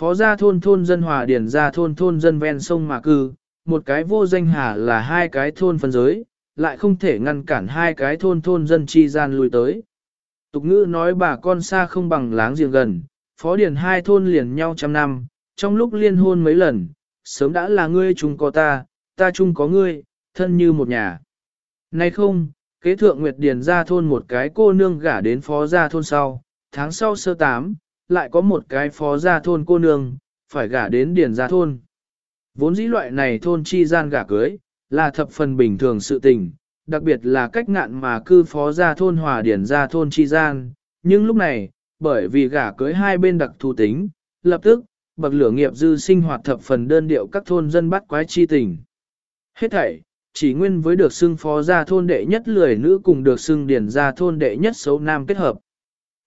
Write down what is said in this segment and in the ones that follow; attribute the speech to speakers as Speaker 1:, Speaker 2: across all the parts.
Speaker 1: phó gia thôn thôn dân hòa điển gia thôn thôn dân ven sông mà cư, một cái vô danh hà là hai cái thôn phân giới, lại không thể ngăn cản hai cái thôn thôn dân chi gian lùi tới. Tục ngữ nói bà con xa không bằng láng giềng gần, phó điển hai thôn liền nhau trăm năm, trong lúc liên hôn mấy lần, sớm đã là ngươi chung có ta, ta chung có ngươi, thân như một nhà. Nay không, kế thượng Nguyệt Điền ra thôn một cái cô nương gả đến phó gia thôn sau, tháng sau sơ tám, lại có một cái phó gia thôn cô nương, phải gả đến Điền gia thôn. Vốn dĩ loại này thôn chi gian gả cưới, là thập phần bình thường sự tình, đặc biệt là cách ngạn mà cư phó gia thôn hòa Điền gia thôn chi gian, nhưng lúc này, bởi vì gả cưới hai bên đặc thù tính, lập tức, bậc lửa nghiệp dư sinh hoạt thập phần đơn điệu các thôn dân bắt quái chi tình. Hết thảy, chỉ nguyên với được xưng phó gia thôn đệ nhất lười nữ cùng được xưng điển gia thôn đệ nhất xấu nam kết hợp.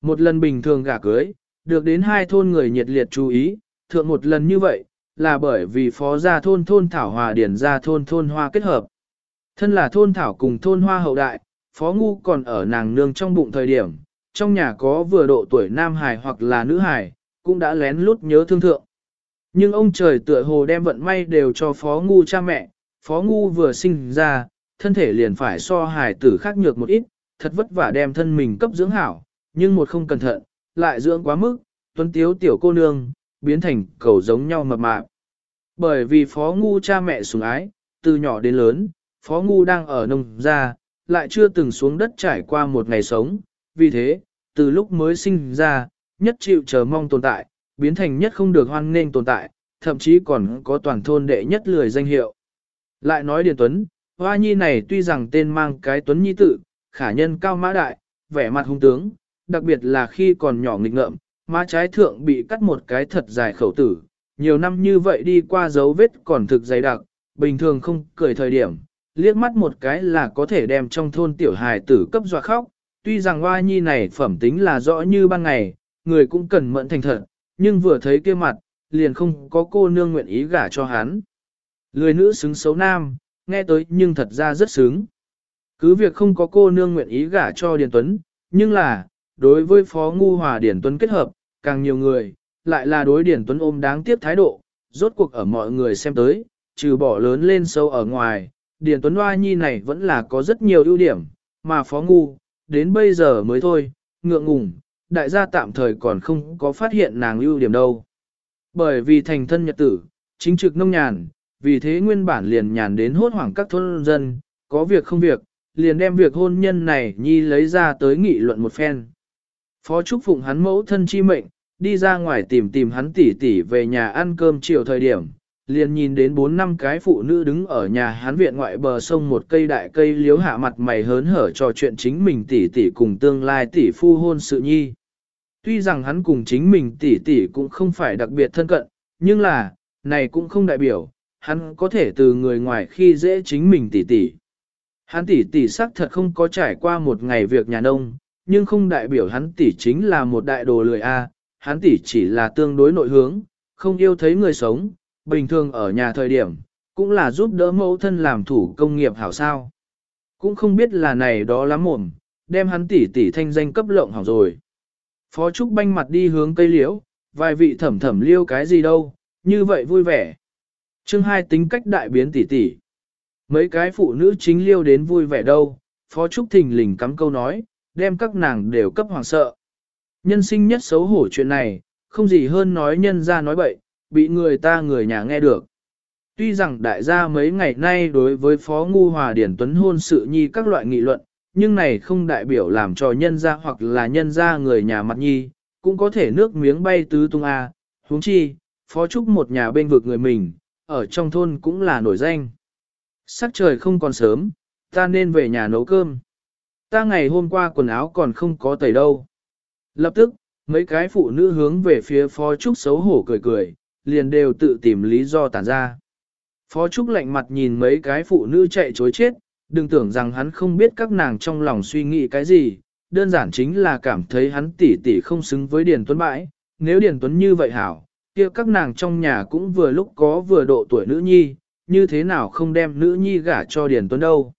Speaker 1: Một lần bình thường gả cưới, được đến hai thôn người nhiệt liệt chú ý, thượng một lần như vậy, là bởi vì phó gia thôn thôn thảo hòa điển gia thôn thôn hoa kết hợp. Thân là thôn thảo cùng thôn hoa hậu đại, phó ngu còn ở nàng nương trong bụng thời điểm, trong nhà có vừa độ tuổi nam hài hoặc là nữ hài, cũng đã lén lút nhớ thương thượng. Nhưng ông trời tựa hồ đem vận may đều cho phó ngu cha mẹ, phó ngu vừa sinh ra, thân thể liền phải so hài tử khác nhược một ít, thật vất vả đem thân mình cấp dưỡng hảo, nhưng một không cẩn thận, lại dưỡng quá mức, tuấn tiếu tiểu cô nương, biến thành cầu giống nhau mập mạp. Bởi vì phó ngu cha mẹ sủng ái, từ nhỏ đến lớn, phó ngu đang ở nông gia, lại chưa từng xuống đất trải qua một ngày sống, vì thế, từ lúc mới sinh ra, nhất chịu chờ mong tồn tại, biến thành nhất không được hoan nghênh tồn tại, thậm chí còn có toàn thôn đệ nhất lười danh hiệu. Lại nói Điền Tuấn, Hoa Nhi này tuy rằng tên mang cái Tuấn Nhi tự, khả nhân cao mã đại, vẻ mặt hung tướng, đặc biệt là khi còn nhỏ nghịch ngợm, má trái thượng bị cắt một cái thật dài khẩu tử. Nhiều năm như vậy đi qua dấu vết còn thực dày đặc, bình thường không cười thời điểm, liếc mắt một cái là có thể đem trong thôn tiểu hài tử cấp dọa khóc. Tuy rằng Hoa Nhi này phẩm tính là rõ như ban ngày, người cũng cần mẫn thành thật, nhưng vừa thấy kia mặt, liền không có cô nương nguyện ý gả cho hắn. Lười nữ xứng xấu nam, nghe tới nhưng thật ra rất xứng. Cứ việc không có cô nương nguyện ý gả cho Điền Tuấn, nhưng là, đối với Phó Ngu Hòa điển Tuấn kết hợp, càng nhiều người, lại là đối điển Tuấn ôm đáng tiếc thái độ, rốt cuộc ở mọi người xem tới, trừ bỏ lớn lên sâu ở ngoài, điển Tuấn Hoa Nhi này vẫn là có rất nhiều ưu điểm, mà Phó Ngu, đến bây giờ mới thôi, ngượng ngùng, đại gia tạm thời còn không có phát hiện nàng ưu điểm đâu. Bởi vì thành thân nhật tử, chính trực nông nhàn, vì thế nguyên bản liền nhàn đến hốt hoảng các thôn dân, có việc không việc, liền đem việc hôn nhân này nhi lấy ra tới nghị luận một phen. Phó Trúc Phụng hắn mẫu thân chi mệnh, đi ra ngoài tìm tìm hắn tỷ tỷ về nhà ăn cơm chiều thời điểm, liền nhìn đến bốn năm cái phụ nữ đứng ở nhà hắn viện ngoại bờ sông một cây đại cây liếu hạ mặt mày hớn hở trò chuyện chính mình tỷ tỷ cùng tương lai tỷ phu hôn sự nhi. Tuy rằng hắn cùng chính mình tỷ tỷ cũng không phải đặc biệt thân cận, nhưng là, này cũng không đại biểu, hắn có thể từ người ngoài khi dễ chính mình tỷ tỷ. Hắn tỷ tỷ xác thật không có trải qua một ngày việc nhà nông, nhưng không đại biểu hắn tỷ chính là một đại đồ lười a, à. hắn tỷ chỉ là tương đối nội hướng, không yêu thấy người sống, bình thường ở nhà thời điểm, cũng là giúp đỡ mẫu thân làm thủ công nghiệp hảo sao. Cũng không biết là này đó lắm mồm, đem hắn tỷ tỷ thanh danh cấp lộng hỏng rồi. Phó Trúc banh mặt đi hướng cây liễu, vài vị thẩm thẩm liêu cái gì đâu, như vậy vui vẻ. Chương hai tính cách đại biến tỷ tỷ. Mấy cái phụ nữ chính liêu đến vui vẻ đâu, Phó Trúc Thình lình cắm câu nói, đem các nàng đều cấp hoàng sợ. Nhân sinh nhất xấu hổ chuyện này, không gì hơn nói nhân ra nói bậy, bị người ta người nhà nghe được. Tuy rằng đại gia mấy ngày nay đối với Phó Ngu Hòa Điển Tuấn hôn sự nhi các loại nghị luận, nhưng này không đại biểu làm cho nhân ra hoặc là nhân ra người nhà mặt nhi, cũng có thể nước miếng bay tứ tung A, huống chi, Phó Trúc một nhà bên vực người mình, ở trong thôn cũng là nổi danh. Sắc trời không còn sớm, ta nên về nhà nấu cơm. Ta ngày hôm qua quần áo còn không có tẩy đâu. Lập tức, mấy cái phụ nữ hướng về phía Phó Trúc xấu hổ cười cười, liền đều tự tìm lý do tản ra. Phó Trúc lạnh mặt nhìn mấy cái phụ nữ chạy chối chết, đừng tưởng rằng hắn không biết các nàng trong lòng suy nghĩ cái gì, đơn giản chính là cảm thấy hắn tỉ tỉ không xứng với Điền Tuấn bãi, nếu Điền Tuấn như vậy hảo, kia các nàng trong nhà cũng vừa lúc có vừa độ tuổi nữ nhi, như thế nào không đem nữ nhi gả cho Điền Tuấn đâu.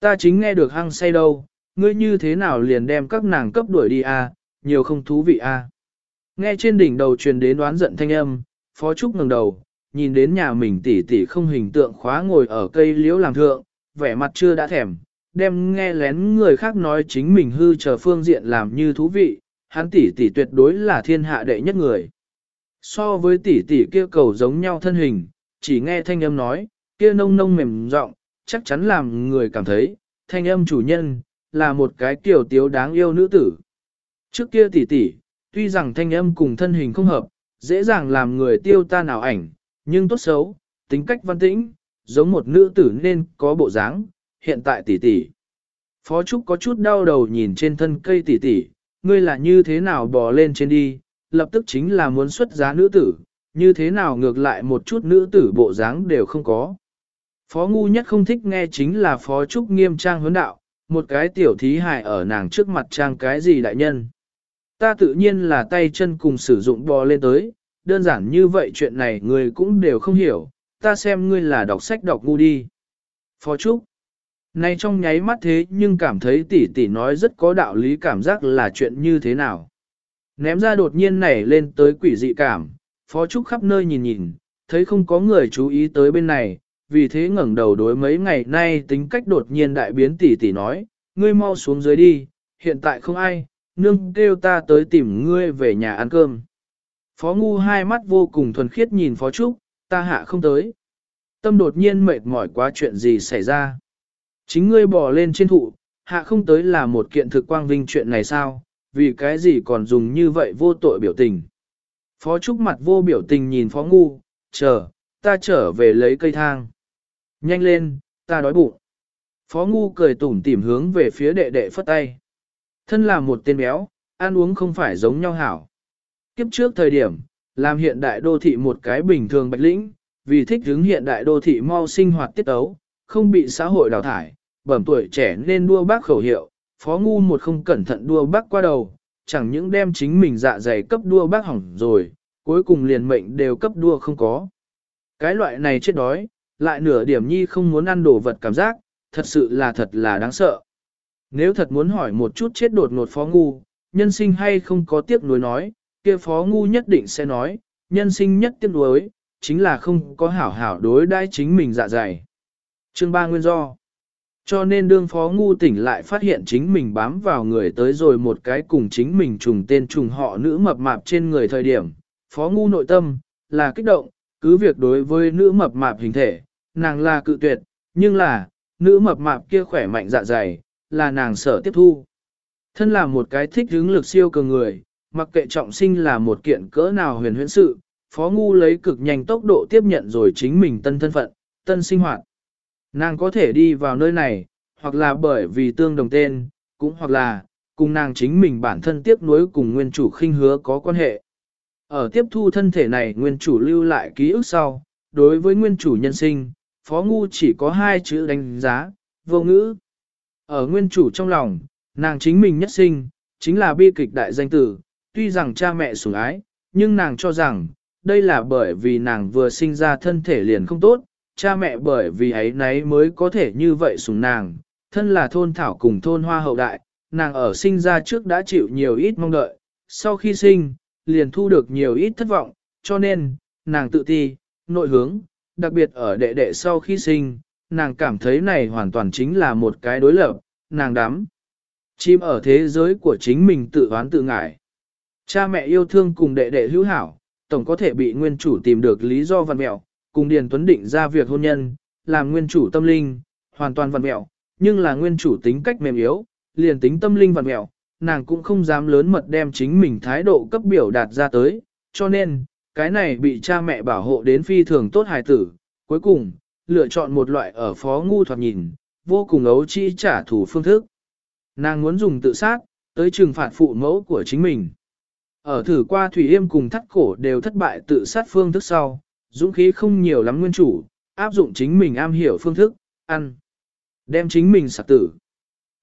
Speaker 1: Ta chính nghe được hăng say đâu, ngươi như thế nào liền đem các nàng cấp đuổi đi à, nhiều không thú vị à. Nghe trên đỉnh đầu truyền đến đoán giận thanh âm, Phó Trúc ngẩng đầu, nhìn đến nhà mình tỷ tỷ không hình tượng khóa ngồi ở cây liễu làm thượng, vẻ mặt chưa đã thèm, đem nghe lén người khác nói chính mình hư chờ phương diện làm như thú vị, hắn tỷ tỷ tuyệt đối là thiên hạ đệ nhất người. So với tỷ tỷ kia cầu giống nhau thân hình, chỉ nghe thanh âm nói, kia nông nông mềm giọng, chắc chắn làm người cảm thấy, thanh âm chủ nhân, là một cái kiểu tiếu đáng yêu nữ tử. Trước kia tỷ tỷ, tuy rằng thanh âm cùng thân hình không hợp, dễ dàng làm người tiêu ta nào ảnh, nhưng tốt xấu, tính cách văn tĩnh, giống một nữ tử nên có bộ dáng, hiện tại tỷ tỷ. Phó Trúc có chút đau đầu nhìn trên thân cây tỷ tỷ, ngươi là như thế nào bò lên trên đi, lập tức chính là muốn xuất giá nữ tử, như thế nào ngược lại một chút nữ tử bộ dáng đều không có. Phó ngu nhất không thích nghe chính là Phó Trúc nghiêm trang huấn đạo, một cái tiểu thí hại ở nàng trước mặt trang cái gì đại nhân. Ta tự nhiên là tay chân cùng sử dụng bò lên tới, đơn giản như vậy chuyện này người cũng đều không hiểu, ta xem ngươi là đọc sách đọc ngu đi. Phó Trúc Nay trong nháy mắt thế nhưng cảm thấy tỷ tỷ nói rất có đạo lý cảm giác là chuyện như thế nào. Ném ra đột nhiên nảy lên tới quỷ dị cảm, Phó Trúc khắp nơi nhìn nhìn, thấy không có người chú ý tới bên này, vì thế ngẩng đầu đối mấy ngày nay tính cách đột nhiên đại biến tỷ tỷ nói, ngươi mau xuống dưới đi, hiện tại không ai, nương kêu ta tới tìm ngươi về nhà ăn cơm. Phó Ngu hai mắt vô cùng thuần khiết nhìn Phó Trúc, ta hạ không tới. Tâm đột nhiên mệt mỏi quá chuyện gì xảy ra. Chính ngươi bỏ lên trên thụ, hạ không tới là một kiện thực quang vinh chuyện này sao, vì cái gì còn dùng như vậy vô tội biểu tình. Phó Trúc mặt vô biểu tình nhìn Phó Ngu, chờ, ta trở về lấy cây thang. Nhanh lên, ta đói bụng. Phó Ngu cười tủm tỉm hướng về phía đệ đệ phất tay. Thân là một tên béo, ăn uống không phải giống nhau hảo. Kiếp trước thời điểm, làm hiện đại đô thị một cái bình thường bạch lĩnh, vì thích hướng hiện đại đô thị mau sinh hoạt tiết tấu, không bị xã hội đào thải, bẩm tuổi trẻ nên đua bác khẩu hiệu, phó ngu một không cẩn thận đua bác qua đầu, chẳng những đem chính mình dạ dày cấp đua bác hỏng rồi, cuối cùng liền mệnh đều cấp đua không có. Cái loại này chết đói, lại nửa điểm nhi không muốn ăn đồ vật cảm giác, thật sự là thật là đáng sợ. Nếu thật muốn hỏi một chút chết đột ngột phó ngu, nhân sinh hay không có tiếc nuối nói, kia phó ngu nhất định sẽ nói, nhân sinh nhất tiếc nuối, chính là không có hảo hảo đối đãi chính mình dạ dày. Chương 3 nguyên do cho nên đương phó ngu tỉnh lại phát hiện chính mình bám vào người tới rồi một cái cùng chính mình trùng tên trùng họ nữ mập mạp trên người thời điểm. Phó ngu nội tâm, là kích động, cứ việc đối với nữ mập mạp hình thể, nàng là cự tuyệt, nhưng là, nữ mập mạp kia khỏe mạnh dạ dày, là nàng sở tiếp thu. Thân là một cái thích hứng lực siêu cường người, mặc kệ trọng sinh là một kiện cỡ nào huyền huyễn sự, phó ngu lấy cực nhanh tốc độ tiếp nhận rồi chính mình tân thân phận, tân sinh hoạt. Nàng có thể đi vào nơi này, hoặc là bởi vì tương đồng tên, cũng hoặc là, cùng nàng chính mình bản thân tiếp nối cùng nguyên chủ khinh hứa có quan hệ. Ở tiếp thu thân thể này nguyên chủ lưu lại ký ức sau, đối với nguyên chủ nhân sinh, Phó Ngu chỉ có hai chữ đánh giá, vô ngữ. Ở nguyên chủ trong lòng, nàng chính mình nhất sinh, chính là bi kịch đại danh tử, tuy rằng cha mẹ sủng ái, nhưng nàng cho rằng, đây là bởi vì nàng vừa sinh ra thân thể liền không tốt, cha mẹ bởi vì ấy nấy mới có thể như vậy sủng nàng, thân là thôn thảo cùng thôn hoa hậu đại, nàng ở sinh ra trước đã chịu nhiều ít mong đợi, sau khi sinh, liền thu được nhiều ít thất vọng, cho nên, nàng tự ti, nội hướng, đặc biệt ở đệ đệ sau khi sinh, nàng cảm thấy này hoàn toàn chính là một cái đối lập, nàng đắm. Chim ở thế giới của chính mình tự hoán tự ngại. Cha mẹ yêu thương cùng đệ đệ hữu hảo, tổng có thể bị nguyên chủ tìm được lý do văn mẹo, cùng Điền Tuấn định ra việc hôn nhân, làm nguyên chủ tâm linh, hoàn toàn văn mẹo, nhưng là nguyên chủ tính cách mềm yếu, liền tính tâm linh văn mẹo, nàng cũng không dám lớn mật đem chính mình thái độ cấp biểu đạt ra tới, cho nên, cái này bị cha mẹ bảo hộ đến phi thường tốt hài tử, cuối cùng, lựa chọn một loại ở phó ngu thoạt nhìn, vô cùng ấu chi trả thù phương thức. Nàng muốn dùng tự sát, tới trừng phạt phụ mẫu của chính mình. Ở thử qua Thủy Yêm cùng thắt cổ đều thất bại tự sát phương thức sau, dũng khí không nhiều lắm nguyên chủ, áp dụng chính mình am hiểu phương thức, ăn. Đem chính mình sạc tử.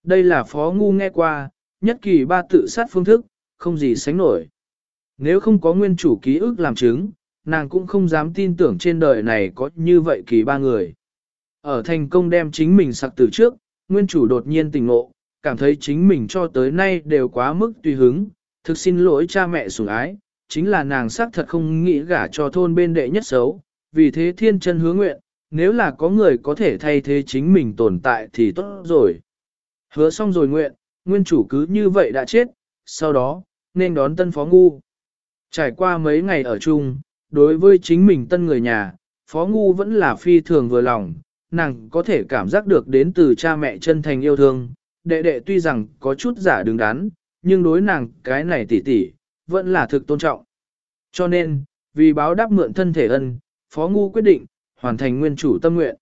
Speaker 1: Đây là phó ngu nghe qua, nhất kỳ ba tự sát phương thức, không gì sánh nổi. Nếu không có nguyên chủ ký ức làm chứng, nàng cũng không dám tin tưởng trên đời này có như vậy kỳ ba người. Ở thành công đem chính mình sặc từ trước, nguyên chủ đột nhiên tỉnh ngộ, cảm thấy chính mình cho tới nay đều quá mức tùy hứng, thực xin lỗi cha mẹ sủng ái, chính là nàng xác thật không nghĩ gả cho thôn bên đệ nhất xấu, vì thế thiên chân hứa nguyện, nếu là có người có thể thay thế chính mình tồn tại thì tốt rồi. Hứa xong rồi nguyện, nguyên chủ cứ như vậy đã chết, sau đó, nên đón tân phó ngu. Trải qua mấy ngày ở chung, đối với chính mình tân người nhà, phó ngu vẫn là phi thường vừa lòng, nàng có thể cảm giác được đến từ cha mẹ chân thành yêu thương, đệ đệ tuy rằng có chút giả đứng đắn, nhưng đối nàng cái này tỉ tỉ, vẫn là thực tôn trọng. Cho nên, vì báo đáp mượn thân thể ân, phó ngu quyết định, hoàn thành nguyên chủ tâm nguyện.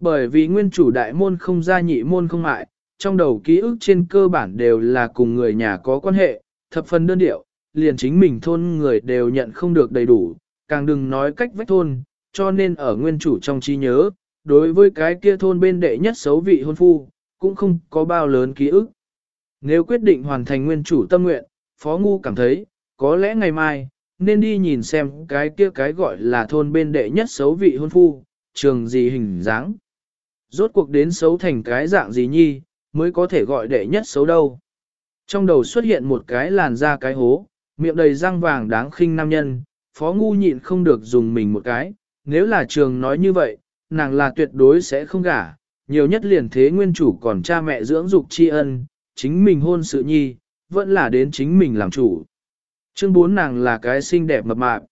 Speaker 1: Bởi vì nguyên chủ đại môn không gia nhị môn không mại, trong đầu ký ức trên cơ bản đều là cùng người nhà có quan hệ, thập phần đơn điệu, liền chính mình thôn người đều nhận không được đầy đủ, càng đừng nói cách vách thôn, cho nên ở nguyên chủ trong trí nhớ, đối với cái kia thôn bên đệ nhất xấu vị hôn phu, cũng không có bao lớn ký ức. Nếu quyết định hoàn thành nguyên chủ tâm nguyện, Phó Ngu cảm thấy, có lẽ ngày mai, nên đi nhìn xem cái kia cái gọi là thôn bên đệ nhất xấu vị hôn phu, trường gì hình dáng. Rốt cuộc đến xấu thành cái dạng gì nhi, mới có thể gọi đệ nhất xấu đâu. Trong đầu xuất hiện một cái làn da cái hố, miệng đầy răng vàng đáng khinh nam nhân, phó ngu nhịn không được dùng mình một cái, nếu là trường nói như vậy, nàng là tuyệt đối sẽ không gả, nhiều nhất liền thế nguyên chủ còn cha mẹ dưỡng dục tri ân, chính mình hôn sự nhi, vẫn là đến chính mình làm chủ. Chương 4 nàng là cái xinh đẹp mập mạp.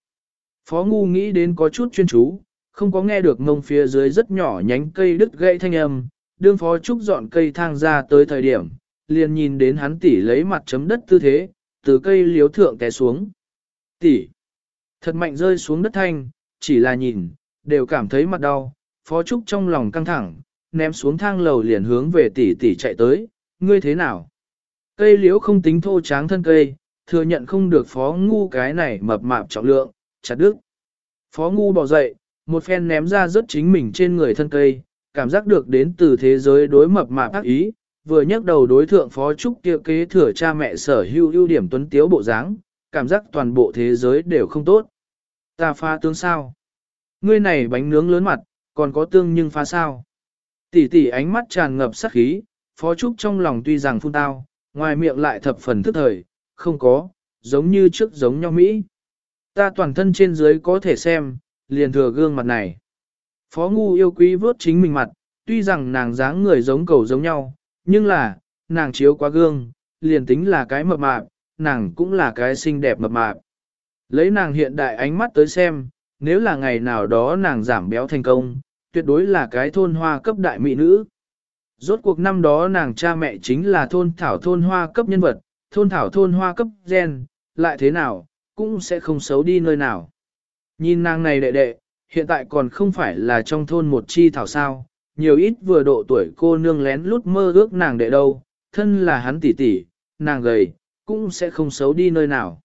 Speaker 1: Phó ngu nghĩ đến có chút chuyên chú, không có nghe được ngông phía dưới rất nhỏ nhánh cây đứt gãy thanh âm, đương phó trúc dọn cây thang ra tới thời điểm, liền nhìn đến hắn tỉ lấy mặt chấm đất tư thế, từ cây liếu thượng té xuống. tỷ, thật mạnh rơi xuống đất thanh, chỉ là nhìn, đều cảm thấy mặt đau, phó trúc trong lòng căng thẳng, ném xuống thang lầu liền hướng về tỷ tỷ chạy tới, ngươi thế nào? Cây liếu không tính thô tráng thân cây, thừa nhận không được phó ngu cái này mập mạp trọng lượng, chặt đứt. Phó ngu bỏ dậy, một phen ném ra rớt chính mình trên người thân cây, cảm giác được đến từ thế giới đối mập mạp ác ý, vừa nhắc đầu đối thượng phó trúc kia kế thừa cha mẹ sở hữu ưu điểm tuấn tiếu bộ dáng, cảm giác toàn bộ thế giới đều không tốt. Ta pha tương sao? Ngươi này bánh nướng lớn mặt, còn có tương nhưng pha sao? Tỷ tỷ ánh mắt tràn ngập sắc khí, phó trúc trong lòng tuy rằng phun tao, ngoài miệng lại thập phần thức thời, không có, giống như trước giống nhau Mỹ. Ta toàn thân trên dưới có thể xem, liền thừa gương mặt này. Phó ngu yêu quý vớt chính mình mặt, tuy rằng nàng dáng người giống cầu giống nhau, nhưng là, nàng chiếu quá gương, liền tính là cái mập mạp, nàng cũng là cái xinh đẹp mập mạp. Lấy nàng hiện đại ánh mắt tới xem, nếu là ngày nào đó nàng giảm béo thành công, tuyệt đối là cái thôn hoa cấp đại mỹ nữ. Rốt cuộc năm đó nàng cha mẹ chính là thôn thảo thôn hoa cấp nhân vật, thôn thảo thôn hoa cấp gen, lại thế nào, cũng sẽ không xấu đi nơi nào. Nhìn nàng này đệ đệ, hiện tại còn không phải là trong thôn một chi thảo sao, nhiều ít vừa độ tuổi cô nương lén lút mơ ước nàng đệ đâu, thân là hắn tỷ tỷ, nàng gầy, cũng sẽ không xấu đi nơi nào.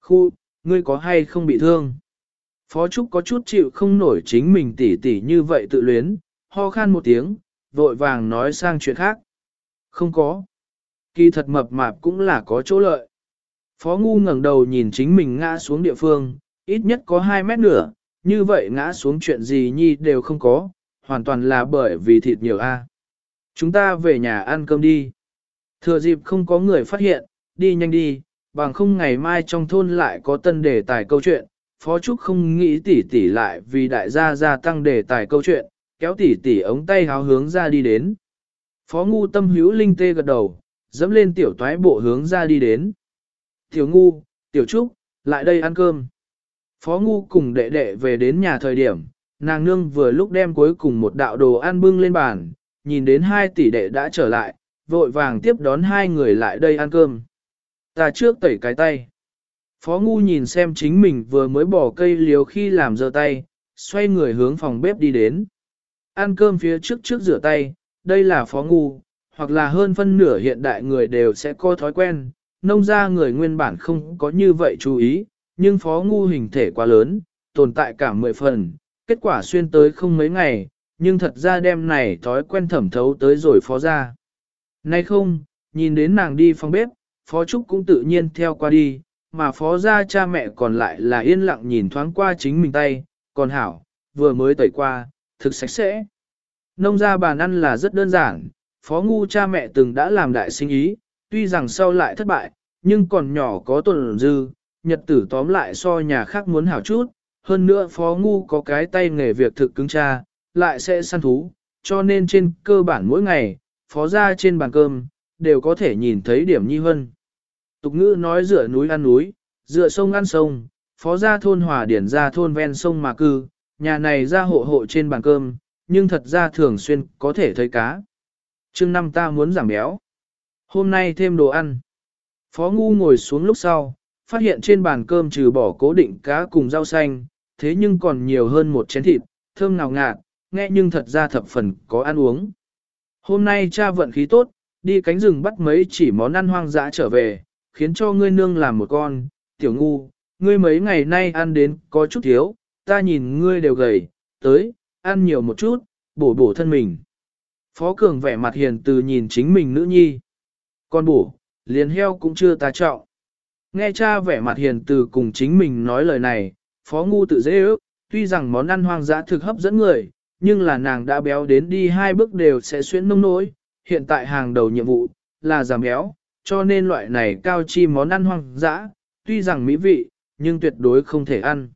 Speaker 1: Khu, ngươi có hay không bị thương? Phó Trúc có chút chịu không nổi chính mình tỷ tỷ như vậy tự luyến, ho khan một tiếng, vội vàng nói sang chuyện khác. Không có. Kỳ thật mập mạp cũng là có chỗ lợi. Phó Ngu ngẩng đầu nhìn chính mình ngã xuống địa phương, ít nhất có 2 mét nữa, như vậy ngã xuống chuyện gì nhi đều không có, hoàn toàn là bởi vì thịt nhiều a. Chúng ta về nhà ăn cơm đi. Thừa dịp không có người phát hiện, đi nhanh đi, bằng không ngày mai trong thôn lại có tân đề tài câu chuyện. Phó Trúc không nghĩ tỉ tỉ lại vì đại gia gia tăng đề tài câu chuyện, kéo tỉ tỉ ống tay háo hướng ra đi đến. Phó Ngu tâm hữu linh tê gật đầu, dẫm lên tiểu toái bộ hướng ra đi đến. Tiểu Ngu, Tiểu Trúc, lại đây ăn cơm. Phó Ngu cùng đệ đệ về đến nhà thời điểm, nàng nương vừa lúc đem cuối cùng một đạo đồ ăn bưng lên bàn, nhìn đến hai tỷ đệ đã trở lại, vội vàng tiếp đón hai người lại đây ăn cơm. Ta trước tẩy cái tay. Phó Ngu nhìn xem chính mình vừa mới bỏ cây liều khi làm dơ tay, xoay người hướng phòng bếp đi đến. Ăn cơm phía trước trước rửa tay, đây là Phó Ngu, hoặc là hơn phân nửa hiện đại người đều sẽ có thói quen, nông ra người nguyên bản không có như vậy chú ý, nhưng Phó Ngu hình thể quá lớn, tồn tại cả mười phần, kết quả xuyên tới không mấy ngày, nhưng thật ra đêm này thói quen thẩm thấu tới rồi phó ra. Nay không, nhìn đến nàng đi phòng bếp, phó trúc cũng tự nhiên theo qua đi, mà phó ra cha mẹ còn lại là yên lặng nhìn thoáng qua chính mình tay, còn hảo, vừa mới tẩy qua, thực sạch sẽ. Nông ra bàn ăn là rất đơn giản, phó ngu cha mẹ từng đã làm đại sinh ý, tuy rằng sau lại thất bại, nhưng còn nhỏ có tuần dư, nhật tử tóm lại so nhà khác muốn hảo chút, hơn nữa phó ngu có cái tay nghề việc thực cứng cha, lại sẽ săn thú, cho nên trên cơ bản mỗi ngày, phó ra trên bàn cơm, đều có thể nhìn thấy điểm nhi hân. Tục ngữ nói dựa núi ăn núi, dựa sông ăn sông, phó ra thôn hòa điển ra thôn ven sông mà cư, nhà này ra hộ hộ trên bàn cơm, nhưng thật ra thường xuyên có thể thấy cá. chương năm ta muốn giảm béo. Hôm nay thêm đồ ăn. Phó ngu ngồi xuống lúc sau, phát hiện trên bàn cơm trừ bỏ cố định cá cùng rau xanh, thế nhưng còn nhiều hơn một chén thịt, thơm ngào ngạt, nghe nhưng thật ra thập phần có ăn uống. Hôm nay cha vận khí tốt, đi cánh rừng bắt mấy chỉ món ăn hoang dã trở về, khiến cho ngươi nương làm một con, tiểu ngu, ngươi mấy ngày nay ăn đến có chút thiếu, ta nhìn ngươi đều gầy, tới, ăn nhiều một chút, bổ bổ thân mình. Phó Cường vẻ mặt hiền từ nhìn chính mình nữ nhi. Con bổ, liền heo cũng chưa ta trọng. Nghe cha vẻ mặt hiền từ cùng chính mình nói lời này, Phó Ngu tự dễ ước, tuy rằng món ăn hoang dã thực hấp dẫn người, nhưng là nàng đã béo đến đi hai bước đều sẽ xuyên nông nỗi, hiện tại hàng đầu nhiệm vụ là giảm béo, cho nên loại này cao chi món ăn hoang dã, tuy rằng mỹ vị, nhưng tuyệt đối không thể ăn.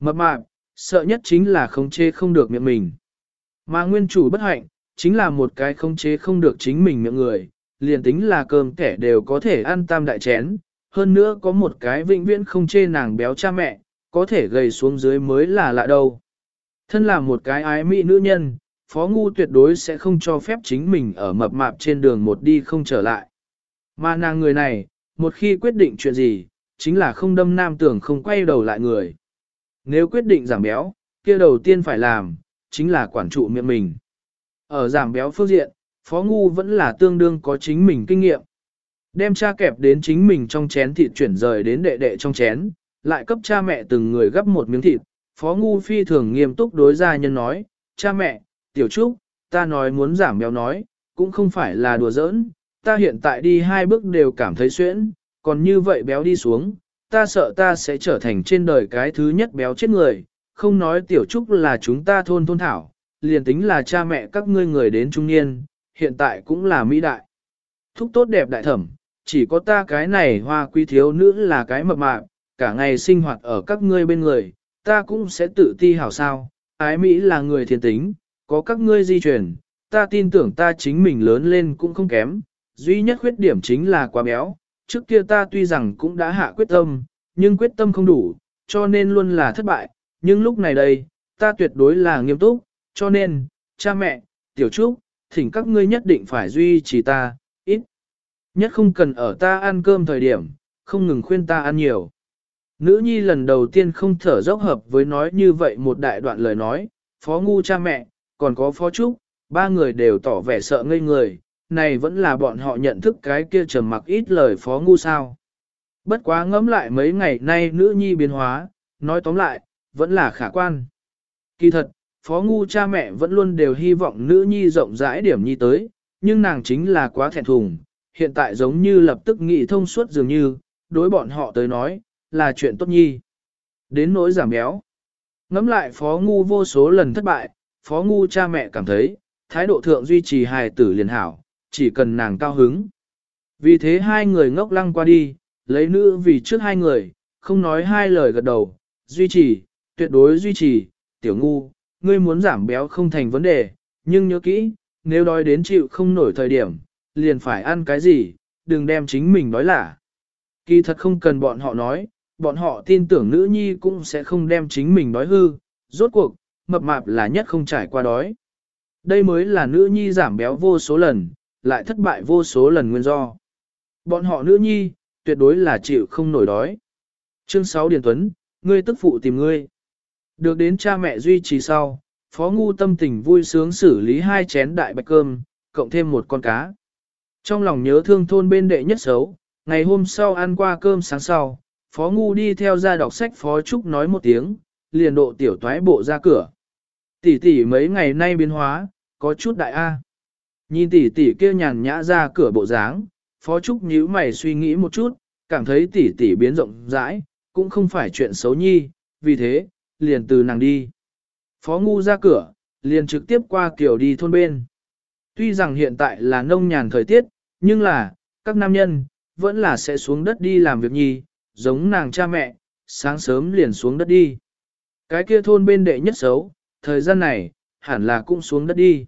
Speaker 1: Mập mạp, sợ nhất chính là khống chế không được miệng mình. Mà nguyên chủ bất hạnh, chính là một cái khống chế không được chính mình miệng người, liền tính là cơm kẻ đều có thể ăn tam đại chén, hơn nữa có một cái vĩnh viễn không chê nàng béo cha mẹ, có thể gầy xuống dưới mới là lạ đâu. Thân là một cái ái mỹ nữ nhân, Phó Ngu tuyệt đối sẽ không cho phép chính mình ở mập mạp trên đường một đi không trở lại. Mà nàng người này, một khi quyết định chuyện gì, chính là không đâm nam tưởng không quay đầu lại người. Nếu quyết định giảm béo, kia đầu tiên phải làm, chính là quản trụ miệng mình. Ở giảm béo phương diện, Phó Ngu vẫn là tương đương có chính mình kinh nghiệm. Đem cha kẹp đến chính mình trong chén thịt chuyển rời đến đệ đệ trong chén, lại cấp cha mẹ từng người gấp một miếng thịt. Phó Ngu phi thường nghiêm túc đối gia nhân nói, cha mẹ, tiểu trúc, ta nói muốn giảm béo nói, cũng không phải là đùa giỡn, ta hiện tại đi hai bước đều cảm thấy xuyễn, còn như vậy béo đi xuống, ta sợ ta sẽ trở thành trên đời cái thứ nhất béo chết người, không nói tiểu trúc là chúng ta thôn thôn thảo, liền tính là cha mẹ các ngươi người đến trung niên, hiện tại cũng là mỹ đại. Thúc tốt đẹp đại thẩm, chỉ có ta cái này hoa quý thiếu nữ là cái mập mạp, cả ngày sinh hoạt ở các ngươi bên người, ta cũng sẽ tự ti hảo sao, ái Mỹ là người thiên tính, có các ngươi di chuyển, ta tin tưởng ta chính mình lớn lên cũng không kém, duy nhất khuyết điểm chính là quá béo, trước kia ta tuy rằng cũng đã hạ quyết tâm, nhưng quyết tâm không đủ, cho nên luôn là thất bại, nhưng lúc này đây, ta tuyệt đối là nghiêm túc, cho nên, cha mẹ, tiểu trúc, thỉnh các ngươi nhất định phải duy trì ta, ít. Nhất không cần ở ta ăn cơm thời điểm, không ngừng khuyên ta ăn nhiều. Nữ nhi lần đầu tiên không thở dốc hợp với nói như vậy một đại đoạn lời nói, phó ngu cha mẹ, còn có phó trúc, ba người đều tỏ vẻ sợ ngây người, này vẫn là bọn họ nhận thức cái kia trầm mặc ít lời phó ngu sao. Bất quá ngẫm lại mấy ngày nay nữ nhi biến hóa, nói tóm lại, vẫn là khả quan. Kỳ thật, phó ngu cha mẹ vẫn luôn đều hy vọng nữ nhi rộng rãi điểm nhi tới, nhưng nàng chính là quá thẹn thùng, hiện tại giống như lập tức nghĩ thông suốt dường như, đối bọn họ tới nói, là chuyện tốt nhi. Đến nỗi giảm béo. Ngắm lại phó ngu vô số lần thất bại, phó ngu cha mẹ cảm thấy, thái độ thượng duy trì hài tử liền hảo, chỉ cần nàng cao hứng. Vì thế hai người ngốc lăng qua đi, lấy nữ vì trước hai người, không nói hai lời gật đầu, duy trì, tuyệt đối duy trì, tiểu ngu, ngươi muốn giảm béo không thành vấn đề, nhưng nhớ kỹ, nếu đói đến chịu không nổi thời điểm, liền phải ăn cái gì, đừng đem chính mình nói lả. Kỳ thật không cần bọn họ nói, bọn họ tin tưởng nữ nhi cũng sẽ không đem chính mình đói hư, rốt cuộc, mập mạp là nhất không trải qua đói. Đây mới là nữ nhi giảm béo vô số lần, lại thất bại vô số lần nguyên do. Bọn họ nữ nhi, tuyệt đối là chịu không nổi đói. Chương 6 Điền Tuấn, ngươi tức phụ tìm ngươi. Được đến cha mẹ duy trì sau, Phó Ngu tâm tình vui sướng xử lý hai chén đại bạch cơm, cộng thêm một con cá. Trong lòng nhớ thương thôn bên đệ nhất xấu, ngày hôm sau ăn qua cơm sáng sau, Phó Ngu đi theo ra đọc sách Phó Trúc nói một tiếng, liền độ tiểu toái bộ ra cửa. Tỷ tỷ mấy ngày nay biến hóa, có chút đại A. Nhìn tỷ tỷ kia nhàn nhã ra cửa bộ dáng, Phó Trúc nhíu mày suy nghĩ một chút, cảm thấy tỷ tỷ biến rộng rãi, cũng không phải chuyện xấu nhi, vì thế, liền từ nàng đi. Phó Ngu ra cửa, liền trực tiếp qua kiểu đi thôn bên. Tuy rằng hiện tại là nông nhàn thời tiết, nhưng là, các nam nhân, vẫn là sẽ xuống đất đi làm việc nhi, giống nàng cha mẹ, sáng sớm liền xuống đất đi. Cái kia thôn bên đệ nhất xấu, thời gian này, hẳn là cũng xuống đất đi.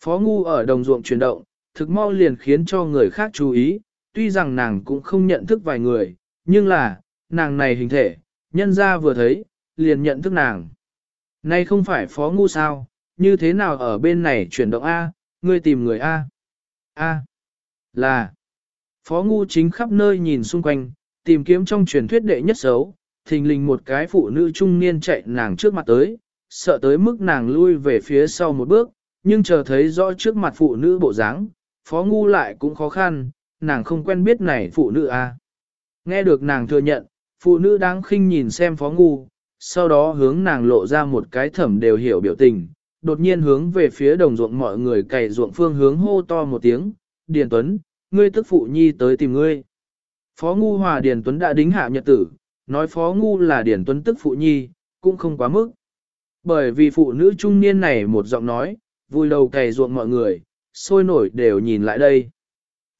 Speaker 1: Phó ngu ở đồng ruộng chuyển động, thực mau liền khiến cho người khác chú ý, tuy rằng nàng cũng không nhận thức vài người, nhưng là, nàng này hình thể, nhân ra vừa thấy, liền nhận thức nàng. Nay không phải phó ngu sao, như thế nào ở bên này chuyển động A, ngươi tìm người A. A. Là. Phó ngu chính khắp nơi nhìn xung quanh, tìm kiếm trong truyền thuyết đệ nhất xấu, thình lình một cái phụ nữ trung niên chạy nàng trước mặt tới, sợ tới mức nàng lui về phía sau một bước, nhưng chờ thấy rõ trước mặt phụ nữ bộ dáng, phó ngu lại cũng khó khăn, nàng không quen biết này phụ nữ a. Nghe được nàng thừa nhận, phụ nữ đáng khinh nhìn xem phó ngu, sau đó hướng nàng lộ ra một cái thẩm đều hiểu biểu tình, đột nhiên hướng về phía đồng ruộng mọi người cày ruộng phương hướng hô to một tiếng, Điền Tuấn, ngươi tức phụ nhi tới tìm ngươi. Phó ngu hòa Điền Tuấn đã đính hạ nhật tử, nói phó ngu là Điền Tuấn tức phụ nhi, cũng không quá mức. Bởi vì phụ nữ trung niên này một giọng nói, vui đầu cày ruộng mọi người, sôi nổi đều nhìn lại đây.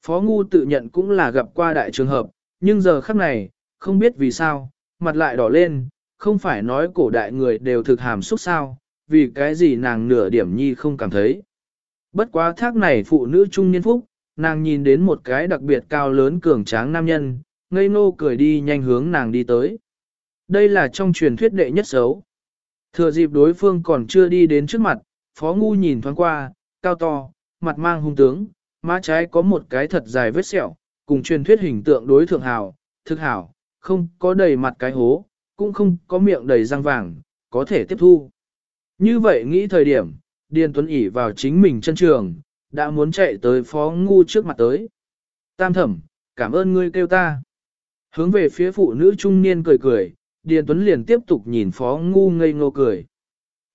Speaker 1: Phó ngu tự nhận cũng là gặp qua đại trường hợp, nhưng giờ khắc này, không biết vì sao, mặt lại đỏ lên, không phải nói cổ đại người đều thực hàm xúc sao, vì cái gì nàng nửa điểm nhi không cảm thấy. Bất quá thác này phụ nữ trung niên phúc, nàng nhìn đến một cái đặc biệt cao lớn cường tráng nam nhân, ngây ngô cười đi nhanh hướng nàng đi tới. Đây là trong truyền thuyết đệ nhất xấu. Thừa dịp đối phương còn chưa đi đến trước mặt, phó ngu nhìn thoáng qua, cao to, mặt mang hung tướng, má trái có một cái thật dài vết sẹo, cùng truyền thuyết hình tượng đối thượng hảo, thực hảo, không có đầy mặt cái hố, cũng không có miệng đầy răng vàng, có thể tiếp thu. Như vậy nghĩ thời điểm, Điền Tuấn ỉ vào chính mình chân trường, đã muốn chạy tới phó ngu trước mặt tới. Tam thẩm, cảm ơn ngươi kêu ta. Hướng về phía phụ nữ trung niên cười cười, Điền Tuấn liền tiếp tục nhìn phó ngu ngây ngô cười.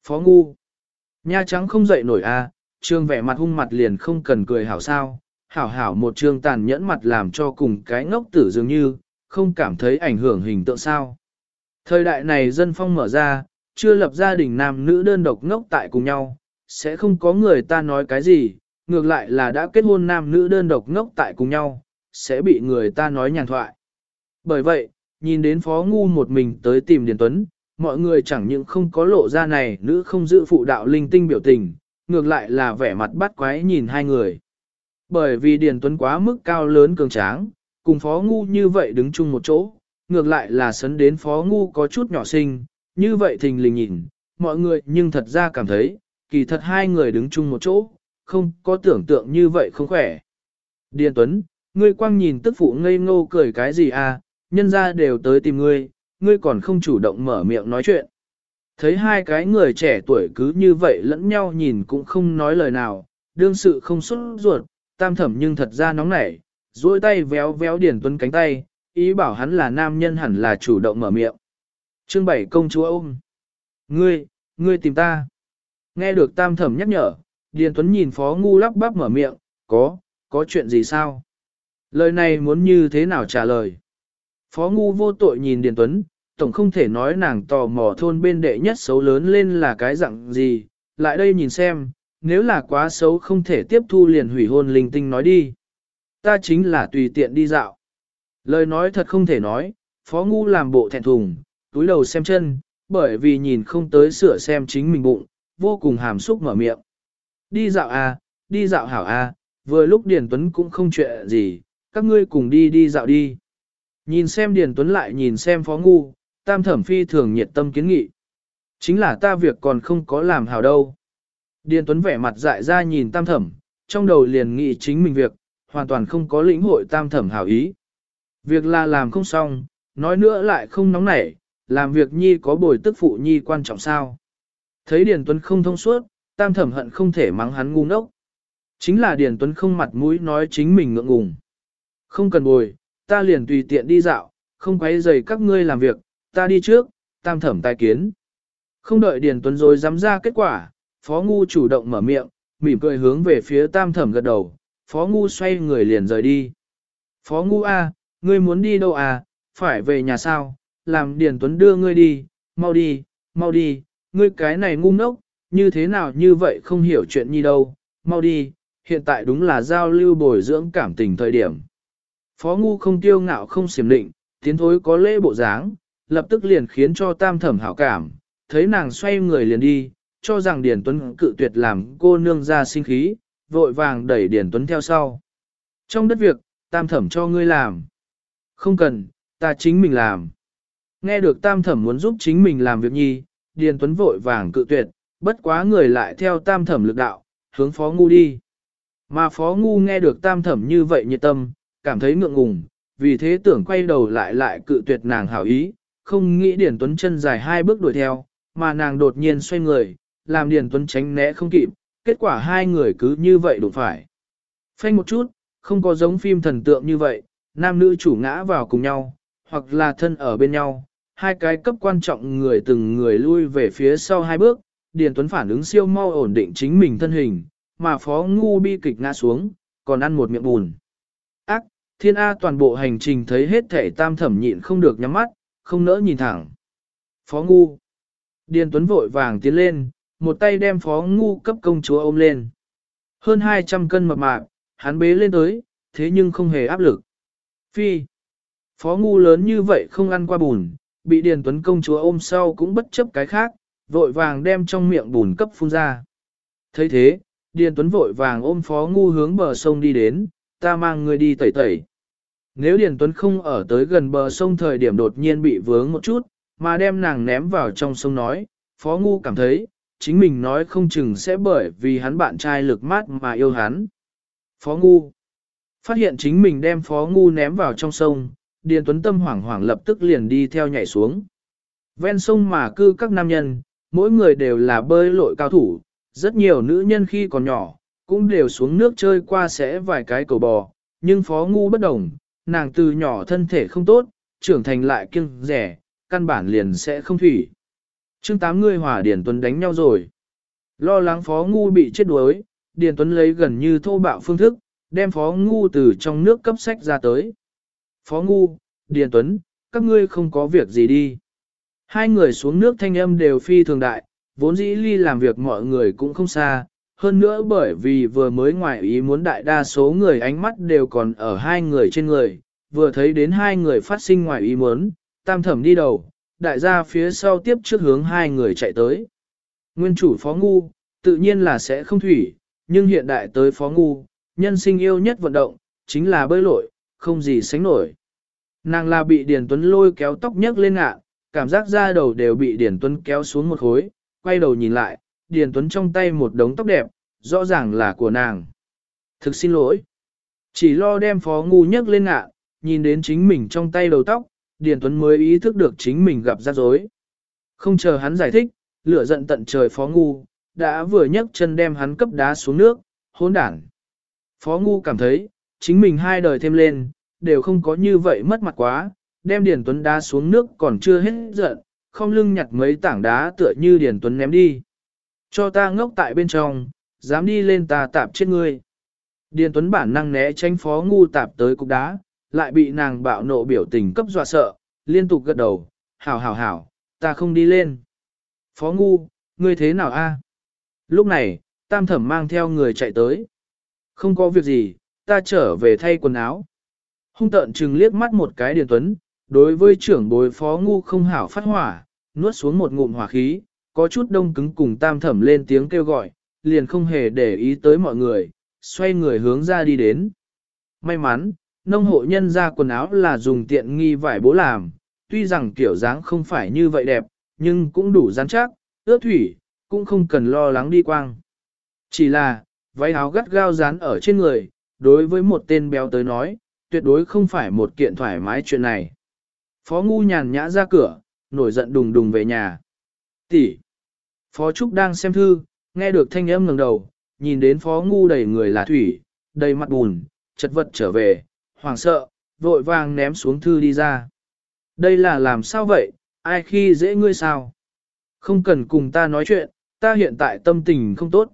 Speaker 1: Phó ngu. Nha trắng không dậy nổi a, à, trương vẻ mặt hung mặt liền không cần cười hảo sao, hảo hảo một trương tàn nhẫn mặt làm cho cùng cái ngốc tử dường như, không cảm thấy ảnh hưởng hình tượng sao. Thời đại này dân phong mở ra, chưa lập gia đình nam nữ đơn độc ngốc tại cùng nhau, sẽ không có người ta nói cái gì, ngược lại là đã kết hôn nam nữ đơn độc ngốc tại cùng nhau, sẽ bị người ta nói nhàn thoại. Bởi vậy, nhìn đến Phó Ngu một mình tới tìm Điền Tuấn, mọi người chẳng những không có lộ ra này nữ không giữ phụ đạo linh tinh biểu tình, ngược lại là vẻ mặt bắt quái nhìn hai người. Bởi vì Điền Tuấn quá mức cao lớn cường tráng, cùng Phó Ngu như vậy đứng chung một chỗ, ngược lại là sấn đến Phó Ngu có chút nhỏ sinh, như vậy thình lình nhìn, mọi người nhưng thật ra cảm thấy, kỳ thật hai người đứng chung một chỗ, không có tưởng tượng như vậy không khỏe. Điền Tuấn, ngươi quang nhìn tức phụ ngây ngô cười cái gì à, nhân ra đều tới tìm ngươi, ngươi còn không chủ động mở miệng nói chuyện. Thấy hai cái người trẻ tuổi cứ như vậy lẫn nhau nhìn cũng không nói lời nào, đương sự không xuất ruột, tam thẩm nhưng thật ra nóng nảy, duỗi tay véo véo Điền Tuấn cánh tay, ý bảo hắn là nam nhân hẳn là chủ động mở miệng. Chương bảy công chúa ôm. Ngươi, ngươi tìm ta. Nghe được tam thẩm nhắc nhở, Điền Tuấn nhìn phó ngu lắp bắp mở miệng, có, có chuyện gì sao? Lời này muốn như thế nào trả lời? Phó ngu vô tội nhìn Điền Tuấn, tổng không thể nói nàng tò mò thôn bên đệ nhất xấu lớn lên là cái dạng gì, lại đây nhìn xem, nếu là quá xấu không thể tiếp thu liền hủy hôn linh tinh nói đi. Ta chính là tùy tiện đi dạo. Lời nói thật không thể nói, phó ngu làm bộ thẹn thùng, túi đầu xem chân, bởi vì nhìn không tới sửa xem chính mình bụng, vô cùng hàm xúc mở miệng. Đi dạo à, đi dạo hảo à, vừa lúc Điền Tuấn cũng không chuyện gì, các ngươi cùng đi đi dạo đi. Nhìn xem Điền Tuấn lại nhìn xem Phó Ngu, tam thẩm phi thường nhiệt tâm kiến nghị. Chính là ta việc còn không có làm hảo đâu. Điền Tuấn vẻ mặt dại ra nhìn tam thẩm, trong đầu liền nghĩ chính mình việc, hoàn toàn không có lĩnh hội tam thẩm hảo ý. Việc là làm không xong, nói nữa lại không nóng nảy, làm việc nhi có bồi tức phụ nhi quan trọng sao. Thấy Điền Tuấn không thông suốt, tam thẩm hận không thể mắng hắn ngu ngốc. Chính là Điền Tuấn không mặt mũi nói chính mình ngượng ngùng. Không cần bồi, ta liền tùy tiện đi dạo, không quấy rầy các ngươi làm việc, ta đi trước, tam thẩm tai kiến. Không đợi Điền Tuấn rồi dám ra kết quả, Phó Ngu chủ động mở miệng, mỉm cười hướng về phía tam thẩm gật đầu, Phó Ngu xoay người liền rời đi. Phó Ngu A, ngươi muốn đi đâu à, phải về nhà sao, làm Điền Tuấn đưa ngươi đi, mau đi, mau đi, ngươi cái này ngu ngốc, như thế nào như vậy không hiểu chuyện nhi đâu, mau đi, hiện tại đúng là giao lưu bồi dưỡng cảm tình thời điểm. Phó ngu không tiêu ngạo không xiểm định, tiến thối có lễ bộ dáng, lập tức liền khiến cho tam thẩm hảo cảm, thấy nàng xoay người liền đi, cho rằng Điền Tuấn cự tuyệt làm cô nương ra sinh khí, vội vàng đẩy Điền Tuấn theo sau. Trong đất việc, tam thẩm cho ngươi làm. Không cần, ta chính mình làm. Nghe được tam thẩm muốn giúp chính mình làm việc nhi, Điền Tuấn vội vàng cự tuyệt, bất quá người lại theo tam thẩm lực đạo, hướng phó ngu đi. Mà phó ngu nghe được tam thẩm như vậy nhiệt tâm, cảm thấy ngượng ngùng, vì thế tưởng quay đầu lại lại cự tuyệt nàng hảo ý, không nghĩ Điền Tuấn chân dài hai bước đuổi theo, mà nàng đột nhiên xoay người, làm Điền Tuấn tránh né không kịp, kết quả hai người cứ như vậy đụng phải. Phanh một chút, không có giống phim thần tượng như vậy, nam nữ chủ ngã vào cùng nhau, hoặc là thân ở bên nhau, hai cái cấp quan trọng người từng người lui về phía sau hai bước, Điền Tuấn phản ứng siêu mau ổn định chính mình thân hình, mà phó ngu bi kịch ngã xuống, còn ăn một miệng bùn. Ác, thiên A toàn bộ hành trình thấy hết thể tam thẩm nhịn không được nhắm mắt, không nỡ nhìn thẳng. Phó ngu. Điền Tuấn vội vàng tiến lên, một tay đem phó ngu cấp công chúa ôm lên. Hơn 200 cân mập mạp, hắn bế lên tới, thế nhưng không hề áp lực. Phi. Phó ngu lớn như vậy không ăn qua bùn, bị Điền Tuấn công chúa ôm sau cũng bất chấp cái khác, vội vàng đem trong miệng bùn cấp phun ra. thấy thế, Điền Tuấn vội vàng ôm phó ngu hướng bờ sông đi đến, ta mang người đi tẩy tẩy. Nếu Điền Tuấn không ở tới gần bờ sông thời điểm đột nhiên bị vướng một chút, mà đem nàng ném vào trong sông nói, phó ngu cảm thấy, chính mình nói không chừng sẽ bởi vì hắn bạn trai lực mát mà yêu hắn. Phó ngu Phát hiện chính mình đem phó ngu ném vào trong sông, Điền Tuấn Tâm hoảng hoảng lập tức liền đi theo nhảy xuống. Ven sông mà cư các nam nhân, mỗi người đều là bơi lội cao thủ, rất nhiều nữ nhân khi còn nhỏ, cũng đều xuống nước chơi qua sẽ vài cái cầu bò, nhưng phó ngu bất đồng, nàng từ nhỏ thân thể không tốt, trưởng thành lại kiêng rẻ, căn bản liền sẽ không thủy. chương tám người hỏa Điền Tuấn đánh nhau rồi. Lo lắng phó ngu bị chết đuối, Điền Tuấn lấy gần như thô bạo phương thức, đem phó ngu từ trong nước cấp sách ra tới. Phó ngu, Điền Tuấn, các ngươi không có việc gì đi. Hai người xuống nước thanh âm đều phi thường đại, vốn dĩ ly làm việc mọi người cũng không xa, hơn nữa bởi vì vừa mới ngoại ý muốn đại đa số người ánh mắt đều còn ở hai người trên người, vừa thấy đến hai người phát sinh ngoại ý muốn, tam thẩm đi đầu, đại gia phía sau tiếp trước hướng hai người chạy tới. Nguyên chủ phó ngu, tự nhiên là sẽ không thủy, nhưng hiện đại tới phó ngu, nhân sinh yêu nhất vận động, chính là bơi lội, không gì sánh nổi. Nàng là bị Điền Tuấn lôi kéo tóc nhấc lên ngạ, cảm giác da đầu đều bị Điền Tuấn kéo xuống một khối, quay đầu nhìn lại, Điền Tuấn trong tay một đống tóc đẹp, rõ ràng là của nàng. Thực xin lỗi. Chỉ lo đem phó ngu nhấc lên ngạ, nhìn đến chính mình trong tay đầu tóc, Điền Tuấn mới ý thức được chính mình gặp rắc rối. Không chờ hắn giải thích, lửa giận tận trời phó ngu, đã vừa nhấc chân đem hắn cấp đá xuống nước, hỗn đản. Phó ngu cảm thấy, chính mình hai đời thêm lên, đều không có như vậy mất mặt quá, đem Điền Tuấn đá xuống nước còn chưa hết giận, không lưng nhặt mấy tảng đá tựa như Điền Tuấn ném đi. Cho ta ngốc tại bên trong, dám đi lên ta tạp chết ngươi. Điền Tuấn bản năng né tránh phó ngu tạp tới cục đá, lại bị nàng bạo nộ biểu tình cấp dọa sợ, liên tục gật đầu, hảo hảo hảo, ta không đi lên. Phó ngu, ngươi thế nào a? Lúc này, tam thẩm mang theo người chạy tới. Không có việc gì, ta trở về thay quần áo. Hung tợn chừng liếc mắt một cái Điền Tuấn, đối với trưởng bối phó ngu không hảo phát hỏa, nuốt xuống một ngụm hỏa khí, có chút đông cứng cùng tam thẩm lên tiếng kêu gọi, liền không hề để ý tới mọi người, xoay người hướng ra đi đến. May mắn, nông hộ nhân ra quần áo là dùng tiện nghi vải bố làm, tuy rằng kiểu dáng không phải như vậy đẹp, nhưng cũng đủ rắn chắc, ướt thủy, cũng không cần lo lắng đi quang. Chỉ là, váy áo gắt gao dán ở trên người, đối với một tên béo tới nói, tuyệt đối không phải một kiện thoải mái chuyện này. Phó ngu nhàn nhã ra cửa, nổi giận đùng đùng về nhà. Tỷ. Phó Trúc đang xem thư, nghe được thanh âm ngẩng đầu, nhìn đến phó ngu đầy người là thủy, đầy mặt bùn, chật vật trở về, hoảng sợ, vội vàng ném xuống thư đi ra. Đây là làm sao vậy, ai khi dễ ngươi sao? Không cần cùng ta nói chuyện, ta hiện tại tâm tình không tốt.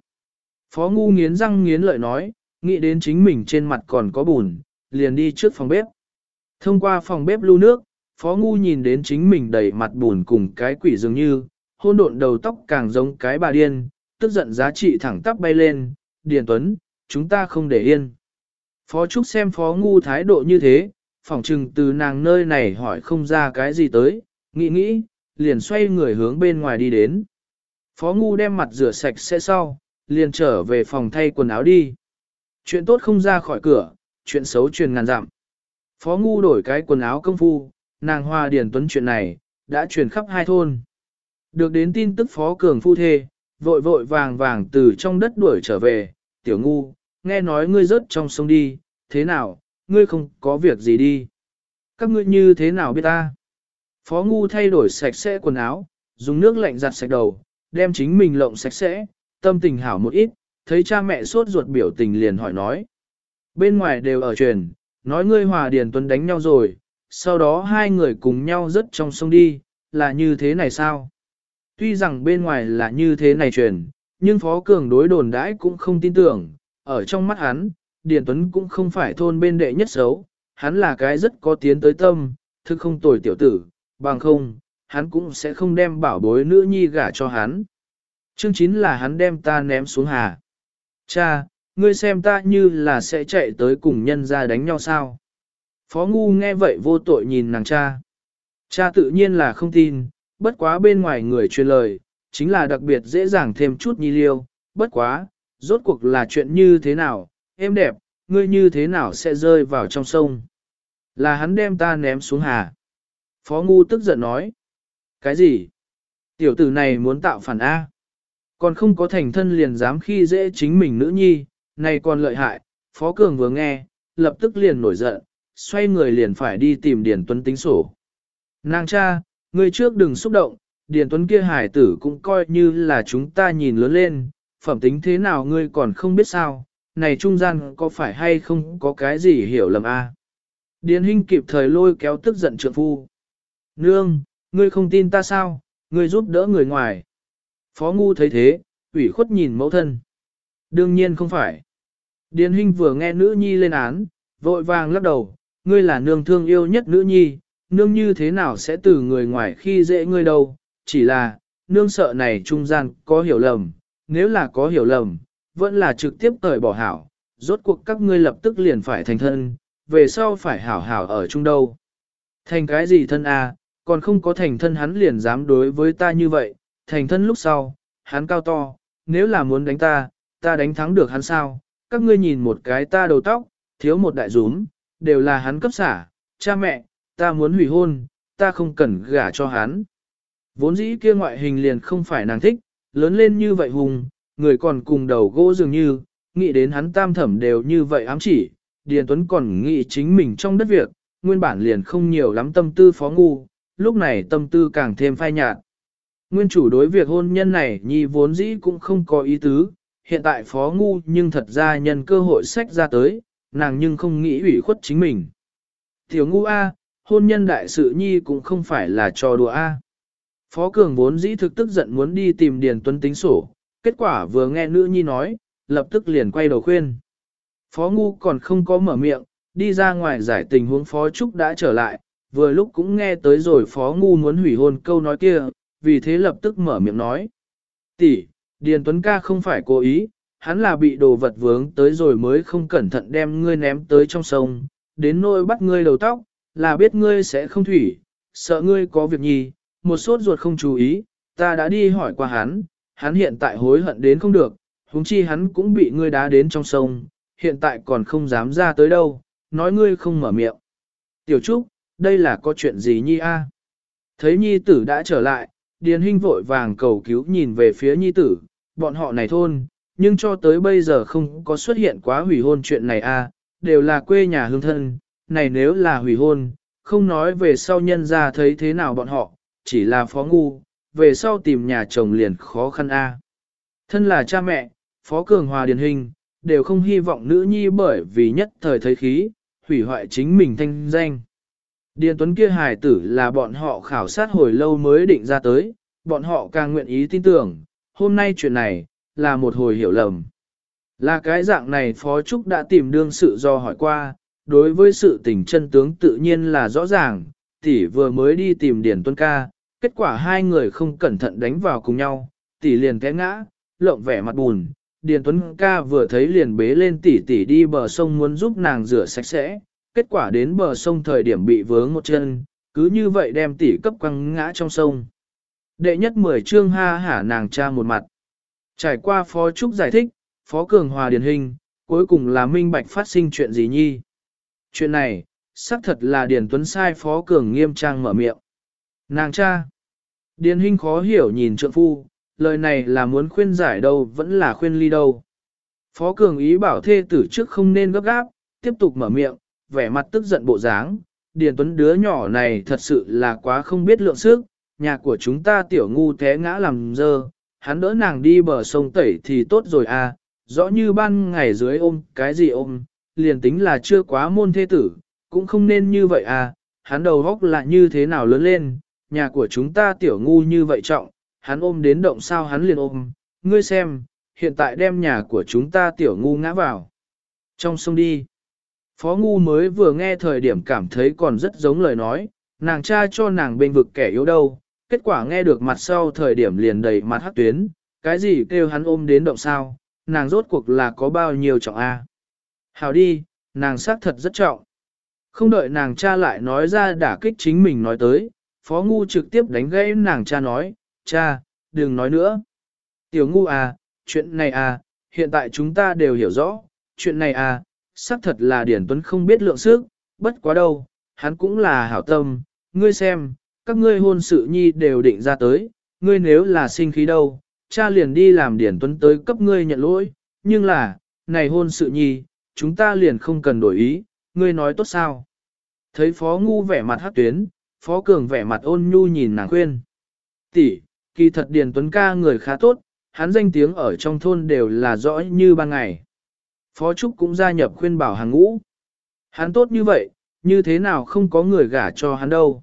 Speaker 1: Phó ngu nghiến răng nghiến lợi nói, nghĩ đến chính mình trên mặt còn có bùn, liền đi trước phòng bếp. Thông qua phòng bếp lưu nước, Phó Ngu nhìn đến chính mình đầy mặt buồn cùng cái quỷ dường như, hôn độn đầu tóc càng giống cái bà điên, tức giận giá trị thẳng tắp bay lên, Điền Tuấn, chúng ta không để yên. Phó Trúc xem Phó Ngu thái độ như thế, phỏng chừng từ nàng nơi này hỏi không ra cái gì tới, nghĩ nghĩ, liền xoay người hướng bên ngoài đi đến. Phó Ngu đem mặt rửa sạch sẽ sau, liền trở về phòng thay quần áo đi. Chuyện tốt không ra khỏi cửa, chuyện xấu truyền ngàn dặm. Phó Ngu đổi cái quần áo công phu, nàng Hoa Điền Tuấn chuyện này, đã truyền khắp hai thôn. Được đến tin tức Phó Cường phu thê, vội vội vàng vàng từ trong đất đuổi trở về, tiểu ngu, nghe nói ngươi rớt trong sông đi, thế nào, ngươi không có việc gì đi. Các ngươi như thế nào biết ta? Phó ngu thay đổi sạch sẽ quần áo, dùng nước lạnh giặt sạch đầu, đem chính mình lộng sạch sẽ, tâm tình hảo một ít, thấy cha mẹ sốt ruột biểu tình liền hỏi nói. Bên ngoài đều ở truyền, nói ngươi hòa điền tuấn đánh nhau rồi, sau đó hai người cùng nhau rớt trong sông đi, là như thế này sao? Tuy rằng bên ngoài là như thế này truyền, nhưng Phó Cường đối đồn đãi cũng không tin tưởng, ở trong mắt hắn, Điền Tuấn cũng không phải thôn bên đệ nhất xấu, hắn là cái rất có tiến tới tâm, thực không tồi tiểu tử, bằng không, hắn cũng sẽ không đem bảo bối nữ nhi gả cho hắn. Chương chín là hắn đem ta ném xuống hà. Cha, ngươi xem ta như là sẽ chạy tới cùng nhân ra đánh nhau sao? Phó Ngu nghe vậy vô tội nhìn nàng cha. Cha tự nhiên là không tin, bất quá bên ngoài người truyền lời, chính là đặc biệt dễ dàng thêm chút nhi liêu, bất quá, rốt cuộc là chuyện như thế nào, em đẹp, ngươi như thế nào sẽ rơi vào trong sông. Là hắn đem ta ném xuống hà. Phó Ngu tức giận nói. Cái gì? Tiểu tử này muốn tạo phản A. Còn không có thành thân liền dám khi dễ chính mình nữ nhi, này còn lợi hại. Phó Cường vừa nghe, lập tức liền nổi giận, xoay người liền phải đi tìm Điền Tuấn tính sổ. Nàng cha, ngươi trước đừng xúc động, Điền Tuấn kia hải tử cũng coi như là chúng ta nhìn lớn lên, phẩm tính thế nào ngươi còn không biết sao, này trung gian có phải hay không có cái gì hiểu lầm a? À? Điền Hinh kịp thời lôi kéo tức giận trượng phu. Nương, ngươi không tin ta sao, ngươi giúp đỡ người ngoài. Phó Ngu thấy thế, ủy khuất nhìn mẫu thân. Đương nhiên không phải. Điền Hinh vừa nghe nữ nhi lên án, vội vàng lắc đầu, ngươi là nương thương yêu nhất nữ nhi, nương như thế nào sẽ từ người ngoài khi dễ ngươi đâu, chỉ là, nương sợ này trung gian có hiểu lầm, nếu là có hiểu lầm, vẫn là trực tiếp cởi bỏ hảo, rốt cuộc các ngươi lập tức liền phải thành thân, về sau phải hảo hảo ở chung đâu. Thành cái gì thân a? còn không có thành thân hắn liền dám đối với ta như vậy, thành thân lúc sau, hắn cao to, nếu là muốn đánh ta, ta đánh thắng được hắn sao, các ngươi nhìn một cái ta đầu tóc, thiếu một đại rúm, đều là hắn cấp xả, cha mẹ, ta muốn hủy hôn, ta không cần gả cho hắn. Vốn dĩ kia ngoại hình liền không phải nàng thích, lớn lên như vậy hùng, người còn cùng đầu gỗ dường như, nghĩ đến hắn tam thẩm đều như vậy ám chỉ, Điền Tuấn còn nghĩ chính mình trong đất việc, nguyên bản liền không nhiều lắm tâm tư phó ngu, lúc này tâm tư càng thêm phai nhạt. Nguyên chủ đối việc hôn nhân này nhi vốn dĩ cũng không có ý tứ, hiện tại phó ngu nhưng thật ra nhân cơ hội sách ra tới, nàng nhưng không nghĩ ủy khuất chính mình. Tiểu ngu A, hôn nhân đại sự nhi cũng không phải là trò đùa A. Phó Cường vốn dĩ thực tức giận muốn đi tìm Điền Tuấn tính sổ, kết quả vừa nghe nữ nhi nói, lập tức liền quay đầu khuyên. Phó Ngu còn không có mở miệng, đi ra ngoài giải tình huống Phó Trúc đã trở lại, vừa lúc cũng nghe tới rồi Phó Ngu muốn hủy hôn câu nói kia, vì thế lập tức mở miệng nói. tỷ, Điền Tuấn ca không phải cố ý, hắn là bị đồ vật vướng tới rồi mới không cẩn thận đem ngươi ném tới trong sông, đến nỗi bắt ngươi đầu tóc, là biết ngươi sẽ không thủy, sợ ngươi có việc gì, một sốt ruột không chú ý, ta đã đi hỏi qua hắn, hắn hiện tại hối hận đến không được, huống chi hắn cũng bị ngươi đá đến trong sông, hiện tại còn không dám ra tới đâu, nói ngươi không mở miệng. Tiểu Trúc, đây là có chuyện gì nhi a? Thấy nhi tử đã trở lại, Điền Hinh vội vàng cầu cứu nhìn về phía nhi tử, bọn họ này thôn, nhưng cho tới bây giờ không có xuất hiện quá hủy hôn chuyện này a, đều là quê nhà hương thân, này nếu là hủy hôn, không nói về sau nhân ra thấy thế nào bọn họ, chỉ là phó ngu, về sau tìm nhà chồng liền khó khăn a. Thân là cha mẹ, phó cường hòa điển hình, đều không hy vọng nữ nhi bởi vì nhất thời thấy khí, hủy hoại chính mình thanh danh. Điền Tuấn kia hài tử là bọn họ khảo sát hồi lâu mới định ra tới, bọn họ càng nguyện ý tin tưởng, hôm nay chuyện này, là một hồi hiểu lầm. Là cái dạng này Phó Trúc đã tìm đương sự do hỏi qua, đối với sự tình chân tướng tự nhiên là rõ ràng, tỷ vừa mới đi tìm Điền Tuấn ca, kết quả hai người không cẩn thận đánh vào cùng nhau, tỷ liền té ngã, lộng vẻ mặt buồn. Điền Tuấn ca vừa thấy liền bế lên tỷ tỷ đi bờ sông muốn giúp nàng rửa sạch sẽ, kết quả đến bờ sông thời điểm bị vướng một chân, cứ như vậy đem tỷ cấp quăng ngã trong sông. Đệ nhất mười chương ha hả nàng cha một mặt. Trải qua Phó Trúc giải thích, Phó Cường Hòa điển hình, cuối cùng là minh bạch phát sinh chuyện gì nhi. Chuyện này, xác thật là Điền Tuấn sai Phó Cường nghiêm trang mở miệng. Nàng cha. Điền hình khó hiểu nhìn trượng phu, lời này là muốn khuyên giải đâu vẫn là khuyên ly đâu. Phó Cường ý bảo thê tử trước không nên gấp gáp, tiếp tục mở miệng, vẻ mặt tức giận bộ dáng. Điền Tuấn đứa nhỏ này thật sự là quá không biết lượng sức, nhà của chúng ta tiểu ngu té ngã làm dơ, hắn đỡ nàng đi bờ sông tẩy thì tốt rồi à, rõ như ban ngày dưới ôm, cái gì ôm, liền tính là chưa quá môn thế tử, cũng không nên như vậy à, hắn đầu góc là như thế nào lớn lên, nhà của chúng ta tiểu ngu như vậy trọng, hắn ôm đến động sao hắn liền ôm, ngươi xem, hiện tại đem nhà của chúng ta tiểu ngu ngã vào. Trong sông đi, phó ngu mới vừa nghe thời điểm cảm thấy còn rất giống lời nói, nàng cha cho nàng bên vực kẻ yếu đâu, kết quả nghe được mặt sau thời điểm liền đầy mặt hắc tuyến, cái gì kêu hắn ôm đến động sao, nàng rốt cuộc là có bao nhiêu trọng A. Hào đi, nàng xác thật rất trọng. Không đợi nàng cha lại nói ra đả kích chính mình nói tới, phó ngu trực tiếp đánh gãy nàng cha nói, cha, đừng nói nữa. Tiểu ngu à, chuyện này à, hiện tại chúng ta đều hiểu rõ, chuyện này à, xác thật là Điển Tuấn không biết lượng sức, bất quá đâu, hắn cũng là hảo tâm, ngươi xem, các ngươi hôn sự nhi đều định ra tới, ngươi nếu là sinh khí đâu, cha liền đi làm Điển Tuấn tới cấp ngươi nhận lỗi, nhưng là, này hôn sự nhi, chúng ta liền không cần đổi ý, ngươi nói tốt sao. Thấy Phó Ngu vẻ mặt hát tuyến, Phó Cường vẻ mặt ôn nhu nhìn nàng khuyên. tỷ, kỳ thật điển Tuấn ca người khá tốt, hắn danh tiếng ở trong thôn đều là rõ như ban ngày. Phó Trúc cũng gia nhập khuyên bảo hàng ngũ. Hắn tốt như vậy, như thế nào không có người gả cho hắn đâu.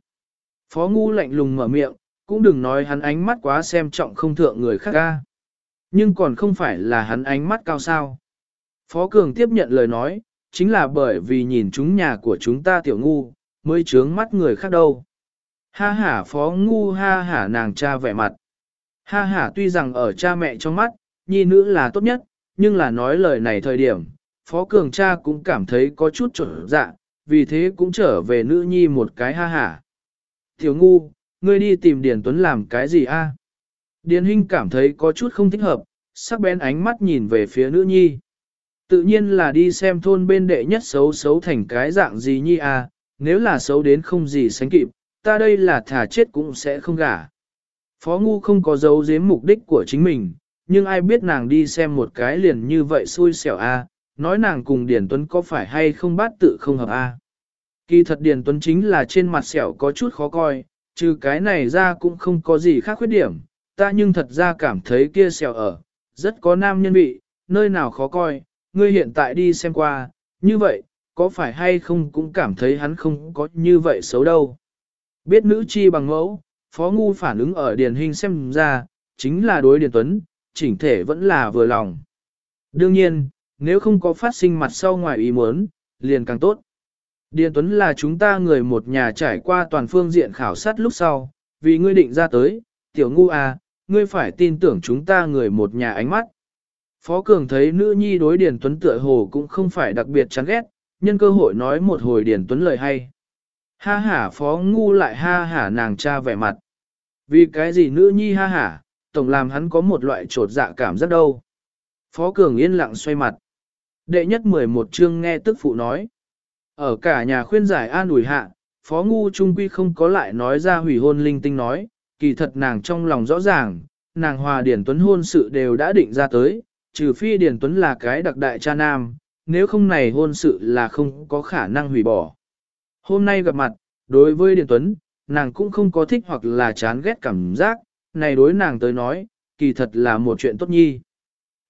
Speaker 1: Phó Ngu lạnh lùng mở miệng, cũng đừng nói hắn ánh mắt quá xem trọng không thượng người khác ca. Nhưng còn không phải là hắn ánh mắt cao sao. Phó Cường tiếp nhận lời nói, chính là bởi vì nhìn chúng nhà của chúng ta tiểu ngu, mới trướng mắt người khác đâu. Ha hả phó ngu ha hả nàng cha vẻ mặt. Ha hả tuy rằng ở cha mẹ trong mắt, nhi nữ là tốt nhất, nhưng là nói lời này thời điểm, phó cường cha cũng cảm thấy có chút trở dạ, vì thế cũng trở về nữ nhi một cái ha hả. Tiểu ngu, ngươi đi tìm Điền Tuấn làm cái gì a? Điền Hinh cảm thấy có chút không thích hợp, sắc bén ánh mắt nhìn về phía nữ nhi. Tự nhiên là đi xem thôn bên đệ nhất xấu xấu thành cái dạng gì nhi a, nếu là xấu đến không gì sánh kịp, ta đây là thả chết cũng sẽ không gả. Phó Ngu không có dấu giếm mục đích của chính mình, nhưng ai biết nàng đi xem một cái liền như vậy xui xẻo a, nói nàng cùng Điền Tuấn có phải hay không bát tự không hợp a. Kỳ thật Điền Tuấn chính là trên mặt sẹo có chút khó coi, trừ cái này ra cũng không có gì khác khuyết điểm, ta nhưng thật ra cảm thấy kia sẹo ở, rất có nam nhân vị, nơi nào khó coi, ngươi hiện tại đi xem qua, như vậy, có phải hay không cũng cảm thấy hắn không có như vậy xấu đâu. Biết nữ chi bằng mẫu, Phó Ngu phản ứng ở Điền Hình xem ra, chính là đối Điền Tuấn, chỉnh thể vẫn là vừa lòng. Đương nhiên, nếu không có phát sinh mặt sau ngoài ý muốn, liền càng tốt. Điền Tuấn là chúng ta người một nhà trải qua toàn phương diện khảo sát lúc sau, vì ngươi định ra tới, tiểu ngu à, ngươi phải tin tưởng chúng ta người một nhà ánh mắt. Phó Cường thấy nữ nhi đối Điền Tuấn tựa hồ cũng không phải đặc biệt chán ghét, nhân cơ hội nói một hồi Điền Tuấn lời hay. Ha hả Phó ngu lại ha hả nàng cha vẻ mặt. Vì cái gì nữ nhi ha hả, tổng làm hắn có một loại trột dạ cảm rất đâu. Phó Cường yên lặng xoay mặt. Đệ nhất 11 chương nghe tức phụ nói. Ở cả nhà khuyên giải an ủi hạ, Phó Ngu Trung Quy không có lại nói ra hủy hôn linh tinh nói, kỳ thật nàng trong lòng rõ ràng, nàng hòa Điển Tuấn hôn sự đều đã định ra tới, trừ phi Điển Tuấn là cái đặc đại cha nam, nếu không này hôn sự là không có khả năng hủy bỏ. Hôm nay gặp mặt, đối với Điển Tuấn, nàng cũng không có thích hoặc là chán ghét cảm giác, này đối nàng tới nói, kỳ thật là một chuyện tốt nhi.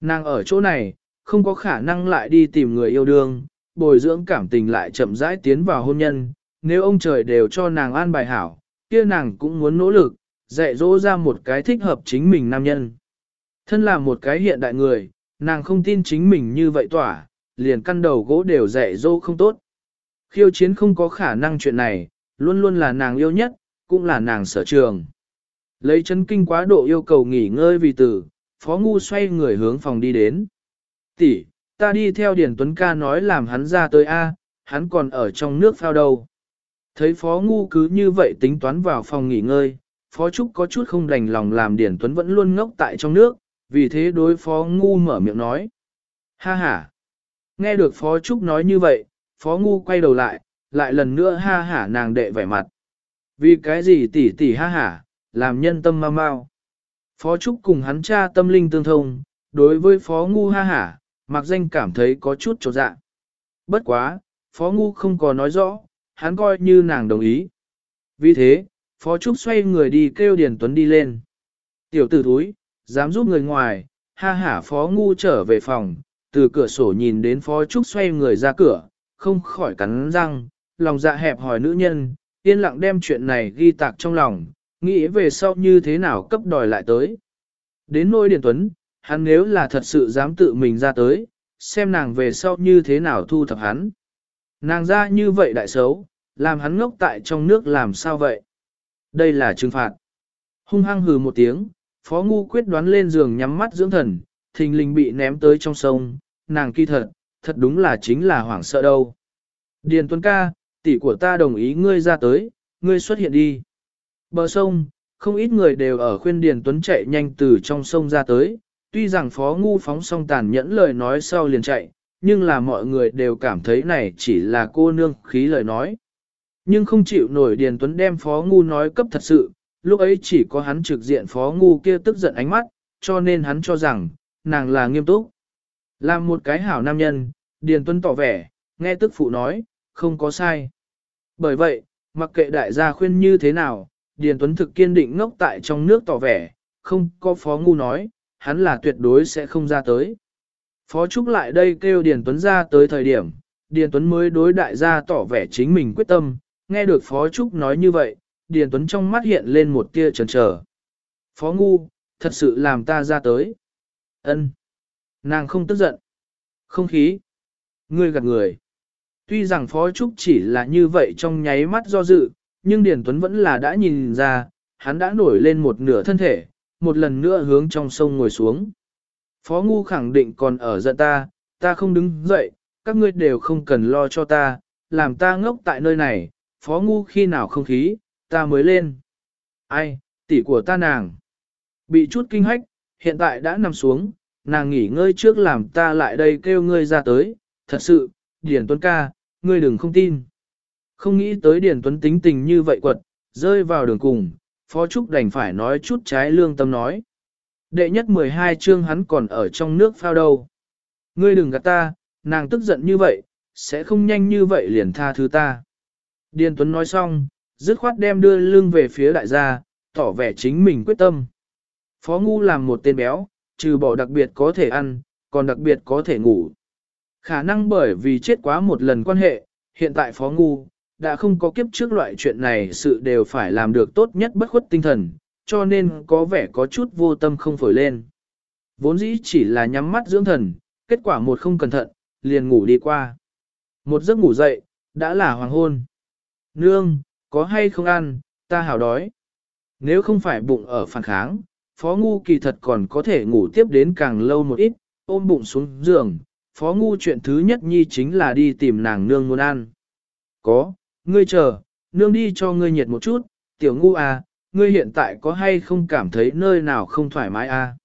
Speaker 1: Nàng ở chỗ này, không có khả năng lại đi tìm người yêu đương, bồi dưỡng cảm tình lại chậm rãi tiến vào hôn nhân, nếu ông trời đều cho nàng an bài hảo, kia nàng cũng muốn nỗ lực, dạy dỗ ra một cái thích hợp chính mình nam nhân. Thân là một cái hiện đại người, nàng không tin chính mình như vậy tỏa, liền căn đầu gỗ đều dạy dỗ không tốt. Khiêu chiến không có khả năng chuyện này, luôn luôn là nàng yêu nhất, cũng là nàng sở trường. Lấy chân kinh quá độ yêu cầu nghỉ ngơi vì tử, Phó Ngu xoay người hướng phòng đi đến. Tỷ, ta đi theo điển Tuấn ca nói làm hắn ra tới A, hắn còn ở trong nước phao đâu. Thấy Phó Ngu cứ như vậy tính toán vào phòng nghỉ ngơi, Phó Trúc có chút không đành lòng làm Điển Tuấn vẫn luôn ngốc tại trong nước, vì thế đối Phó Ngu mở miệng nói. Ha ha! Nghe được Phó Trúc nói như vậy, Phó Ngu quay đầu lại, lại lần nữa ha hả nàng đệ vẻ mặt. Vì cái gì tỉ tỉ ha hả, làm nhân tâm mau mau. Phó Trúc cùng hắn cha tâm linh tương thông, đối với Phó Ngu ha hả, mặc danh cảm thấy có chút trột dạ. Bất quá, Phó Ngu không có nói rõ, hắn coi như nàng đồng ý. Vì thế, Phó Trúc xoay người đi kêu Điền Tuấn đi lên. Tiểu tử thúi, dám giúp người ngoài, ha hả Phó Ngu trở về phòng, từ cửa sổ nhìn đến Phó Trúc xoay người ra cửa, không khỏi cắn răng, lòng dạ hẹp hỏi nữ nhân, yên lặng đem chuyện này ghi tạc trong lòng, nghĩ về sau như thế nào cấp đòi lại tới. Đến nỗi Điền Tuấn, hắn nếu là thật sự dám tự mình ra tới, xem nàng về sau như thế nào thu thập hắn. Nàng ra như vậy đại xấu, làm hắn ngốc tại trong nước làm sao vậy? Đây là trừng phạt. Hung hăng hừ một tiếng, Phó Ngu quyết đoán lên giường nhắm mắt dưỡng thần, thình lình bị ném tới trong sông, nàng kỳ thật, thật đúng là chính là hoảng sợ đâu. Điền Tuấn ca, tỷ của ta đồng ý ngươi ra tới, ngươi xuất hiện đi. Bờ sông, không ít người đều ở khuyên Điền Tuấn chạy nhanh từ trong sông ra tới, tuy rằng Phó Ngu phóng song tàn nhẫn lời nói sau liền chạy, nhưng là mọi người đều cảm thấy này chỉ là cô nương khí lời nói. Nhưng không chịu nổi Điền Tuấn đem Phó Ngu nói cấp thật sự, lúc ấy chỉ có hắn trực diện Phó Ngu kia tức giận ánh mắt, cho nên hắn cho rằng, nàng là nghiêm túc. Làm một cái hảo nam nhân, Điền Tuấn tỏ vẻ, nghe tức phụ nói, không có sai. Bởi vậy, mặc kệ đại gia khuyên như thế nào, Điền Tuấn thực kiên định ngốc tại trong nước tỏ vẻ, không có Phó Ngu nói, hắn là tuyệt đối sẽ không ra tới. Phó Trúc lại đây kêu Điền Tuấn ra tới thời điểm, Điền Tuấn mới đối đại gia tỏ vẻ chính mình quyết tâm, nghe được Phó Trúc nói như vậy, Điền Tuấn trong mắt hiện lên một tia chần chờ. Phó Ngu, thật sự làm ta ra tới. Ân, Nàng không tức giận. Không khí. Ngươi gạt người. Tuy rằng Phó Trúc chỉ là như vậy trong nháy mắt do dự, nhưng Điền Tuấn vẫn là đã nhìn ra, hắn đã nổi lên một nửa thân thể, một lần nữa hướng trong sông ngồi xuống. Phó Ngu khẳng định còn ở giận ta, ta không đứng dậy, các ngươi đều không cần lo cho ta, làm ta ngốc tại nơi này, Phó Ngu khi nào không khí, ta mới lên. Ai, tỷ của ta nàng. Bị chút kinh hách, hiện tại đã nằm xuống, nàng nghỉ ngơi trước làm ta lại đây kêu ngươi ra tới, thật sự, Điển Tuấn ca, ngươi đừng không tin. Không nghĩ tới Điển Tuấn tính tình như vậy quật, rơi vào đường cùng, Phó Trúc đành phải nói chút trái lương tâm nói. Đệ nhất 12 chương hắn còn ở trong nước phao đâu. Ngươi đừng gạt ta, nàng tức giận như vậy, sẽ không nhanh như vậy liền tha thứ ta. Điền Tuấn nói xong, dứt khoát đem đưa lưng về phía đại gia, tỏ vẻ chính mình quyết tâm. Phó Ngu làm một tên béo, trừ bỏ đặc biệt có thể ăn, còn đặc biệt có thể ngủ. Khả năng bởi vì chết quá một lần quan hệ, hiện tại Phó Ngu, đã không có kiếp trước loại chuyện này sự đều phải làm được tốt nhất bất khuất tinh thần, cho nên có vẻ có chút vô tâm không phổi lên. Vốn dĩ chỉ là nhắm mắt dưỡng thần, kết quả một không cẩn thận, liền ngủ đi qua. Một giấc ngủ dậy, đã là hoàng hôn. Nương, có hay không ăn, ta hảo đói. Nếu không phải bụng ở phản kháng, Phó Ngu kỳ thật còn có thể ngủ tiếp đến càng lâu một ít, ôm bụng xuống giường. Phó Ngu chuyện thứ nhất nhi chính là đi tìm nàng nương muốn ăn. Có, ngươi chờ, nương đi cho ngươi nhiệt một chút, tiểu ngu à, ngươi hiện tại có hay không cảm thấy nơi nào không thoải mái à?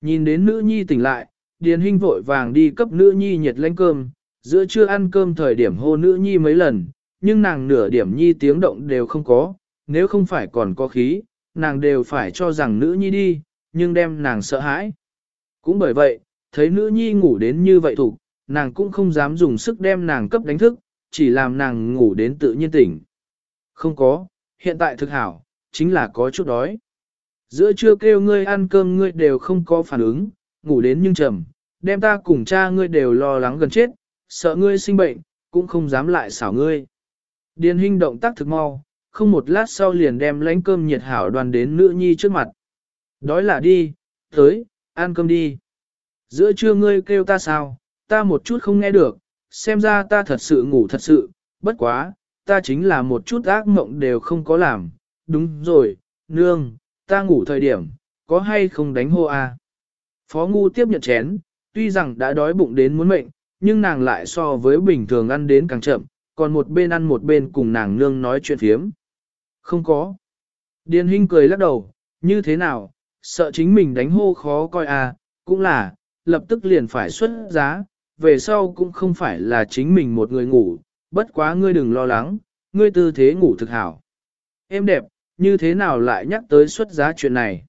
Speaker 1: Nhìn đến nữ nhi tỉnh lại, Điền Hinh vội vàng đi cấp nữ nhi nhiệt lanh cơm, giữa trưa ăn cơm thời điểm hô nữ nhi mấy lần, nhưng nàng nửa điểm nhi tiếng động đều không có, nếu không phải còn có khí, nàng đều phải cho rằng nữ nhi đi, nhưng đem nàng sợ hãi. Cũng bởi vậy, thấy nữ nhi ngủ đến như vậy thủ, nàng cũng không dám dùng sức đem nàng cấp đánh thức, chỉ làm nàng ngủ đến tự nhiên tỉnh. Không có, hiện tại thực hảo, chính là có chút đói. Giữa trưa kêu ngươi ăn cơm ngươi đều không có phản ứng, ngủ đến nhưng trầm, đem ta cùng cha ngươi đều lo lắng gần chết, sợ ngươi sinh bệnh, cũng không dám lại xảo ngươi. Điền hình động tác thực mau, không một lát sau liền đem lánh cơm nhiệt hảo đoàn đến nữ nhi trước mặt. Đói là đi, tới, ăn cơm đi. Giữa trưa ngươi kêu ta sao, ta một chút không nghe được, xem ra ta thật sự ngủ thật sự, bất quá, ta chính là một chút ác mộng đều không có làm, đúng rồi, nương, ta ngủ thời điểm, có hay không đánh hô à? Phó ngu tiếp nhận chén, tuy rằng đã đói bụng đến muốn mệnh, nhưng nàng lại so với bình thường ăn đến càng chậm, còn một bên ăn một bên cùng nàng nương nói chuyện phiếm. Không có. Điền Hinh cười lắc đầu, như thế nào, sợ chính mình đánh hô khó coi à, cũng là, lập tức liền phải xuất giá, về sau cũng không phải là chính mình một người ngủ, bất quá ngươi đừng lo lắng, ngươi tư thế ngủ thực hảo. Em đẹp, như thế nào lại nhắc tới xuất giá chuyện này?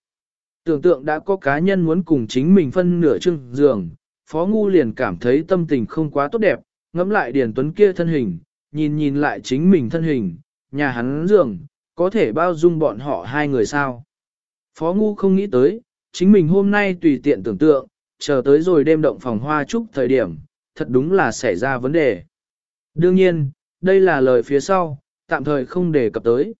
Speaker 1: Tưởng tượng đã có cá nhân muốn cùng chính mình phân nửa chưng giường, Phó Ngu liền cảm thấy tâm tình không quá tốt đẹp, ngẫm lại Điền Tuấn kia thân hình, nhìn nhìn lại chính mình thân hình, nhà hắn giường, có thể bao dung bọn họ hai người sao? Phó Ngu không nghĩ tới, chính mình hôm nay tùy tiện tưởng tượng, chờ tới rồi đêm động phòng hoa trúc thời điểm, thật đúng là xảy ra vấn đề. Đương nhiên, đây là lời phía sau, tạm thời không đề cập tới.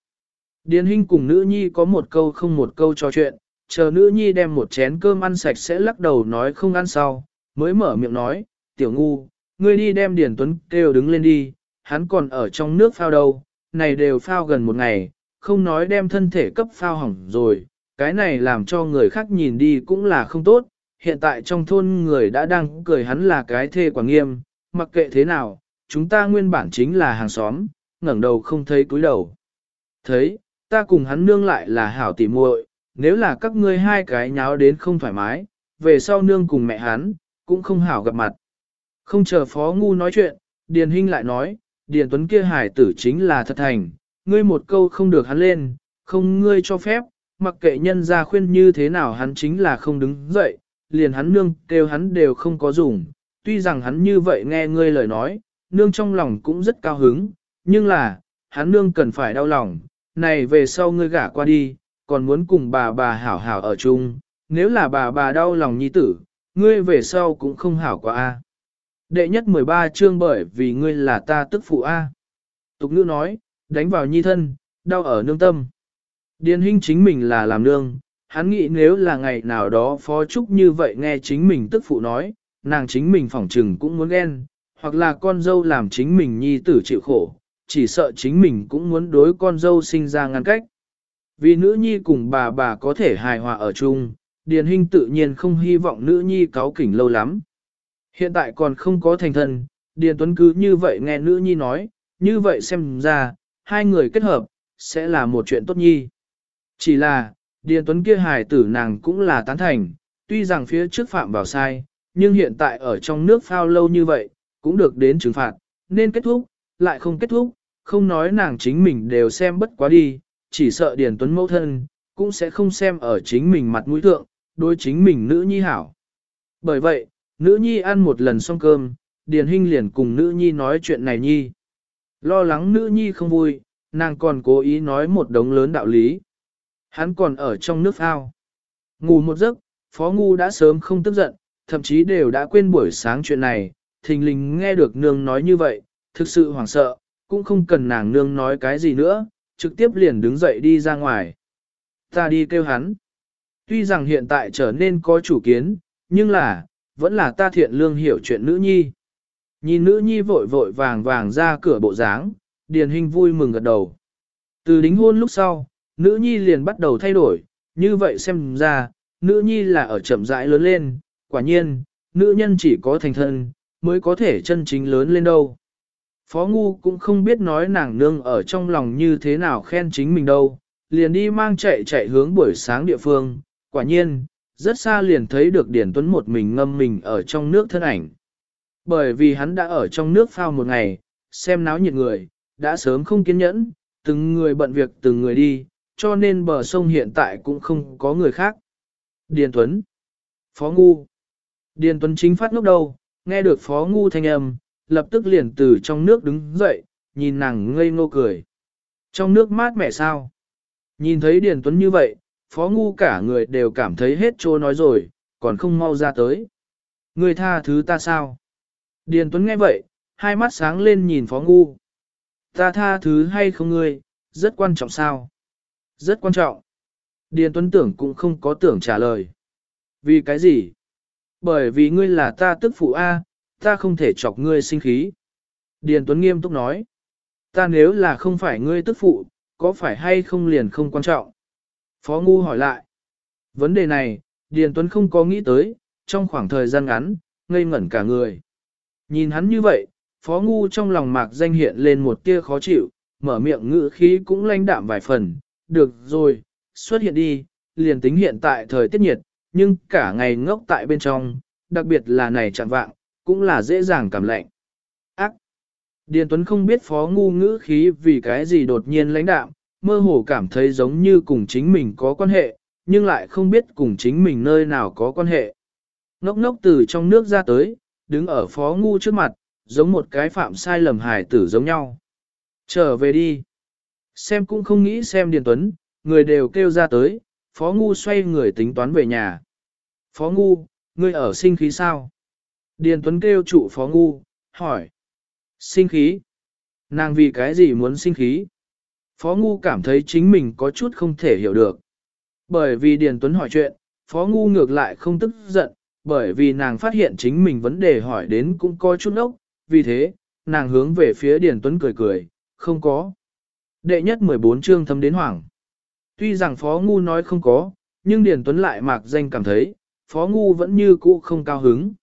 Speaker 1: Điền Hinh cùng nữ nhi có một câu không một câu trò chuyện, chờ nữ nhi đem một chén cơm ăn sạch sẽ lắc đầu nói không ăn sau, mới mở miệng nói, tiểu ngu, ngươi đi đem Điền Tuấn kêu đứng lên đi, hắn còn ở trong nước phao đâu, này đều phao gần một ngày, không nói đem thân thể cấp phao hỏng rồi, cái này làm cho người khác nhìn đi cũng là không tốt, hiện tại trong thôn người đã đang cười hắn là cái thê quả nghiêm, mặc kệ thế nào, chúng ta nguyên bản chính là hàng xóm, ngẩng đầu không thấy cúi đầu. Thấy, ta cùng hắn nương lại là hảo tỉ muội, nếu là các ngươi hai cái nháo đến không thoải mái, về sau nương cùng mẹ hắn, cũng không hảo gặp mặt. Không chờ phó ngu nói chuyện, Điền Hinh lại nói, Điền Tuấn kia hải tử chính là thật thành, ngươi một câu không được hắn lên, không ngươi cho phép, mặc kệ nhân ra khuyên như thế nào hắn chính là không đứng dậy, liền hắn nương kêu hắn đều không có dùng, tuy rằng hắn như vậy nghe ngươi lời nói, nương trong lòng cũng rất cao hứng, nhưng là, hắn nương cần phải đau lòng, này về sau ngươi gả qua đi, còn muốn cùng bà bà hảo hảo ở chung, nếu là bà bà đau lòng nhi tử, ngươi về sau cũng không hảo qua a. Đệ nhất 13 chương bởi vì ngươi là ta tức phụ a. Tục nữ nói, đánh vào nhi thân, đau ở nương tâm. Điền Hinh chính mình là làm nương, hắn nghĩ nếu là ngày nào đó phó trúc như vậy nghe chính mình tức phụ nói, nàng chính mình phỏng trừng cũng muốn ghen, hoặc là con dâu làm chính mình nhi tử chịu khổ, chỉ sợ chính mình cũng muốn đối con dâu sinh ra ngăn cách. Vì nữ nhi cùng bà bà có thể hài hòa ở chung, Điền Hinh tự nhiên không hy vọng nữ nhi cáo kỉnh lâu lắm. Hiện tại còn không có thành thân, Điền Tuấn cứ như vậy nghe nữ nhi nói, như vậy xem ra, hai người kết hợp, sẽ là một chuyện tốt nhi. Chỉ là, Điền Tuấn kia hài tử nàng cũng là tán thành, tuy rằng phía trước phạm vào sai, nhưng hiện tại ở trong nước phao lâu như vậy, cũng được đến trừng phạt, nên kết thúc, lại không kết thúc, không nói nàng chính mình đều xem bất quá đi, chỉ sợ Điền Tuấn mẫu thân, cũng sẽ không xem ở chính mình mặt mũi thượng, đối chính mình nữ nhi hảo. Bởi vậy, nữ nhi ăn một lần xong cơm, Điền Hinh liền cùng nữ nhi nói chuyện này nhi. Lo lắng nữ nhi không vui, nàng còn cố ý nói một đống lớn đạo lý. Hắn còn ở trong nước ao. Ngủ một giấc, Phó Ngu đã sớm không tức giận, thậm chí đều đã quên buổi sáng chuyện này, thình lình nghe được nương nói như vậy, thực sự hoảng sợ, cũng không cần nàng nương nói cái gì nữa, trực tiếp liền đứng dậy đi ra ngoài. Ta đi kêu hắn. Tuy rằng hiện tại trở nên có chủ kiến, nhưng là, vẫn là ta thiện lương hiểu chuyện nữ nhi. Nhìn nữ nhi vội vội vàng vàng ra cửa bộ dáng, Điền hình vui mừng gật đầu. Từ đính hôn lúc sau, nữ nhi liền bắt đầu thay đổi, như vậy xem ra, nữ nhi là ở chậm rãi lớn lên, quả nhiên, nữ nhân chỉ có thành thân, mới có thể chân chính lớn lên đâu. Phó Ngu cũng không biết nói nàng nương ở trong lòng như thế nào khen chính mình đâu, liền đi mang chạy chạy hướng buổi sáng địa phương, quả nhiên, rất xa liền thấy được Điển Tuấn một mình ngâm mình ở trong nước thân ảnh. Bởi vì hắn đã ở trong nước phao một ngày, xem náo nhiệt người, đã sớm không kiên nhẫn, từng người bận việc từng người đi, cho nên bờ sông hiện tại cũng không có người khác. Điền Tuấn Phó Ngu Điền Tuấn chính phát ngốc đầu, nghe được Phó Ngu thanh âm, lập tức liền từ trong nước đứng dậy, nhìn nàng ngây ngô cười. Trong nước mát mẻ sao? Nhìn thấy Điền Tuấn như vậy, Phó Ngu cả người đều cảm thấy hết trô nói rồi, còn không mau ra tới. Người tha thứ ta sao? Điền Tuấn nghe vậy, hai mắt sáng lên nhìn Phó Ngu. Ta tha thứ hay không ngươi, rất quan trọng sao? Rất quan trọng. Điền Tuấn tưởng cũng không có tưởng trả lời. Vì cái gì? Bởi vì ngươi là ta tức phụ A, ta không thể chọc ngươi sinh khí. Điền Tuấn nghiêm túc nói. Ta nếu là không phải ngươi tức phụ, có phải hay không liền không quan trọng? Phó Ngu hỏi lại. Vấn đề này, Điền Tuấn không có nghĩ tới, trong khoảng thời gian ngắn, ngây ngẩn cả người. Nhìn hắn như vậy, Phó Ngu trong lòng mạc danh hiện lên một tia khó chịu, mở miệng ngữ khí cũng lãnh đạm vài phần, được rồi, xuất hiện đi, liền tính hiện tại thời tiết nhiệt, nhưng cả ngày ngốc tại bên trong, đặc biệt là này chẳng vạng, cũng là dễ dàng cảm lạnh. Ác! Điền Tuấn không biết phó ngu ngữ khí vì cái gì đột nhiên lãnh đạm, mơ hồ cảm thấy giống như cùng chính mình có quan hệ, nhưng lại không biết cùng chính mình nơi nào có quan hệ. Ngốc ngốc từ trong nước ra tới, đứng ở phó ngu trước mặt, giống một cái phạm sai lầm hài tử giống nhau. Trở về đi. Xem cũng không nghĩ xem Điền Tuấn, người đều kêu ra tới, phó ngu xoay người tính toán về nhà. Phó ngu, ngươi ở sinh khí sao? Điền Tuấn kêu trụ phó ngu, hỏi. Sinh khí? Nàng vì cái gì muốn sinh khí? Phó ngu cảm thấy chính mình có chút không thể hiểu được. Bởi vì Điền Tuấn hỏi chuyện, phó ngu ngược lại không tức giận, bởi vì nàng phát hiện chính mình vấn đề hỏi đến cũng có chút ốc, vì thế, nàng hướng về phía Điền Tuấn cười cười, không có. Đệ nhất 14 chương thâm đến hoảng. Tuy rằng Phó Ngu nói không có, nhưng Điền Tuấn lại mạc danh cảm thấy, Phó Ngu vẫn như cũ không cao hứng.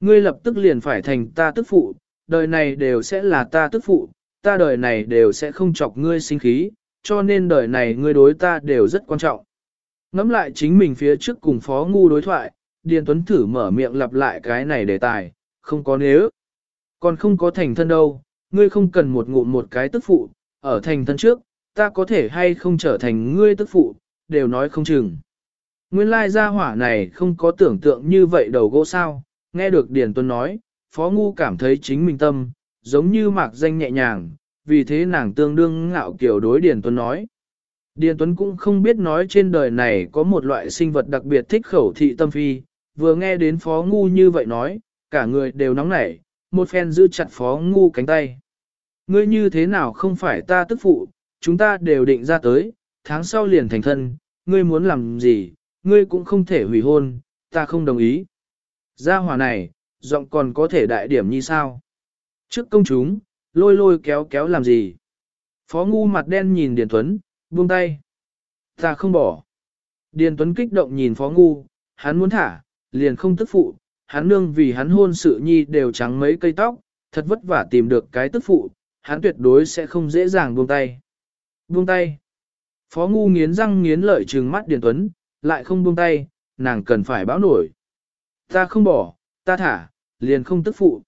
Speaker 1: Ngươi lập tức liền phải thành ta tức phụ, đời này đều sẽ là ta tức phụ, ta đời này đều sẽ không chọc ngươi sinh khí, cho nên đời này ngươi đối ta đều rất quan trọng. Ngắm lại chính mình phía trước cùng Phó Ngu đối thoại, Điền Tuấn thử mở miệng lặp lại cái này đề tài, không có nếu. Còn không có thành thân đâu, ngươi không cần một ngụm một cái tức phụ, ở thành thân trước, ta có thể hay không trở thành ngươi tức phụ, đều nói không chừng. Nguyên lai gia hỏa này không có tưởng tượng như vậy đầu gỗ sao, nghe được Điền Tuấn nói, Phó Ngu cảm thấy chính mình tâm, giống như mạc danh nhẹ nhàng, vì thế nàng tương đương ngạo kiểu đối Điền Tuấn nói. Điền Tuấn cũng không biết nói trên đời này có một loại sinh vật đặc biệt thích khẩu thị tâm phi, vừa nghe đến Phó Ngu như vậy nói, cả người đều nóng nảy, một phen giữ chặt Phó Ngu cánh tay. Ngươi như thế nào không phải ta tức phụ, chúng ta đều định ra tới, tháng sau liền thành thân, ngươi muốn làm gì, ngươi cũng không thể hủy hôn, ta không đồng ý. Gia hỏa này, giọng còn có thể đại điểm như sao? Trước công chúng, lôi lôi kéo kéo làm gì? Phó ngu mặt đen nhìn Điền Tuấn, buông tay. Ta không bỏ. Điền Tuấn kích động nhìn Phó ngu, hắn muốn thả, liền không tức phụ, hắn nương vì hắn hôn sự nhi đều trắng mấy cây tóc, thật vất vả tìm được cái tức phụ, hắn tuyệt đối sẽ không dễ dàng buông tay. Buông tay. Phó ngu nghiến răng nghiến lợi trừng mắt Điền Tuấn, lại không buông tay, nàng cần phải báo nổi. Ta không bỏ, ta thả, liền không tức phụ.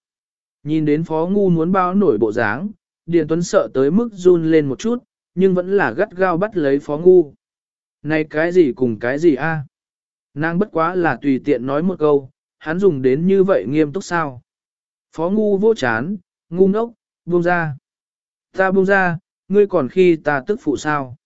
Speaker 1: Nhìn đến phó ngu muốn báo nổi bộ dáng, Điền Tuấn sợ tới mức run lên một chút, nhưng vẫn là gắt gao bắt lấy phó ngu. Này cái gì cùng cái gì a? Nàng bất quá là tùy tiện nói một câu, hắn dùng đến như vậy nghiêm túc sao? Phó ngu vô chán, ngu ngốc, buông ra. Ta buông ra, ngươi còn khi ta tức phụ sao.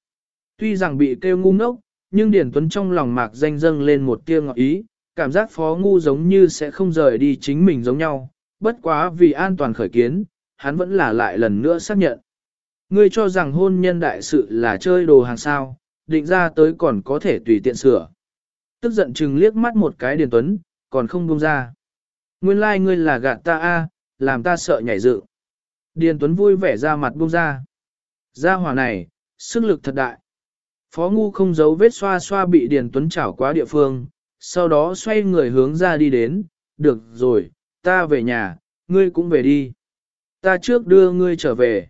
Speaker 1: Tuy rằng bị kêu ngu ngốc, nhưng Điển Tuấn trong lòng mạc danh dâng lên một tia ngọt ý, cảm giác phó ngu giống như sẽ không rời đi chính mình giống nhau, bất quá vì an toàn khởi kiến, hắn vẫn là lại lần nữa xác nhận. Ngươi cho rằng hôn nhân đại sự là chơi đồ hàng sao, định ra tới còn có thể tùy tiện sửa. Tức giận chừng liếc mắt một cái Điền Tuấn, còn không buông ra. Nguyên lai like ngươi là gạt ta a, làm ta sợ nhảy dựng. Điền Tuấn vui vẻ ra mặt buông ra. Gia hỏa này, sức lực thật đại. Phó Ngu không giấu vết xoa xoa bị Điền Tuấn chảo quá địa phương, sau đó xoay người hướng ra đi đến, được rồi, ta về nhà, ngươi cũng về đi. Ta trước đưa ngươi trở về.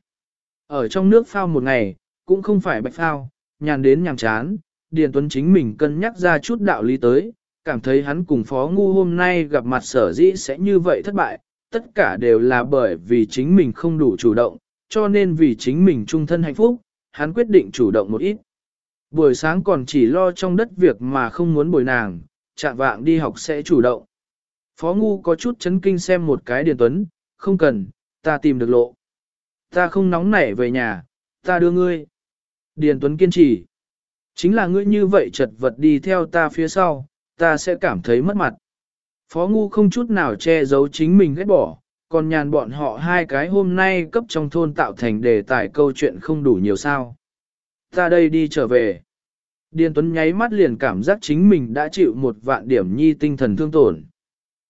Speaker 1: Ở trong nước phao một ngày, cũng không phải bạch phao, nhàn đến nhàm chán, Điền Tuấn chính mình cân nhắc ra chút đạo lý tới, cảm thấy hắn cùng Phó Ngu hôm nay gặp mặt sở dĩ sẽ như vậy thất bại, tất cả đều là bởi vì chính mình không đủ chủ động, cho nên vì chính mình trung thân hạnh phúc, hắn quyết định chủ động một ít. Buổi sáng còn chỉ lo trong đất việc mà không muốn bồi nàng, chạm vạng đi học sẽ chủ động. Phó Ngu có chút chấn kinh xem một cái Điền Tuấn, không cần, ta tìm được lộ. Ta không nóng nảy về nhà, ta đưa ngươi. Điền Tuấn kiên trì. Chính là ngươi như vậy chật vật đi theo ta phía sau, ta sẽ cảm thấy mất mặt. Phó Ngu không chút nào che giấu chính mình ghét bỏ, còn nhàn bọn họ hai cái hôm nay cấp trong thôn tạo thành đề tài câu chuyện không đủ nhiều sao. Ta đây đi trở về. Điền Tuấn nháy mắt liền cảm giác chính mình đã chịu một vạn điểm nhi tinh thần thương tổn.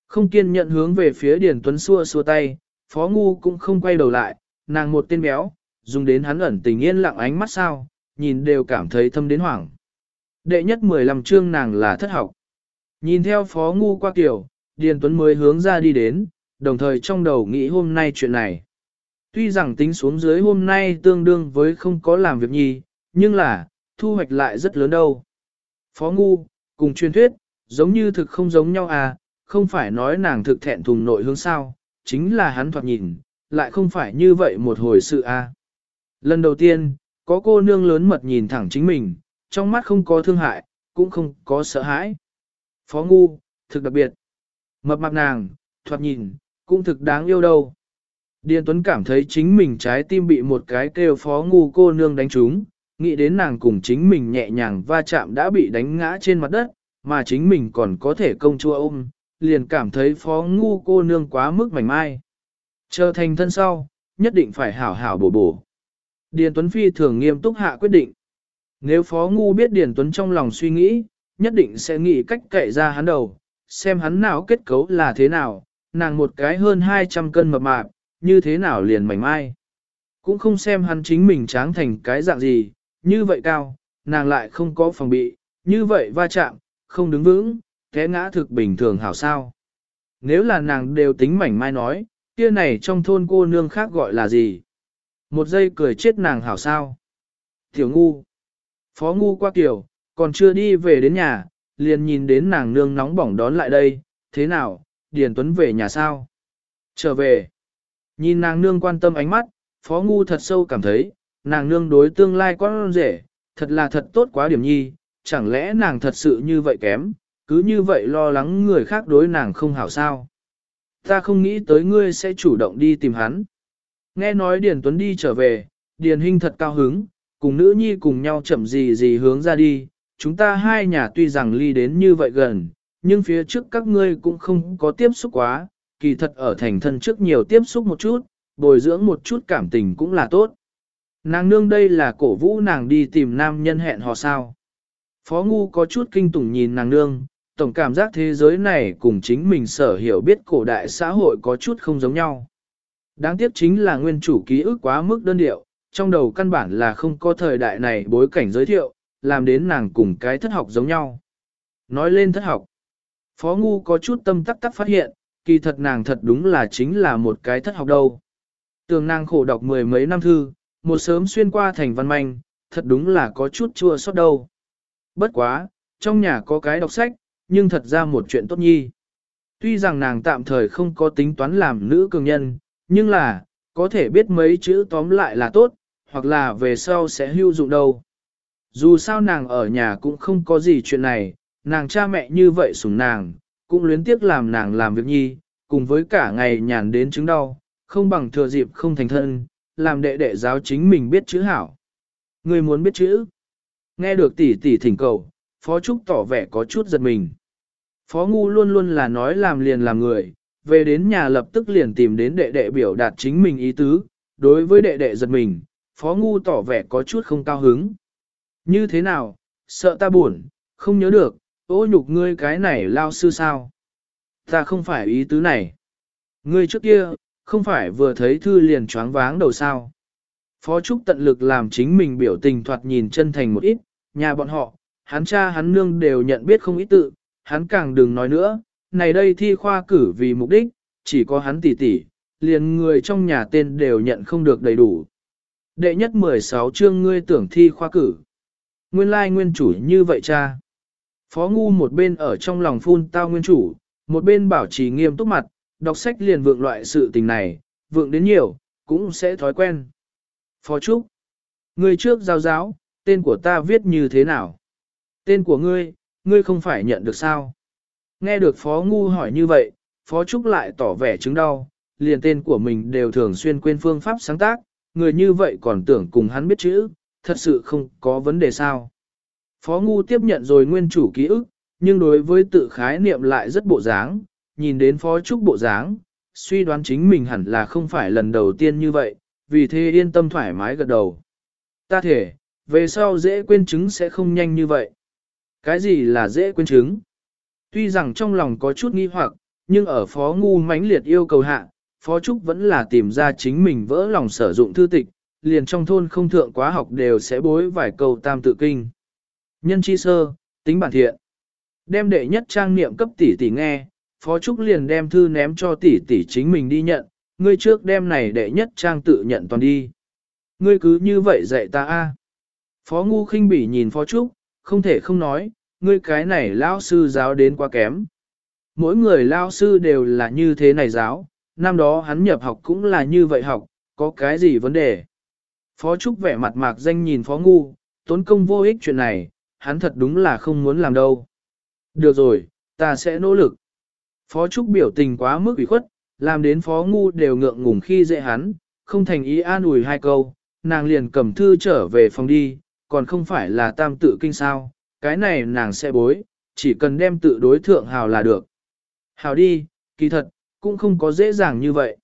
Speaker 1: Không kiên nhận hướng về phía Điền Tuấn xua xua tay, Phó Ngu cũng không quay đầu lại, nàng một tên béo, dùng đến hắn ẩn tình yên lặng ánh mắt sao, nhìn đều cảm thấy thâm đến hoảng. Đệ nhất 15 chương nàng là thất học. Nhìn theo Phó Ngu qua kiểu, Điền Tuấn mới hướng ra đi đến, đồng thời trong đầu nghĩ hôm nay chuyện này. Tuy rằng tính xuống dưới hôm nay tương đương với không có làm việc nhi, nhưng là, thu hoạch lại rất lớn đâu. Phó ngu, cùng truyền thuyết, giống như thực không giống nhau à, không phải nói nàng thực thẹn thùng nội hướng sao, chính là hắn thoạt nhìn, lại không phải như vậy một hồi sự à. Lần đầu tiên, có cô nương lớn mật nhìn thẳng chính mình, trong mắt không có thương hại, cũng không có sợ hãi. Phó ngu, thực đặc biệt. Mập mạp nàng, thoạt nhìn, cũng thực đáng yêu đâu. Điền Tuấn cảm thấy chính mình trái tim bị một cái kêu phó ngu cô nương đánh trúng, nghĩ đến nàng cùng chính mình nhẹ nhàng va chạm đã bị đánh ngã trên mặt đất, mà chính mình còn có thể công chua ôm, liền cảm thấy phó ngu cô nương quá mức mảnh mai. trở thành thân sau, nhất định phải hảo hảo bổ bổ. Điền Tuấn Phi thường nghiêm túc hạ quyết định. Nếu phó ngu biết Điền Tuấn trong lòng suy nghĩ, nhất định sẽ nghĩ cách cậy ra hắn đầu, xem hắn nào kết cấu là thế nào, nàng một cái hơn 200 cân mập mạp, như thế nào liền mảnh mai. Cũng không xem hắn chính mình tráng thành cái dạng gì, như vậy cao, nàng lại không có phòng bị, như vậy va chạm, không đứng vững, té ngã thực bình thường hảo sao. Nếu là nàng đều tính mảnh mai nói, kia này trong thôn cô nương khác gọi là gì? Một giây cười chết nàng hảo sao. Tiểu ngu. Phó ngu qua kiểu, còn chưa đi về đến nhà, liền nhìn đến nàng nương nóng bỏng đón lại đây, thế nào, Điền Tuấn về nhà sao? Trở về. Nhìn nàng nương quan tâm ánh mắt, Phó Ngu thật sâu cảm thấy, nàng nương đối tương lai con rể, thật là thật tốt quá điểm nhi, chẳng lẽ nàng thật sự như vậy kém, cứ như vậy lo lắng người khác đối nàng không hảo sao. Ta không nghĩ tới ngươi sẽ chủ động đi tìm hắn. Nghe nói Điền Tuấn đi trở về, Điền Hinh thật cao hứng, cùng nữ nhi cùng nhau chậm gì gì hướng ra đi, chúng ta hai nhà tuy rằng ly đến như vậy gần, nhưng phía trước các ngươi cũng không có tiếp xúc quá, kỳ thật ở thành thân trước nhiều tiếp xúc một chút, bồi dưỡng một chút cảm tình cũng là tốt. Nàng nương đây là cổ vũ nàng đi tìm nam nhân hẹn hò sao. Phó Ngu có chút kinh tủng nhìn nàng nương, tổng cảm giác thế giới này cùng chính mình sở hiểu biết cổ đại xã hội có chút không giống nhau. Đáng tiếc chính là nguyên chủ ký ức quá mức đơn điệu, trong đầu căn bản là không có thời đại này bối cảnh giới thiệu, làm đến nàng cùng cái thất học giống nhau. Nói lên thất học, Phó Ngu có chút tâm tắc tắc phát hiện, kỳ thật nàng thật đúng là chính là một cái thất học đâu. Tường nàng khổ đọc mười mấy năm thư, một sớm xuyên qua thành văn manh, thật đúng là có chút chua xót đâu. Bất quá, trong nhà có cái đọc sách, nhưng thật ra một chuyện tốt nhi. Tuy rằng nàng tạm thời không có tính toán làm nữ cường nhân, nhưng là, có thể biết mấy chữ tóm lại là tốt, hoặc là về sau sẽ hưu dụng đâu. Dù sao nàng ở nhà cũng không có gì chuyện này, nàng cha mẹ như vậy sủng nàng, cũng luyến tiếc làm nàng làm việc nhi, cùng với cả ngày nhàn đến chứng đau, không bằng thừa dịp không thành thân, làm đệ đệ giáo chính mình biết chữ hảo. Người muốn biết chữ. Nghe được tỷ tỷ thỉnh cầu, Phó Trúc tỏ vẻ có chút giật mình. Phó Ngu luôn luôn là nói làm liền làm người, về đến nhà lập tức liền tìm đến đệ đệ biểu đạt chính mình ý tứ, đối với đệ đệ giật mình, Phó Ngu tỏ vẻ có chút không cao hứng. Như thế nào, sợ ta buồn, không nhớ được, ô nhục ngươi cái này lao sư sao? Ta không phải ý tứ này. Ngươi trước kia, không phải vừa thấy thư liền choáng váng đầu sao. Phó Trúc tận lực làm chính mình biểu tình thoạt nhìn chân thành một ít, nhà bọn họ, hắn cha hắn nương đều nhận biết không ít tự, hắn càng đừng nói nữa, này đây thi khoa cử vì mục đích, chỉ có hắn tỷ tỷ, liền người trong nhà tên đều nhận không được đầy đủ. Đệ nhất 16 chương ngươi tưởng thi khoa cử. Nguyên lai nguyên chủ như vậy cha. Phó ngu một bên ở trong lòng phun tao nguyên chủ, một bên bảo trì nghiêm túc mặt, đọc sách liền vượng loại sự tình này, vượng đến nhiều, cũng sẽ thói quen. Phó Trúc, người trước giao giáo, tên của ta viết như thế nào? Tên của ngươi, ngươi không phải nhận được sao? Nghe được Phó Ngu hỏi như vậy, Phó Trúc lại tỏ vẻ chứng đau, liền tên của mình đều thường xuyên quên phương pháp sáng tác, người như vậy còn tưởng cùng hắn biết chữ, thật sự không có vấn đề sao. Phó Ngu tiếp nhận rồi nguyên chủ ký ức, nhưng đối với tự khái niệm lại rất bộ dáng, nhìn đến Phó Trúc bộ dáng, suy đoán chính mình hẳn là không phải lần đầu tiên như vậy, vì thế yên tâm thoải mái gật đầu. Ta thể, về sau dễ quên chứng sẽ không nhanh như vậy. Cái gì là dễ quên chứng? Tuy rằng trong lòng có chút nghi hoặc, nhưng ở Phó Ngu mãnh liệt yêu cầu hạ, Phó Trúc vẫn là tìm ra chính mình vỡ lòng sử dụng thư tịch, liền trong thôn không thượng quá học đều sẽ bối vài câu tam tự kinh. Nhân chi sơ, tính bản thiện. Đem đệ nhất trang niệm cấp tỷ tỷ nghe, Phó Trúc liền đem thư ném cho tỷ tỷ chính mình đi nhận, ngươi trước đem này đệ nhất trang tự nhận toàn đi. Ngươi cứ như vậy dạy ta a. Phó Ngu khinh bỉ nhìn Phó Trúc, không thể không nói, ngươi cái này lão sư giáo đến quá kém. Mỗi người lao sư đều là như thế này giáo, năm đó hắn nhập học cũng là như vậy học, có cái gì vấn đề. Phó Trúc vẻ mặt mạc danh nhìn Phó Ngu, tốn công vô ích chuyện này, hắn thật đúng là không muốn làm đâu. Được rồi, ta sẽ nỗ lực. Phó Trúc biểu tình quá mức ủy khuất, làm đến Phó Ngu đều ngượng ngùng khi dễ hắn, không thành ý an ủi hai câu, nàng liền cầm thư trở về phòng đi, còn không phải là tam tự kinh sao, cái này nàng sẽ bối, chỉ cần đem tự đối thượng hào là được. Hào đi, kỳ thật, cũng không có dễ dàng như vậy.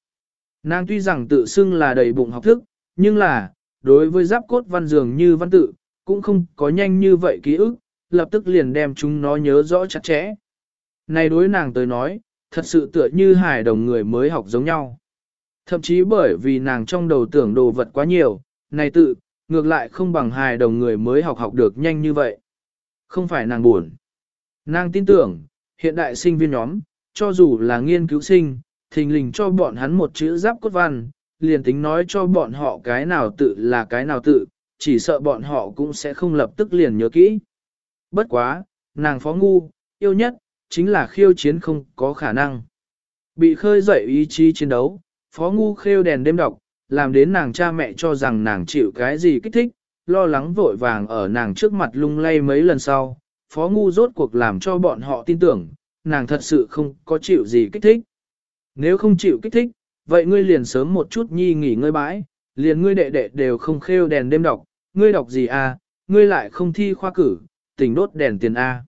Speaker 1: Nàng tuy rằng tự xưng là đầy bụng học thức, nhưng là, đối với giáp cốt văn dường như văn tự, cũng không có nhanh như vậy ký ức, lập tức liền đem chúng nó nhớ rõ chặt chẽ. Này đối nàng tới nói, thật sự tựa như hài đồng người mới học giống nhau. Thậm chí bởi vì nàng trong đầu tưởng đồ vật quá nhiều, này tự, ngược lại không bằng hài đồng người mới học học được nhanh như vậy. Không phải nàng buồn. Nàng tin tưởng, hiện đại sinh viên nhóm, cho dù là nghiên cứu sinh, thình lình cho bọn hắn một chữ giáp cốt văn, liền tính nói cho bọn họ cái nào tự là cái nào tự, chỉ sợ bọn họ cũng sẽ không lập tức liền nhớ kỹ. Bất quá, nàng phó ngu, yêu nhất, chính là khiêu chiến không có khả năng. Bị khơi dậy ý chí chiến đấu, phó ngu khêu đèn đêm đọc, làm đến nàng cha mẹ cho rằng nàng chịu cái gì kích thích, lo lắng vội vàng ở nàng trước mặt lung lay mấy lần sau, phó ngu rốt cuộc làm cho bọn họ tin tưởng, nàng thật sự không có chịu gì kích thích. Nếu không chịu kích thích, vậy ngươi liền sớm một chút nhi nghỉ ngơi bãi, liền ngươi đệ đệ đều không khêu đèn đêm đọc, ngươi đọc gì à, ngươi lại không thi khoa cử, tỉnh đốt đèn tiền A.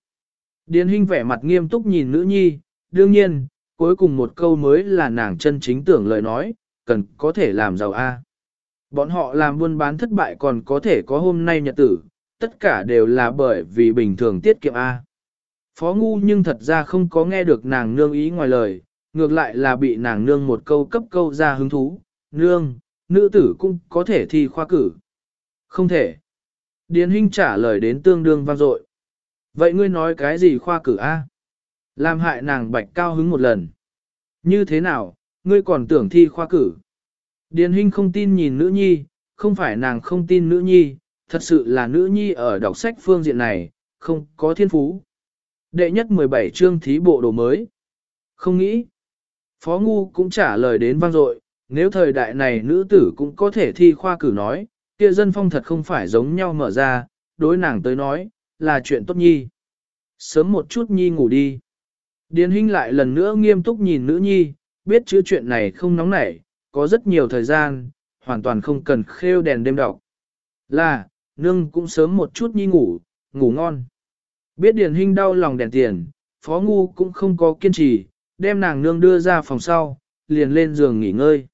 Speaker 1: Điền Hinh vẻ mặt nghiêm túc nhìn nữ nhi, đương nhiên, cuối cùng một câu mới là nàng chân chính tưởng lời nói, cần có thể làm giàu A. Bọn họ làm buôn bán thất bại còn có thể có hôm nay nhật tử, tất cả đều là bởi vì bình thường tiết kiệm A. Phó ngu nhưng thật ra không có nghe được nàng nương ý ngoài lời, ngược lại là bị nàng nương một câu cấp câu ra hứng thú, nương, nữ tử cũng có thể thi khoa cử. Không thể. Điền Hinh trả lời đến tương đương vang dội. Vậy ngươi nói cái gì khoa cử A? Làm hại nàng bạch cao hứng một lần. Như thế nào, ngươi còn tưởng thi khoa cử? Điền Hinh không tin nhìn nữ nhi, không phải nàng không tin nữ nhi, thật sự là nữ nhi ở đọc sách phương diện này, không có thiên phú. Đệ nhất 17 chương thí bộ đồ mới. Không nghĩ. Phó Ngu cũng trả lời đến vang dội, nếu thời đại này nữ tử cũng có thể thi khoa cử nói, kia dân phong thật không phải giống nhau mở ra, đối nàng tới nói, là chuyện tốt nhi. Sớm một chút nhi ngủ đi. Điền Hinh lại lần nữa nghiêm túc nhìn nữ nhi, biết chữ chuyện này không nóng nảy, có rất nhiều thời gian, hoàn toàn không cần khêu đèn đêm đọc. Là, nương cũng sớm một chút nhi ngủ, ngủ ngon. Biết Điền Hinh đau lòng đèn tiền, Phó Ngu cũng không có kiên trì, đem nàng nương đưa ra phòng sau, liền lên giường nghỉ ngơi.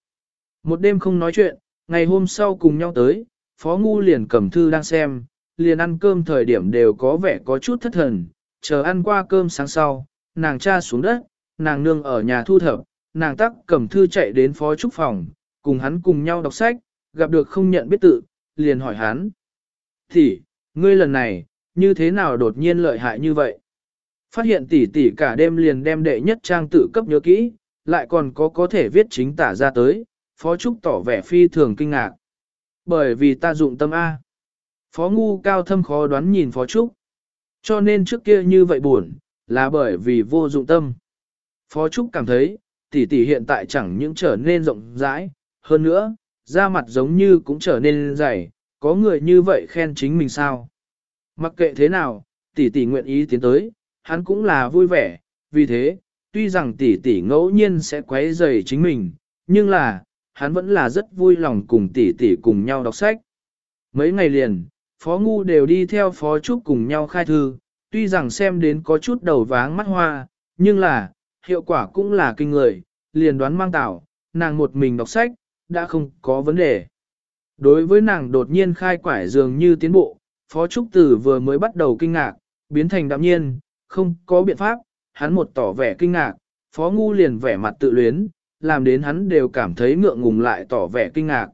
Speaker 1: Một đêm không nói chuyện, ngày hôm sau cùng nhau tới, Phó Ngu liền cầm thư đang xem, liền ăn cơm thời điểm đều có vẻ có chút thất thần, chờ ăn qua cơm sáng sau, nàng cha xuống đất, nàng nương ở nhà thu thập, nàng tắc cầm thư chạy đến phó trúc phòng, cùng hắn cùng nhau đọc sách, gặp được không nhận biết tự, liền hỏi hắn. Thì, ngươi lần này, như thế nào đột nhiên lợi hại như vậy? Phát hiện tỷ tỷ cả đêm liền đem đệ nhất trang tự cấp nhớ kỹ, lại còn có có thể viết chính tả ra tới, phó trúc tỏ vẻ phi thường kinh ngạc. Bởi vì ta dụng tâm A. Phó ngu cao thâm khó đoán nhìn phó trúc. Cho nên trước kia như vậy buồn, là bởi vì vô dụng tâm. Phó trúc cảm thấy, tỷ tỷ hiện tại chẳng những trở nên rộng rãi, hơn nữa, da mặt giống như cũng trở nên dày, có người như vậy khen chính mình sao. Mặc kệ thế nào, tỷ tỷ nguyện ý tiến tới, hắn cũng là vui vẻ, vì thế, tuy rằng tỷ tỷ ngẫu nhiên sẽ quấy rầy chính mình, nhưng là, hắn vẫn là rất vui lòng cùng tỷ tỷ cùng nhau đọc sách. Mấy ngày liền, Phó Ngu đều đi theo Phó Trúc cùng nhau khai thư, tuy rằng xem đến có chút đầu váng mắt hoa, nhưng là, hiệu quả cũng là kinh người, liền đoán mang tạo, nàng một mình đọc sách, đã không có vấn đề. Đối với nàng đột nhiên khai quải dường như tiến bộ, Phó Trúc Tử vừa mới bắt đầu kinh ngạc, biến thành đạm nhiên, không có biện pháp, hắn một tỏ vẻ kinh ngạc, Phó Ngu liền vẻ mặt tự luyến, làm đến hắn đều cảm thấy ngượng ngùng lại tỏ vẻ kinh ngạc.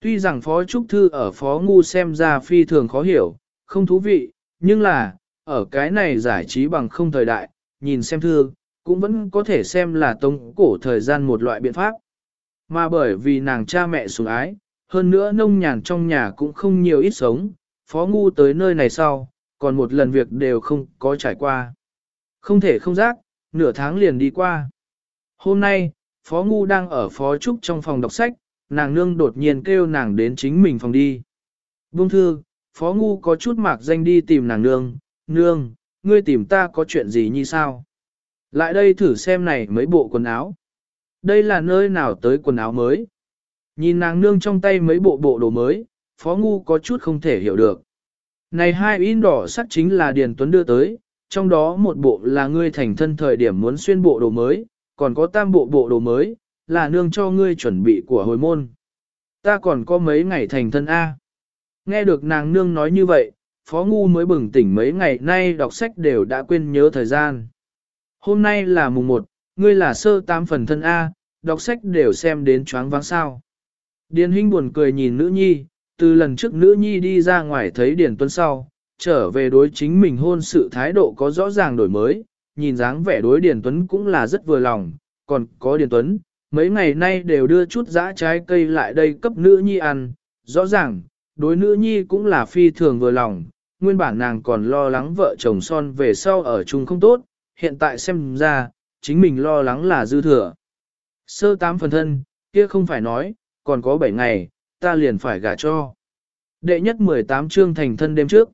Speaker 1: Tuy rằng Phó Trúc Thư ở Phó Ngu xem ra phi thường khó hiểu, không thú vị, nhưng là, ở cái này giải trí bằng không thời đại, nhìn xem thư, cũng vẫn có thể xem là tống cổ thời gian một loại biện pháp. Mà bởi vì nàng cha mẹ sủng ái, hơn nữa nông nhàn trong nhà cũng không nhiều ít sống, phó ngu tới nơi này sau, còn một lần việc đều không có trải qua. Không thể không giác, nửa tháng liền đi qua. Hôm nay, phó ngu đang ở phó trúc trong phòng đọc sách, nàng nương đột nhiên kêu nàng đến chính mình phòng đi. Vương thư, phó ngu có chút mạc danh đi tìm nàng nương, nương, ngươi tìm ta có chuyện gì như sao? Lại đây thử xem này mấy bộ quần áo. Đây là nơi nào tới quần áo mới? Nhìn nàng nương trong tay mấy bộ bộ đồ mới, phó ngu có chút không thể hiểu được. Này hai in đỏ sắc chính là Điền Tuấn đưa tới, trong đó một bộ là ngươi thành thân thời điểm muốn xuyên bộ đồ mới, còn có tam bộ bộ đồ mới, là nương cho ngươi chuẩn bị của hồi môn. Ta còn có mấy ngày thành thân A. Nghe được nàng nương nói như vậy, Phó Ngu mới bừng tỉnh mấy ngày nay đọc sách đều đã quên nhớ thời gian. Hôm nay là mùng 1, ngươi là sơ tám phần thân A, đọc sách đều xem đến choáng váng sao. Điền Hinh buồn cười nhìn nữ nhi, từ lần trước nữ nhi đi ra ngoài thấy Điền Tuấn sau, trở về đối chính mình hôn sự thái độ có rõ ràng đổi mới, nhìn dáng vẻ đối Điền Tuấn cũng là rất vừa lòng, còn có Điền Tuấn, mấy ngày nay đều đưa chút dã trái cây lại đây cấp nữ nhi ăn, rõ ràng, đối nữ nhi cũng là phi thường vừa lòng, nguyên bản nàng còn lo lắng vợ chồng son về sau ở chung không tốt, hiện tại xem ra, chính mình lo lắng là dư thừa. Sơ tám phần thân, kia không phải nói, còn có bảy ngày, ta liền phải gả cho. Đệ nhất 18 chương thành thân đêm trước.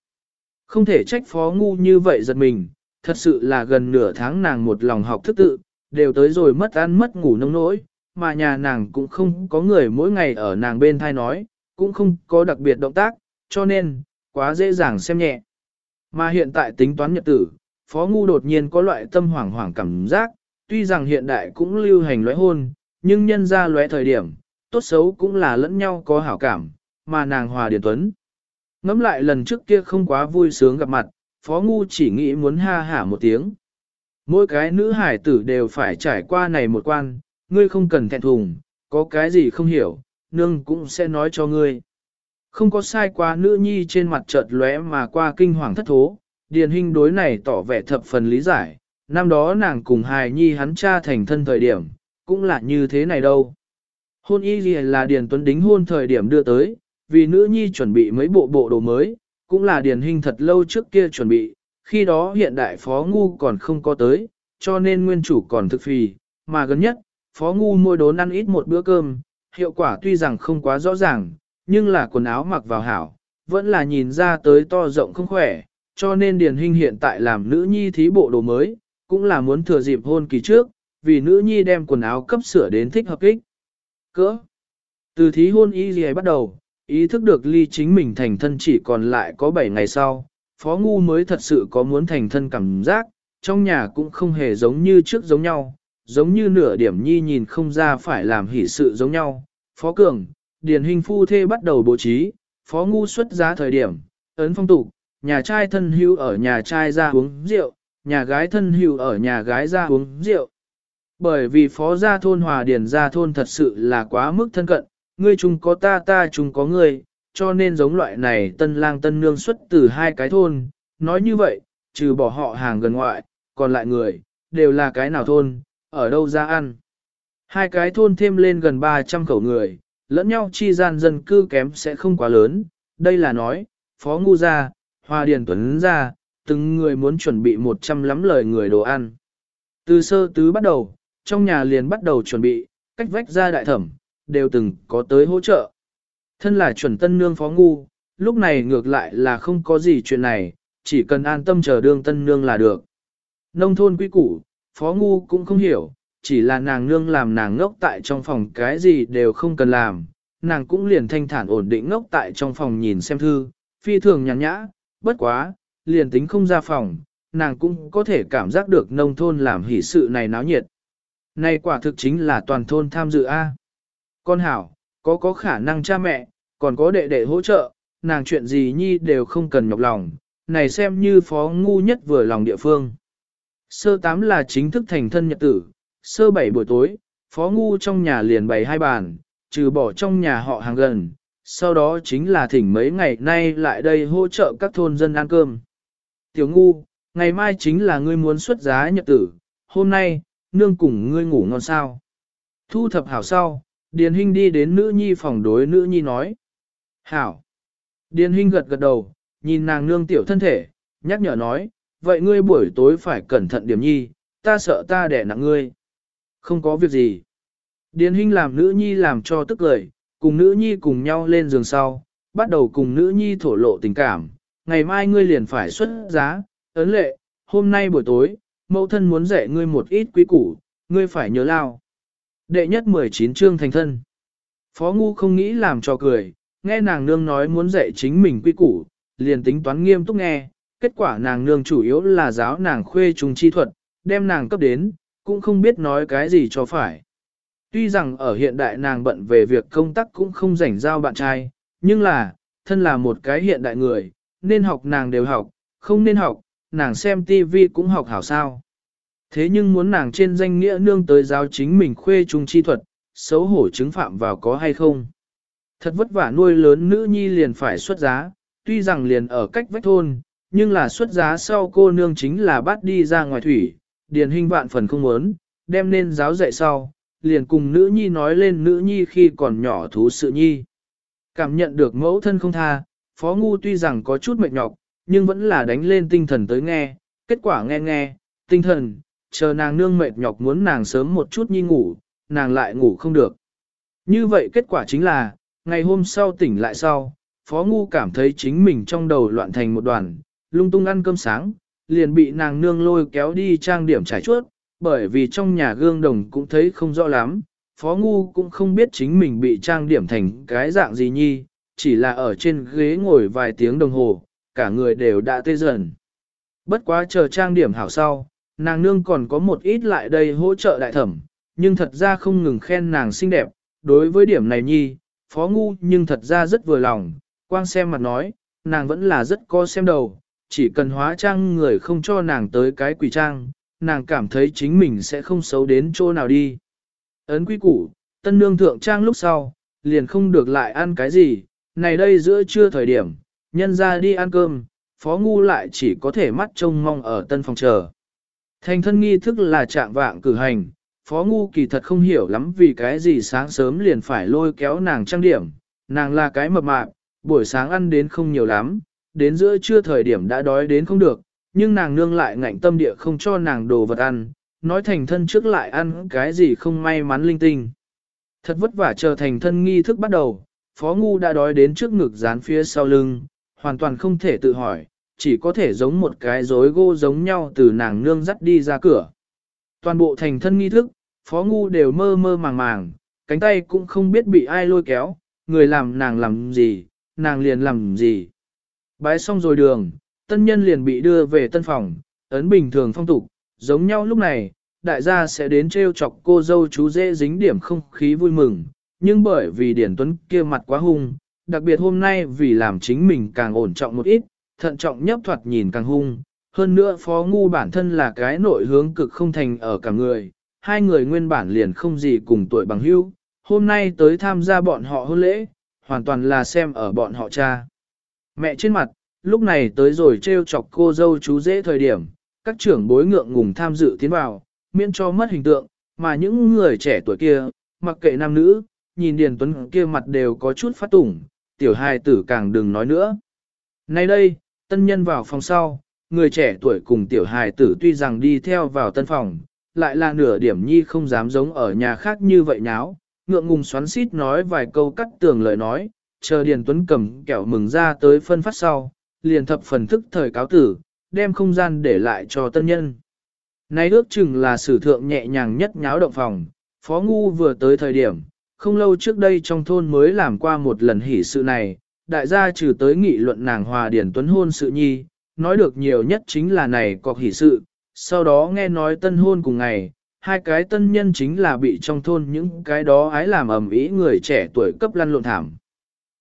Speaker 1: Không thể trách phó ngu như vậy giật mình, thật sự là gần nửa tháng nàng một lòng học thức tự, đều tới rồi mất ăn mất ngủ nông nỗi, mà nhà nàng cũng không có người mỗi ngày ở nàng bên thai nói, cũng không có đặc biệt động tác, cho nên, quá dễ dàng xem nhẹ. Mà hiện tại tính toán nhật tử, Phó Ngu đột nhiên có loại tâm hoảng hoảng cảm giác, tuy rằng hiện đại cũng lưu hành lóe hôn, nhưng nhân ra lóe thời điểm, tốt xấu cũng là lẫn nhau có hảo cảm, mà nàng hòa Điền tuấn. Ngắm lại lần trước kia không quá vui sướng gặp mặt, Phó Ngu chỉ nghĩ muốn ha hả một tiếng. Mỗi cái nữ hải tử đều phải trải qua này một quan, ngươi không cần thẹn thùng, có cái gì không hiểu, nương cũng sẽ nói cho ngươi. Không có sai quá nữ nhi trên mặt chợt lóe mà qua kinh hoàng thất thố, điền hình đối này tỏ vẻ thập phần lý giải, năm đó nàng cùng hài nhi hắn cha thành thân thời điểm, cũng là như thế này đâu. Hôn y gì là điền tuấn đính hôn thời điểm đưa tới, vì nữ nhi chuẩn bị mấy bộ bộ đồ mới, cũng là điền hình thật lâu trước kia chuẩn bị, khi đó hiện đại phó ngu còn không có tới, cho nên nguyên chủ còn thực phì, mà gần nhất, phó ngu mỗi đốn ăn ít một bữa cơm, hiệu quả tuy rằng không quá rõ ràng, nhưng là quần áo mặc vào hảo, vẫn là nhìn ra tới to rộng không khỏe, cho nên Điền Hinh hiện tại làm nữ nhi thí bộ đồ mới, cũng là muốn thừa dịp hôn kỳ trước, vì nữ nhi đem quần áo cấp sửa đến thích hợp kích. Cỡ. Từ thí hôn y gì bắt đầu, ý thức được ly chính mình thành thân chỉ còn lại có 7 ngày sau, Phó Ngu mới thật sự có muốn thành thân cảm giác, trong nhà cũng không hề giống như trước giống nhau, giống như nửa điểm nhi nhìn không ra phải làm hỷ sự giống nhau. Phó Cường, điển Hình Phu Thê bắt đầu bố trí, Phó Ngu xuất giá thời điểm, ấn phong tục, nhà trai thân hưu ở nhà trai ra uống rượu, nhà gái thân hưu ở nhà gái ra uống rượu. Bởi vì phó gia thôn hòa điền gia thôn thật sự là quá mức thân cận, ngươi chung có ta ta chung có ngươi, cho nên giống loại này tân lang tân nương xuất từ hai cái thôn. Nói như vậy, trừ bỏ họ hàng gần ngoại, còn lại người, đều là cái nào thôn, ở đâu ra ăn. Hai cái thôn thêm lên gần 300 khẩu người, lẫn nhau chi gian dân cư kém sẽ không quá lớn. Đây là nói, Phó Ngu gia, Hoa Điền Tuấn gia, từng người muốn chuẩn bị 100 lắm lời người đồ ăn. Từ sơ tứ bắt đầu, trong nhà liền bắt đầu chuẩn bị, cách vách ra đại thẩm, đều từng có tới hỗ trợ. Thân là chuẩn tân nương Phó Ngu, lúc này ngược lại là không có gì chuyện này, chỉ cần an tâm chờ đương tân nương là được. Nông thôn quy củ, Phó Ngu cũng không hiểu, chỉ là nàng nương làm nàng ngốc tại trong phòng cái gì đều không cần làm, nàng cũng liền thanh thản ổn định ngốc tại trong phòng nhìn xem thư, phi thường nhàn nhã, bất quá, liền tính không ra phòng, nàng cũng có thể cảm giác được nông thôn làm hỷ sự này náo nhiệt. Này quả thực chính là toàn thôn tham dự A. Con hảo, có có khả năng cha mẹ, còn có đệ đệ hỗ trợ, nàng chuyện gì nhi đều không cần nhọc lòng, này xem như phó ngu nhất vừa lòng địa phương. Sơ tám là chính thức thành thân nhật tử, sơ bảy buổi tối, phó ngu trong nhà liền bày hai bàn, trừ bỏ trong nhà họ hàng gần, sau đó chính là thỉnh mấy ngày nay lại đây hỗ trợ các thôn dân ăn cơm. Tiểu ngu, ngày mai chính là ngươi muốn xuất giá nhật tử, hôm nay, nương cùng ngươi ngủ ngon sao. Thu thập hảo sau, Điền Hinh đi đến nữ nhi phòng đối nữ nhi nói. Hảo. Điền Hinh gật gật đầu, nhìn nàng nương tiểu thân thể, nhắc nhở nói, vậy ngươi buổi tối phải cẩn thận điểm nhi, ta sợ ta đẻ nặng ngươi. Không có việc gì. Điền Hinh làm nữ nhi làm cho tức lời, cùng nữ nhi cùng nhau lên giường sau, bắt đầu cùng nữ nhi thổ lộ tình cảm. Ngày mai ngươi liền phải xuất giá, ấn lệ, hôm nay buổi tối, mẫu thân muốn dạy ngươi một ít quý củ, ngươi phải nhớ lao. Đệ nhất 19 chương thành thân. Phó ngu không nghĩ làm cho cười, nghe nàng nương nói muốn dạy chính mình quy củ, liền tính toán nghiêm túc nghe, kết quả nàng nương chủ yếu là giáo nàng khuê trùng chi thuật, đem nàng cấp đến, cũng không biết nói cái gì cho phải. Tuy rằng ở hiện đại nàng bận về việc công tác cũng không rảnh giao bạn trai, nhưng là, thân là một cái hiện đại người, nên học nàng đều học, không nên học, nàng xem tivi cũng học hảo sao. Thế nhưng muốn nàng trên danh nghĩa nương tới giáo chính mình khuê trung chi thuật, xấu hổ chứng phạm vào có hay không. Thật vất vả nuôi lớn nữ nhi liền phải xuất giá, tuy rằng liền ở cách vách thôn, nhưng là xuất giá sau cô nương chính là bắt đi ra ngoài thủy, điền hình vạn phần không muốn, đem nên giáo dạy sau, liền cùng nữ nhi nói lên nữ nhi khi còn nhỏ thú sự nhi. Cảm nhận được mẫu thân không tha, phó ngu tuy rằng có chút mệt nhọc, nhưng vẫn là đánh lên tinh thần tới nghe, kết quả nghe nghe, tinh thần, chờ nàng nương mệt nhọc muốn nàng sớm một chút nhi ngủ, nàng lại ngủ không được. Như vậy kết quả chính là, ngày hôm sau tỉnh lại sau, Phó Ngu cảm thấy chính mình trong đầu loạn thành một đoàn, lung tung ăn cơm sáng, liền bị nàng nương lôi kéo đi trang điểm trải chuốt, bởi vì trong nhà gương đồng cũng thấy không rõ lắm, Phó Ngu cũng không biết chính mình bị trang điểm thành cái dạng gì nhi, chỉ là ở trên ghế ngồi vài tiếng đồng hồ, cả người đều đã tê dần. Bất quá chờ trang điểm hảo sau, nàng nương còn có một ít lại đây hỗ trợ đại thẩm, nhưng thật ra không ngừng khen nàng xinh đẹp, đối với điểm này nhi, phó ngu nhưng thật ra rất vừa lòng, quang xem mặt nói, nàng vẫn là rất co xem đầu, chỉ cần hóa trang người không cho nàng tới cái quỷ trang, nàng cảm thấy chính mình sẽ không xấu đến chỗ nào đi. Ấn quý củ, tân nương thượng trang lúc sau, liền không được lại ăn cái gì, này đây giữa trưa thời điểm, nhân ra đi ăn cơm, phó ngu lại chỉ có thể mắt trông mong ở tân phòng chờ. Thành thân nghi thức là trạng vạng cử hành, phó ngu kỳ thật không hiểu lắm vì cái gì sáng sớm liền phải lôi kéo nàng trang điểm, nàng là cái mập mạp, buổi sáng ăn đến không nhiều lắm, đến giữa trưa thời điểm đã đói đến không được, nhưng nàng nương lại ngạnh tâm địa không cho nàng đồ vật ăn, nói thành thân trước lại ăn cái gì không may mắn linh tinh. Thật vất vả chờ thành thân nghi thức bắt đầu, phó ngu đã đói đến trước ngực dán phía sau lưng, hoàn toàn không thể tự hỏi, chỉ có thể giống một cái rối gô giống nhau từ nàng nương dắt đi ra cửa. Toàn bộ thành thân nghi thức, phó ngu đều mơ mơ màng màng, cánh tay cũng không biết bị ai lôi kéo, người làm nàng làm gì, nàng liền làm gì. Bái xong rồi đường, tân nhân liền bị đưa về tân phòng, ấn bình thường phong tục, giống nhau lúc này, đại gia sẽ đến trêu chọc cô dâu chú dễ dính điểm không khí vui mừng, nhưng bởi vì Điển Tuấn kia mặt quá hung, đặc biệt hôm nay vì làm chính mình càng ổn trọng một ít, thận trọng nhấp thoạt nhìn càng hung. Hơn nữa phó ngu bản thân là cái nội hướng cực không thành ở cả người, hai người nguyên bản liền không gì cùng tuổi bằng hữu, hôm nay tới tham gia bọn họ hôn lễ, hoàn toàn là xem ở bọn họ cha. Mẹ trên mặt, lúc này tới rồi trêu chọc cô dâu chú dễ thời điểm, các trưởng bối ngượng ngùng tham dự tiến vào, miễn cho mất hình tượng, mà những người trẻ tuổi kia, mặc kệ nam nữ, nhìn Điền Tuấn kia mặt đều có chút phát tủng, tiểu hài tử càng đừng nói nữa. Nay đây, tân nhân vào phòng sau, người trẻ tuổi cùng tiểu hài tử tuy rằng đi theo vào tân phòng, lại là nửa điểm nhi không dám giống ở nhà khác như vậy nháo, ngượng ngùng xoắn xít nói vài câu cắt tường lời nói, chờ Điền Tuấn cầm kẹo mừng ra tới phân phát sau, liền thập phần thức thời cáo tử, đem không gian để lại cho tân nhân. Nay ước chừng là sử thượng nhẹ nhàng nhất nháo động phòng, Phó Ngu vừa tới thời điểm, không lâu trước đây trong thôn mới làm qua một lần hỷ sự này, đại gia trừ tới nghị luận nàng hòa điển Tuấn hôn sự nhi, nói được nhiều nhất chính là này cọc hỷ sự, sau đó nghe nói tân hôn cùng ngày, hai cái tân nhân chính là bị trong thôn những cái đó ái làm ầm ĩ người trẻ tuổi cấp lăn lộn thảm.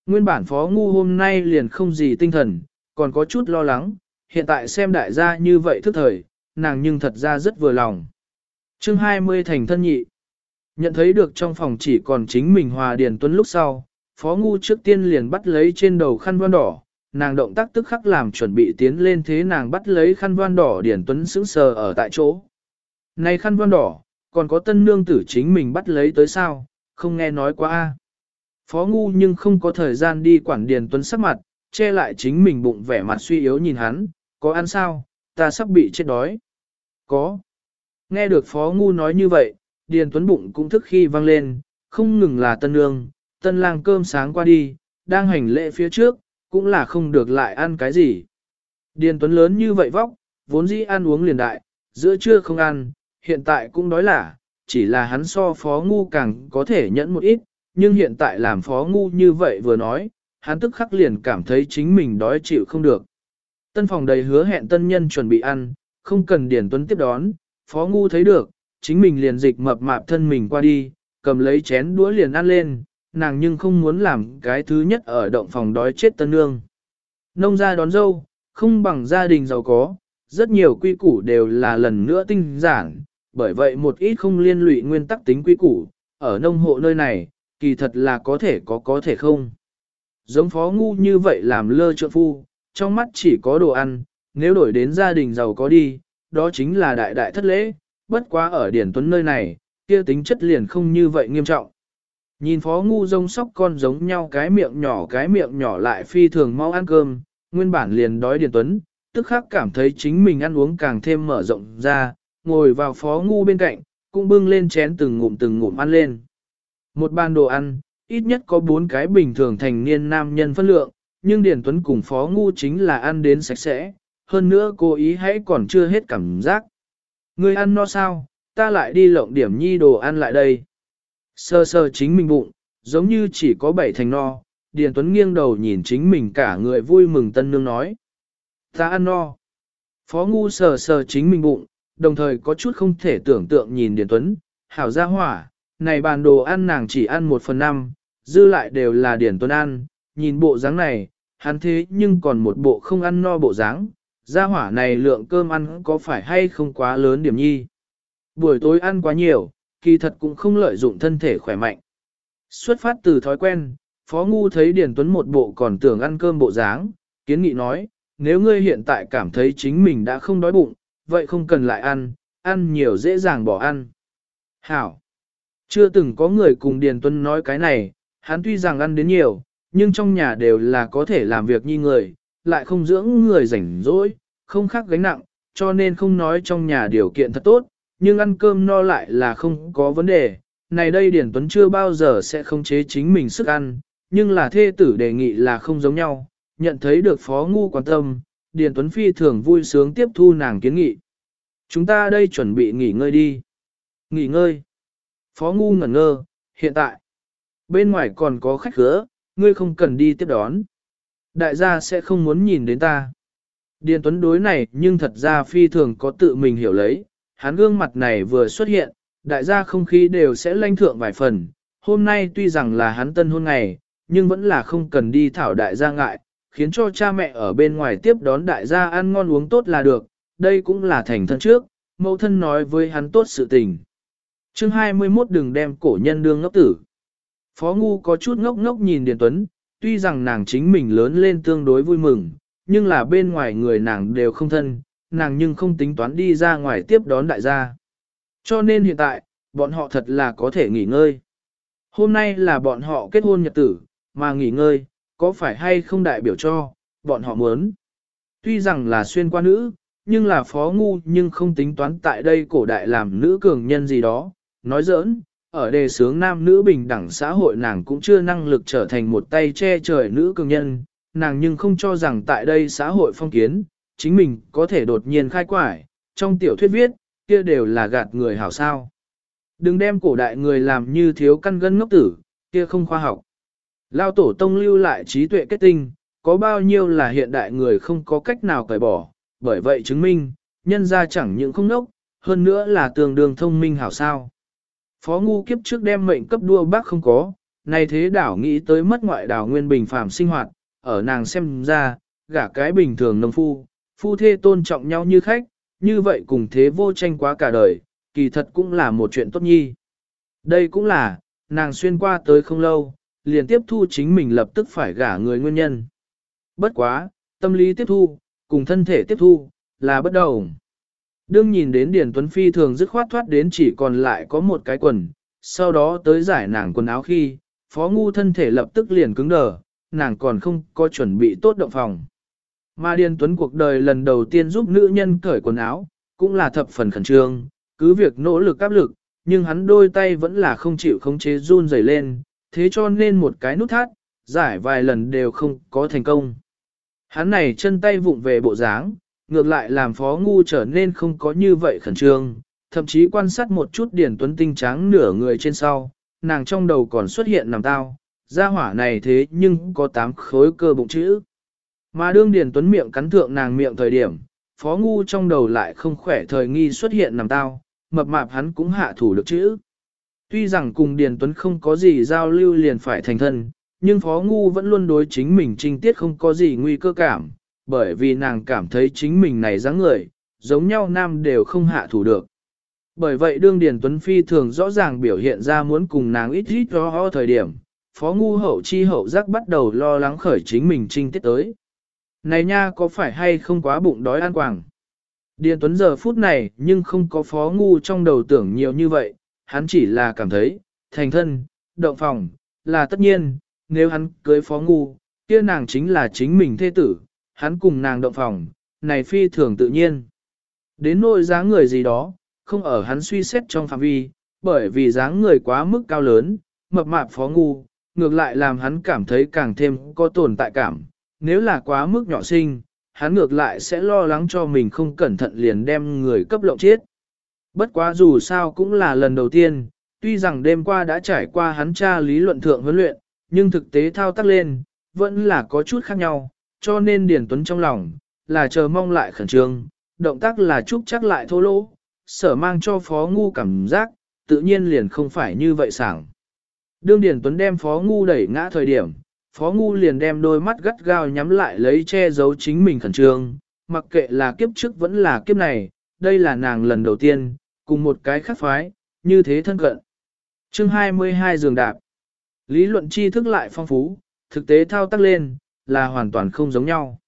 Speaker 1: Nguyên bản phó ngu hôm nay liền không gì tinh thần, còn có chút lo lắng, hiện tại xem đại gia như vậy thức thời, nàng nhưng thật ra rất vừa lòng. chương 20 thành thân nhị, nhận thấy được trong phòng chỉ còn chính mình hòa điền tuấn lúc sau, phó ngu trước tiên liền bắt lấy trên đầu khăn voan đỏ, nàng động tác tức khắc làm chuẩn bị tiến lên thế nàng bắt lấy khăn voan đỏ điền tuấn sững sờ ở tại chỗ. Này khăn voan đỏ, còn có tân nương tử chính mình bắt lấy tới sao, không nghe nói quá a. Phó ngu nhưng không có thời gian đi quản Điền Tuấn sắc mặt, che lại chính mình bụng vẻ mặt suy yếu nhìn hắn, có ăn sao, ta sắp bị chết đói. Có. Nghe được Phó ngu nói như vậy, Điền Tuấn bụng cũng thức khi vang lên, không ngừng là tân nương, tân lang cơm sáng qua đi, đang hành lễ phía trước, cũng là không được lại ăn cái gì. Điền Tuấn lớn như vậy vóc, vốn dĩ ăn uống liền đại, giữa trưa không ăn, hiện tại cũng đói lả, chỉ là hắn so phó ngu càng có thể nhẫn một ít, nhưng hiện tại làm phó ngu như vậy vừa nói, hắn tức khắc liền cảm thấy chính mình đói chịu không được. Tân phòng đầy hứa hẹn tân nhân chuẩn bị ăn, không cần Điền Tuấn tiếp đón, phó ngu thấy được, chính mình liền dịch mập mạp thân mình qua đi, cầm lấy chén đũa liền ăn lên, nàng nhưng không muốn làm cái thứ nhất ở động phòng đói chết tân nương. Nông gia đón dâu, không bằng gia đình giàu có, rất nhiều quy củ đều là lần nữa tinh giản, bởi vậy một ít không liên lụy nguyên tắc tính quy củ, ở nông hộ nơi này, kỳ thật là có thể có có thể không. Giống phó ngu như vậy làm lơ trượng phu, trong mắt chỉ có đồ ăn, nếu đổi đến gia đình giàu có đi, đó chính là đại đại thất lễ, bất quá ở Điển Tuấn nơi này, kia tính chất liền không như vậy nghiêm trọng. Nhìn phó ngu rông sóc con giống nhau cái miệng nhỏ cái miệng nhỏ lại phi thường mau ăn cơm, nguyên bản liền đói Điền Tuấn, tức khắc cảm thấy chính mình ăn uống càng thêm mở rộng ra, ngồi vào phó ngu bên cạnh, cũng bưng lên chén từng ngụm từng ngụm ăn lên. Một bàn đồ ăn, ít nhất có bốn cái bình thường thành niên nam nhân phân lượng, nhưng Điền Tuấn cùng phó ngu chính là ăn đến sạch sẽ, hơn nữa cô ý hãy còn chưa hết cảm giác. Ngươi ăn no sao, ta lại đi lộng điểm nhi đồ ăn lại đây. Sơ sơ chính mình bụng, giống như chỉ có bảy thành no, Điền Tuấn nghiêng đầu nhìn chính mình cả người vui mừng tân nương nói. Ta ăn no. Phó ngu sờ sờ chính mình bụng, đồng thời có chút không thể tưởng tượng nhìn Điền Tuấn, hảo gia hỏa, này bàn đồ ăn nàng chỉ ăn một phần năm, dư lại đều là Điền Tuấn ăn, nhìn bộ dáng này, hắn thế nhưng còn một bộ không ăn no bộ dáng, gia hỏa này lượng cơm ăn có phải hay không quá lớn điểm nhi. Buổi tối ăn quá nhiều, kỳ thật cũng không lợi dụng thân thể khỏe mạnh. Xuất phát từ thói quen, Phó Ngu thấy Điền Tuấn một bộ còn tưởng ăn cơm bộ dáng, kiến nghị nói, nếu ngươi hiện tại cảm thấy chính mình đã không đói bụng, vậy không cần lại ăn, ăn nhiều dễ dàng bỏ ăn. Hảo! Chưa từng có người cùng Điền Tuấn nói cái này, hắn tuy rằng ăn đến nhiều, nhưng trong nhà đều là có thể làm việc như người, lại không dưỡng người rảnh rỗi, không khác gánh nặng, cho nên không nói trong nhà điều kiện thật tốt, nhưng ăn cơm no lại là không có vấn đề. Này đây Điển Tuấn chưa bao giờ sẽ không chế chính mình sức ăn, nhưng là thê tử đề nghị là không giống nhau, nhận thấy được Phó Ngu quan tâm, Điền Tuấn Phi thường vui sướng tiếp thu nàng kiến nghị. Chúng ta đây chuẩn bị nghỉ ngơi đi. Nghỉ ngơi. Phó Ngu ngẩn ngơ, hiện tại. Bên ngoài còn có khách khứa, ngươi không cần đi tiếp đón. Đại gia sẽ không muốn nhìn đến ta. Điền Tuấn đối này nhưng thật ra phi thường có tự mình hiểu lấy, hắn gương mặt này vừa xuất hiện, đại gia không khí đều sẽ lanh thượng vài phần. Hôm nay tuy rằng là hắn tân hôn ngày, nhưng vẫn là không cần đi thảo đại gia ngại, khiến cho cha mẹ ở bên ngoài tiếp đón đại gia ăn ngon uống tốt là được, đây cũng là thành thân trước, mẫu thân nói với hắn tốt sự tình. chương 21 đừng đem cổ nhân đương ngốc tử. Phó Ngu có chút ngốc ngốc nhìn Điền Tuấn, tuy rằng nàng chính mình lớn lên tương đối vui mừng, nhưng là bên ngoài người nàng đều không thân, nàng nhưng không tính toán đi ra ngoài tiếp đón đại gia. Cho nên hiện tại, bọn họ thật là có thể nghỉ ngơi. Hôm nay là bọn họ kết hôn nhật tử, mà nghỉ ngơi, có phải hay không đại biểu cho, bọn họ muốn. Tuy rằng là xuyên qua nữ, nhưng là phó ngu nhưng không tính toán tại đây cổ đại làm nữ cường nhân gì đó. Nói giỡn, ở đề sướng nam nữ bình đẳng xã hội nàng cũng chưa năng lực trở thành một tay che trời nữ cường nhân, nàng nhưng không cho rằng tại đây xã hội phong kiến, chính mình có thể đột nhiên khai quải, trong tiểu thuyết viết, kia đều là gạt người hảo sao. Đừng đem cổ đại người làm như thiếu căn gân ngốc tử, kia không khoa học. Lao tổ tông lưu lại trí tuệ kết tinh, có bao nhiêu là hiện đại người không có cách nào cởi bỏ, bởi vậy chứng minh, nhân ra chẳng những không nốc, hơn nữa là tường đường thông minh hảo sao. Phó ngu kiếp trước đem mệnh cấp đua bác không có, nay thế đảo nghĩ tới mất ngoại đảo nguyên bình phàm sinh hoạt, ở nàng xem ra, gả cái bình thường nông phu, phu thê tôn trọng nhau như khách, như vậy cùng thế vô tranh quá cả đời, kỳ thật cũng là một chuyện tốt nhi. Đây cũng là, nàng xuyên qua tới không lâu, liền tiếp thu chính mình lập tức phải gả người nguyên nhân. Bất quá, tâm lý tiếp thu, cùng thân thể tiếp thu, là bất đồng. Đương nhìn đến Điền Tuấn Phi thường dứt khoát thoát đến chỉ còn lại có một cái quần, sau đó tới giải nàng quần áo khi, Phó Ngu thân thể lập tức liền cứng đờ, nàng còn không có chuẩn bị tốt động phòng. Mà Điền Tuấn cuộc đời lần đầu tiên giúp nữ nhân cởi quần áo, cũng là thập phần khẩn trương, cứ việc nỗ lực áp lực, nhưng hắn đôi tay vẫn là không chịu khống chế run rẩy lên, thế cho nên một cái nút thắt, giải vài lần đều không có thành công. Hắn này chân tay vụng về bộ dáng, ngược lại làm phó ngu trở nên không có như vậy khẩn trương, thậm chí quan sát một chút Điền Tuấn tinh trắng nửa người trên sau, nàng trong đầu còn xuất hiện nằm tao, gia hỏa này thế nhưng có tám khối cơ bụng chữ. Mà đương Điền Tuấn miệng cắn thượng nàng miệng thời điểm, phó ngu trong đầu lại không khỏe thời nghi xuất hiện nằm tao, mập mạp hắn cũng hạ thủ được chữ. Tuy rằng cùng Điền Tuấn không có gì giao lưu liền phải thành thân, nhưng phó ngu vẫn luôn đối chính mình trinh tiết không có gì nguy cơ cảm, bởi vì nàng cảm thấy chính mình này dáng người, giống nhau nam đều không hạ thủ được. Bởi vậy đương Điền Tuấn Phi thường rõ ràng biểu hiện ra muốn cùng nàng ít ít rõ ho thời điểm, phó ngu hậu chi hậu giác bắt đầu lo lắng khởi chính mình trinh tiết tới. Này nha có phải hay không quá bụng đói an quảng. Điền Tuấn giờ phút này nhưng không có phó ngu trong đầu tưởng nhiều như vậy, hắn chỉ là cảm thấy, thành thân, động phòng, là tất nhiên, nếu hắn cưới phó ngu, kia nàng chính là chính mình thê tử, hắn cùng nàng động phòng, này phi thường tự nhiên. Đến nỗi dáng người gì đó, không ở hắn suy xét trong phạm vi, bởi vì dáng người quá mức cao lớn, mập mạp phó ngu, ngược lại làm hắn cảm thấy càng thêm có tồn tại cảm, nếu là quá mức nhỏ sinh, hắn ngược lại sẽ lo lắng cho mình không cẩn thận liền đem người cấp lộng chết. Bất quá dù sao cũng là lần đầu tiên, tuy rằng đêm qua đã trải qua hắn tra lý luận thượng huấn luyện, nhưng thực tế thao tác lên, vẫn là có chút khác nhau, cho nên Điền Tuấn trong lòng, là chờ mong lại khẩn trương, động tác là chúc chắc lại thô lỗ, sở mang cho Phó Ngu cảm giác, tự nhiên liền không phải như vậy sảng. Đương Điền Tuấn đem Phó Ngu đẩy ngã thời điểm, Phó Ngu liền đem đôi mắt gắt gao nhắm lại lấy che giấu chính mình khẩn trương, mặc kệ là kiếp trước vẫn là kiếp này, đây là nàng lần đầu tiên, cùng một cái khác phái, như thế thân cận. Chương 22 giường đạp. Lý luận tri thức lại phong phú, thực tế thao tác lên, là hoàn toàn không giống nhau.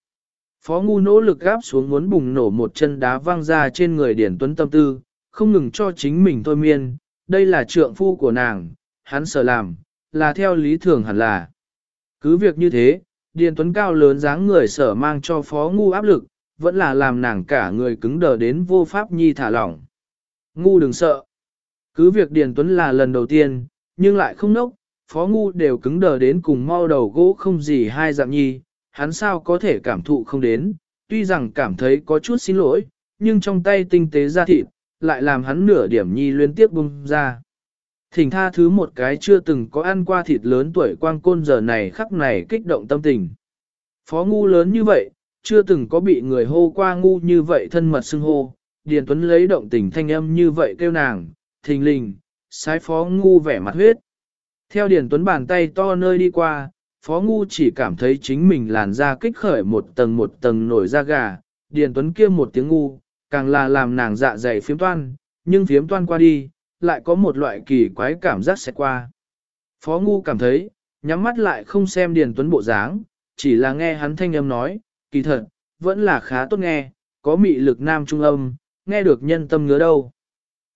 Speaker 1: Phó ngu nỗ lực gáp xuống muốn bùng nổ một chân đá văng ra trên người Điển Tuấn tâm tư, không ngừng cho chính mình thôi miên, đây là trượng phu của nàng, hắn sợ làm, là theo lý thường hẳn là. Cứ việc như thế, Điền Tuấn cao lớn dáng người sở mang cho phó ngu áp lực, vẫn là làm nàng cả người cứng đờ đến vô pháp nhi thả lỏng. Ngu đừng sợ. Cứ việc Điền Tuấn là lần đầu tiên, nhưng lại không nốc, phó ngu đều cứng đờ đến cùng mau đầu gỗ không gì hai dạng nhi, hắn sao có thể cảm thụ không đến, tuy rằng cảm thấy có chút xin lỗi, nhưng trong tay tinh tế ra thịt, lại làm hắn nửa điểm nhi liên tiếp bung ra. Thỉnh tha thứ một cái chưa từng có ăn qua thịt lớn tuổi quang côn giờ này khắc này kích động tâm tình. Phó ngu lớn như vậy, chưa từng có bị người hô qua ngu như vậy thân mật xưng hô, Điền Tuấn lấy động tình thanh âm như vậy kêu nàng, thình lình, sái phó ngu vẻ mặt huyết. Theo Điền Tuấn bàn tay to nơi đi qua, phó ngu chỉ cảm thấy chính mình làn da kích khởi một tầng một tầng nổi da gà, Điền Tuấn kia một tiếng ngu, càng là làm nàng dạ dày phiếm toan, nhưng phiếm toan qua đi, lại có một loại kỳ quái cảm giác sẽ qua. Phó ngu cảm thấy, nhắm mắt lại không xem Điền Tuấn bộ dáng, chỉ là nghe hắn thanh âm nói, kỳ thật, vẫn là khá tốt nghe, có mị lực nam trung âm, nghe được nhân tâm ngứa đâu.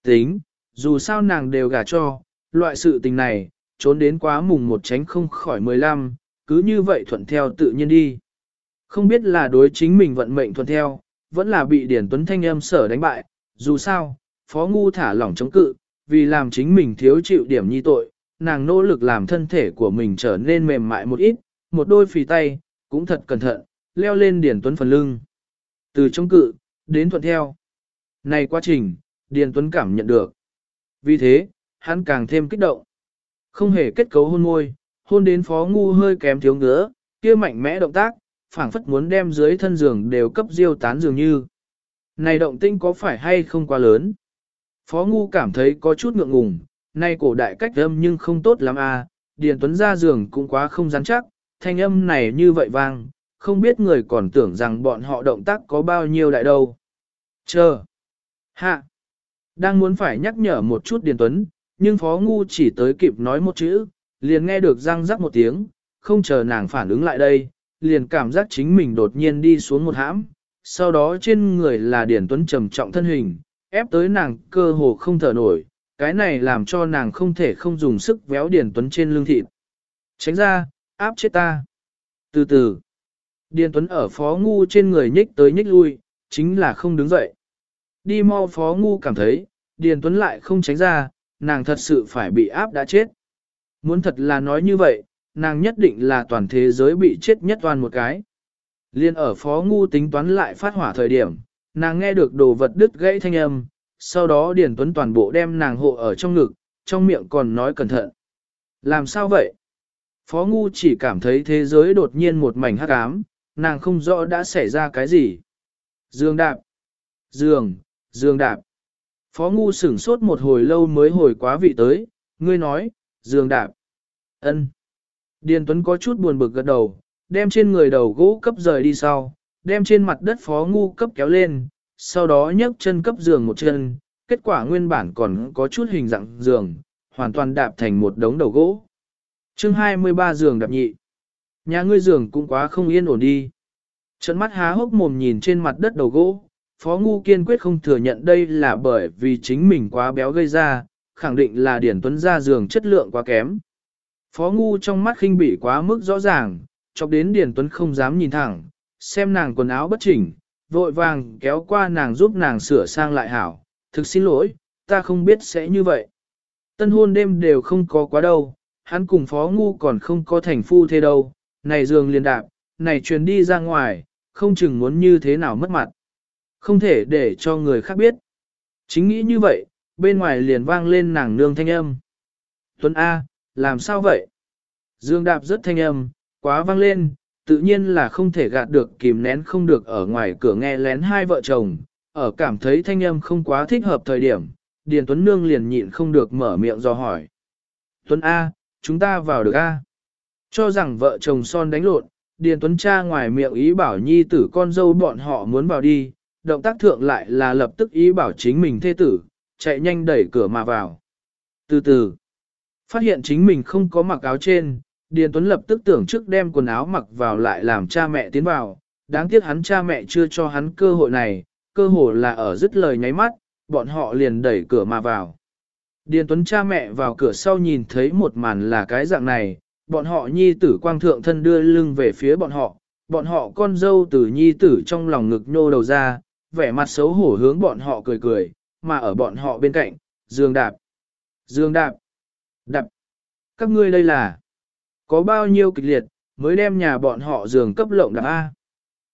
Speaker 1: Tính, dù sao nàng đều gả cho, loại sự tình này, trốn đến quá mùng một tránh không khỏi mười lăm, cứ như vậy thuận theo tự nhiên đi. Không biết là đối chính mình vận mệnh thuận theo, vẫn là bị Điển Tuấn Thanh âm sở đánh bại, dù sao, Phó Ngu thả lỏng chống cự, vì làm chính mình thiếu chịu điểm nhi tội, nàng nỗ lực làm thân thể của mình trở nên mềm mại một ít, một đôi phì tay, cũng thật cẩn thận, leo lên Điển Tuấn phần lưng. Từ chống cự, đến thuận theo. Này quá trình, Điền Tuấn cảm nhận được. Vì thế, hắn càng thêm kích động. Không hề kết cấu hôn môi, hôn đến phó ngu hơi kém thiếu ngứa, kia mạnh mẽ động tác, phảng phất muốn đem dưới thân giường đều cấp diêu tán dường như. Này động tinh có phải hay không quá lớn? Phó ngu cảm thấy có chút ngượng ngùng, nay cổ đại cách âm nhưng không tốt lắm à, Điền Tuấn ra giường cũng quá không rắn chắc, thanh âm này như vậy vang, không biết người còn tưởng rằng bọn họ động tác có bao nhiêu đại đâu. Chờ! Hạ! Đang muốn phải nhắc nhở một chút Điền Tuấn, nhưng Phó Ngu chỉ tới kịp nói một chữ, liền nghe được răng rắc một tiếng, không chờ nàng phản ứng lại đây, liền cảm giác chính mình đột nhiên đi xuống một hãm, sau đó trên người là Điền Tuấn trầm trọng thân hình, ép tới nàng cơ hồ không thở nổi, cái này làm cho nàng không thể không dùng sức véo Điền Tuấn trên lưng thịt. Tránh ra, áp chết ta. Từ từ, Điền Tuấn ở phó ngu trên người nhích tới nhích lui, chính là không đứng dậy. Đi mau phó ngu cảm thấy, Điền Tuấn lại không tránh ra, nàng thật sự phải bị áp đã chết. Muốn thật là nói như vậy, nàng nhất định là toàn thế giới bị chết nhất toàn một cái. Liên ở phó ngu tính toán lại phát hỏa thời điểm, nàng nghe được đồ vật đứt gãy thanh âm, sau đó Điền Tuấn toàn bộ đem nàng hộ ở trong ngực, trong miệng còn nói cẩn thận. Làm sao vậy? Phó ngu chỉ cảm thấy thế giới đột nhiên một mảnh hắc ám, nàng không rõ đã xảy ra cái gì. Dương đạp, Dương, dương đạp. Phó ngu sửng sốt một hồi lâu mới hồi quá vị tới, ngươi nói, giường đạp. ân. Điền Tuấn có chút buồn bực gật đầu, đem trên người đầu gỗ cấp rời đi sau, đem trên mặt đất phó ngu cấp kéo lên, sau đó nhấc chân cấp giường một chân, kết quả nguyên bản còn có chút hình dạng giường, hoàn toàn đạp thành một đống đầu gỗ. chương 23 giường đạp nhị. Nhà ngươi giường cũng quá không yên ổn đi. Trận mắt há hốc mồm nhìn trên mặt đất đầu gỗ, Phó Ngu kiên quyết không thừa nhận đây là bởi vì chính mình quá béo gây ra, khẳng định là Điển Tuấn ra giường chất lượng quá kém. Phó Ngu trong mắt khinh bị quá mức rõ ràng, chọc đến Điển Tuấn không dám nhìn thẳng, xem nàng quần áo bất chỉnh, vội vàng kéo qua nàng giúp nàng sửa sang lại hảo, thực xin lỗi, ta không biết sẽ như vậy. Tân hôn đêm đều không có quá đâu, hắn cùng Phó Ngu còn không có thành phu thế đâu, này giường liền đạp, này truyền đi ra ngoài, không chừng muốn như thế nào mất mặt. Không thể để cho người khác biết. Chính nghĩ như vậy, bên ngoài liền vang lên nàng nương thanh âm. Tuấn A, làm sao vậy? Dương đạp rất thanh âm, quá vang lên, tự nhiên là không thể gạt được kìm nén không được ở ngoài cửa nghe lén hai vợ chồng, ở cảm thấy thanh âm không quá thích hợp thời điểm, Điền Tuấn Nương liền nhịn không được mở miệng do hỏi. Tuấn A, chúng ta vào được A. Cho rằng vợ chồng son đánh lộn, Điền Tuấn cha ngoài miệng ý bảo nhi tử con dâu bọn họ muốn vào đi, động tác thượng lại là lập tức ý bảo chính mình thê tử, chạy nhanh đẩy cửa mà vào. Từ từ, phát hiện chính mình không có mặc áo trên, Điền Tuấn lập tức tưởng trước đem quần áo mặc vào lại làm cha mẹ tiến vào, đáng tiếc hắn cha mẹ chưa cho hắn cơ hội này, cơ hội là ở dứt lời nháy mắt, bọn họ liền đẩy cửa mà vào. Điền Tuấn cha mẹ vào cửa sau nhìn thấy một màn là cái dạng này, bọn họ nhi tử quang thượng thân đưa lưng về phía bọn họ, bọn họ con dâu từ nhi tử trong lòng ngực nhô đầu ra, vẻ mặt xấu hổ hướng bọn họ cười cười, mà ở bọn họ bên cạnh, dương đạp, dương đạp, đạp, các ngươi đây là, có bao nhiêu kịch liệt, mới đem nhà bọn họ giường cấp lộng đạp A.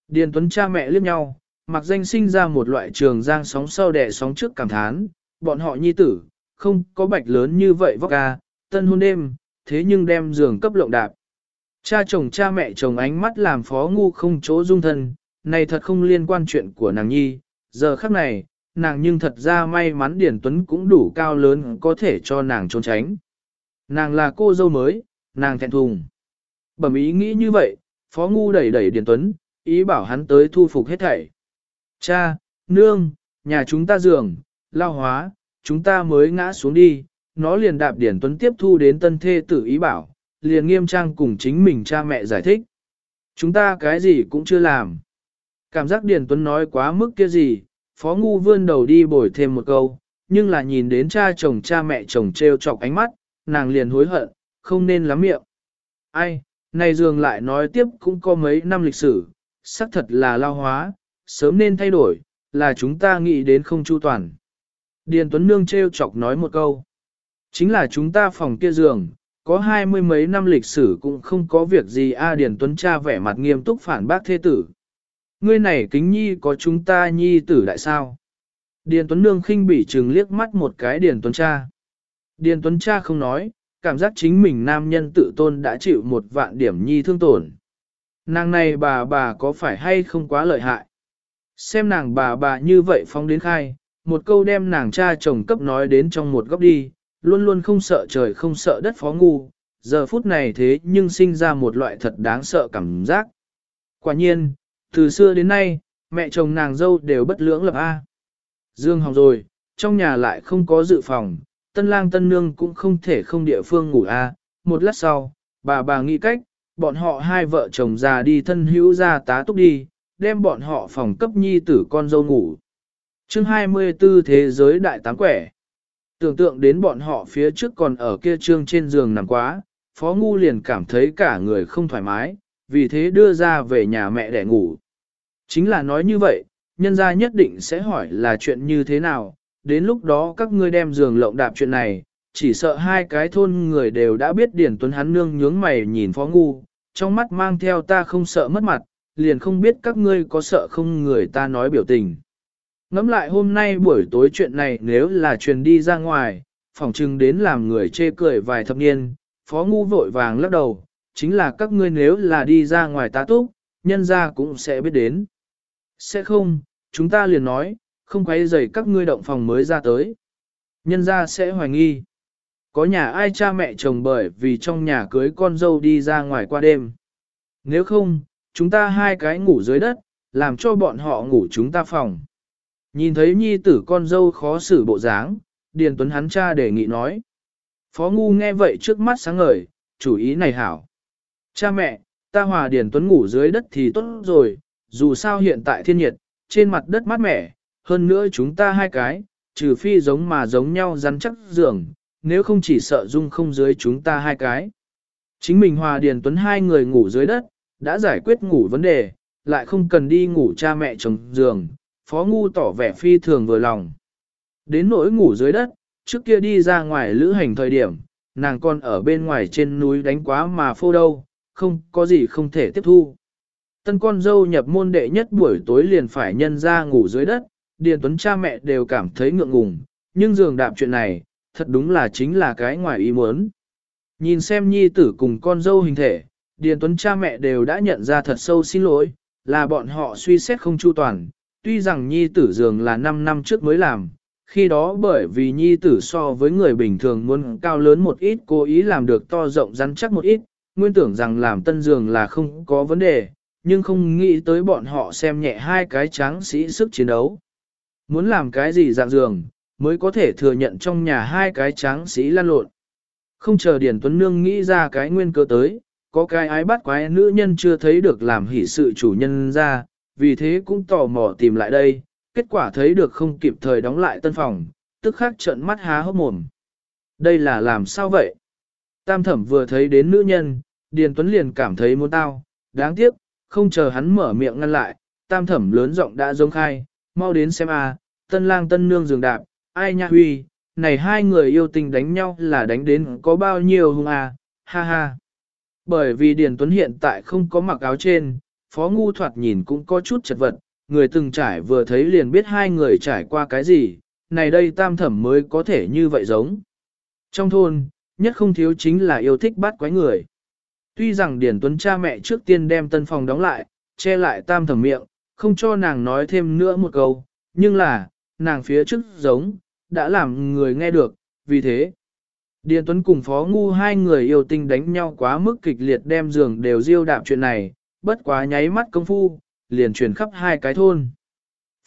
Speaker 1: Điền Tuấn cha mẹ liếc nhau, mặc danh sinh ra một loại trường giang sóng sau đẻ sóng trước cảm thán, bọn họ nhi tử, không có bạch lớn như vậy vóc ca, tân hôn đêm, thế nhưng đem giường cấp lộng đạp. Cha chồng cha mẹ chồng ánh mắt làm phó ngu không chỗ dung thân, này thật không liên quan chuyện của nàng nhi, giờ khắc này, nàng nhưng thật ra may mắn Điển Tuấn cũng đủ cao lớn có thể cho nàng trốn tránh. Nàng là cô dâu mới, nàng thẹn thùng. Bẩm ý nghĩ như vậy, phó ngu đẩy đẩy Điển Tuấn, ý bảo hắn tới thu phục hết thảy. Cha, nương, nhà chúng ta giường, lao hóa, chúng ta mới ngã xuống đi, nó liền đạp Điển Tuấn tiếp thu đến tân thê tử ý bảo, liền nghiêm trang cùng chính mình cha mẹ giải thích. Chúng ta cái gì cũng chưa làm. Cảm giác Điền Tuấn nói quá mức kia gì, Phó Ngu vươn đầu đi bồi thêm một câu, nhưng là nhìn đến cha chồng cha mẹ chồng treo chọc ánh mắt, nàng liền hối hận, không nên lắm miệng. Ai, này dường lại nói tiếp cũng có mấy năm lịch sử, xác thật là lao hóa, sớm nên thay đổi, là chúng ta nghĩ đến không chu toàn. Điền Tuấn Nương treo chọc nói một câu. Chính là chúng ta phòng kia giường, có hai mươi mấy năm lịch sử cũng không có việc gì A Điền Tuấn cha vẻ mặt nghiêm túc phản bác thế tử. Ngươi này kính nhi có chúng ta nhi tử đại sao? Điền Tuấn Nương khinh bỉ trừng liếc mắt một cái Điền Tuấn cha. Điền Tuấn cha không nói, cảm giác chính mình nam nhân tự tôn đã chịu một vạn điểm nhi thương tổn. Nàng này bà bà có phải hay không quá lợi hại? Xem nàng bà bà như vậy phong đến khai, một câu đem nàng cha chồng cấp nói đến trong một góc đi, luôn luôn không sợ trời không sợ đất phó ngu, giờ phút này thế nhưng sinh ra một loại thật đáng sợ cảm giác. Quả nhiên, từ xưa đến nay, mẹ chồng nàng dâu đều bất lưỡng lập A. Dương hỏng rồi, trong nhà lại không có dự phòng, tân lang tân nương cũng không thể không địa phương ngủ A. Một lát sau, bà bà nghĩ cách, bọn họ hai vợ chồng già đi thân hữu ra tá túc đi, đem bọn họ phòng cấp nhi tử con dâu ngủ. chương 24 Thế giới đại tám quẻ. Tưởng tượng đến bọn họ phía trước còn ở kia trương trên giường nằm quá, Phó Ngu liền cảm thấy cả người không thoải mái, vì thế đưa ra về nhà mẹ để ngủ. Chính là nói như vậy, nhân gia nhất định sẽ hỏi là chuyện như thế nào, đến lúc đó các ngươi đem giường lộng đạp chuyện này, chỉ sợ hai cái thôn người đều đã biết Điển Tuấn hắn nương nhướng mày nhìn Phó Ngu, trong mắt mang theo ta không sợ mất mặt, liền không biết các ngươi có sợ không người ta nói biểu tình. Ngắm lại hôm nay buổi tối chuyện này nếu là truyền đi ra ngoài, phỏng chừng đến làm người chê cười vài thập niên, Phó Ngu vội vàng lắc đầu, chính là các ngươi nếu là đi ra ngoài ta túc, nhân ra cũng sẽ biết đến. Sẽ không, chúng ta liền nói, không quấy rầy các ngươi động phòng mới ra tới. Nhân ra sẽ hoài nghi. Có nhà ai cha mẹ chồng bởi vì trong nhà cưới con dâu đi ra ngoài qua đêm. Nếu không, chúng ta hai cái ngủ dưới đất, làm cho bọn họ ngủ chúng ta phòng. Nhìn thấy nhi tử con dâu khó xử bộ dáng, Điền Tuấn hắn cha đề nghị nói. Phó Ngu nghe vậy trước mắt sáng ngời, chủ ý này hảo. Cha mẹ, ta hòa Điền Tuấn ngủ dưới đất thì tốt rồi, dù sao hiện tại thiên nhiệt, trên mặt đất mát mẻ, hơn nữa chúng ta hai cái, trừ phi giống mà giống nhau rắn chắc giường, nếu không chỉ sợ dung không dưới chúng ta hai cái. Chính mình hòa Điền Tuấn hai người ngủ dưới đất, đã giải quyết ngủ vấn đề, lại không cần đi ngủ cha mẹ chồng giường, phó ngu tỏ vẻ phi thường vừa lòng. Đến nỗi ngủ dưới đất, trước kia đi ra ngoài lữ hành thời điểm, nàng còn ở bên ngoài trên núi đánh quá mà phô đâu, không có gì không thể tiếp thu. Tân con dâu nhập môn đệ nhất buổi tối liền phải nhân ra ngủ dưới đất, Điền Tuấn cha mẹ đều cảm thấy ngượng ngùng, nhưng dường đạp chuyện này, thật đúng là chính là cái ngoài ý muốn. Nhìn xem nhi tử cùng con dâu hình thể, Điền Tuấn cha mẹ đều đã nhận ra thật sâu xin lỗi, là bọn họ suy xét không chu toàn, tuy rằng nhi tử giường là 5 năm trước mới làm, khi đó bởi vì nhi tử so với người bình thường muốn cao lớn một ít cố ý làm được to rộng rắn chắc một ít, nguyên tưởng rằng làm tân giường là không có vấn đề, nhưng không nghĩ tới bọn họ xem nhẹ hai cái tráng sĩ sức chiến đấu. Muốn làm cái gì dạng giường, mới có thể thừa nhận trong nhà hai cái tráng sĩ lăn lộn. Không chờ Điển Tuấn Nương nghĩ ra cái nguyên cơ tới, có cái ái bắt quái nữ nhân chưa thấy được làm hỷ sự chủ nhân ra, vì thế cũng tò mò tìm lại đây, kết quả thấy được không kịp thời đóng lại tân phòng, tức khắc trợn mắt há hốc mồm. Đây là làm sao vậy? Tam thẩm vừa thấy đến nữ nhân, Điền Tuấn liền cảm thấy muốn tao, đáng tiếc, không chờ hắn mở miệng ngăn lại, tam thẩm lớn giọng đã giống khai, mau đến xem a, tân lang tân nương giường đạp, ai nha huy, này hai người yêu tình đánh nhau là đánh đến có bao nhiêu hung a, ha ha. Bởi vì Điền Tuấn hiện tại không có mặc áo trên, Phó Ngu thoạt nhìn cũng có chút chật vật, người từng trải vừa thấy liền biết hai người trải qua cái gì, này đây tam thẩm mới có thể như vậy giống. Trong thôn, nhất không thiếu chính là yêu thích bắt quái người. Tuy rằng Điền Tuấn cha mẹ trước tiên đem tân phòng đóng lại, che lại tam thẩm miệng, không cho nàng nói thêm nữa một câu, nhưng là, nàng phía trước giống, đã làm người nghe được, vì thế. Điền Tuấn cùng Phó Ngu hai người yêu tinh đánh nhau quá mức kịch liệt đem giường đều diêu đạp chuyện này, bất quá nháy mắt công phu, liền truyền khắp hai cái thôn.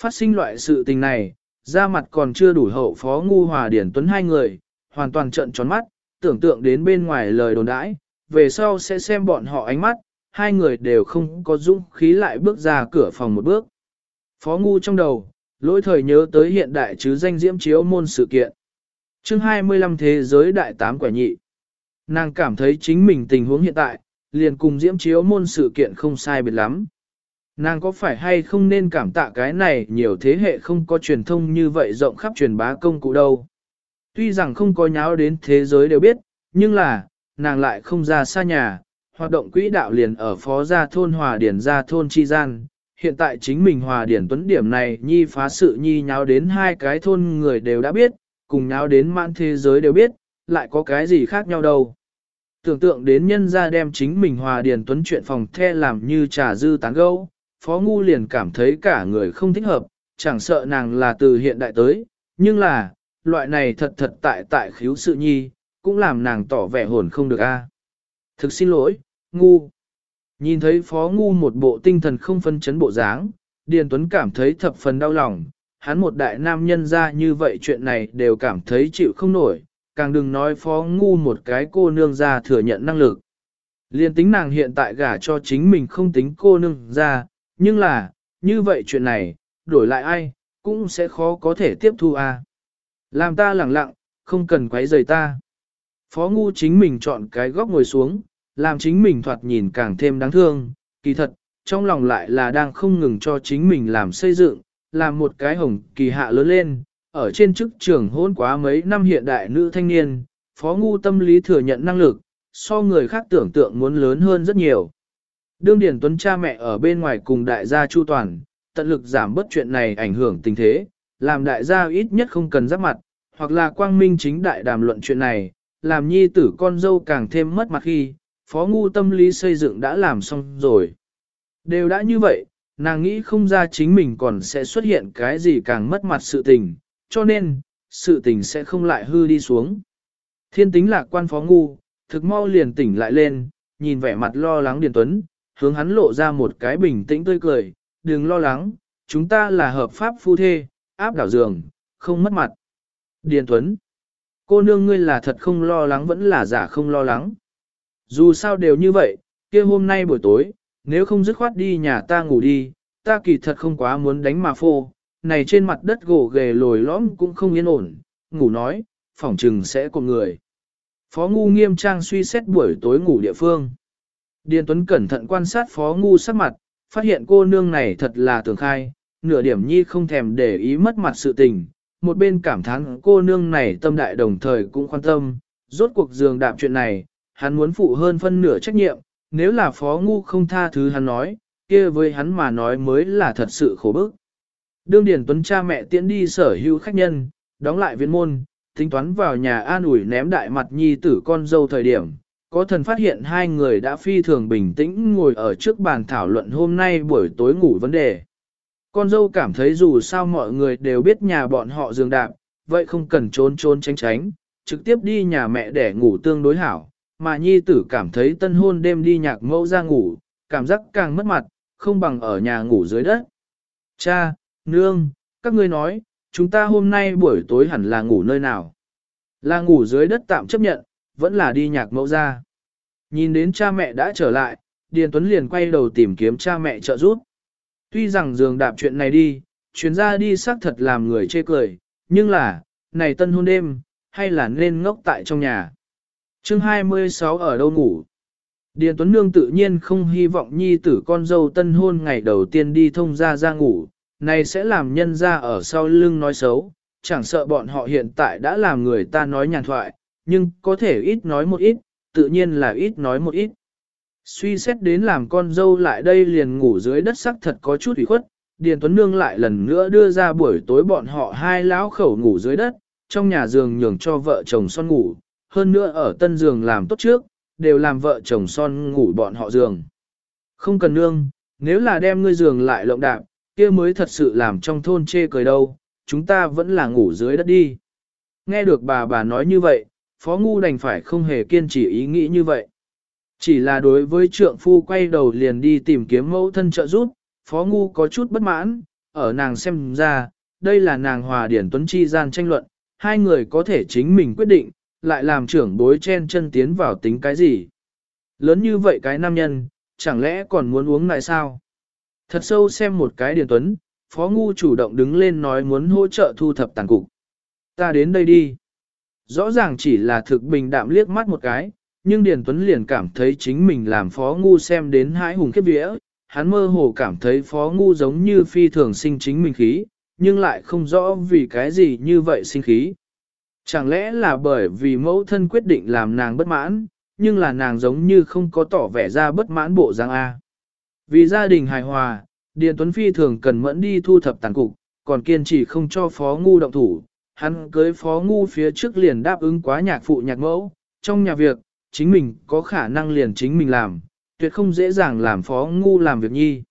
Speaker 1: Phát sinh loại sự tình này, ra mặt còn chưa đủ hậu Phó Ngu Hòa Điền Tuấn hai người, hoàn toàn trận tròn mắt, tưởng tượng đến bên ngoài lời đồn đãi, về sau sẽ xem bọn họ ánh mắt, hai người đều không có dũng khí lại bước ra cửa phòng một bước. Phó Ngu trong đầu, lỗi thời nhớ tới hiện đại chứ danh diễm chiếu môn sự kiện. chương 25 Thế giới đại tám quả nhị. Nàng cảm thấy chính mình tình huống hiện tại, liền cùng diễm chiếu môn sự kiện không sai biệt lắm. Nàng có phải hay không nên cảm tạ cái này nhiều thế hệ không có truyền thông như vậy rộng khắp truyền bá công cụ đâu. Tuy rằng không có nháo đến thế giới đều biết, nhưng là, nàng lại không ra xa nhà, hoạt động quỹ đạo liền ở phó gia thôn hòa điển gia thôn chi gian. Hiện tại chính mình hòa điển tuấn điểm này nhi phá sự nhi nháo đến hai cái thôn người đều đã biết, cùng nháo đến mãn thế giới đều biết, lại có cái gì khác nhau đâu. Tưởng tượng đến nhân gia đem chính mình hòa điển tuấn chuyện phòng the làm như trà dư tán gâu, phó ngu liền cảm thấy cả người không thích hợp, chẳng sợ nàng là từ hiện đại tới, nhưng là, loại này thật thật tại tại khiếu sự nhi, cũng làm nàng tỏ vẻ hồn không được a. À. Thực xin lỗi, ngu. Nhìn thấy phó ngu một bộ tinh thần không phân chấn bộ dáng, Điền Tuấn cảm thấy thập phần đau lòng, hắn một đại nam nhân ra như vậy chuyện này đều cảm thấy chịu không nổi, càng đừng nói phó ngu một cái cô nương ra thừa nhận năng lực. Liên tính nàng hiện tại gả cho chính mình không tính cô nương ra, nhưng là, như vậy chuyện này, đổi lại ai, cũng sẽ khó có thể tiếp thu a. Làm ta lẳng lặng, không cần quấy rầy ta. Phó ngu chính mình chọn cái góc ngồi xuống, làm chính mình thoạt nhìn càng thêm đáng thương, kỳ thật, trong lòng lại là đang không ngừng cho chính mình làm xây dựng, làm một cái hồng kỳ hạ lớn lên, ở trên chức trường hôn quá mấy năm hiện đại nữ thanh niên, phó ngu tâm lý thừa nhận năng lực, so người khác tưởng tượng muốn lớn hơn rất nhiều. Đương Điển Tuấn cha mẹ ở bên ngoài cùng đại gia Chu Toàn, tận lực giảm bớt chuyện này ảnh hưởng tình thế, làm đại gia ít nhất không cần giáp mặt, hoặc là quang minh chính đại đàm luận chuyện này, làm nhi tử con dâu càng thêm mất mặt khi, phó ngu tâm lý xây dựng đã làm xong rồi. Đều đã như vậy, nàng nghĩ không ra chính mình còn sẽ xuất hiện cái gì càng mất mặt sự tình, cho nên, sự tình sẽ không lại hư đi xuống. Thiên tính lạc quan phó ngu, thực mau liền tỉnh lại lên, nhìn vẻ mặt lo lắng Điền Tuấn, hướng hắn lộ ra một cái bình tĩnh tươi cười, đừng lo lắng, chúng ta là hợp pháp phu thê, áp đảo giường, không mất mặt. Điền Tuấn, cô nương ngươi là thật không lo lắng vẫn là giả không lo lắng. Dù sao đều như vậy, kia hôm nay buổi tối, nếu không dứt khoát đi nhà ta ngủ đi, ta kỳ thật không quá muốn đánh mà phô, này trên mặt đất gỗ ghề lồi lõm cũng không yên ổn, ngủ nói, phỏng trừng sẽ cùng người. Phó Ngu nghiêm trang suy xét buổi tối ngủ địa phương. Điền Tuấn cẩn thận quan sát Phó Ngu sắc mặt, phát hiện cô nương này thật là tường khai, nửa điểm nhi không thèm để ý mất mặt sự tình. Một bên cảm thán cô nương này tâm đại đồng thời cũng quan tâm, rốt cuộc giường đạp chuyện này, hắn muốn phụ hơn phân nửa trách nhiệm, nếu là Phó Ngu không tha thứ hắn nói, kia với hắn mà nói mới là thật sự khổ bức. Đương Điền Tuấn cha mẹ tiễn đi sở hữu khách nhân, đóng lại viên môn, tính toán vào nhà an ủi ném đại mặt nhi tử con dâu thời điểm, có thần phát hiện hai người đã phi thường bình tĩnh ngồi ở trước bàn thảo luận hôm nay buổi tối ngủ vấn đề. Con dâu cảm thấy dù sao mọi người đều biết nhà bọn họ giường đạp, vậy không cần trốn trốn tránh tránh, trực tiếp đi nhà mẹ để ngủ tương đối hảo, mà nhi tử cảm thấy tân hôn đêm đi nhạc mẫu ra ngủ, cảm giác càng mất mặt, không bằng ở nhà ngủ dưới đất. Cha, nương, các ngươi nói, chúng ta hôm nay buổi tối hẳn là ngủ nơi nào? Là ngủ dưới đất tạm chấp nhận, vẫn là đi nhạc mẫu ra. Nhìn đến cha mẹ đã trở lại, Điền Tuấn liền quay đầu tìm kiếm cha mẹ trợ giúp. Tuy rằng giường đạp chuyện này đi, chuyến ra đi xác thật làm người chê cười, nhưng là, này tân hôn đêm, hay là nên ngốc tại trong nhà. chương 26 ở đâu ngủ? Điền Tuấn Nương tự nhiên không hy vọng nhi tử con dâu tân hôn ngày đầu tiên đi thông ra ra ngủ, này sẽ làm nhân ra ở sau lưng nói xấu, chẳng sợ bọn họ hiện tại đã làm người ta nói nhàn thoại, nhưng có thể ít nói một ít, tự nhiên là ít nói một ít. Suy xét đến làm con dâu lại đây liền ngủ dưới đất sắc thật có chút ủy khuất, Điền Tuấn Nương lại lần nữa đưa ra buổi tối bọn họ hai lão khẩu ngủ dưới đất, trong nhà giường nhường cho vợ chồng son ngủ, hơn nữa ở tân giường làm tốt trước, đều làm vợ chồng son ngủ bọn họ giường. Không cần nương, nếu là đem ngươi giường lại lộng đạp, kia mới thật sự làm trong thôn chê cười đâu, chúng ta vẫn là ngủ dưới đất đi. Nghe được bà bà nói như vậy, Phó Ngu đành phải không hề kiên trì ý nghĩ như vậy. Chỉ là đối với trượng phu quay đầu liền đi tìm kiếm mẫu thân trợ giúp, Phó Ngu có chút bất mãn, ở nàng xem ra, đây là nàng hòa điển tuấn chi gian tranh luận, hai người có thể chính mình quyết định, lại làm trưởng bối chen chân tiến vào tính cái gì. Lớn như vậy cái nam nhân, chẳng lẽ còn muốn uống lại sao? Thật sâu xem một cái điển tuấn, Phó Ngu chủ động đứng lên nói muốn hỗ trợ thu thập tàn cục. Ta đến đây đi. Rõ ràng chỉ là thực bình đạm liếc mắt một cái, nhưng Điền Tuấn liền cảm thấy chính mình làm Phó Ngu xem đến hãi hùng khiếp vía. Hắn mơ hồ cảm thấy Phó Ngu giống như phi thường sinh chính mình khí, nhưng lại không rõ vì cái gì như vậy sinh khí. Chẳng lẽ là bởi vì mẫu thân quyết định làm nàng bất mãn, nhưng là nàng giống như không có tỏ vẻ ra bất mãn bộ dáng A. Vì gia đình hài hòa, Điền Tuấn Phi thường cần mẫn đi thu thập tàn cục, còn kiên trì không cho Phó Ngu động thủ. Hắn cưới Phó Ngu phía trước liền đáp ứng quá nhạc phụ nhạc mẫu, trong nhà việc, chính mình có khả năng liền chính mình làm, tuyệt không dễ dàng làm Phó Ngu làm việc nhi.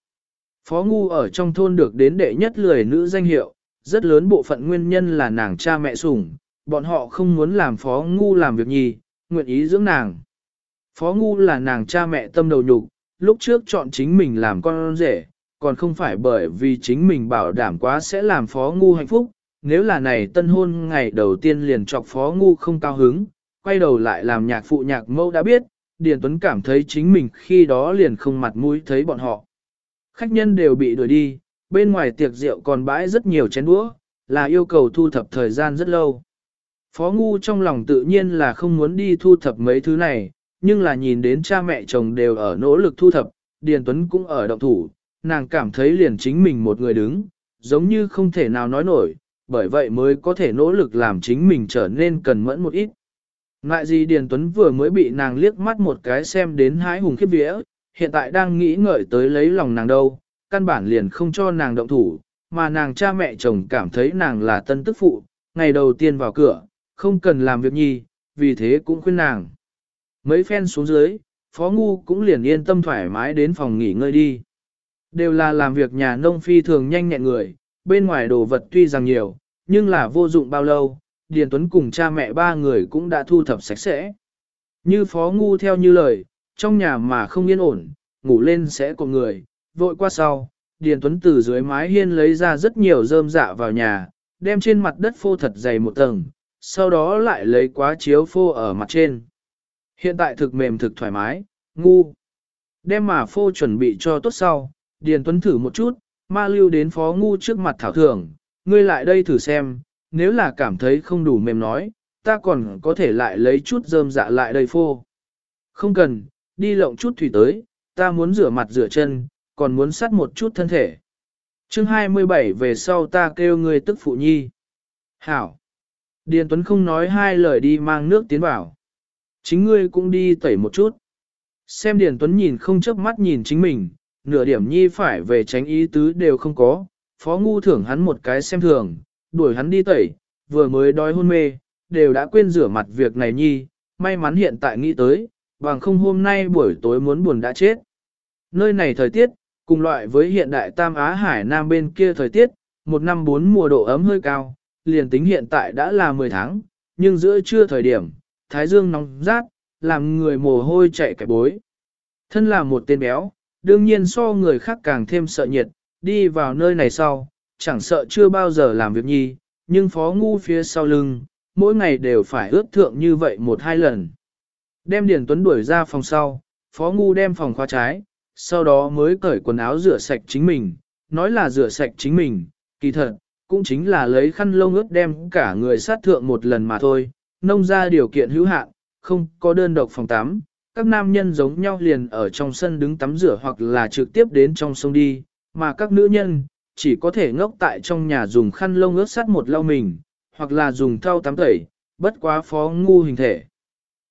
Speaker 1: Phó Ngu ở trong thôn được đến đệ nhất lười nữ danh hiệu, rất lớn bộ phận nguyên nhân là nàng cha mẹ sủng, bọn họ không muốn làm Phó Ngu làm việc nhi, nguyện ý dưỡng nàng. Phó Ngu là nàng cha mẹ tâm đầu nhục, lúc trước chọn chính mình làm con rể, còn không phải bởi vì chính mình bảo đảm quá sẽ làm phó ngu hạnh phúc, nếu là này tân hôn ngày đầu tiên liền chọc phó ngu không cao hứng, quay đầu lại làm nhạc phụ nhạc mẫu đã biết, Điền Tuấn cảm thấy chính mình khi đó liền không mặt mũi thấy bọn họ. Khách nhân đều bị đuổi đi, bên ngoài tiệc rượu còn bãi rất nhiều chén đũa, là yêu cầu thu thập thời gian rất lâu. Phó Ngu trong lòng tự nhiên là không muốn đi thu thập mấy thứ này, nhưng là nhìn đến cha mẹ chồng đều ở nỗ lực thu thập, Điền Tuấn cũng ở động thủ, nàng cảm thấy liền chính mình một người đứng, giống như không thể nào nói nổi, bởi vậy mới có thể nỗ lực làm chính mình trở nên cần mẫn một ít. Ngại gì Điền Tuấn vừa mới bị nàng liếc mắt một cái xem đến hái hùng khiếp vía, hiện tại đang nghĩ ngợi tới lấy lòng nàng đâu, căn bản liền không cho nàng động thủ, mà nàng cha mẹ chồng cảm thấy nàng là tân tức phụ, ngày đầu tiên vào cửa, không cần làm việc nhi, vì thế cũng khuyên nàng. Mấy phen xuống dưới, Phó Ngu cũng liền yên tâm thoải mái đến phòng nghỉ ngơi đi. Đều là làm việc nhà nông phi thường nhanh nhẹn người, bên ngoài đồ vật tuy rằng nhiều, nhưng là vô dụng bao lâu, Điền Tuấn cùng cha mẹ ba người cũng đã thu thập sạch sẽ. Như Phó Ngu theo như lời, trong nhà mà không yên ổn, ngủ lên sẽ có người, vội qua sau, Điền Tuấn từ dưới mái hiên lấy ra rất nhiều rơm dạ vào nhà, đem trên mặt đất phô thật dày một tầng, sau đó lại lấy quá chiếu phô ở mặt trên. Hiện tại thực mềm thực thoải mái, ngu. Đem mà phô chuẩn bị cho tốt sau, Điền Tuấn thử một chút, ma lưu đến phó ngu trước mặt thảo thưởng, ngươi lại đây thử xem, nếu là cảm thấy không đủ mềm nói, ta còn có thể lại lấy chút rơm dạ lại đây phô. Không cần, đi lộng chút thủy tới, ta muốn rửa mặt rửa chân, còn muốn sát một chút thân thể. chương 27 về sau ta kêu ngươi tức phụ nhi. Hảo. Điền Tuấn không nói hai lời đi mang nước tiến vào. Chính ngươi cũng đi tẩy một chút. Xem Điền Tuấn nhìn không chớp mắt nhìn chính mình, nửa điểm nhi phải về tránh ý tứ đều không có, phó ngu thưởng hắn một cái xem thường, đuổi hắn đi tẩy, vừa mới đói hôn mê, đều đã quên rửa mặt việc này nhi, may mắn hiện tại nghĩ tới, bằng không hôm nay buổi tối muốn buồn đã chết. Nơi này thời tiết, cùng loại với hiện đại Tam Á Hải Nam bên kia thời tiết, một năm bốn mùa độ ấm hơi cao, liền tính hiện tại đã là 10 tháng, nhưng giữa trưa thời điểm, thái dương nóng rát, làm người mồ hôi chạy cái bối. Thân là một tên béo, đương nhiên so người khác càng thêm sợ nhiệt, đi vào nơi này sau, chẳng sợ chưa bao giờ làm việc nhi, nhưng phó ngu phía sau lưng, mỗi ngày đều phải ướt thượng như vậy một hai lần. Đem Điền Tuấn đuổi ra phòng sau, phó ngu đem phòng khóa trái, sau đó mới cởi quần áo rửa sạch chính mình, nói là rửa sạch chính mình, kỳ thật, cũng chính là lấy khăn lông ướt đem cả người sát thượng một lần mà thôi, nông ra điều kiện hữu hạn, không có đơn độc phòng tắm, các nam nhân giống nhau liền ở trong sân đứng tắm rửa hoặc là trực tiếp đến trong sông đi, mà các nữ nhân chỉ có thể ngốc tại trong nhà dùng khăn lông ướt sắt một lau mình, hoặc là dùng thau tắm tẩy, bất quá phó ngu hình thể.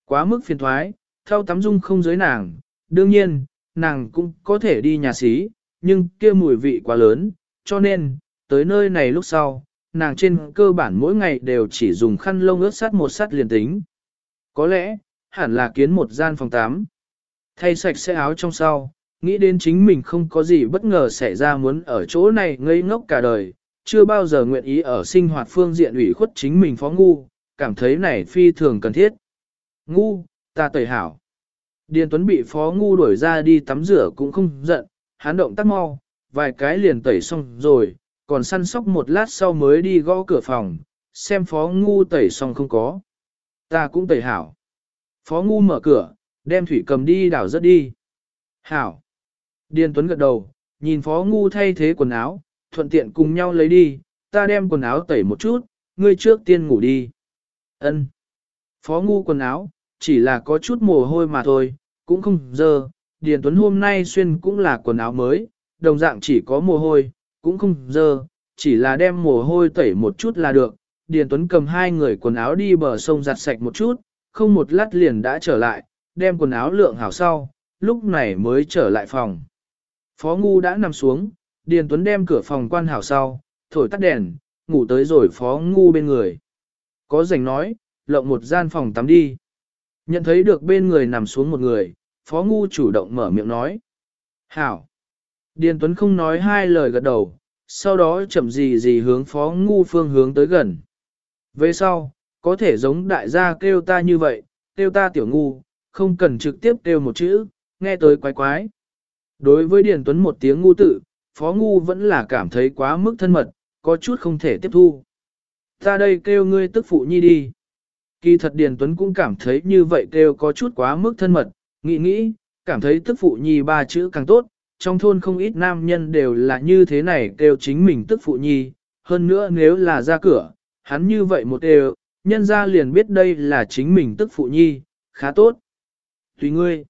Speaker 1: Quá mức phiền thoái, thau tắm dung không giới nàng, đương nhiên, nàng cũng có thể đi nhà xí, nhưng kia mùi vị quá lớn, cho nên, tới nơi này lúc sau, nàng trên cơ bản mỗi ngày đều chỉ dùng khăn lông ướt sắt một sắt liền tính. Có lẽ, hẳn là kiến một gian phòng tắm, Thay sạch sẽ áo trong sau, nghĩ đến chính mình không có gì bất ngờ xảy ra muốn ở chỗ này ngây ngốc cả đời, chưa bao giờ nguyện ý ở sinh hoạt phương diện ủy khuất chính mình phó ngu, cảm thấy này phi thường cần thiết. Ngu, ta tẩy hảo. Điền Tuấn bị phó ngu đuổi ra đi tắm rửa cũng không giận, hắn động tác mau, vài cái liền tẩy xong rồi, còn săn sóc một lát sau mới đi gõ cửa phòng, xem phó ngu tẩy xong không có. Ta cũng tẩy hảo. Phó ngu mở cửa, đem thủy cầm đi đảo rất đi. Hảo. Điền Tuấn gật đầu, nhìn phó ngu thay thế quần áo, thuận tiện cùng nhau lấy đi, ta đem quần áo tẩy một chút, ngươi trước tiên ngủ đi. Ân. Phó ngu quần áo, chỉ là có chút mồ hôi mà thôi, cũng không dơ. Điền Tuấn hôm nay xuyên cũng là quần áo mới, đồng dạng chỉ có mồ hôi, cũng không dơ, chỉ là đem mồ hôi tẩy một chút là được. Điền Tuấn cầm hai người quần áo đi bờ sông giặt sạch một chút, không một lát liền đã trở lại, đem quần áo lượng hảo sau, lúc này mới trở lại phòng. Phó Ngu đã nằm xuống, Điền Tuấn đem cửa phòng quan hảo sau, thổi tắt đèn, ngủ tới rồi Phó Ngu bên người. Có rảnh nói, lộng một gian phòng tắm đi. Nhận thấy được bên người nằm xuống một người, Phó Ngu chủ động mở miệng nói. Hảo. Điền Tuấn không nói hai lời gật đầu, sau đó chậm gì gì hướng Phó Ngu phương hướng tới gần. Về sau, có thể giống đại gia kêu ta như vậy, kêu ta tiểu ngu, không cần trực tiếp kêu một chữ, nghe tới quái quái. Đối với Điền Tuấn một tiếng ngu tự, Phó Ngu vẫn là cảm thấy quá mức thân mật, có chút không thể tiếp thu. Ta đây kêu ngươi tức phụ nhi đi. Kỳ thật Điền Tuấn cũng cảm thấy như vậy kêu có chút quá mức thân mật, nghĩ nghĩ, cảm thấy tức phụ nhi ba chữ càng tốt, trong thôn không ít nam nhân đều là như thế này kêu chính mình tức phụ nhi, hơn nữa nếu là ra cửa, hắn như vậy một đều, nhân ra liền biết đây là chính mình tức phụ nhi, khá tốt. Tùy ngươi,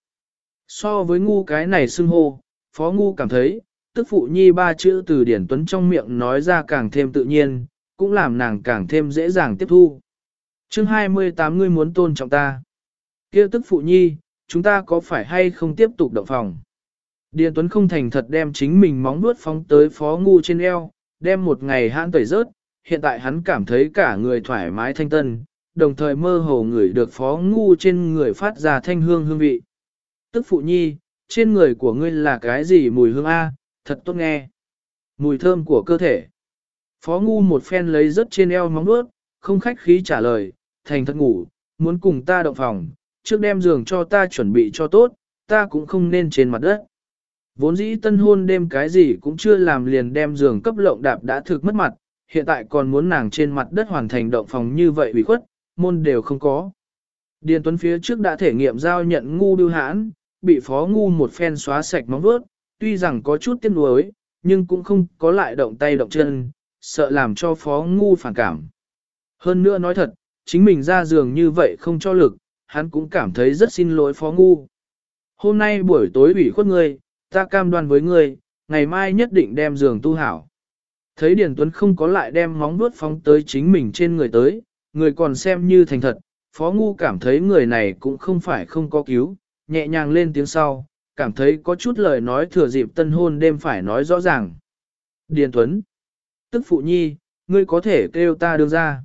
Speaker 1: so với ngu cái này xưng hô, phó ngu cảm thấy, tức phụ nhi ba chữ từ điển tuấn trong miệng nói ra càng thêm tự nhiên, cũng làm nàng càng thêm dễ dàng tiếp thu. chương 28 ngươi muốn tôn trọng ta. kia tức phụ nhi, chúng ta có phải hay không tiếp tục động phòng? Điền Tuấn không thành thật đem chính mình móng nuốt phóng tới phó ngu trên eo, đem một ngày hãn tẩy rớt, hiện tại hắn cảm thấy cả người thoải mái thanh tân, đồng thời mơ hồ ngửi được phó ngu trên người phát ra thanh hương hương vị. Tức phụ nhi, trên người của ngươi là cái gì mùi hương A, thật tốt nghe. Mùi thơm của cơ thể. Phó ngu một phen lấy rớt trên eo móng nuốt, không khách khí trả lời, thành thật ngủ, muốn cùng ta động phòng, trước đem giường cho ta chuẩn bị cho tốt, ta cũng không nên trên mặt đất. Vốn dĩ tân hôn đêm cái gì cũng chưa làm liền đem giường cấp lộng đạp đã thực mất mặt, hiện tại còn muốn nàng trên mặt đất hoàn thành động phòng như vậy bị khuất, môn đều không có. Điền Tuấn phía trước đã thể nghiệm giao nhận ngu đưa hãn, bị phó ngu một phen xóa sạch móng vuốt, tuy rằng có chút tiếc nuối, nhưng cũng không có lại động tay động chân, sợ làm cho phó ngu phản cảm. Hơn nữa nói thật, chính mình ra giường như vậy không cho lực, hắn cũng cảm thấy rất xin lỗi phó ngu. Hôm nay buổi tối ủy khuất ngươi, ta cam đoan với ngươi, ngày mai nhất định đem giường tu hảo. Thấy Điền Tuấn không có lại đem móng vuốt phóng tới chính mình trên người tới, người còn xem như thành thật, Phó Ngu cảm thấy người này cũng không phải không có cứu, nhẹ nhàng lên tiếng sau, cảm thấy có chút lời nói thừa dịp tân hôn đêm phải nói rõ ràng. Điền Tuấn, tức phụ nhi, ngươi có thể kêu ta đưa ra.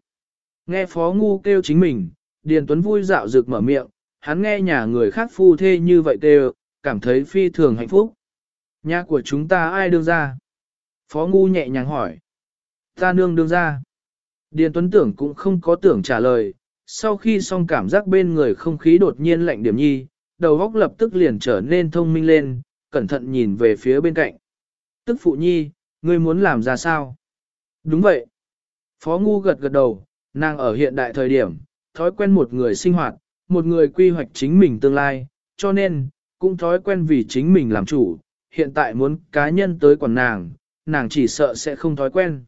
Speaker 1: Nghe Phó Ngu kêu chính mình, Điền Tuấn vui dạo rực mở miệng, hắn nghe nhà người khác phu thê như vậy kêu, cảm thấy phi thường hạnh phúc. Nhà của chúng ta ai đương ra? Phó Ngu nhẹ nhàng hỏi. Ta nương đương ra. Điền Tuấn tưởng cũng không có tưởng trả lời, sau khi xong cảm giác bên người không khí đột nhiên lạnh điểm nhi, đầu óc lập tức liền trở nên thông minh lên, cẩn thận nhìn về phía bên cạnh. Tức phụ nhi, ngươi muốn làm ra sao? Đúng vậy. Phó Ngu gật gật đầu, nàng ở hiện đại thời điểm, thói quen một người sinh hoạt, một người quy hoạch chính mình tương lai, cho nên, cũng thói quen vì chính mình làm chủ, hiện tại muốn cá nhân tới quản nàng, nàng chỉ sợ sẽ không thói quen.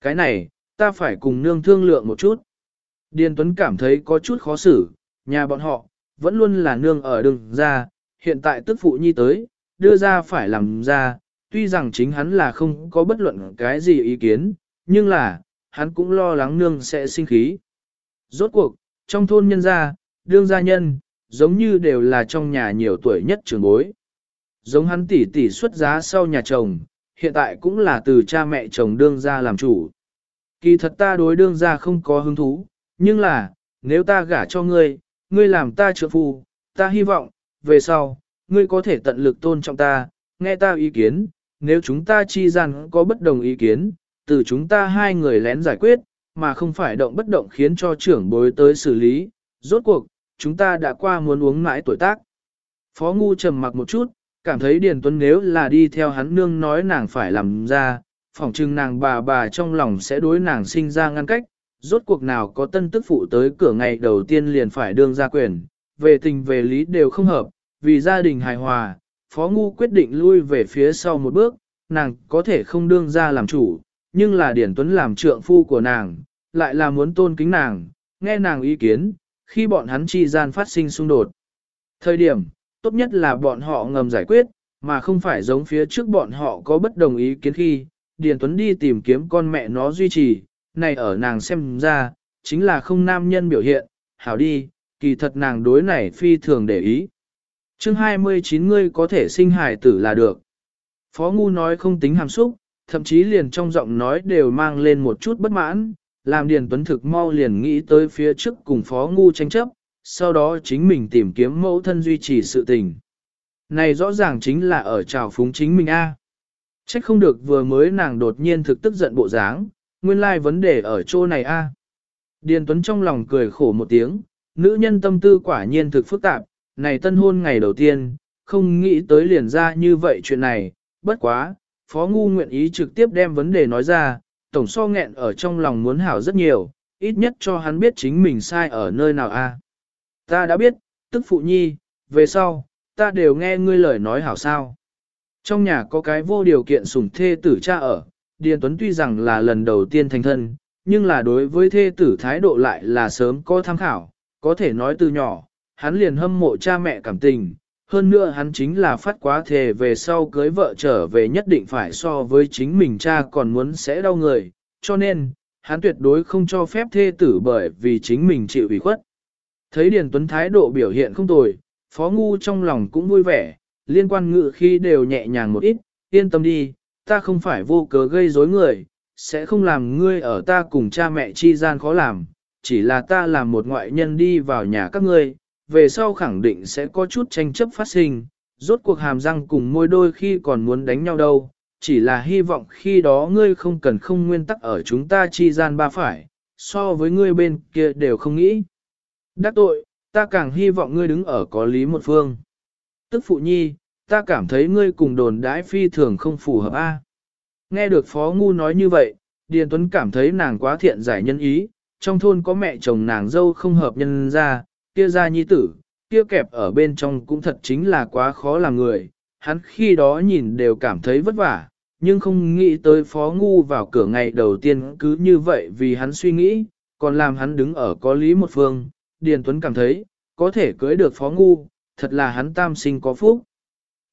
Speaker 1: Cái này, ta phải cùng nương thương lượng một chút. Điền Tuấn cảm thấy có chút khó xử, nhà bọn họ, vẫn luôn là nương ở đường ra, hiện tại tức phụ nhi tới, đưa ra phải làm ra, tuy rằng chính hắn là không có bất luận cái gì ý kiến, nhưng là, hắn cũng lo lắng nương sẽ sinh khí. Rốt cuộc, trong thôn nhân gia, đương gia nhân, giống như đều là trong nhà nhiều tuổi nhất trường bối. Giống hắn tỷ tỷ xuất giá sau nhà chồng, hiện tại cũng là từ cha mẹ chồng đương gia làm chủ. Kỳ thật ta đối đương gia không có hứng thú, nhưng là, nếu ta gả cho ngươi, ngươi làm ta trượng phu, ta hy vọng, về sau, ngươi có thể tận lực tôn trọng ta, nghe ta ý kiến, nếu chúng ta chi rằng có bất đồng ý kiến, từ chúng ta hai người lén giải quyết, mà không phải động bất động khiến cho trưởng bối tới xử lý, rốt cuộc, chúng ta đã qua muốn uống mãi tuổi tác. Phó Ngu trầm mặc một chút, cảm thấy Điền Tuấn nếu là đi theo hắn nương nói nàng phải làm ra, phỏng chừng nàng bà bà trong lòng sẽ đối nàng sinh ra ngăn cách, rốt cuộc nào có tân tức phụ tới cửa ngày đầu tiên liền phải đương ra quyền, về tình về lý đều không hợp, vì gia đình hài hòa, Phó Ngu quyết định lui về phía sau một bước, nàng có thể không đương ra làm chủ, nhưng là Điển Tuấn làm trượng phu của nàng, lại là muốn tôn kính nàng, nghe nàng ý kiến, khi bọn hắn chi gian phát sinh xung đột. Thời điểm, tốt nhất là bọn họ ngầm giải quyết, mà không phải giống phía trước bọn họ có bất đồng ý kiến khi, Điền Tuấn đi tìm kiếm con mẹ nó duy trì, này ở nàng xem ra, chính là không nam nhân biểu hiện, hảo đi, kỳ thật nàng đối này phi thường để ý. chương 29 ngươi có thể sinh hài tử là được. Phó Ngu nói không tính hàm xúc, thậm chí liền trong giọng nói đều mang lên một chút bất mãn, làm Điền Tuấn thực mau liền nghĩ tới phía trước cùng Phó Ngu tranh chấp, sau đó chính mình tìm kiếm mẫu thân duy trì sự tình. Này rõ ràng chính là ở trào phúng chính mình a. À. Trách không được vừa mới nàng đột nhiên thực tức giận bộ dáng, nguyên lai vấn đề ở chỗ này a. Điền Tuấn trong lòng cười khổ một tiếng, nữ nhân tâm tư quả nhiên thực phức tạp, này tân hôn ngày đầu tiên, không nghĩ tới liền ra như vậy chuyện này, bất quá, Phó Ngu nguyện ý trực tiếp đem vấn đề nói ra, tổng so nghẹn ở trong lòng muốn hảo rất nhiều, ít nhất cho hắn biết chính mình sai ở nơi nào a. Ta đã biết, tức phụ nhi, về sau, ta đều nghe ngươi lời nói hảo sao. Trong nhà có cái vô điều kiện sủng thê tử cha ở, Điền Tuấn tuy rằng là lần đầu tiên thành thân, nhưng là đối với thê tử thái độ lại là sớm có tham khảo, có thể nói từ nhỏ, hắn liền hâm mộ cha mẹ cảm tình, hơn nữa hắn chính là phát quá thề về sau cưới vợ trở về nhất định phải so với chính mình cha còn muốn sẽ đau người, cho nên, hắn tuyệt đối không cho phép thê tử bởi vì chính mình chịu ủy khuất. Thấy Điền Tuấn thái độ biểu hiện không tồi, Phó Ngu trong lòng cũng vui vẻ, liên quan ngự khi đều nhẹ nhàng một ít, yên tâm đi, ta không phải vô cớ gây rối người, sẽ không làm ngươi ở ta cùng cha mẹ chi gian khó làm, chỉ là ta làm một ngoại nhân đi vào nhà các ngươi, về sau khẳng định sẽ có chút tranh chấp phát sinh, rốt cuộc hàm răng cùng môi đôi khi còn muốn đánh nhau đâu, chỉ là hy vọng khi đó ngươi không cần không nguyên tắc ở chúng ta chi gian ba phải, so với ngươi bên kia đều không nghĩ. Đắc tội, ta càng hy vọng ngươi đứng ở có lý một phương. Tức phụ nhi, ta cảm thấy ngươi cùng đồn đãi phi thường không phù hợp a. Nghe được Phó Ngu nói như vậy, Điền Tuấn cảm thấy nàng quá thiện giải nhân ý, trong thôn có mẹ chồng nàng dâu không hợp nhân ra, kia ra nhi tử, kia kẹp ở bên trong cũng thật chính là quá khó làm người, hắn khi đó nhìn đều cảm thấy vất vả, nhưng không nghĩ tới Phó Ngu vào cửa ngày đầu tiên cứ như vậy vì hắn suy nghĩ, còn làm hắn đứng ở có lý một phương, Điền Tuấn cảm thấy, có thể cưới được Phó Ngu, thật là hắn tam sinh có phúc.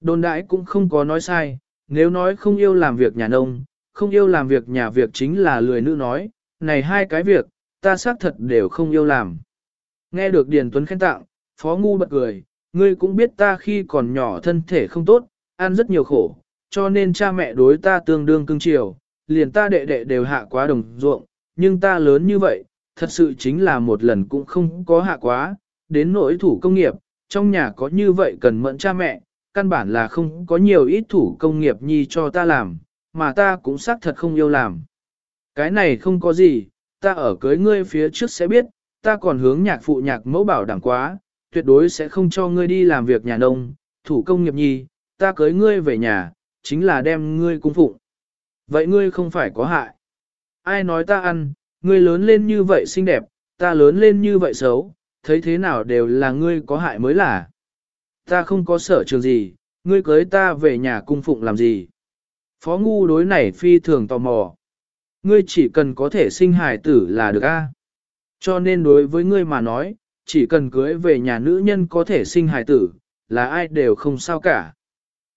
Speaker 1: Đồn đãi cũng không có nói sai, nếu nói không yêu làm việc nhà nông, không yêu làm việc nhà việc chính là lười nữ nói, này hai cái việc, ta xác thật đều không yêu làm. Nghe được Điền Tuấn khen tặng, Phó Ngu bật cười, ngươi cũng biết ta khi còn nhỏ thân thể không tốt, ăn rất nhiều khổ, cho nên cha mẹ đối ta tương đương cưng chiều, liền ta đệ đệ đều hạ quá đồng ruộng, nhưng ta lớn như vậy, thật sự chính là một lần cũng không có hạ quá, đến nỗi thủ công nghiệp, trong nhà có như vậy cần mẫn cha mẹ, căn bản là không có nhiều ít thủ công nghiệp nhi cho ta làm, mà ta cũng xác thật không yêu làm. Cái này không có gì, ta ở cưới ngươi phía trước sẽ biết, ta còn hướng nhạc phụ nhạc mẫu bảo đảm quá, tuyệt đối sẽ không cho ngươi đi làm việc nhà nông, thủ công nghiệp nhi, ta cưới ngươi về nhà, chính là đem ngươi cung phụng. Vậy ngươi không phải có hại. Ai nói ta ăn, ngươi lớn lên như vậy xinh đẹp, ta lớn lên như vậy xấu, thấy thế nào đều là ngươi có hại mới là. Ta không có sở trường gì, ngươi cưới ta về nhà cung phụng làm gì. Phó ngu đối này phi thường tò mò. Ngươi chỉ cần có thể sinh hài tử là được a. Cho nên đối với ngươi mà nói, chỉ cần cưới về nhà nữ nhân có thể sinh hài tử, là ai đều không sao cả.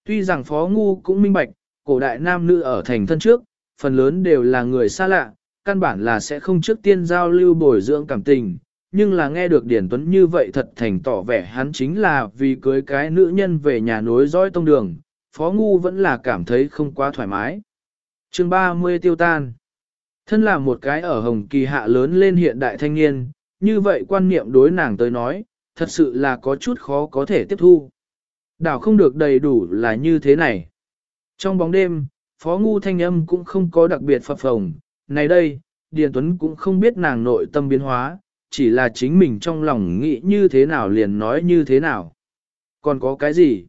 Speaker 1: Tuy rằng Phó Ngu cũng minh bạch, cổ đại nam nữ ở thành thân trước, phần lớn đều là người xa lạ, căn bản là sẽ không trước tiên giao lưu bồi dưỡng cảm tình, nhưng là nghe được Điển Tuấn như vậy thật thành tỏ vẻ hắn chính là vì cưới cái nữ nhân về nhà nối dõi tông đường, Phó Ngu vẫn là cảm thấy không quá thoải mái. chương 30 tiêu tan. Thân là một cái ở Hồng Kỳ hạ lớn lên hiện đại thanh niên, như vậy quan niệm đối nàng tới nói, thật sự là có chút khó có thể tiếp thu. Đảo không được đầy đủ là như thế này. Trong bóng đêm, Phó Ngu thanh âm cũng không có đặc biệt phập phồng, này đây, Điền Tuấn cũng không biết nàng nội tâm biến hóa, chỉ là chính mình trong lòng nghĩ như thế nào liền nói như thế nào. Còn có cái gì?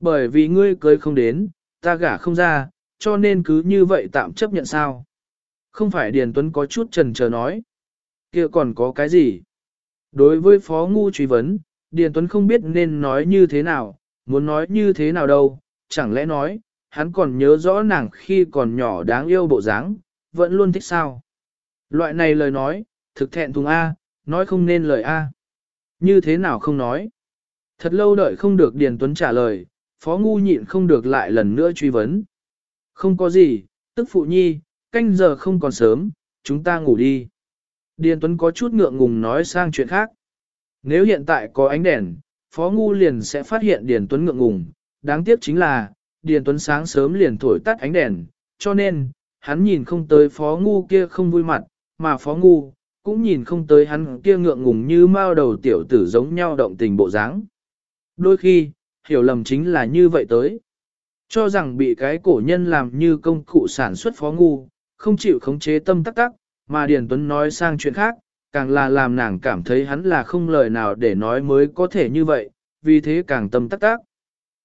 Speaker 1: Bởi vì ngươi cưới không đến, ta gả không ra, cho nên cứ như vậy tạm chấp nhận sao? Không phải Điền Tuấn có chút trần chờ nói. kia còn có cái gì? Đối với Phó Ngu truy vấn, Điền Tuấn không biết nên nói như thế nào, muốn nói như thế nào đâu, chẳng lẽ nói, hắn còn nhớ rõ nàng khi còn nhỏ đáng yêu bộ dáng, vẫn luôn thích sao. Loại này lời nói, thực thẹn thùng A, nói không nên lời A. À. Như thế nào không nói? Thật lâu đợi không được Điền Tuấn trả lời, Phó Ngu nhịn không được lại lần nữa truy vấn. Không có gì, tức phụ nhi, canh giờ không còn sớm, chúng ta ngủ đi. Điền Tuấn có chút ngượng ngùng nói sang chuyện khác. Nếu hiện tại có ánh đèn, Phó Ngu liền sẽ phát hiện Điền Tuấn ngượng ngùng. Đáng tiếc chính là, Điền Tuấn sáng sớm liền thổi tắt ánh đèn, cho nên, hắn nhìn không tới Phó Ngu kia không vui mặt, mà Phó Ngu, cũng nhìn không tới hắn kia ngượng ngùng như mao đầu tiểu tử giống nhau động tình bộ dáng. Đôi khi, hiểu lầm chính là như vậy tới. Cho rằng bị cái cổ nhân làm như công cụ sản xuất Phó Ngu, không chịu khống chế tâm tắc tắc, mà Điền Tuấn nói sang chuyện khác, càng là làm nàng cảm thấy hắn là không lời nào để nói mới có thể như vậy, vì thế càng tâm tắc tắc.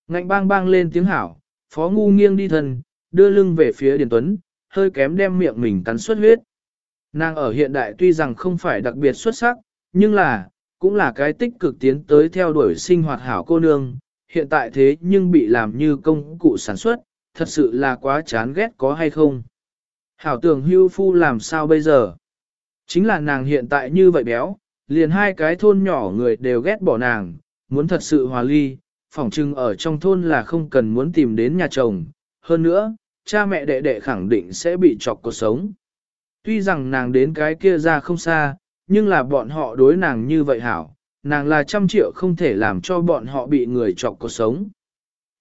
Speaker 1: Ngạnh bang bang lên tiếng hảo, Phó Ngu nghiêng đi thân, đưa lưng về phía Điền Tuấn, hơi kém đem miệng mình cắn xuất huyết. Nàng ở hiện đại tuy rằng không phải đặc biệt xuất sắc, nhưng là, cũng là cái tích cực tiến tới theo đuổi sinh hoạt hảo cô nương, hiện tại thế nhưng bị làm như công cụ sản xuất, thật sự là quá chán ghét có hay không. Hảo tưởng hưu phu làm sao bây giờ? Chính là nàng hiện tại như vậy béo, liền hai cái thôn nhỏ người đều ghét bỏ nàng, muốn thật sự hòa ly, phỏng chừng ở trong thôn là không cần muốn tìm đến nhà chồng. Hơn nữa, cha mẹ đệ đệ khẳng định sẽ bị chọc cuộc sống. Tuy rằng nàng đến cái kia ra không xa, nhưng là bọn họ đối nàng như vậy hảo, nàng là trăm triệu không thể làm cho bọn họ bị người chọc cuộc sống.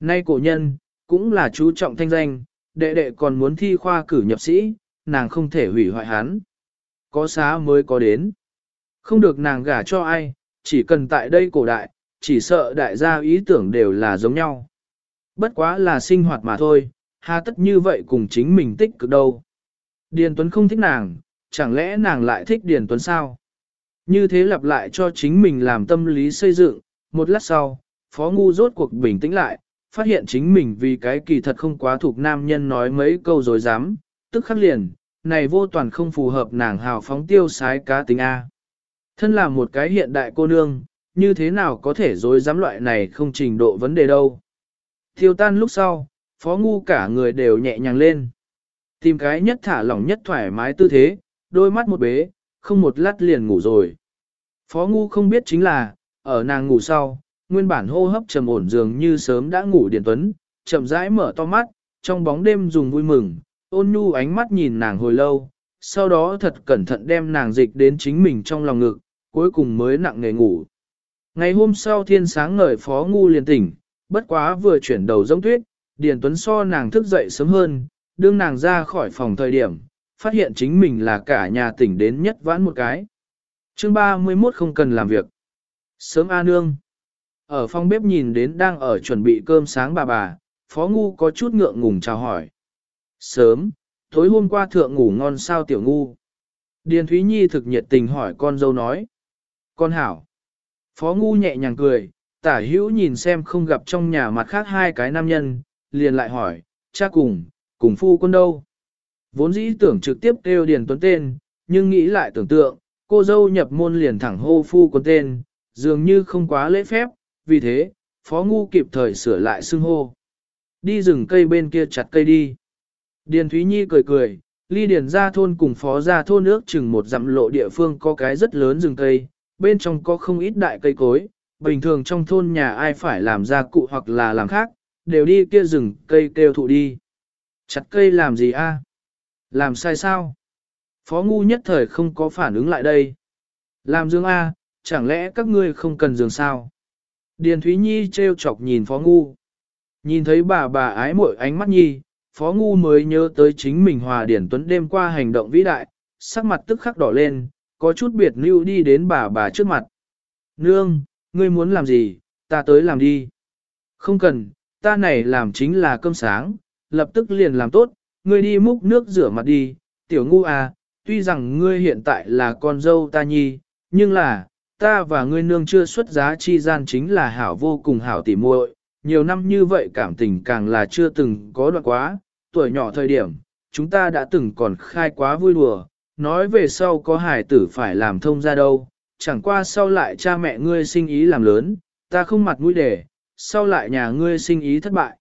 Speaker 1: Nay cổ nhân, cũng là chú trọng thanh danh, đệ đệ còn muốn thi khoa cử nhập sĩ, nàng không thể hủy hoại hắn. Có xá mới có đến. Không được nàng gả cho ai, chỉ cần tại đây cổ đại, chỉ sợ đại gia ý tưởng đều là giống nhau. Bất quá là sinh hoạt mà thôi, hà tất như vậy cùng chính mình tích cực đâu. Điền Tuấn không thích nàng, chẳng lẽ nàng lại thích Điền Tuấn sao? Như thế lặp lại cho chính mình làm tâm lý xây dựng, một lát sau, Phó Ngu rốt cuộc bình tĩnh lại, phát hiện chính mình vì cái kỳ thật không quá thuộc nam nhân nói mấy câu rồi dám, tức khắc liền, này vô toàn không phù hợp nàng hào phóng tiêu sái cá tính A. Thân là một cái hiện đại cô nương, như thế nào có thể dối dám loại này không trình độ vấn đề đâu. Tiêu tan lúc sau, phó ngu cả người đều nhẹ nhàng lên. Tìm cái nhất thả lỏng nhất thoải mái tư thế, đôi mắt một bế, không một lát liền ngủ rồi. Phó ngu không biết chính là, ở nàng ngủ sau, nguyên bản hô hấp trầm ổn dường như sớm đã ngủ Điền Tuấn, chậm rãi mở to mắt, trong bóng đêm dùng vui mừng, ôn nhu ánh mắt nhìn nàng hồi lâu, sau đó thật cẩn thận đem nàng dịch đến chính mình trong lòng ngực, cuối cùng mới nặng nề ngủ. Ngày hôm sau thiên sáng ngời phó ngu liền tỉnh, bất quá vừa chuyển đầu giống tuyết, Điền Tuấn so nàng thức dậy sớm hơn, đương nàng ra khỏi phòng thời điểm, phát hiện chính mình là cả nhà tỉnh đến nhất vãn một cái. chương 31 không cần làm việc. Sớm A Nương. Ở phòng bếp nhìn đến đang ở chuẩn bị cơm sáng bà bà, Phó Ngu có chút ngượng ngùng chào hỏi. Sớm, tối hôm qua thượng ngủ ngon sao tiểu ngu. Điền Thúy Nhi thực nhiệt tình hỏi con dâu nói. Con hảo. Phó Ngu nhẹ nhàng cười, tả hữu nhìn xem không gặp trong nhà mặt khác hai cái nam nhân, liền lại hỏi, cha cùng, cùng phu quân đâu. Vốn dĩ tưởng trực tiếp kêu Điền Tuấn tên, nhưng nghĩ lại tưởng tượng, cô dâu nhập môn liền thẳng hô phu quân tên, dường như không quá lễ phép, vì thế, Phó Ngu kịp thời sửa lại xưng hô. Đi rừng cây bên kia chặt cây đi. Điền Thúy Nhi cười cười, ly điền ra thôn cùng phó ra thôn nước chừng một dặm lộ địa phương có cái rất lớn rừng cây, bên trong có không ít đại cây cối, bình thường trong thôn nhà ai phải làm ra cụ hoặc là làm khác, đều đi kia rừng cây kêu thụ đi. Chặt cây làm gì a? Làm sai sao? Phó ngu nhất thời không có phản ứng lại đây. Làm dương A, chẳng lẽ các ngươi không cần giường sao? Điền Thúy Nhi trêu chọc nhìn Phó Ngu. Nhìn thấy bà bà ái mội ánh mắt Nhi, Phó Ngu mới nhớ tới chính mình Hòa Điển Tuấn đêm qua hành động vĩ đại, sắc mặt tức khắc đỏ lên, có chút biệt lưu đi đến bà bà trước mặt. Nương, ngươi muốn làm gì, ta tới làm đi. Không cần, ta này làm chính là cơm sáng, lập tức liền làm tốt, ngươi đi múc nước rửa mặt đi, tiểu ngu à, tuy rằng ngươi hiện tại là con dâu ta nhi, nhưng là, ta và ngươi nương chưa xuất giá chi gian chính là hảo vô cùng hảo tỉ muội, nhiều năm như vậy cảm tình càng là chưa từng có đoạn quá, tuổi nhỏ thời điểm, chúng ta đã từng còn khai quá vui đùa, nói về sau có hải tử phải làm thông ra đâu, chẳng qua sau lại cha mẹ ngươi sinh ý làm lớn, ta không mặt mũi để, sau lại nhà ngươi sinh ý thất bại.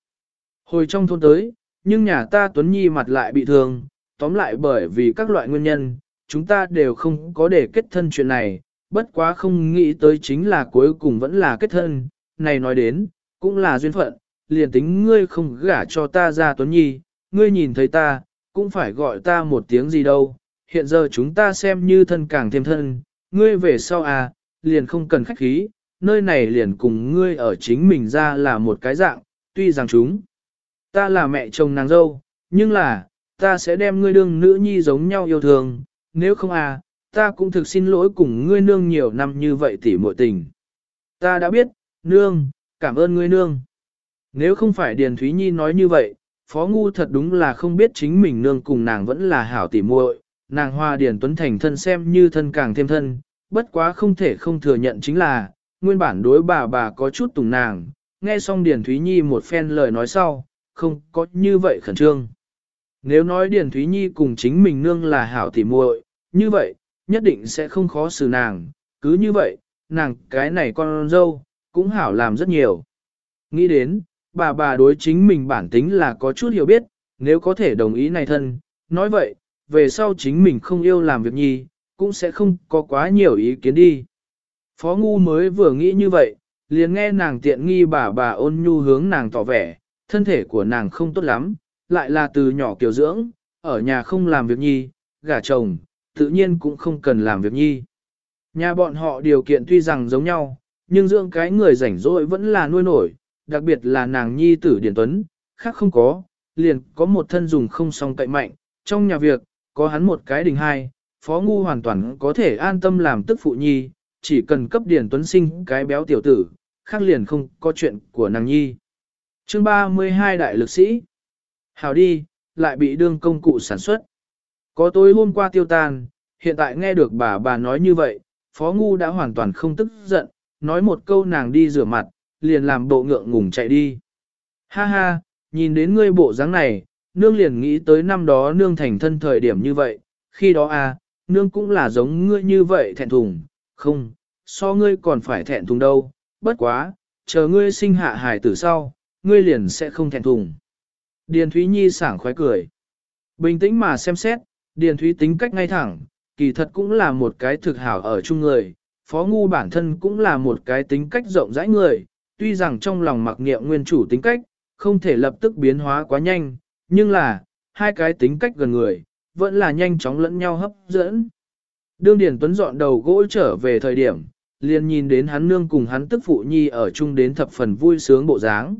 Speaker 1: Hồi trong thôn tới, nhưng nhà ta Tuấn Nhi mặt lại bị thương, tóm lại bởi vì các loại nguyên nhân, chúng ta đều không có để kết thân chuyện này, bất quá không nghĩ tới chính là cuối cùng vẫn là kết thân, này nói đến, cũng là duyên phận, liền tính ngươi không gả cho ta ra Tuấn Nhi, ngươi nhìn thấy ta, cũng phải gọi ta một tiếng gì đâu, hiện giờ chúng ta xem như thân càng thêm thân, ngươi về sau à, liền không cần khách khí, nơi này liền cùng ngươi ở chính mình ra là một cái dạng, tuy rằng chúng, ta là mẹ chồng nàng dâu, nhưng là, ta sẽ đem ngươi đương nữ nhi giống nhau yêu thương, nếu không à, ta cũng thực xin lỗi cùng ngươi nương nhiều năm như vậy tỉ muội tình. Ta đã biết, nương, cảm ơn ngươi nương. Nếu không phải Điền Thúy Nhi nói như vậy, Phó Ngu thật đúng là không biết chính mình nương cùng nàng vẫn là hảo tỉ muội, nàng hoa Điền Tuấn Thành thân xem như thân càng thêm thân, bất quá không thể không thừa nhận chính là, nguyên bản đối bà bà có chút tùng nàng, nghe xong Điền Thúy Nhi một phen lời nói sau, không có như vậy khẩn trương. Nếu nói Điền Thúy Nhi cùng chính mình nương là hảo tỉ muội, như vậy, nhất định sẽ không khó xử nàng, cứ như vậy, nàng cái này con dâu, cũng hảo làm rất nhiều. Nghĩ đến, bà bà đối chính mình bản tính là có chút hiểu biết, nếu có thể đồng ý này thân, nói vậy, về sau chính mình không yêu làm việc nhi, cũng sẽ không có quá nhiều ý kiến đi. Phó Ngu mới vừa nghĩ như vậy, liền nghe nàng tiện nghi bà bà ôn nhu hướng nàng tỏ vẻ, thân thể của nàng không tốt lắm, lại là từ nhỏ kiểu dưỡng, ở nhà không làm việc nhi, gả chồng, tự nhiên cũng không cần làm việc nhi. Nhà bọn họ điều kiện tuy rằng giống nhau, nhưng dưỡng cái người rảnh rỗi vẫn là nuôi nổi, đặc biệt là nàng nhi tử Điển Tuấn, khác không có, liền có một thân dùng không song cậy mạnh, trong nhà việc, có hắn một cái đình hai, Phó Ngu hoàn toàn có thể an tâm làm tức phụ nhi, chỉ cần cấp Điển Tuấn sinh cái béo tiểu tử, khác liền không có chuyện của nàng nhi. Chương 32 Đại lực sĩ Hào đi, lại bị đương công cụ sản xuất. Có tối hôm qua tiêu tan, hiện tại nghe được bà bà nói như vậy, Phó Ngu đã hoàn toàn không tức giận, nói một câu nàng đi rửa mặt, liền làm bộ ngượng ngùng chạy đi. Ha ha, nhìn đến ngươi bộ dáng này, nương liền nghĩ tới năm đó nương thành thân thời điểm như vậy, khi đó à, nương cũng là giống ngươi như vậy thẹn thùng, không, so ngươi còn phải thẹn thùng đâu, bất quá, chờ ngươi sinh hạ hài tử sau, ngươi liền sẽ không thẹn thùng. Điền Thúy Nhi sảng khoái cười. Bình tĩnh mà xem xét, Điền Thúy tính cách ngay thẳng, kỳ thật cũng là một cái thực hảo ở chung người, Phó Ngu bản thân cũng là một cái tính cách rộng rãi người, tuy rằng trong lòng mặc niệm nguyên chủ tính cách, không thể lập tức biến hóa quá nhanh, nhưng là, hai cái tính cách gần người, vẫn là nhanh chóng lẫn nhau hấp dẫn. Đương Điền Tuấn dọn đầu gỗ trở về thời điểm, liền nhìn đến hắn nương cùng hắn tức phụ nhi ở chung đến thập phần vui sướng bộ dáng.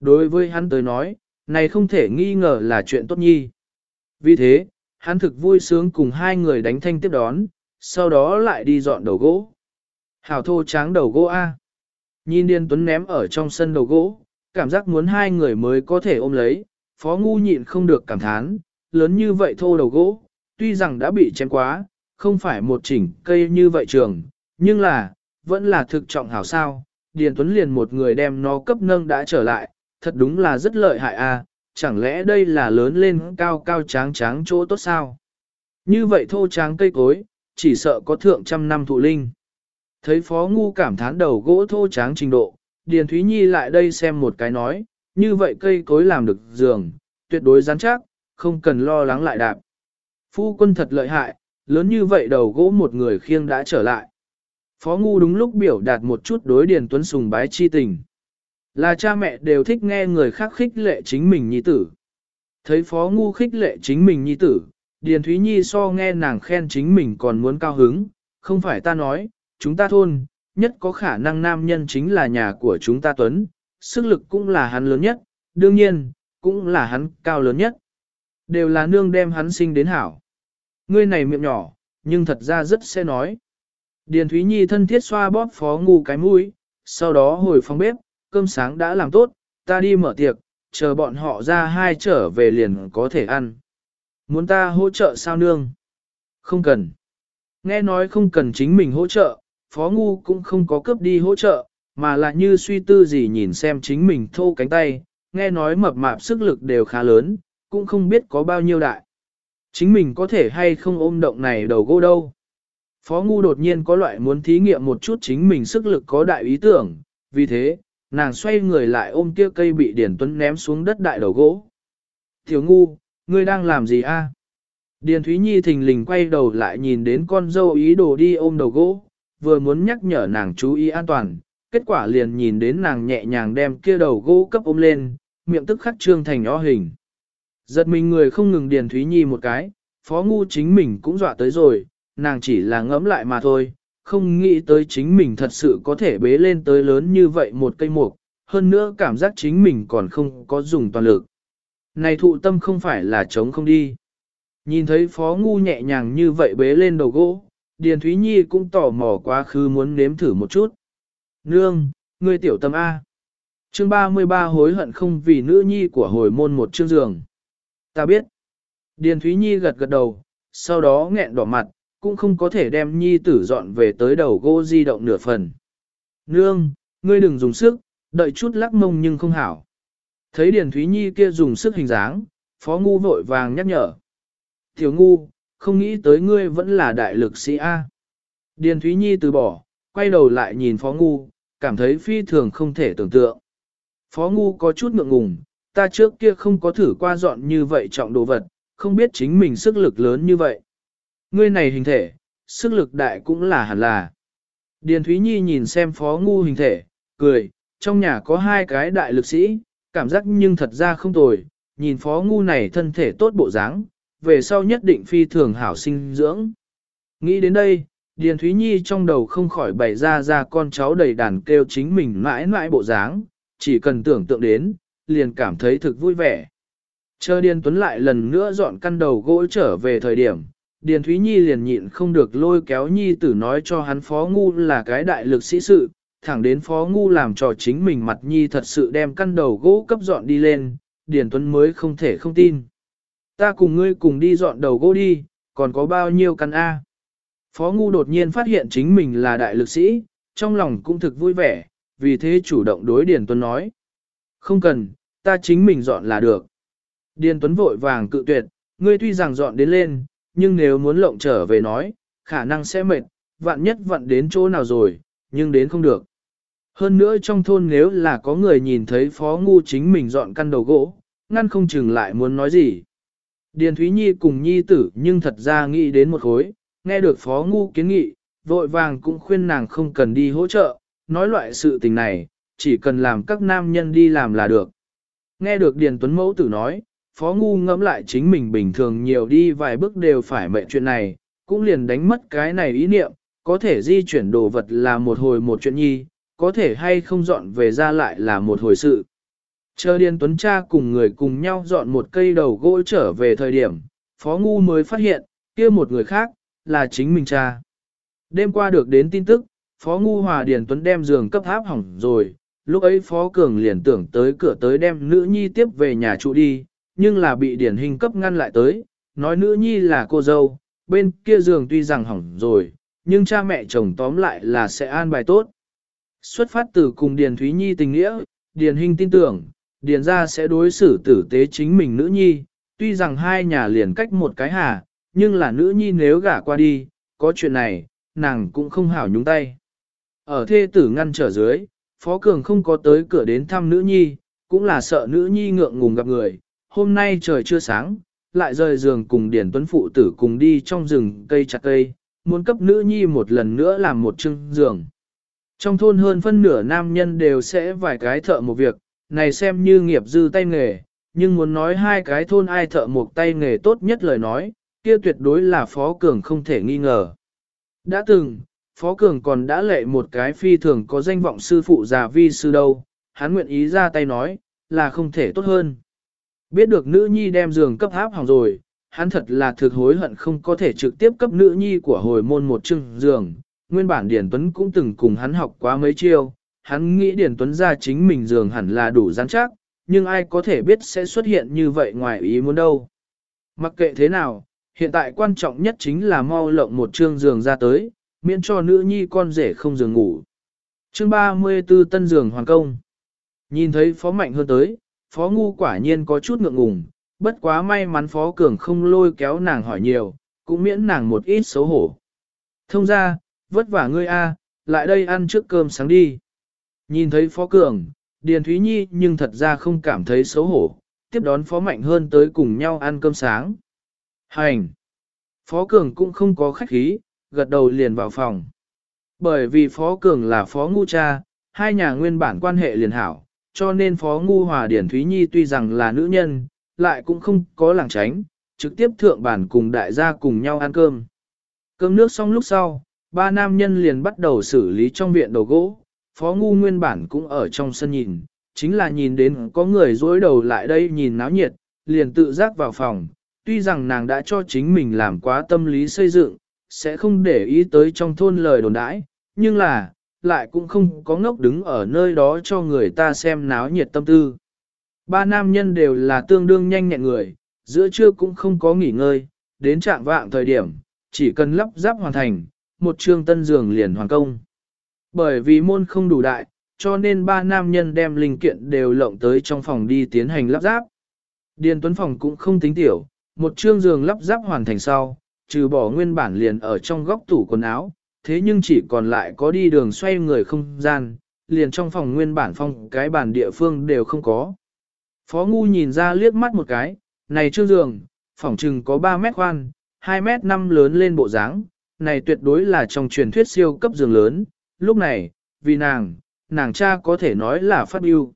Speaker 1: Đối với hắn tới nói, này không thể nghi ngờ là chuyện tốt nhi. Vì thế, hắn thực vui sướng cùng hai người đánh thanh tiếp đón, sau đó lại đi dọn đầu gỗ. Hảo thô tráng đầu gỗ A. Nhìn Điền Tuấn ném ở trong sân đầu gỗ, cảm giác muốn hai người mới có thể ôm lấy, phó ngu nhịn không được cảm thán, lớn như vậy thô đầu gỗ, tuy rằng đã bị chém quá, không phải một chỉnh cây như vậy trường, nhưng là, vẫn là thực trọng hảo sao. Điền Tuấn liền một người đem nó cấp nâng đã trở lại, thật đúng là rất lợi hại à? chẳng lẽ đây là lớn lên cao cao tráng tráng chỗ tốt sao? Như vậy thô tráng cây cối, chỉ sợ có thượng trăm năm thụ linh. Thấy Phó Ngu cảm thán đầu gỗ thô tráng trình độ, Điền Thúy Nhi lại đây xem một cái nói, như vậy cây cối làm được giường, tuyệt đối rắn chắc, không cần lo lắng lại đạp. Phu quân thật lợi hại, lớn như vậy đầu gỗ một người khiêng đã trở lại. Phó Ngu đúng lúc biểu đạt một chút đối Điền Tuấn sùng bái chi tình. Là cha mẹ đều thích nghe người khác khích lệ chính mình nhi tử. Thấy Phó Ngu khích lệ chính mình nhi tử, Điền Thúy Nhi so nghe nàng khen chính mình còn muốn cao hứng, không phải ta nói, chúng ta thôn, nhất có khả năng nam nhân chính là nhà của chúng ta Tuấn, sức lực cũng là hắn lớn nhất, đương nhiên, cũng là hắn cao lớn nhất. Đều là nương đem hắn sinh đến hảo. Ngươi này miệng nhỏ, nhưng thật ra rất sẽ nói. Điền Thúy Nhi thân thiết xoa bóp phó ngu cái mũi, sau đó hồi phòng bếp, cơm sáng đã làm tốt, ta đi mở tiệc, chờ bọn họ ra hai trở về liền có thể ăn. Muốn ta hỗ trợ sao nương? Không cần. Nghe nói không cần chính mình hỗ trợ, phó ngu cũng không có cướp đi hỗ trợ, mà là như suy tư gì nhìn xem chính mình thô cánh tay, nghe nói mập mạp sức lực đều khá lớn, cũng không biết có bao nhiêu đại. Chính mình có thể hay không ôm động này đầu gỗ đâu. Phó Ngu đột nhiên có loại muốn thí nghiệm một chút chính mình sức lực có đại ý tưởng, vì thế, nàng xoay người lại ôm kia cây bị Điền Tuấn ném xuống đất đại đầu gỗ. Tiểu Ngu, ngươi đang làm gì a? Điền Thúy Nhi thình lình quay đầu lại nhìn đến con dâu ý đồ đi ôm đầu gỗ, vừa muốn nhắc nhở nàng chú ý an toàn, kết quả liền nhìn đến nàng nhẹ nhàng đem kia đầu gỗ cấp ôm lên, miệng tức khắc trương thành o hình. Giật mình người không ngừng Điền Thúy Nhi một cái, phó ngu chính mình cũng dọa tới rồi, nàng chỉ là ngẫm lại mà thôi, không nghĩ tới chính mình thật sự có thể bế lên tới lớn như vậy một cây mục, hơn nữa cảm giác chính mình còn không có dùng toàn lực. Này thụ tâm không phải là chống không đi. Nhìn thấy phó ngu nhẹ nhàng như vậy bế lên đầu gỗ, Điền Thúy Nhi cũng tỏ mò quá khứ muốn nếm thử một chút. Nương, ngươi tiểu tâm A. Chương 33 hối hận không vì nữ nhi của hồi môn một chương giường. Ta biết. Điền Thúy Nhi gật gật đầu, sau đó nghẹn đỏ mặt, cũng không có thể đem nhi tử dọn về tới đầu gỗ di động nửa phần. Nương, ngươi đừng dùng sức, đợi chút lắc mông nhưng không hảo. Thấy Điền Thúy Nhi kia dùng sức hình dáng, Phó Ngu vội vàng nhắc nhở. Tiểu Ngu, không nghĩ tới ngươi vẫn là đại lực sĩ A. Điền Thúy Nhi từ bỏ, quay đầu lại nhìn Phó Ngu, cảm thấy phi thường không thể tưởng tượng. Phó Ngu có chút ngượng ngùng, ta trước kia không có thử qua dọn như vậy trọng đồ vật, không biết chính mình sức lực lớn như vậy. Ngươi này hình thể, sức lực đại cũng là hẳn là. Điền Thúy Nhi nhìn xem Phó Ngu hình thể, cười, trong nhà có hai cái đại lực sĩ, cảm giác nhưng thật ra không tồi, nhìn Phó Ngu này thân thể tốt bộ dáng, về sau nhất định phi thường hảo sinh dưỡng. Nghĩ đến đây, Điền Thúy Nhi trong đầu không khỏi bày ra ra con cháu đầy đàn kêu chính mình mãi mãi bộ dáng, chỉ cần tưởng tượng đến, liền cảm thấy thực vui vẻ. Chờ Điền Tuấn lại lần nữa dọn căn đầu gỗ trở về thời điểm, Điền Thúy Nhi liền nhịn không được lôi kéo Nhi tử nói cho hắn Phó Ngu là cái đại lực sĩ sự, thẳng đến Phó Ngu làm cho chính mình mặt Nhi thật sự đem căn đầu gỗ cấp dọn đi lên, Điền Tuấn mới không thể không tin. Ta cùng ngươi cùng đi dọn đầu gỗ đi, còn có bao nhiêu căn A. Phó Ngu đột nhiên phát hiện chính mình là đại lực sĩ, trong lòng cũng thực vui vẻ, vì thế chủ động đối Điền Tuấn nói. Không cần, ta chính mình dọn là được. Điền Tuấn vội vàng cự tuyệt, ngươi tuy rằng dọn đến lên, nhưng nếu muốn lộng trở về nói, khả năng sẽ mệt, vạn nhất vặn đến chỗ nào rồi, nhưng đến không được. Hơn nữa trong thôn nếu là có người nhìn thấy phó ngu chính mình dọn căn đầu gỗ, ngăn không chừng lại muốn nói gì. Điền Thúy Nhi cùng Nhi tử nhưng thật ra nghĩ đến một khối, nghe được phó ngu kiến nghị, vội vàng cũng khuyên nàng không cần đi hỗ trợ, nói loại sự tình này, chỉ cần làm các nam nhân đi làm là được. Nghe được Điền Tuấn Mẫu tử nói, Phó Ngu ngẫm lại chính mình bình thường nhiều đi vài bước đều phải mệnh chuyện này, cũng liền đánh mất cái này ý niệm, có thể di chuyển đồ vật là một hồi một chuyện nhi, có thể hay không dọn về ra lại là một hồi sự. Chờ Điền Tuấn cha cùng người cùng nhau dọn một cây đầu gỗ trở về thời điểm, Phó Ngu mới phát hiện, kia một người khác, là chính mình cha. Đêm qua được đến tin tức, Phó Ngu Hòa Điền Tuấn đem giường cấp tháp hỏng rồi, lúc ấy Phó Cường liền tưởng tới cửa tới đem nữ nhi tiếp về nhà trụ đi, nhưng là bị Điền Hình cấp ngăn lại tới, nói nữ nhi là cô dâu, bên kia giường tuy rằng hỏng rồi, nhưng cha mẹ chồng tóm lại là sẽ an bài tốt. Xuất phát từ cùng Điền Thúy Nhi tình nghĩa, Điền Hình tin tưởng, Điền Gia sẽ đối xử tử tế chính mình nữ nhi, tuy rằng hai nhà liền cách một cái hà, nhưng là nữ nhi nếu gả qua đi, có chuyện này, nàng cũng không hảo nhúng tay. Ở thê tử ngăn trở dưới, Phó Cường không có tới cửa đến thăm nữ nhi, cũng là sợ nữ nhi ngượng ngùng gặp người. Hôm nay trời chưa sáng, lại rời giường cùng Điển Tuấn Phụ tử cùng đi trong rừng cây chặt cây, muốn cấp nữ nhi một lần nữa làm một chưng giường. Trong thôn hơn phân nửa nam nhân đều sẽ vài cái thợ một việc, này xem như nghiệp dư tay nghề, nhưng muốn nói hai cái thôn ai thợ một tay nghề tốt nhất lời nói, kia tuyệt đối là Phó Cường không thể nghi ngờ. Đã từng, Phó Cường còn đã lệ một cái phi thường có danh vọng sư phụ già vi sư đâu, hắn nguyện ý ra tay nói, là không thể tốt hơn. Biết được nữ nhi đem giường cấp háp hỏng rồi, hắn thật là thực hối hận không có thể trực tiếp cấp nữ nhi của hồi môn một chưng giường. Nguyên bản Điển Tuấn cũng từng cùng hắn học quá mấy chiêu, hắn nghĩ Điển Tuấn ra chính mình giường hẳn là đủ rắn chắc, nhưng ai có thể biết sẽ xuất hiện như vậy ngoài ý muốn đâu. Mặc kệ thế nào, hiện tại quan trọng nhất chính là mau lộng một chương giường ra tới, miễn cho nữ nhi con rể không giường ngủ. Chương 34 tân giường hoàn công. Nhìn thấy phó mạnh hơn tới, phó ngu quả nhiên có chút ngượng ngùng, bất quá may mắn phó cường không lôi kéo nàng hỏi nhiều, cũng miễn nàng một ít xấu hổ. Thông ra, vất vả ngươi a, lại đây ăn trước cơm sáng đi. Nhìn thấy phó cường, Điền Thúy Nhi nhưng thật ra không cảm thấy xấu hổ, tiếp đón phó mạnh hơn tới cùng nhau ăn cơm sáng. Hành! Phó cường cũng không có khách khí, gật đầu liền vào phòng. Bởi vì Phó Cường là Phó Ngu Cha, hai nhà nguyên bản quan hệ liền hảo, cho nên Phó Ngu Hòa Điển Thúy Nhi tuy rằng là nữ nhân, lại cũng không có làng tránh, trực tiếp thượng bản cùng đại gia cùng nhau ăn cơm. Cơm nước xong lúc sau, ba nam nhân liền bắt đầu xử lý trong viện đầu gỗ, Phó Ngu nguyên bản cũng ở trong sân nhìn, chính là nhìn đến có người dối đầu lại đây nhìn náo nhiệt, liền tự giác vào phòng, tuy rằng nàng đã cho chính mình làm quá tâm lý xây dựng, sẽ không để ý tới trong thôn lời đồn đãi, nhưng là, lại cũng không có ngốc đứng ở nơi đó cho người ta xem náo nhiệt tâm tư. Ba nam nhân đều là tương đương nhanh nhẹn người, giữa trưa cũng không có nghỉ ngơi, đến trạng vạng thời điểm, chỉ cần lắp ráp hoàn thành, một trương tân giường liền hoàn công. Bởi vì môn không đủ đại, cho nên ba nam nhân đem linh kiện đều lộng tới trong phòng đi tiến hành lắp ráp. Điền tuấn phòng cũng không tính tiểu, một trương giường lắp ráp hoàn thành sau, trừ bỏ nguyên bản liền ở trong góc tủ quần áo, thế nhưng chỉ còn lại có đi đường xoay người không gian, liền trong phòng nguyên bản phong cái bản địa phương đều không có. Phó Ngu nhìn ra liếc mắt một cái, này chưa giường, phòng trừng có 3 mét khoan, 2 mét 5 lớn lên bộ dáng, này tuyệt đối là trong truyền thuyết siêu cấp giường lớn, lúc này, vì nàng, nàng cha có thể nói là phát biêu.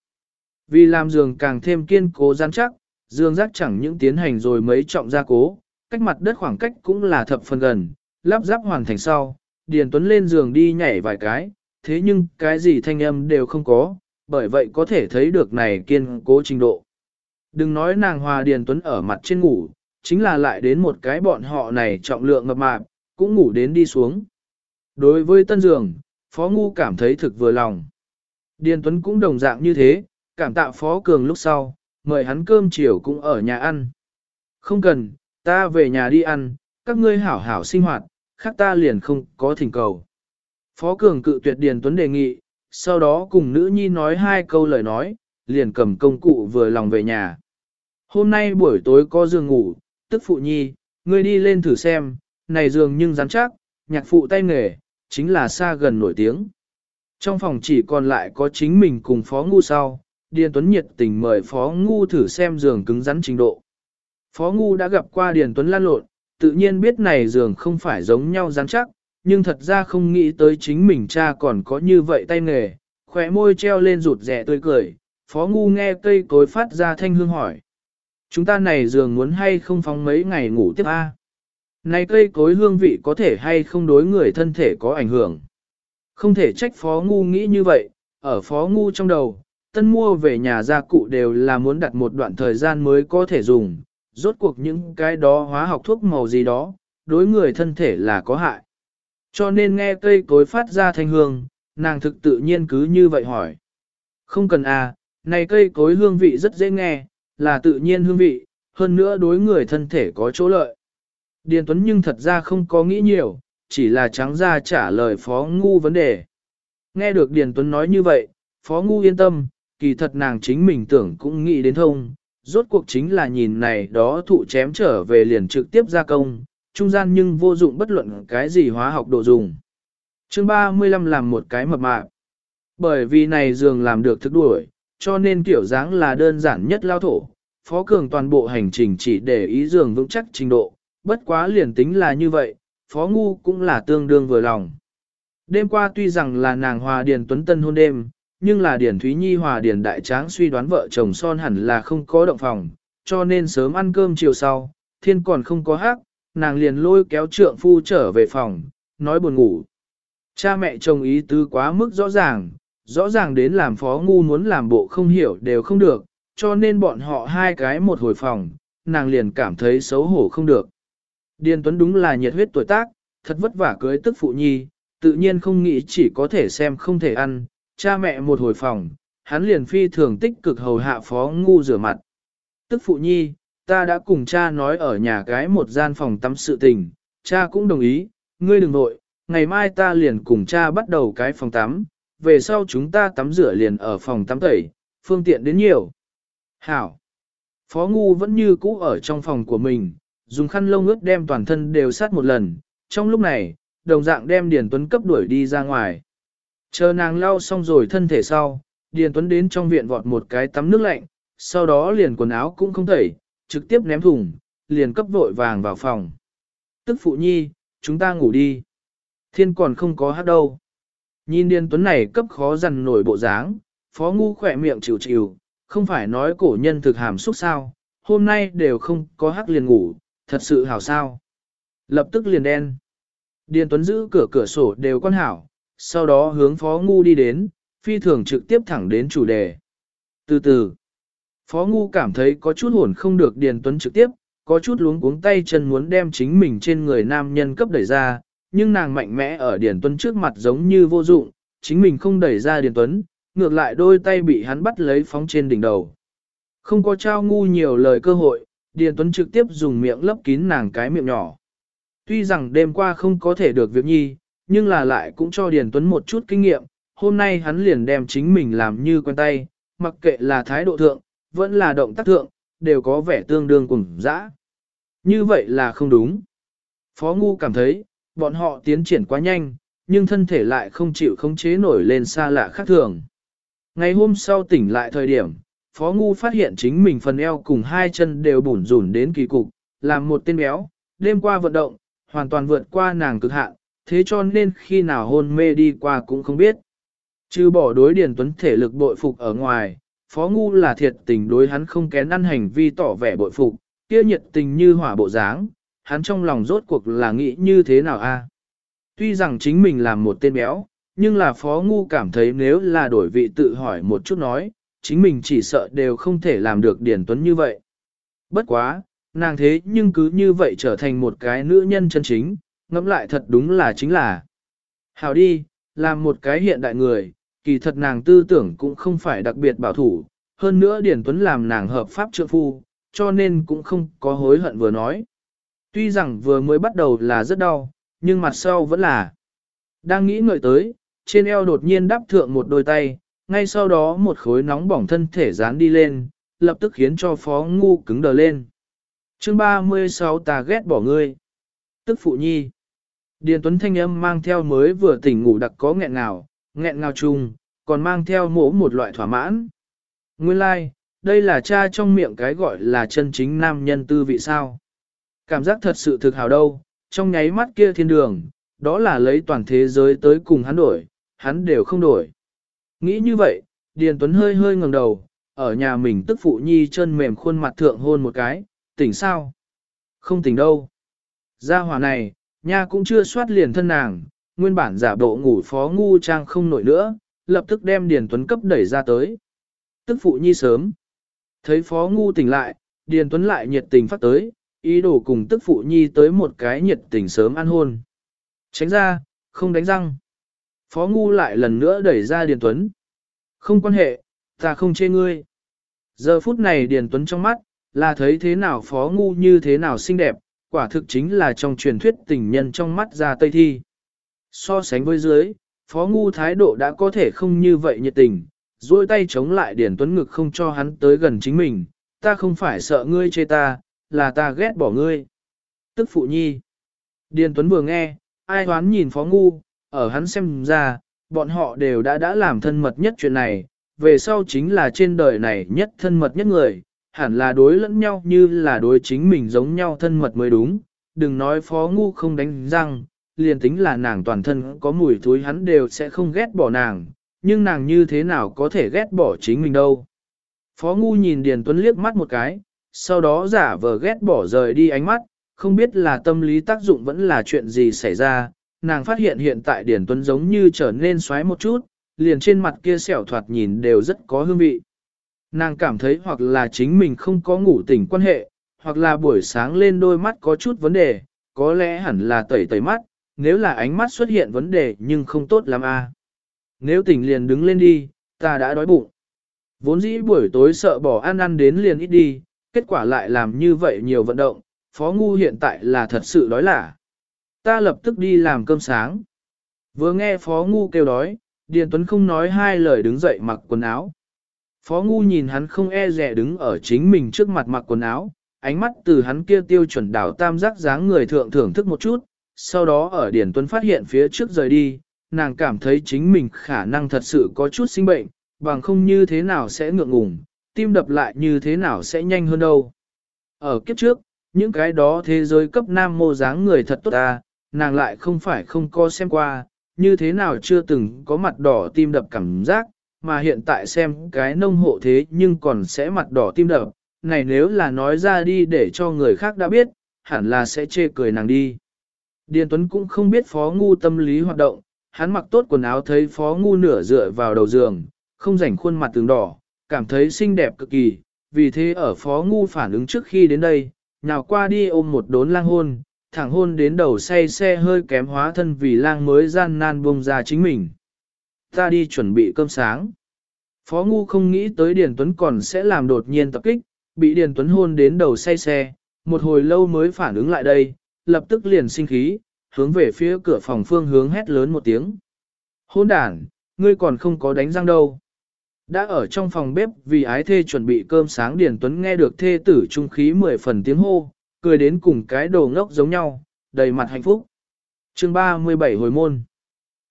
Speaker 1: Vì làm giường càng thêm kiên cố gian chắc, giường rác chẳng những tiến hành rồi mấy trọng gia cố, cách mặt đất khoảng cách cũng là thập phần gần, lắp ráp hoàn thành sau, Điền Tuấn lên giường đi nhảy vài cái, thế nhưng cái gì thanh âm đều không có, bởi vậy có thể thấy được này kiên cố trình độ. Đừng nói nàng hòa Điền Tuấn ở mặt trên ngủ, chính là lại đến một cái bọn họ này trọng lượng ngập mạp, cũng ngủ đến đi xuống. Đối với tân giường, Phó Ngu cảm thấy thực vừa lòng. Điền Tuấn cũng đồng dạng như thế, cảm tạ Phó Cường lúc sau, mời hắn cơm chiều cũng ở nhà ăn. Không cần, ta về nhà đi ăn, các ngươi hảo hảo sinh hoạt, khác ta liền không có thỉnh cầu. Phó Cường cự tuyệt Điền Tuấn đề nghị, sau đó cùng nữ nhi nói hai câu lời nói, liền cầm công cụ vừa lòng về nhà. Hôm nay buổi tối có giường ngủ, tức phụ nhi, ngươi đi lên thử xem, này giường nhưng rắn chắc, nhạc phụ tay nghề, chính là xa gần nổi tiếng. Trong phòng chỉ còn lại có chính mình cùng Phó Ngu sau, Điền Tuấn nhiệt tình mời Phó Ngu thử xem giường cứng rắn trình độ. Phó Ngu đã gặp qua Điền Tuấn lan lộn, tự nhiên biết này giường không phải giống nhau rắn chắc, nhưng thật ra không nghĩ tới chính mình cha còn có như vậy tay nghề, khỏe môi treo lên rụt rẻ tươi cười, Phó Ngu nghe cây cối phát ra thanh hương hỏi. Chúng ta này giường muốn hay không phóng mấy ngày ngủ tiếp a? Này cây cối hương vị có thể hay không đối người thân thể có ảnh hưởng. Không thể trách phó ngu nghĩ như vậy, ở phó ngu trong đầu, tân mua về nhà gia cụ đều là muốn đặt một đoạn thời gian mới có thể dùng, rốt cuộc những cái đó hóa học thuốc màu gì đó, đối người thân thể là có hại. Cho nên nghe cây cối phát ra thanh hương, nàng thực tự nhiên cứ như vậy hỏi. Không cần à, này cây cối hương vị rất dễ nghe, là tự nhiên hương vị, hơn nữa đối người thân thể có chỗ lợi. Điền Tuấn nhưng thật ra không có nghĩ nhiều, chỉ là trắng ra trả lời Phó Ngu vấn đề. Nghe được Điền Tuấn nói như vậy, Phó Ngu yên tâm, kỳ thật nàng chính mình tưởng cũng nghĩ đến thông, rốt cuộc chính là nhìn này đó thụ chém trở về liền trực tiếp gia công, trung gian nhưng vô dụng bất luận cái gì hóa học đồ dùng. chương 35 làm một cái mập mạp. Bởi vì này giường làm được thức đuổi, cho nên kiểu dáng là đơn giản nhất lao thổ. Phó Cường toàn bộ hành trình chỉ để ý giường vững chắc trình độ, bất quá liền tính là như vậy, Phó Ngu cũng là tương đương vừa lòng. Đêm qua tuy rằng là nàng Hòa Điền Tuấn Tân hôn đêm, nhưng là Điền Thúy Nhi Hòa Điền Đại Tráng suy đoán vợ chồng son hẳn là không có động phòng, cho nên sớm ăn cơm chiều sau, thiên còn không có hát, nàng liền lôi kéo trượng phu trở về phòng, nói buồn ngủ. Cha mẹ chồng ý tứ quá mức rõ ràng, rõ ràng đến làm phó ngu muốn làm bộ không hiểu đều không được, cho nên bọn họ hai cái một hồi phòng, nàng liền cảm thấy xấu hổ không được. Điền Tuấn đúng là nhiệt huyết tuổi tác, thật vất vả cưới tức phụ nhi, tự nhiên không nghĩ chỉ có thể xem không thể ăn, cha mẹ một hồi phòng, hắn liền phi thường tích cực hầu hạ phó ngu rửa mặt. Tức phụ nhi, ta đã cùng cha nói ở nhà cái một gian phòng tắm sự tình, cha cũng đồng ý, ngươi đừng nội, ngày mai ta liền cùng cha bắt đầu cái phòng tắm, về sau chúng ta tắm rửa liền ở phòng tắm tẩy, phương tiện đến nhiều. Hảo! Phó Ngu vẫn như cũ ở trong phòng của mình, dùng khăn lông ướt đem toàn thân đều sát một lần, trong lúc này, đồng dạng đem Điền Tuấn cấp đuổi đi ra ngoài. Chờ nàng lau xong rồi thân thể sau, Điền Tuấn đến trong viện vọt một cái tắm nước lạnh, sau đó liền quần áo cũng không tẩy, trực tiếp ném thùng, liền cấp vội vàng vào phòng. Tức phụ nhi, chúng ta ngủ đi. Thiên còn không có hát đâu. Nhìn Điền Tuấn này cấp khó dằn nổi bộ dáng, phó ngu khỏe miệng chịu chịu, không phải nói cổ nhân thực hàm xúc sao, hôm nay đều không có hắc liền ngủ, thật sự hảo sao. Lập tức liền đen. Điền Tuấn giữ cửa cửa sổ đều quan hảo, sau đó hướng Phó Ngu đi đến, phi thường trực tiếp thẳng đến chủ đề. Từ từ, Phó Ngu cảm thấy có chút hồn không được Điền Tuấn trực tiếp, có chút luống cuống tay chân muốn đem chính mình trên người nam nhân cấp đẩy ra, nhưng nàng mạnh mẽ ở Điền Tuấn trước mặt giống như vô dụng, chính mình không đẩy ra Điền Tuấn, ngược lại đôi tay bị hắn bắt lấy phóng trên đỉnh đầu. Không có trao ngu nhiều lời cơ hội, Điền Tuấn trực tiếp dùng miệng lấp kín nàng cái miệng nhỏ. Tuy rằng đêm qua không có thể được việc nhi, nhưng là lại cũng cho Điền Tuấn một chút kinh nghiệm, hôm nay hắn liền đem chính mình làm như quen tay, mặc kệ là thái độ thượng, vẫn là động tác thượng, đều có vẻ tương đương cùng dã. Như vậy là không đúng. Phó Ngu cảm thấy, bọn họ tiến triển quá nhanh, nhưng thân thể lại không chịu khống chế nổi lên xa lạ khác thường. Ngày hôm sau tỉnh lại thời điểm, Phó Ngu phát hiện chính mình phần eo cùng hai chân đều bủn rủn đến kỳ cục, làm một tên béo, đêm qua vận động, hoàn toàn vượt qua nàng cực hạn, thế cho nên khi nào hôn mê đi qua cũng không biết. Chứ bỏ đối Điền Tuấn thể lực bội phục ở ngoài, Phó Ngu là thiệt tình đối hắn không kén ăn hành vi tỏ vẻ bội phục, kia nhiệt tình như hỏa bộ dáng, hắn trong lòng rốt cuộc là nghĩ như thế nào a? Tuy rằng chính mình là một tên béo, nhưng là Phó Ngu cảm thấy nếu là đổi vị tự hỏi một chút nói, chính mình chỉ sợ đều không thể làm được Điền Tuấn như vậy. Bất quá, nàng thế nhưng cứ như vậy trở thành một cái nữ nhân chân chính, ngẫm lại thật đúng là chính là. Hào đi, làm một cái hiện đại người, kỳ thật nàng tư tưởng cũng không phải đặc biệt bảo thủ, hơn nữa Điển Tuấn làm nàng hợp pháp trượng phu, cho nên cũng không có hối hận vừa nói. Tuy rằng vừa mới bắt đầu là rất đau, nhưng mặt sau vẫn là. Đang nghĩ ngợi tới, trên eo đột nhiên đắp thượng một đôi tay, ngay sau đó một khối nóng bỏng thân thể dán đi lên, lập tức khiến cho phó ngu cứng đờ lên. chương 36 ta ghét bỏ ngươi. Tức phụ nhi. Điền Tuấn thanh âm mang theo mới vừa tỉnh ngủ đặc có nghẹn ngào, nghẹn ngào chung, còn mang theo mỗ một loại thỏa mãn. Nguyên lai, like, đây là cha trong miệng cái gọi là chân chính nam nhân tư vị sao. Cảm giác thật sự thực hào đâu, trong nháy mắt kia thiên đường, đó là lấy toàn thế giới tới cùng hắn đổi, hắn đều không đổi. Nghĩ như vậy, Điền Tuấn hơi hơi ngẩng đầu, ở nhà mình tức phụ nhi chân mềm khuôn mặt thượng hôn một cái, tỉnh sao? Không tỉnh đâu. Gia hỏa này, nha cũng chưa soát liền thân nàng, nguyên bản giả bộ ngủ phó ngu trang không nổi nữa, lập tức đem Điền Tuấn cấp đẩy ra tới. Tức phụ nhi sớm. Thấy phó ngu tỉnh lại, Điền Tuấn lại nhiệt tình phát tới, ý đồ cùng tức phụ nhi tới một cái nhiệt tình sớm ăn hôn. Tránh ra, không đánh răng. Phó ngu lại lần nữa đẩy ra Điền Tuấn. Không quan hệ, ta không chê ngươi. Giờ phút này Điền Tuấn trong mắt, là thấy thế nào phó ngu như thế nào xinh đẹp, quả thực chính là trong truyền thuyết tình nhân trong mắt ra Tây Thi. So sánh với dưới, phó ngu thái độ đã có thể không như vậy nhiệt tình, duỗi tay chống lại Điền Tuấn ngực không cho hắn tới gần chính mình, ta không phải sợ ngươi chê ta, là ta ghét bỏ ngươi. Tức phụ nhi. Điền Tuấn vừa nghe, ai hoán nhìn phó ngu, ở hắn xem ra, bọn họ đều đã đã làm thân mật nhất chuyện này, về sau chính là trên đời này nhất thân mật nhất người, hẳn là đối lẫn nhau như là đối chính mình giống nhau thân mật mới đúng, đừng nói phó ngu không đánh răng, liền tính là nàng toàn thân có mùi thối hắn đều sẽ không ghét bỏ nàng, nhưng nàng như thế nào có thể ghét bỏ chính mình đâu. Phó ngu nhìn Điền Tuấn liếc mắt một cái, sau đó giả vờ ghét bỏ rời đi ánh mắt, không biết là tâm lý tác dụng vẫn là chuyện gì xảy ra, nàng phát hiện hiện tại Điền Tuấn giống như trở nên xoáy một chút, liền trên mặt kia sẹo thoạt nhìn đều rất có hương vị. Nàng cảm thấy hoặc là chính mình không có ngủ tỉnh quan hệ, hoặc là buổi sáng lên đôi mắt có chút vấn đề, có lẽ hẳn là tẩy tẩy mắt, nếu là ánh mắt xuất hiện vấn đề nhưng không tốt lắm a. À. Nếu tỉnh liền đứng lên đi, ta đã đói bụng. Vốn dĩ buổi tối sợ bỏ ăn ăn đến liền ít đi, kết quả lại làm như vậy nhiều vận động, phó ngu hiện tại là thật sự đói lả. Ta lập tức đi làm cơm sáng. Vừa nghe phó ngu kêu đói, Điền Tuấn không nói hai lời đứng dậy mặc quần áo. Phó ngu nhìn hắn không e rẻ đứng ở chính mình trước mặt mặc quần áo, ánh mắt từ hắn kia tiêu chuẩn đảo tam giác dáng người thượng thưởng thức một chút, sau đó ở Điền Tuấn phát hiện phía trước rời đi, nàng cảm thấy chính mình khả năng thật sự có chút sinh bệnh, bằng không như thế nào sẽ ngượng ngùng, tim đập lại như thế nào sẽ nhanh hơn đâu. Ở kiếp trước, những cái đó thế giới cấp nam mô dáng người thật tốt ta, nàng lại không phải không có xem qua, như thế nào chưa từng có mặt đỏ tim đập cảm giác, mà hiện tại xem cái nông hộ thế nhưng còn sẽ mặt đỏ tim đập, này nếu là nói ra đi để cho người khác đã biết, hẳn là sẽ chê cười nàng đi. Điền Tuấn cũng không biết phó ngu tâm lý hoạt động, hắn mặc tốt quần áo thấy phó ngu nửa dựa vào đầu giường, không rảnh khuôn mặt tường đỏ, cảm thấy xinh đẹp cực kỳ, vì thế ở phó ngu phản ứng trước khi đến đây, nào qua đi ôm một đốn lang hôn, thẳng hôn đến đầu say xe hơi kém hóa thân vì lang mới gian nan buông ra chính mình. Ta đi chuẩn bị cơm sáng. Phó Ngu không nghĩ tới Điền Tuấn còn sẽ làm đột nhiên tập kích, bị Điền Tuấn hôn đến đầu say xe, một hồi lâu mới phản ứng lại đây, lập tức liền sinh khí, hướng về phía cửa phòng phương hướng hét lớn một tiếng. Hôn đàn, ngươi còn không có đánh răng đâu. Đã ở trong phòng bếp vì ái thê chuẩn bị cơm sáng Điền Tuấn nghe được thê tử trung khí mười phần tiếng hô, cười đến cùng cái đồ ngốc giống nhau, đầy mặt hạnh phúc. chương 37 hồi môn.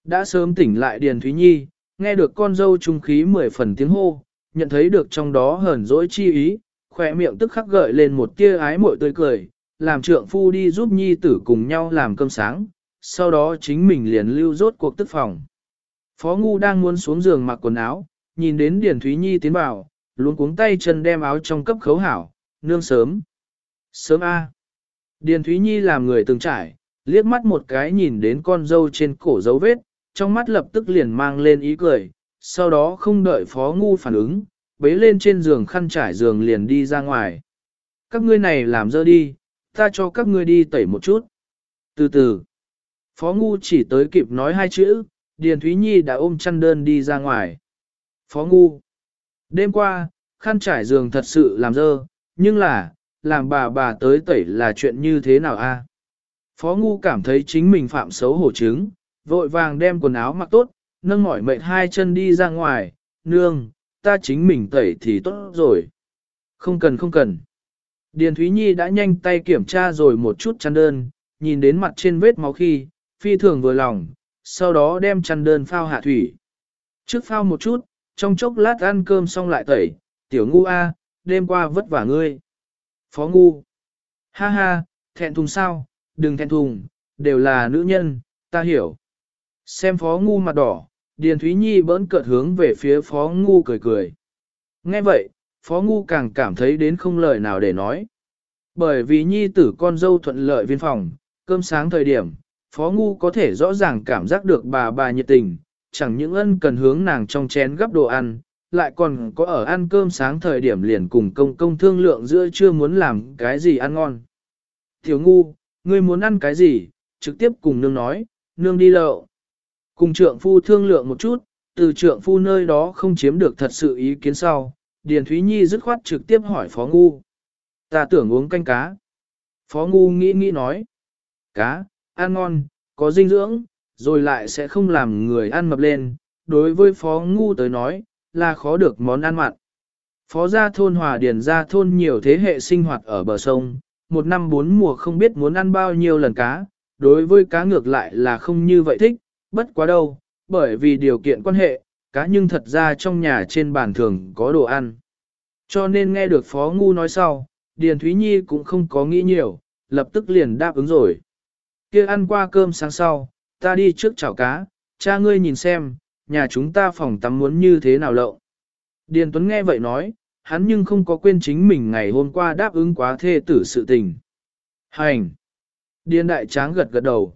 Speaker 1: Đã sớm tỉnh lại Điền Thúy Nhi, nghe được con dâu trung khí mười phần tiếng hô, nhận thấy được trong đó hờn dỗi chi ý, khỏe miệng tức khắc gợi lên một tia ái mội tươi cười, làm trượng phu đi giúp Nhi tử cùng nhau làm cơm sáng, sau đó chính mình liền lưu rốt cuộc tức phòng. Phó Ngu đang muốn xuống giường mặc quần áo, nhìn đến Điền Thúy Nhi tiến vào, luôn cuống tay chân đem áo trong cấp khấu hảo, nương sớm. Sớm A. Điền Thúy Nhi làm người từng trải, liếc mắt một cái nhìn đến con dâu trên cổ dấu vết, trong mắt lập tức liền mang lên ý cười, sau đó không đợi Phó Ngu phản ứng, bế lên trên giường khăn trải giường liền đi ra ngoài. Các ngươi này làm dơ đi, ta cho các ngươi đi tẩy một chút. Từ từ, Phó Ngu chỉ tới kịp nói hai chữ, Điền Thúy Nhi đã ôm chăn đơn đi ra ngoài. Phó Ngu, đêm qua, khăn trải giường thật sự làm dơ, nhưng là, làm bà bà tới tẩy là chuyện như thế nào a? Phó Ngu cảm thấy chính mình phạm xấu hổ chứng, vội vàng đem quần áo mặc tốt, nâng mỏi mệt hai chân đi ra ngoài, nương, ta chính mình tẩy thì tốt rồi. Không cần không cần. Điền Thúy Nhi đã nhanh tay kiểm tra rồi một chút chăn đơn, nhìn đến mặt trên vết máu khi, phi thường vừa lòng, sau đó đem chăn đơn phao hạ thủy. Trước phao một chút, trong chốc lát ăn cơm xong lại tẩy, tiểu ngu a, đêm qua vất vả ngươi. Phó ngu. Ha ha, thẹn thùng sao, đừng thẹn thùng, đều là nữ nhân, ta hiểu. Xem phó ngu mặt đỏ, Điền Thúy Nhi bỡn cợt hướng về phía phó ngu cười cười. Nghe vậy, phó ngu càng cảm thấy đến không lời nào để nói. Bởi vì Nhi tử con dâu thuận lợi viên phòng, cơm sáng thời điểm, phó ngu có thể rõ ràng cảm giác được bà bà nhiệt tình, chẳng những ân cần hướng nàng trong chén gấp đồ ăn, lại còn có ở ăn cơm sáng thời điểm liền cùng công công thương lượng giữa chưa muốn làm cái gì ăn ngon. Tiểu ngu, ngươi muốn ăn cái gì, trực tiếp cùng nương nói, nương đi lậu. Cùng trượng phu thương lượng một chút, từ trượng phu nơi đó không chiếm được thật sự ý kiến sau, Điền Thúy Nhi dứt khoát trực tiếp hỏi Phó Ngu. Ta tưởng uống canh cá. Phó Ngu nghĩ nghĩ nói. Cá, ăn ngon, có dinh dưỡng, rồi lại sẽ không làm người ăn mập lên. Đối với Phó Ngu tới nói, là khó được món ăn mặn. Phó gia thôn hòa điền gia thôn nhiều thế hệ sinh hoạt ở bờ sông, một năm bốn mùa không biết muốn ăn bao nhiêu lần cá, đối với cá ngược lại là không như vậy thích, bất quá đâu, bởi vì điều kiện quan hệ, cá nhưng thật ra trong nhà trên bàn thường có đồ ăn. Cho nên nghe được Phó Ngu nói sau, Điền Thúy Nhi cũng không có nghĩ nhiều, lập tức liền đáp ứng rồi. kia ăn qua cơm sáng sau, ta đi trước chảo cá, cha ngươi nhìn xem, nhà chúng ta phòng tắm muốn như thế nào lậu. Điền Tuấn nghe vậy nói, hắn nhưng không có quên chính mình ngày hôm qua đáp ứng quá thê tử sự tình. Hành! Điền Đại Tráng gật gật đầu.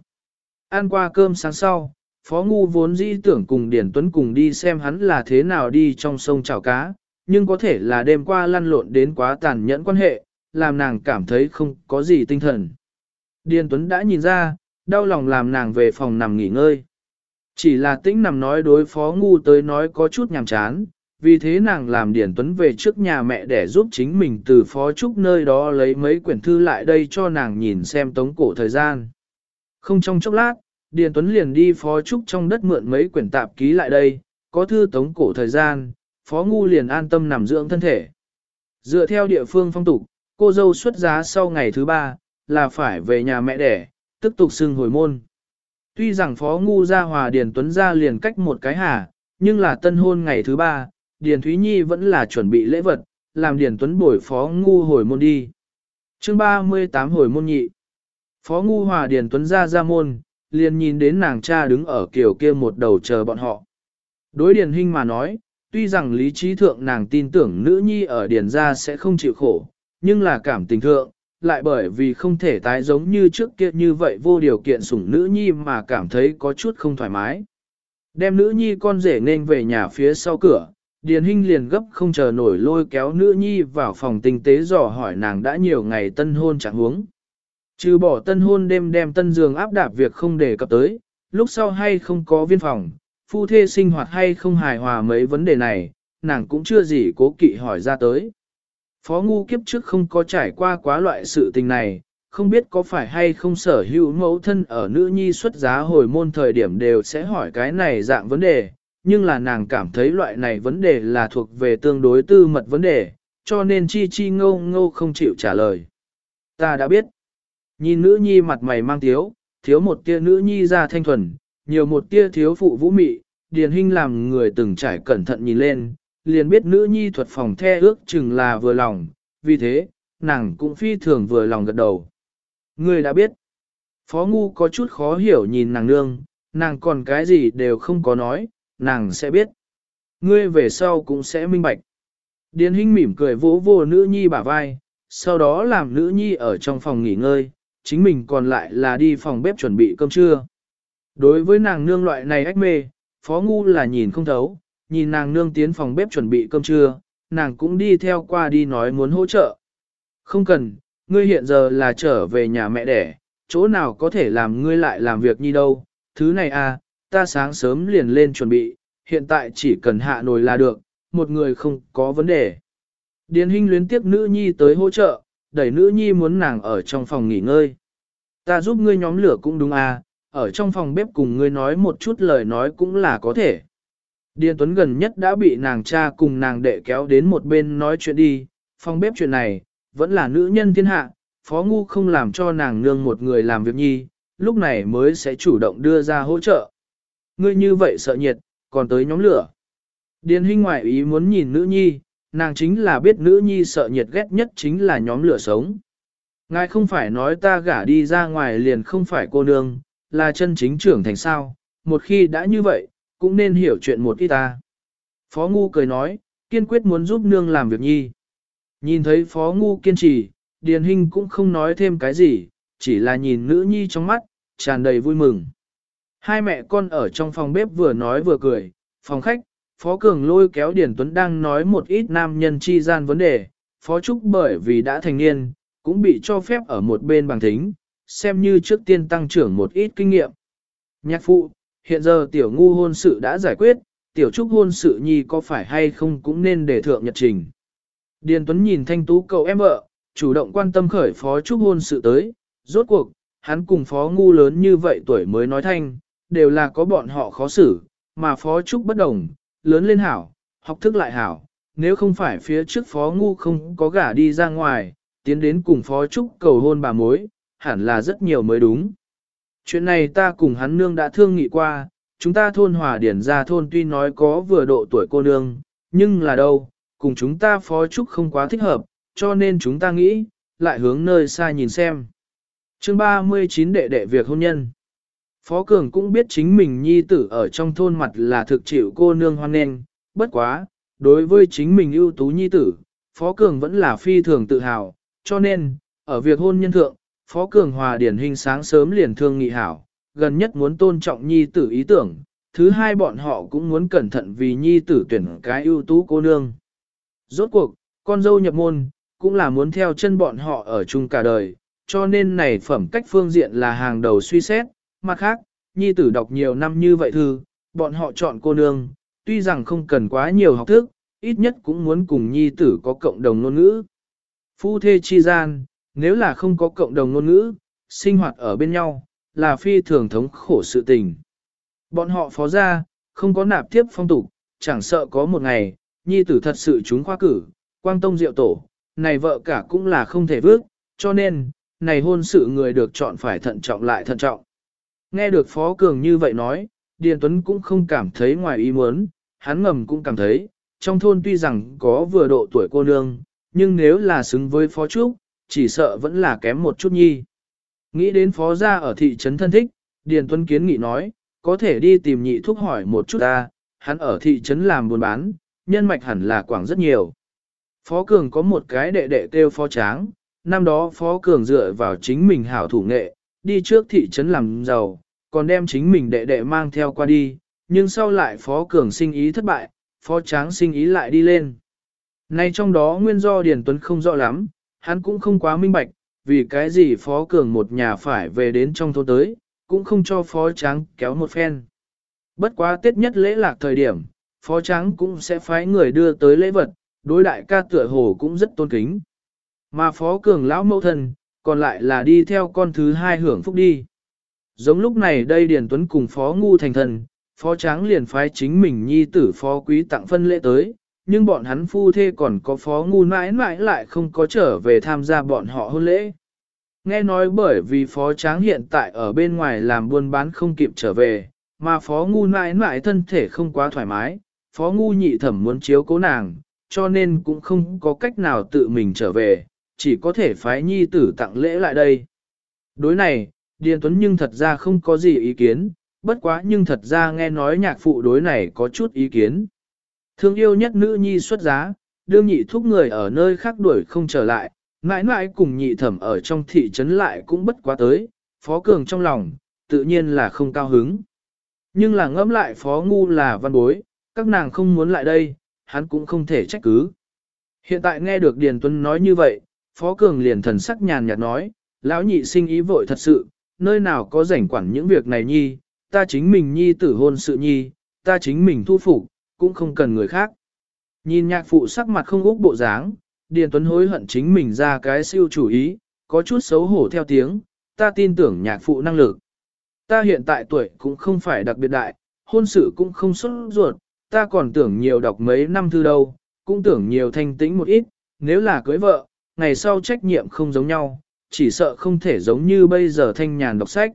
Speaker 1: Ăn qua cơm sáng sau, Phó Ngu vốn dĩ tưởng cùng Điền Tuấn cùng đi xem hắn là thế nào đi trong sông chảo cá, nhưng có thể là đêm qua lăn lộn đến quá tàn nhẫn quan hệ, làm nàng cảm thấy không có gì tinh thần. Điền Tuấn đã nhìn ra, đau lòng làm nàng về phòng nằm nghỉ ngơi. Chỉ là tĩnh nằm nói đối phó ngu tới nói có chút nhàm chán, vì thế nàng làm Điển Tuấn về trước nhà mẹ để giúp chính mình từ phó trúc nơi đó lấy mấy quyển thư lại đây cho nàng nhìn xem tống cổ thời gian. Không trong chốc lát, Điền Tuấn liền đi phó trúc trong đất mượn mấy quyển tạp ký lại đây, có thư tống cổ thời gian, phó ngu liền an tâm nằm dưỡng thân thể. Dựa theo địa phương phong tục, cô dâu xuất giá sau ngày thứ ba, là phải về nhà mẹ đẻ, tức tục xưng hồi môn. Tuy rằng phó ngu ra hòa Điền Tuấn ra liền cách một cái hà, nhưng là tân hôn ngày thứ ba, Điền Thúy Nhi vẫn là chuẩn bị lễ vật, làm Điền Tuấn bồi phó ngu hồi môn đi. chương 38 hồi môn nhị. Phó ngu hòa Điền Tuấn ra ra môn, liền nhìn đến nàng cha đứng ở kiểu kia một đầu chờ bọn họ. Đối Điền Hinh mà nói, tuy rằng lý trí thượng nàng tin tưởng nữ nhi ở Điền gia sẽ không chịu khổ, nhưng là cảm tình thượng, lại bởi vì không thể tái giống như trước kia như vậy vô điều kiện sủng nữ nhi mà cảm thấy có chút không thoải mái. Đem nữ nhi con rể nên về nhà phía sau cửa, Điền Hinh liền gấp không chờ nổi lôi kéo nữ nhi vào phòng tinh tế dò hỏi nàng đã nhiều ngày tân hôn chẳng huống. Trừ bỏ tân hôn đêm đem tân giường áp đạp việc không đề cập tới, lúc sau hay không có viên phòng, phu thê sinh hoạt hay không hài hòa mấy vấn đề này, nàng cũng chưa gì cố kỵ hỏi ra tới. Phó ngu kiếp trước không có trải qua quá loại sự tình này, không biết có phải hay không sở hữu mẫu thân ở nữ nhi xuất giá hồi môn thời điểm đều sẽ hỏi cái này dạng vấn đề, nhưng là nàng cảm thấy loại này vấn đề là thuộc về tương đối tư mật vấn đề, cho nên chi chi ngô ngô không chịu trả lời. Ta đã biết. Nhìn nữ nhi mặt mày mang tiếu, thiếu một tia nữ nhi ra thanh thuần, nhiều một tia thiếu phụ vũ mị, Điền hình làm người từng trải cẩn thận nhìn lên, liền biết nữ nhi thuật phòng the ước chừng là vừa lòng, vì thế, nàng cũng phi thường vừa lòng gật đầu. Người đã biết, Phó Ngu có chút khó hiểu nhìn nàng nương, nàng còn cái gì đều không có nói, nàng sẽ biết. Ngươi về sau cũng sẽ minh bạch. Điền Hinh mỉm cười vỗ vô nữ nhi bả vai, sau đó làm nữ nhi ở trong phòng nghỉ ngơi, chính mình còn lại là đi phòng bếp chuẩn bị cơm trưa. Đối với nàng nương loại này ách mê, phó ngu là nhìn không thấu, nhìn nàng nương tiến phòng bếp chuẩn bị cơm trưa, nàng cũng đi theo qua đi nói muốn hỗ trợ. Không cần, ngươi hiện giờ là trở về nhà mẹ đẻ, chỗ nào có thể làm ngươi lại làm việc như đâu, thứ này à, ta sáng sớm liền lên chuẩn bị, hiện tại chỉ cần hạ nồi là được, một người không có vấn đề. Điền Hinh luyến tiếp nữ nhi tới hỗ trợ, đẩy nữ nhi muốn nàng ở trong phòng nghỉ ngơi. Ta giúp ngươi nhóm lửa cũng đúng à, ở trong phòng bếp cùng ngươi nói một chút lời nói cũng là có thể. Điền Tuấn gần nhất đã bị nàng cha cùng nàng đệ kéo đến một bên nói chuyện đi, phòng bếp chuyện này, vẫn là nữ nhân thiên hạ, phó ngu không làm cho nàng nương một người làm việc nhi, lúc này mới sẽ chủ động đưa ra hỗ trợ. Ngươi như vậy sợ nhiệt, còn tới nhóm lửa. Điền Hinh ngoại ý muốn nhìn nữ nhi, nàng chính là biết nữ nhi sợ nhiệt ghét nhất chính là nhóm lửa sống. Ngài không phải nói ta gả đi ra ngoài liền không phải cô nương, là chân chính trưởng thành sao, một khi đã như vậy, cũng nên hiểu chuyện một ít ta. Phó Ngu cười nói, kiên quyết muốn giúp nương làm việc nhi. Nhìn thấy Phó Ngu kiên trì, Điền Hinh cũng không nói thêm cái gì, chỉ là nhìn nữ nhi trong mắt, tràn đầy vui mừng. Hai mẹ con ở trong phòng bếp vừa nói vừa cười, phòng khách, Phó Cường lôi kéo Điền Tuấn đang nói một ít nam nhân chi gian vấn đề, Phó Trúc bởi vì đã thành niên, cũng bị cho phép ở một bên bằng thính, xem như trước tiên tăng trưởng một ít kinh nghiệm. Nhạc phụ, hiện giờ tiểu ngu hôn sự đã giải quyết, tiểu trúc hôn sự nhi có phải hay không cũng nên để thượng nhật trình. Điền Tuấn nhìn thanh tú cậu em vợ, chủ động quan tâm khởi phó trúc hôn sự tới, rốt cuộc, hắn cùng phó ngu lớn như vậy tuổi mới nói thanh, đều là có bọn họ khó xử, mà phó trúc bất đồng, lớn lên hảo, học thức lại hảo, nếu không phải phía trước phó ngu không có gả đi ra ngoài, tiến đến cùng phó trúc cầu hôn bà mối, hẳn là rất nhiều mới đúng. Chuyện này ta cùng hắn nương đã thương nghị qua, chúng ta thôn hòa điển ra thôn tuy nói có vừa độ tuổi cô nương, nhưng là đâu, cùng chúng ta phó trúc không quá thích hợp, cho nên chúng ta nghĩ, lại hướng nơi xa nhìn xem. chương 39 đệ đệ việc hôn nhân. Phó Cường cũng biết chính mình nhi tử ở trong thôn mặt là thực chịu cô nương hoan nghênh, bất quá, đối với chính mình ưu tú nhi tử, Phó Cường vẫn là phi thường tự hào, cho nên, ở việc hôn nhân thượng, Phó Cường Hòa điển hình sáng sớm liền thương nghị hảo, gần nhất muốn tôn trọng nhi tử ý tưởng, thứ hai bọn họ cũng muốn cẩn thận vì nhi tử tuyển cái ưu tú cô nương. Rốt cuộc, con dâu nhập môn, cũng là muốn theo chân bọn họ ở chung cả đời, cho nên này phẩm cách phương diện là hàng đầu suy xét, mặt khác, nhi tử đọc nhiều năm như vậy thư, bọn họ chọn cô nương, tuy rằng không cần quá nhiều học thức, ít nhất cũng muốn cùng nhi tử có cộng đồng ngôn ngữ. Phu thê chi gian, nếu là không có cộng đồng ngôn ngữ, sinh hoạt ở bên nhau, là phi thường thống khổ sự tình. Bọn họ phó ra, không có nạp tiếp phong tục, chẳng sợ có một ngày, nhi tử thật sự chúng khoa cử, quang tông diệu tổ, này vợ cả cũng là không thể vước, cho nên, này hôn sự người được chọn phải thận trọng lại thận trọng. Nghe được Phó Cường như vậy nói, Điền Tuấn cũng không cảm thấy ngoài ý muốn, hắn ngầm cũng cảm thấy, trong thôn tuy rằng có vừa độ tuổi cô nương, nhưng nếu là xứng với Phó Trúc, chỉ sợ vẫn là kém một chút nhi. Nghĩ đến Phó gia ở thị trấn thân thích, Điền Tuấn kiến nghị nói, có thể đi tìm nhị thuốc hỏi một chút ta, hắn ở thị trấn làm buôn bán, nhân mạch hẳn là quảng rất nhiều. Phó Cường có một cái đệ đệ kêu Phó Tráng, năm đó Phó Cường dựa vào chính mình hảo thủ nghệ, đi trước thị trấn làm giàu, còn đem chính mình đệ đệ mang theo qua đi, nhưng sau lại Phó Cường sinh ý thất bại, Phó Tráng sinh ý lại đi lên. Nay trong đó nguyên do Điền Tuấn không rõ lắm, hắn cũng không quá minh bạch, vì cái gì Phó Cường một nhà phải về đến trong thôn tới, cũng không cho Phó Tráng kéo một phen. Bất quá tiết nhất lễ lạc thời điểm, Phó Tráng cũng sẽ phái người đưa tới lễ vật, đối đại ca tựa hồ cũng rất tôn kính. Mà Phó Cường lão mẫu thân, còn lại là đi theo con thứ hai hưởng phúc đi. Giống lúc này đây Điền Tuấn cùng Phó Ngu thành thần, Phó Tráng liền phái chính mình nhi tử Phó Quý tặng phân lễ tới, nhưng bọn hắn phu thê còn có Phó Ngu mãi mãi lại không có trở về tham gia bọn họ hôn lễ. Nghe nói bởi vì Phó Tráng hiện tại ở bên ngoài làm buôn bán không kịp trở về, mà phó ngu mãi mãi thân thể không quá thoải mái, phó ngu nhị thẩm muốn chiếu cố nàng, cho nên cũng không có cách nào tự mình trở về, chỉ có thể phái nhi tử tặng lễ lại đây. Đối này, Điền Tuấn nhưng thật ra không có gì ý kiến, bất quá nhưng thật ra nghe nói nhạc phụ đối này có chút ý kiến. Thương yêu nhất nữ nhi xuất giá, đương nhị thúc người ở nơi khác đuổi không trở lại, mãi mãi cùng nhị thẩm ở trong thị trấn lại cũng bất quá tới, phó cường trong lòng, tự nhiên là không cao hứng. Nhưng là ngẫm lại phó ngu là văn bối, các nàng không muốn lại đây, hắn cũng không thể trách cứ. Hiện tại nghe được Điền Tuấn nói như vậy, phó cường liền thần sắc nhàn nhạt nói, lão nhị sinh ý vội thật sự, nơi nào có rảnh quản những việc này nhi, ta chính mình nhi tử hôn sự nhi, ta chính mình thu phục, cũng không cần người khác. Nhìn nhạc phụ sắc mặt không úc bộ dáng, Điền Tuấn hối hận chính mình ra cái siêu chủ ý, có chút xấu hổ theo tiếng, ta tin tưởng nhạc phụ năng lực. Ta hiện tại tuổi cũng không phải đặc biệt đại, hôn sự cũng không xuất ruột, ta còn tưởng nhiều đọc mấy năm thư đâu, cũng tưởng nhiều thanh tĩnh một ít, nếu là cưới vợ, ngày sau trách nhiệm không giống nhau, chỉ sợ không thể giống như bây giờ thanh nhàn đọc sách.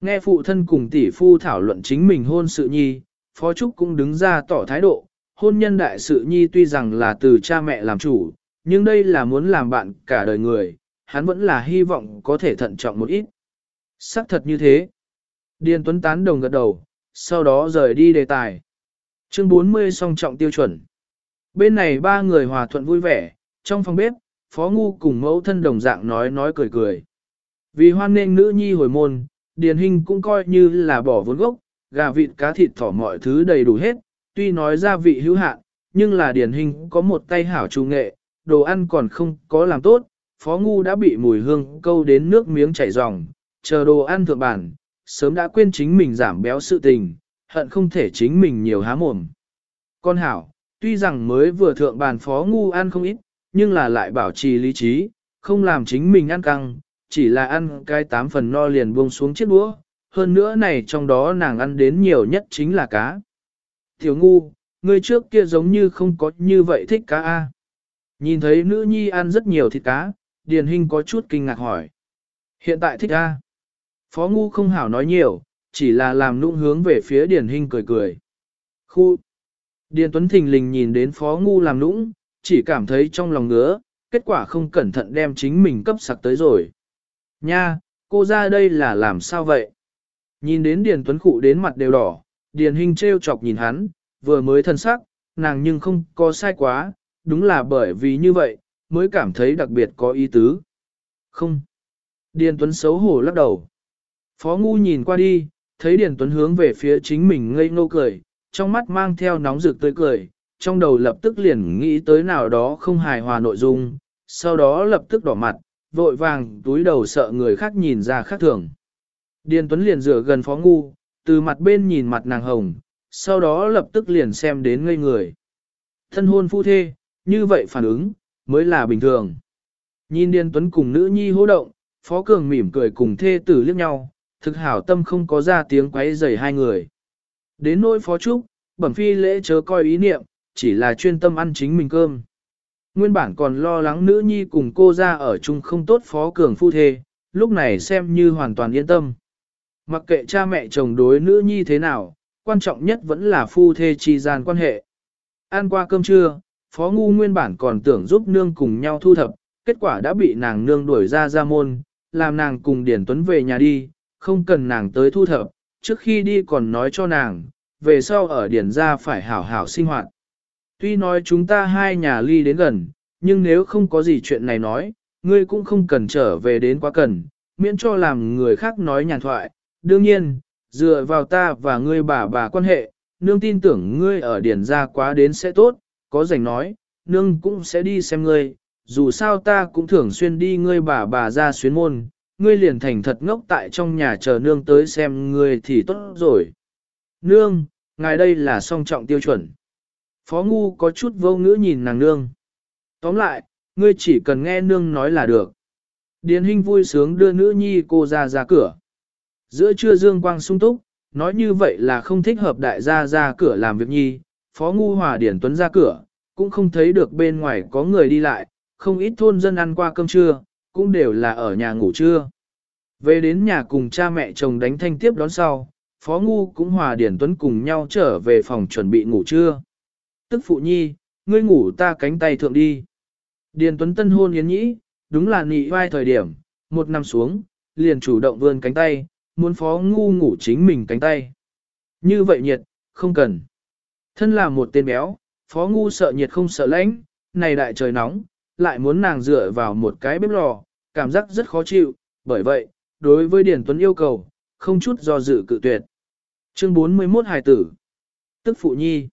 Speaker 1: Nghe phụ thân cùng tỷ phu thảo luận chính mình hôn sự nhi, Phó Trúc cũng đứng ra tỏ thái độ, hôn nhân đại sự nhi tuy rằng là từ cha mẹ làm chủ, nhưng đây là muốn làm bạn cả đời người, hắn vẫn là hy vọng có thể thận trọng một ít. xác thật như thế. Điền Tuấn tán đồng gật đầu, sau đó rời đi đề tài. Chương 40 song trọng tiêu chuẩn. Bên này ba người hòa thuận vui vẻ, trong phòng bếp, Phó Ngu cùng mẫu thân đồng dạng nói nói cười cười. Vì hoan nên nữ nhi hồi môn, Điền Hình cũng coi như là bỏ vốn gốc, gà vịt cá thịt thỏ mọi thứ đầy đủ hết, tuy nói gia vị hữu hạn, nhưng là Điền Hình có một tay hảo trung nghệ, đồ ăn còn không có làm tốt, Phó Ngu đã bị mùi hương câu đến nước miếng chảy ròng, chờ đồ ăn thượng bản, sớm đã quên chính mình giảm béo sự tình, hận không thể chính mình nhiều há mồm. Con hảo, tuy rằng mới vừa thượng bàn Phó Ngu ăn không ít, nhưng là lại bảo trì lý trí, không làm chính mình ăn căng, chỉ là ăn cái tám phần no liền buông xuống chiếc đũa, hơn nữa này trong đó nàng ăn đến nhiều nhất chính là cá. Tiểu ngu, người trước kia giống như không có như vậy thích cá a. Nhìn thấy nữ nhi ăn rất nhiều thịt cá, Điền Hinh có chút kinh ngạc hỏi. Hiện tại thích a. Phó ngu không hảo nói nhiều, chỉ là làm nụng hướng về phía Điền Hinh cười cười. Khu. Điền Tuấn Thình lình nhìn đến Phó ngu làm nũng, chỉ cảm thấy trong lòng ngứa, kết quả không cẩn thận đem chính mình cấp sặc tới rồi. Nha, cô ra đây là làm sao vậy? Nhìn đến Điền Tuấn Khụ đến mặt đều đỏ, Điền Hinh trêu chọc nhìn hắn, vừa mới thân sắc, nàng nhưng không có sai quá, đúng là bởi vì như vậy, mới cảm thấy đặc biệt có ý tứ. Không. Điền Tuấn xấu hổ lắc đầu. Phó Ngu nhìn qua đi, thấy Điền Tuấn hướng về phía chính mình ngây ngô cười, trong mắt mang theo nóng rực tươi cười, trong đầu lập tức liền nghĩ tới nào đó không hài hòa nội dung, sau đó lập tức đỏ mặt, vội vàng túi đầu sợ người khác nhìn ra khác thường. Điền Tuấn liền rửa gần Phó Ngu, từ mặt bên nhìn mặt nàng hồng, sau đó lập tức liền xem đến ngây người. Thân hôn phu thê, như vậy phản ứng, mới là bình thường. Nhìn Điền Tuấn cùng nữ nhi hô động, Phó Cường mỉm cười cùng thê tử liếc nhau, thực hảo tâm không có ra tiếng quấy rầy hai người. Đến nỗi Phó Trúc, bẩm phi lễ chớ coi ý niệm, chỉ là chuyên tâm ăn chính mình cơm. Nguyên bản còn lo lắng nữ nhi cùng cô ra ở chung không tốt Phó Cường phu thê, lúc này xem như hoàn toàn yên tâm. Mặc kệ cha mẹ chồng đối nữ nhi thế nào, quan trọng nhất vẫn là phu thê chi gian quan hệ. Ăn qua cơm trưa, Phó Ngu nguyên bản còn tưởng giúp nương cùng nhau thu thập, kết quả đã bị nàng nương đuổi ra ra môn, làm nàng cùng Điển Tuấn về nhà đi, không cần nàng tới thu thập, trước khi đi còn nói cho nàng, về sau ở Điển ra phải hảo hảo sinh hoạt. Tuy nói chúng ta hai nhà ly đến gần, nhưng nếu không có gì chuyện này nói, ngươi cũng không cần trở về đến quá cần, miễn cho làm người khác nói nhàn thoại. Đương nhiên, dựa vào ta và ngươi bà bà quan hệ, nương tin tưởng ngươi ở điển ra quá đến sẽ tốt, có rảnh nói, nương cũng sẽ đi xem ngươi, dù sao ta cũng thường xuyên đi ngươi bà bà ra xuyến môn, ngươi liền thành thật ngốc tại trong nhà chờ nương tới xem ngươi thì tốt rồi. Nương, ngài đây là song trọng tiêu chuẩn. Phó Ngu có chút vô ngữ nhìn nàng nương. Tóm lại, ngươi chỉ cần nghe nương nói là được. Điền Hinh vui sướng đưa nữ nhi cô ra ra cửa. Giữa trưa dương quang sung túc, nói như vậy là không thích hợp đại gia ra cửa làm việc nhi, Phó Ngu Hòa Điển Tuấn ra cửa, cũng không thấy được bên ngoài có người đi lại, không ít thôn dân ăn qua cơm trưa, cũng đều là ở nhà ngủ trưa. Về đến nhà cùng cha mẹ chồng đánh thanh tiếp đón sau, Phó Ngu cũng hòa Điền Tuấn cùng nhau trở về phòng chuẩn bị ngủ trưa. Tức phụ nhi, ngươi ngủ ta cánh tay thượng đi. Điền Tuấn tân hôn yến nhĩ, đúng là nị vai thời điểm, một năm xuống, liền chủ động vươn cánh tay, muốn Phó Ngu ngủ chính mình cánh tay. Như vậy nhiệt, không cần. Thân là một tên béo, Phó Ngu sợ nhiệt không sợ lạnh, này đại trời nóng, lại muốn nàng dựa vào một cái bếp lò, cảm giác rất khó chịu, bởi vậy, đối với Điền Tuấn yêu cầu, không chút do dự cự tuyệt. Chương 41 hài tử. Tức phụ nhi.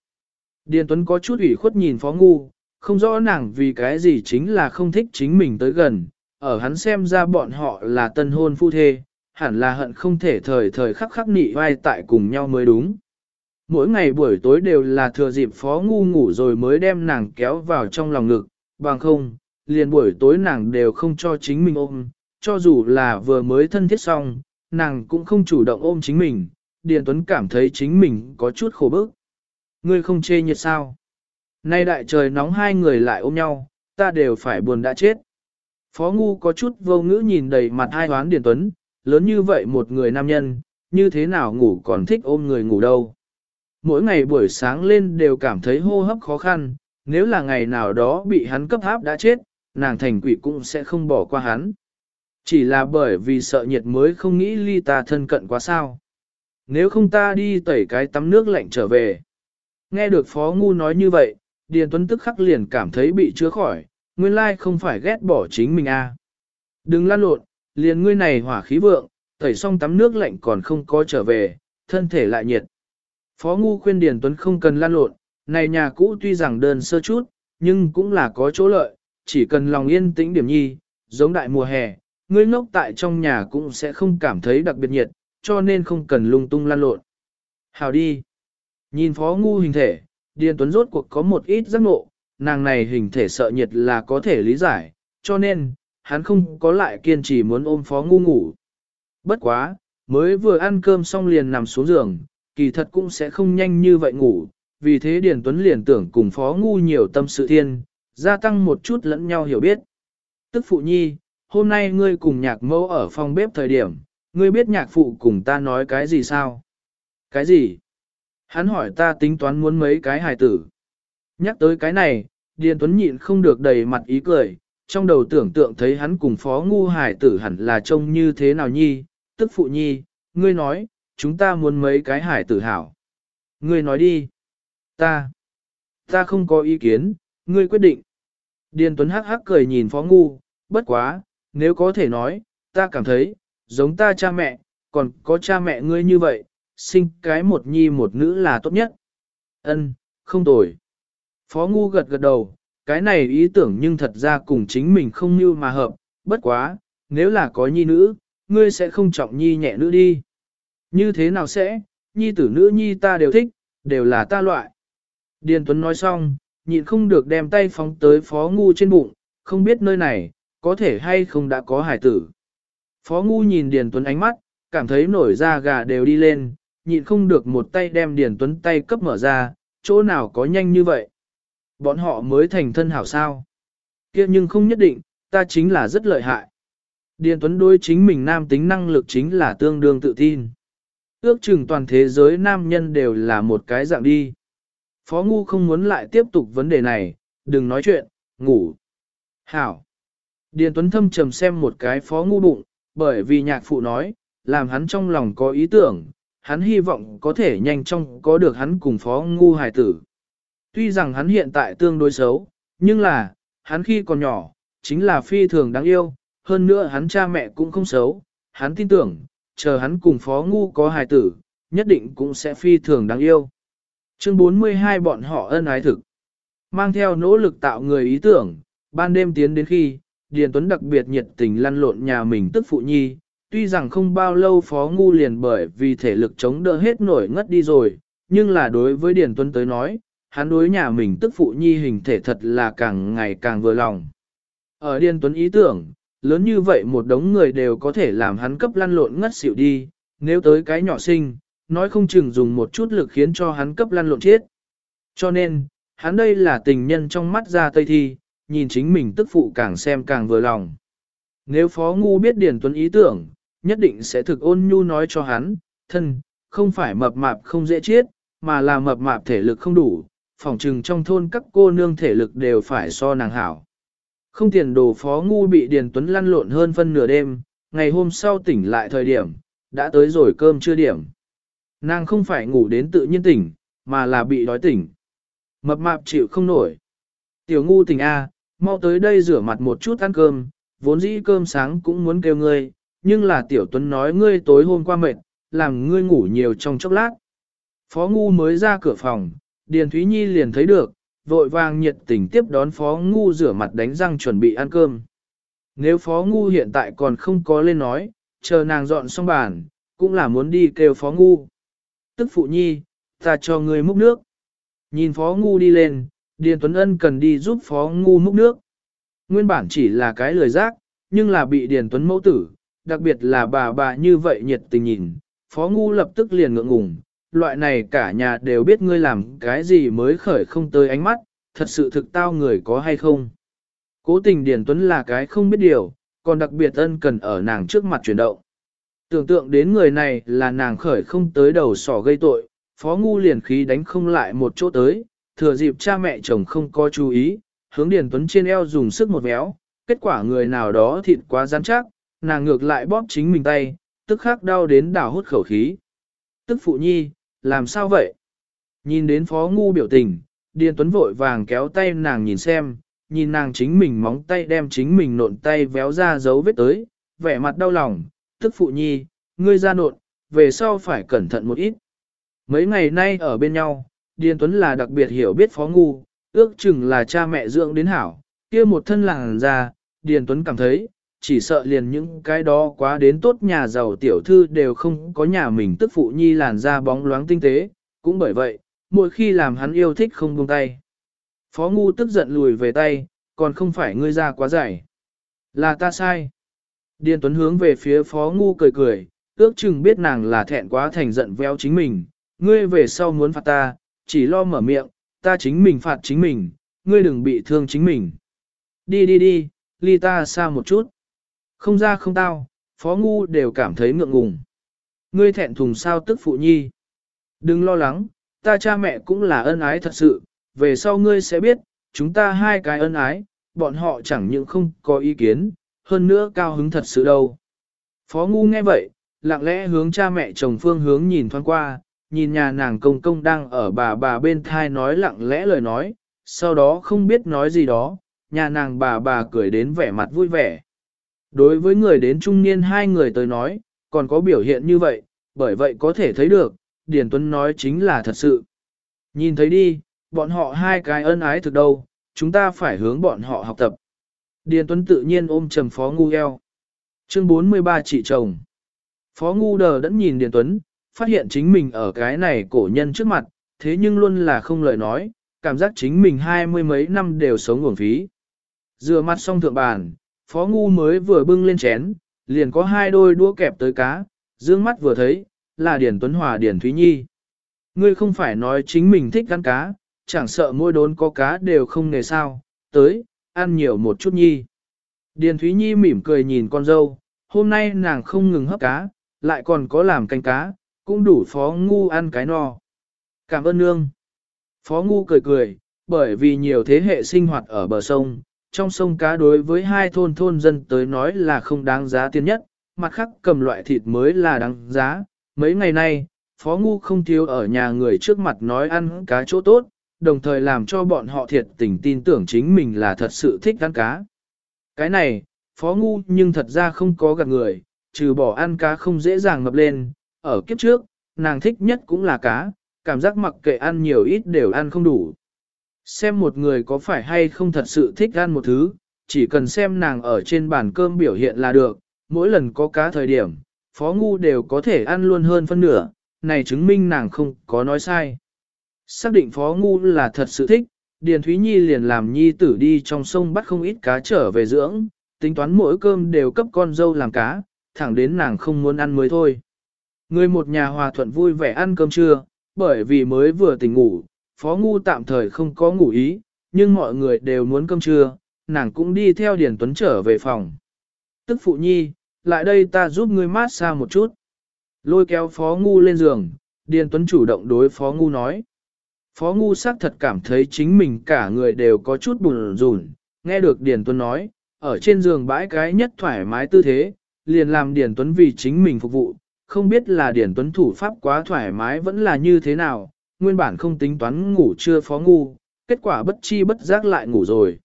Speaker 1: Điền Tuấn có chút ủy khuất nhìn Phó Ngu, không rõ nàng vì cái gì chính là không thích chính mình tới gần, ở hắn xem ra bọn họ là tân hôn phu thê, hẳn là hận không thể thời thời khắc khắc nị vai tại cùng nhau mới đúng. Mỗi ngày buổi tối đều là thừa dịp Phó Ngu ngủ rồi mới đem nàng kéo vào trong lòng ngực, bằng không, liền buổi tối nàng đều không cho chính mình ôm, cho dù là vừa mới thân thiết xong, nàng cũng không chủ động ôm chính mình, Điền Tuấn cảm thấy chính mình có chút khổ bức. Ngươi không chê nhiệt sao? Nay đại trời nóng hai người lại ôm nhau, ta đều phải buồn đã chết. Phó Ngu có chút vô ngữ nhìn đầy mặt hai hoán Điền Tuấn, lớn như vậy một người nam nhân, như thế nào ngủ còn thích ôm người ngủ đâu. Mỗi ngày buổi sáng lên đều cảm thấy hô hấp khó khăn, nếu là ngày nào đó bị hắn cấp háp đã chết, nàng thành quỷ cũng sẽ không bỏ qua hắn. Chỉ là bởi vì sợ nhiệt mới không nghĩ ly ta thân cận quá sao. Nếu không ta đi tẩy cái tắm nước lạnh trở về. Nghe được Phó Ngu nói như vậy, Điền Tuấn tức khắc liền cảm thấy bị chứa khỏi, nguyên lai không phải ghét bỏ chính mình a. À. Đừng lan lộn, liền ngươi này hỏa khí vượng, tẩy xong tắm nước lạnh còn không có trở về, thân thể lại nhiệt. Phó Ngu khuyên Điền Tuấn không cần lan lộn, này nhà cũ tuy rằng đơn sơ chút, nhưng cũng là có chỗ lợi, chỉ cần lòng yên tĩnh điểm nhi, giống đại mùa hè, ngươi ngốc tại trong nhà cũng sẽ không cảm thấy đặc biệt nhiệt, cho nên không cần lung tung lan lộn. Hào đi. Nhìn phó ngu hình thể, Điền Tuấn rốt cuộc có một ít giác ngộ, nàng này hình thể sợ nhiệt là có thể lý giải, cho nên, hắn không có lại kiên trì muốn ôm phó ngu ngủ. Bất quá, mới vừa ăn cơm xong liền nằm xuống giường, kỳ thật cũng sẽ không nhanh như vậy ngủ, vì thế Điền Tuấn liền tưởng cùng phó ngu nhiều tâm sự thiên, gia tăng một chút lẫn nhau hiểu biết. Tức phụ nhi, hôm nay ngươi cùng nhạc mẫu ở phòng bếp thời điểm, ngươi biết nhạc phụ cùng ta nói cái gì sao? Cái gì? Hắn hỏi ta tính toán muốn mấy cái hài tử. Nhắc tới cái này, Điền Tuấn nhịn không được đầy mặt ý cười, trong đầu tưởng tượng thấy hắn cùng phó ngu hài tử hẳn là trông như thế nào nhi, tức phụ nhi, ngươi nói, chúng ta muốn mấy cái hài tử hảo. Ngươi nói đi. Ta. Ta không có ý kiến, ngươi quyết định. Điền Tuấn hắc hắc cười nhìn phó ngu, bất quá, nếu có thể nói, ta cảm thấy, giống ta cha mẹ, còn có cha mẹ ngươi như vậy, sinh cái một nhi một nữ là tốt nhất. Ân, không tồi. Phó ngu gật gật đầu, cái này ý tưởng nhưng thật ra cùng chính mình không như mà hợp, bất quá, nếu là có nhi nữ, ngươi sẽ không trọng nhi nhẹ nữ đi. Như thế nào sẽ, nhi tử nữ nhi ta đều thích, đều là ta loại. Điền Tuấn nói xong, nhịn không được đem tay phóng tới phó ngu trên bụng, không biết nơi này, có thể hay không đã có hải tử. Phó ngu nhìn Điền Tuấn ánh mắt, cảm thấy nổi da gà đều đi lên, nhịn không được một tay đem Điền Tuấn tay cấp mở ra, chỗ nào có nhanh như vậy. Bọn họ mới thành thân hảo sao. kia nhưng không nhất định, ta chính là rất lợi hại. Điền Tuấn đối chính mình nam tính năng lực chính là tương đương tự tin. Ước chừng toàn thế giới nam nhân đều là một cái dạng đi. Phó Ngu không muốn lại tiếp tục vấn đề này, đừng nói chuyện, ngủ. Hảo. Điền Tuấn thâm trầm xem một cái Phó Ngu bụng, bởi vì nhạc phụ nói, làm hắn trong lòng có ý tưởng, hắn hy vọng có thể nhanh chóng có được hắn cùng Phó Ngu hài tử. Tuy rằng hắn hiện tại tương đối xấu, nhưng là, hắn khi còn nhỏ, chính là phi thường đáng yêu, hơn nữa hắn cha mẹ cũng không xấu, hắn tin tưởng, chờ hắn cùng Phó Ngu có hài tử, nhất định cũng sẽ phi thường đáng yêu. Chương 42 bọn họ ân ái thực. Mang theo nỗ lực tạo người ý tưởng, ban đêm tiến đến khi, Điền Tuấn đặc biệt nhiệt tình lăn lộn nhà mình tức phụ nhi, tuy rằng không bao lâu phó ngu liền bởi vì thể lực chống đỡ hết nổi ngất đi rồi, nhưng là đối với Điền Tuấn tới nói, hắn đối nhà mình tức phụ nhi hình thể thật là càng ngày càng vừa lòng. Ở Điền Tuấn ý tưởng, lớn như vậy một đống người đều có thể làm hắn cấp lăn lộn ngất xỉu đi, nếu tới cái nhỏ sinh, nói không chừng dùng một chút lực khiến cho hắn cấp lăn lộn chết. Cho nên, hắn đây là tình nhân trong mắt ra tây thi, nhìn chính mình tức phụ càng xem càng vừa lòng. Nếu Phó Ngu biết Điền Tuấn ý tưởng, nhất định sẽ thực ôn nhu nói cho hắn, thân, không phải mập mạp không dễ chết, mà là mập mạp thể lực không đủ, phòng trừng trong thôn các cô nương thể lực đều phải so nàng hảo. Không tiền đồ phó ngu bị Điền Tuấn lăn lộn hơn phân nửa đêm, ngày hôm sau tỉnh lại thời điểm, đã tới rồi cơm chưa điểm. Nàng không phải ngủ đến tự nhiên tỉnh, mà là bị đói tỉnh. Mập mạp chịu không nổi. Tiểu ngu tỉnh A, mau tới đây rửa mặt một chút ăn cơm, vốn dĩ cơm sáng cũng muốn kêu ngươi, nhưng là tiểu tuấn nói ngươi tối hôm qua mệt, làm ngươi ngủ nhiều trong chốc lát. Phó ngu mới ra cửa phòng, Điền Thúy Nhi liền thấy được, vội vàng nhiệt tình tiếp đón Phó ngu rửa mặt đánh răng chuẩn bị ăn cơm. Nếu Phó ngu hiện tại còn không có lên nói, chờ nàng dọn xong bàn, cũng là muốn đi kêu Phó ngu. Tức phụ nhi, ta cho ngươi múc nước. Nhìn Phó ngu đi lên, Điền Tuấn Ân cần đi giúp Phó ngu múc nước. Nguyên bản chỉ là cái lời giác, nhưng là bị Điền Tuấn mẫu tử, đặc biệt là bà bà như vậy nhiệt tình nhìn, Phó Ngu lập tức liền ngượng ngùng, loại này cả nhà đều biết ngươi làm cái gì mới khởi không tới ánh mắt, thật sự thực tao người có hay không. Cố tình Điền Tuấn là cái không biết điều, còn đặc biệt ân cần ở nàng trước mặt chuyển động. Tưởng tượng đến người này là nàng khởi không tới đầu sỏ gây tội, Phó Ngu liền khí đánh không lại một chỗ tới, thừa dịp cha mẹ chồng không có chú ý, hướng Điền Tuấn trên eo dùng sức một méo, kết quả người nào đó thịt quá rắn chắc, nàng ngược lại bóp chính mình tay, tức khắc đau đến đảo hút khẩu khí. Tức phụ nhi, làm sao vậy? Nhìn đến phó ngu biểu tình, Điền Tuấn vội vàng kéo tay nàng nhìn xem, nhìn nàng chính mình móng tay đem chính mình nộn tay véo ra dấu vết tới, vẻ mặt đau lòng, tức phụ nhi, ngươi ra nộn, về sau phải cẩn thận một ít. Mấy ngày nay ở bên nhau, Điền Tuấn là đặc biệt hiểu biết phó ngu, ước chừng là cha mẹ dưỡng đến hảo, kia một thân làng ra, Điền Tuấn cảm thấy, chỉ sợ liền những cái đó quá đến tốt nhà giàu tiểu thư đều không có nhà mình tức phụ nhi làn da bóng loáng tinh tế, cũng bởi vậy, mỗi khi làm hắn yêu thích không buông tay. Phó Ngu tức giận lùi về tay, còn không phải ngươi ra quá dài. Là ta sai. Điền Tuấn hướng về phía Phó Ngu cười cười, ước chừng biết nàng là thẹn quá thành giận véo chính mình, ngươi về sau muốn phạt ta, chỉ lo mở miệng, ta chính mình phạt chính mình, ngươi đừng bị thương chính mình. Đi đi đi, ly ta xa một chút. Không ra không tao, phó ngu đều cảm thấy ngượng ngùng. Ngươi thẹn thùng sao tức phụ nhi. Đừng lo lắng, ta cha mẹ cũng là ân ái thật sự, về sau ngươi sẽ biết, chúng ta hai cái ân ái, bọn họ chẳng những không có ý kiến, hơn nữa cao hứng thật sự đâu. Phó ngu nghe vậy, lặng lẽ hướng cha mẹ chồng phương hướng nhìn thoáng qua, nhìn nhà nàng công công đang ở bà bà bên thai nói lặng lẽ lời nói, sau đó không biết nói gì đó, nhà nàng bà bà cười đến vẻ mặt vui vẻ. Đối với người đến trung niên hai người tới nói, còn có biểu hiện như vậy, bởi vậy có thể thấy được, Điền Tuấn nói chính là thật sự. Nhìn thấy đi, bọn họ hai cái ân ái thực đâu, chúng ta phải hướng bọn họ học tập. Điền Tuấn tự nhiên ôm trầm Phó Ngu eo. Chương 43 chị chồng. Phó Ngu đờ đẫn nhìn Điền Tuấn, phát hiện chính mình ở cái này cổ nhân trước mặt, thế nhưng luôn là không lời nói, cảm giác chính mình hai mươi mấy năm đều sống uổng phí. Rửa mặt xong thượng bàn, Phó Ngu mới vừa bưng lên chén, liền có hai đôi đũa kẹp tới cá, dương mắt vừa thấy, là Điền Tuấn Hòa Điền Thúy Nhi. Ngươi không phải nói chính mình thích ăn cá, chẳng sợ mỗi đốn có cá đều không nề sao, tới, ăn nhiều một chút nhi. Điền Thúy Nhi mỉm cười nhìn con dâu, hôm nay nàng không ngừng hấp cá, lại còn có làm canh cá, cũng đủ Phó Ngu ăn cái no. Cảm ơn nương. Phó Ngu cười cười, bởi vì nhiều thế hệ sinh hoạt ở bờ sông, trong sông cá đối với hai thôn thôn dân tới nói là không đáng giá tiền nhất, mặt khác cầm loại thịt mới là đáng giá. Mấy ngày nay, Phó Ngu không thiếu ở nhà người trước mặt nói ăn cá chỗ tốt, đồng thời làm cho bọn họ thiệt tình tin tưởng chính mình là thật sự thích ăn cá. Cái này, Phó Ngu nhưng thật ra không có gạt người, trừ bỏ ăn cá không dễ dàng ngập lên, ở kiếp trước, nàng thích nhất cũng là cá, cảm giác mặc kệ ăn nhiều ít đều ăn không đủ. Xem một người có phải hay không thật sự thích ăn một thứ, chỉ cần xem nàng ở trên bàn cơm biểu hiện là được, mỗi lần có cá thời điểm, phó ngu đều có thể ăn luôn hơn phân nửa, này chứng minh nàng không có nói sai. Xác định phó ngu là thật sự thích, Điền Thúy Nhi liền làm nhi tử đi trong sông bắt không ít cá trở về dưỡng, tính toán mỗi cơm đều cấp con dâu làm cá, thẳng đến nàng không muốn ăn mới thôi. Người một nhà hòa thuận vui vẻ ăn cơm trưa, bởi vì mới vừa tỉnh ngủ, Phó Ngu tạm thời không có ngủ ý, nhưng mọi người đều muốn cơm trưa, nàng cũng đi theo Điền Tuấn trở về phòng. Tức phụ nhi, lại đây ta giúp ngươi mát xa một chút. Lôi kéo Phó Ngu lên giường, Điền Tuấn chủ động đối Phó Ngu nói. Phó Ngu xác thật cảm thấy chính mình cả người đều có chút buồn rùn, nghe được Điền Tuấn nói, ở trên giường bãi cái nhất thoải mái tư thế, liền làm Điền Tuấn vì chính mình phục vụ, không biết là Điền Tuấn thủ pháp quá thoải mái vẫn là như thế nào, nguyên bản không tính toán ngủ chưa Phó Ngu, kết quả bất chi bất giác lại ngủ rồi.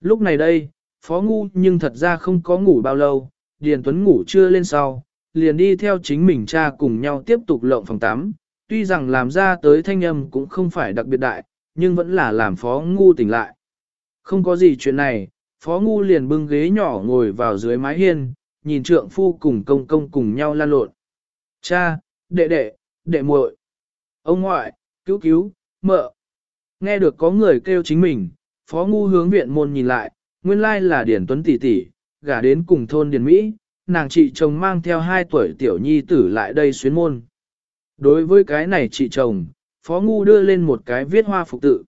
Speaker 1: Lúc này đây, Phó Ngu nhưng thật ra không có ngủ bao lâu, Điền Tuấn ngủ chưa lên sau, liền đi theo chính mình cha cùng nhau tiếp tục lộng phòng tắm. Tuy rằng làm ra tới thanh âm cũng không phải đặc biệt đại, nhưng vẫn là làm Phó Ngu tỉnh lại. Không có gì chuyện này, Phó Ngu liền bưng ghế nhỏ ngồi vào dưới mái hiên, nhìn trượng phu cùng công công cùng nhau lan lộn. Cha, đệ đệ, đệ muội, ông ngoại, cứu cứu, mợ. Nghe được có người kêu chính mình, Phó Ngu hướng viện môn nhìn lại, nguyên lai là Điển Tuấn tỷ tỷ, gả đến cùng thôn Điền Mỹ, nàng chị chồng mang theo hai tuổi tiểu nhi tử lại đây xuyến môn. Đối với cái này chị chồng, Phó Ngu đưa lên một cái viết hoa phục tự.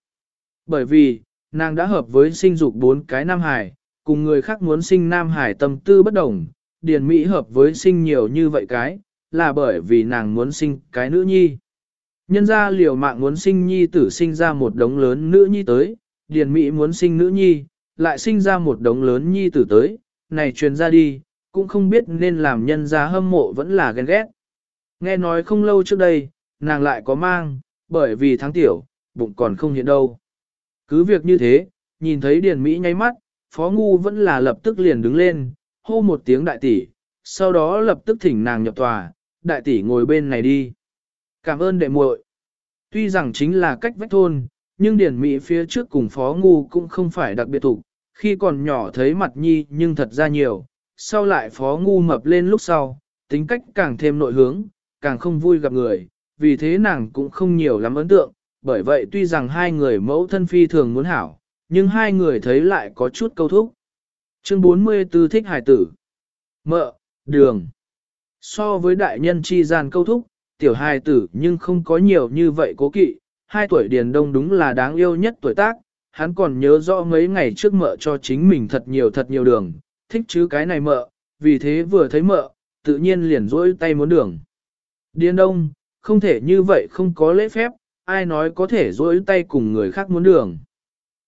Speaker 1: Bởi vì, nàng đã hợp với sinh dục bốn cái nam hải, cùng người khác muốn sinh nam hải tâm tư bất đồng, Điền Mỹ hợp với sinh nhiều như vậy cái, là bởi vì nàng muốn sinh cái nữ nhi. Nhân ra liều mạng muốn sinh nhi tử sinh ra một đống lớn nữ nhi tới, Điền Mỹ muốn sinh nữ nhi, lại sinh ra một đống lớn nhi tử tới, này truyền ra đi, cũng không biết nên làm nhân ra hâm mộ vẫn là ghen ghét. Nghe nói không lâu trước đây, nàng lại có mang, bởi vì tháng tiểu, bụng còn không hiện đâu. Cứ việc như thế, nhìn thấy Điền Mỹ nháy mắt, Phó Ngu vẫn là lập tức liền đứng lên, hô một tiếng đại tỷ, sau đó lập tức thỉnh nàng nhập tòa, đại tỷ ngồi bên này đi. Cảm ơn đệ muội. Tuy rằng chính là cách vách thôn, nhưng Điền Mỹ phía trước cùng Phó Ngu cũng không phải đặc biệt thủ, khi còn nhỏ thấy mặt nhi nhưng thật ra nhiều, sau lại Phó Ngu mập lên lúc sau, tính cách càng thêm nội hướng, càng không vui gặp người, vì thế nàng cũng không nhiều lắm ấn tượng, bởi vậy tuy rằng hai người mẫu thân phi thường muốn hảo, nhưng hai người thấy lại có chút câu thúc. Chương 44 thích hải tử. Mợ, đường. So với đại nhân chi gian câu thúc, tiểu hài tử nhưng không có nhiều như vậy cố kỵ, hai tuổi điền đông đúng là đáng yêu nhất tuổi tác, hắn còn nhớ rõ mấy ngày trước mợ cho chính mình thật nhiều thật nhiều đường, thích chứ cái này mợ, vì thế vừa thấy mợ, tự nhiên liền rỗi tay muốn đường. Điền đông, không thể như vậy không có lễ phép, ai nói có thể rỗi tay cùng người khác muốn đường.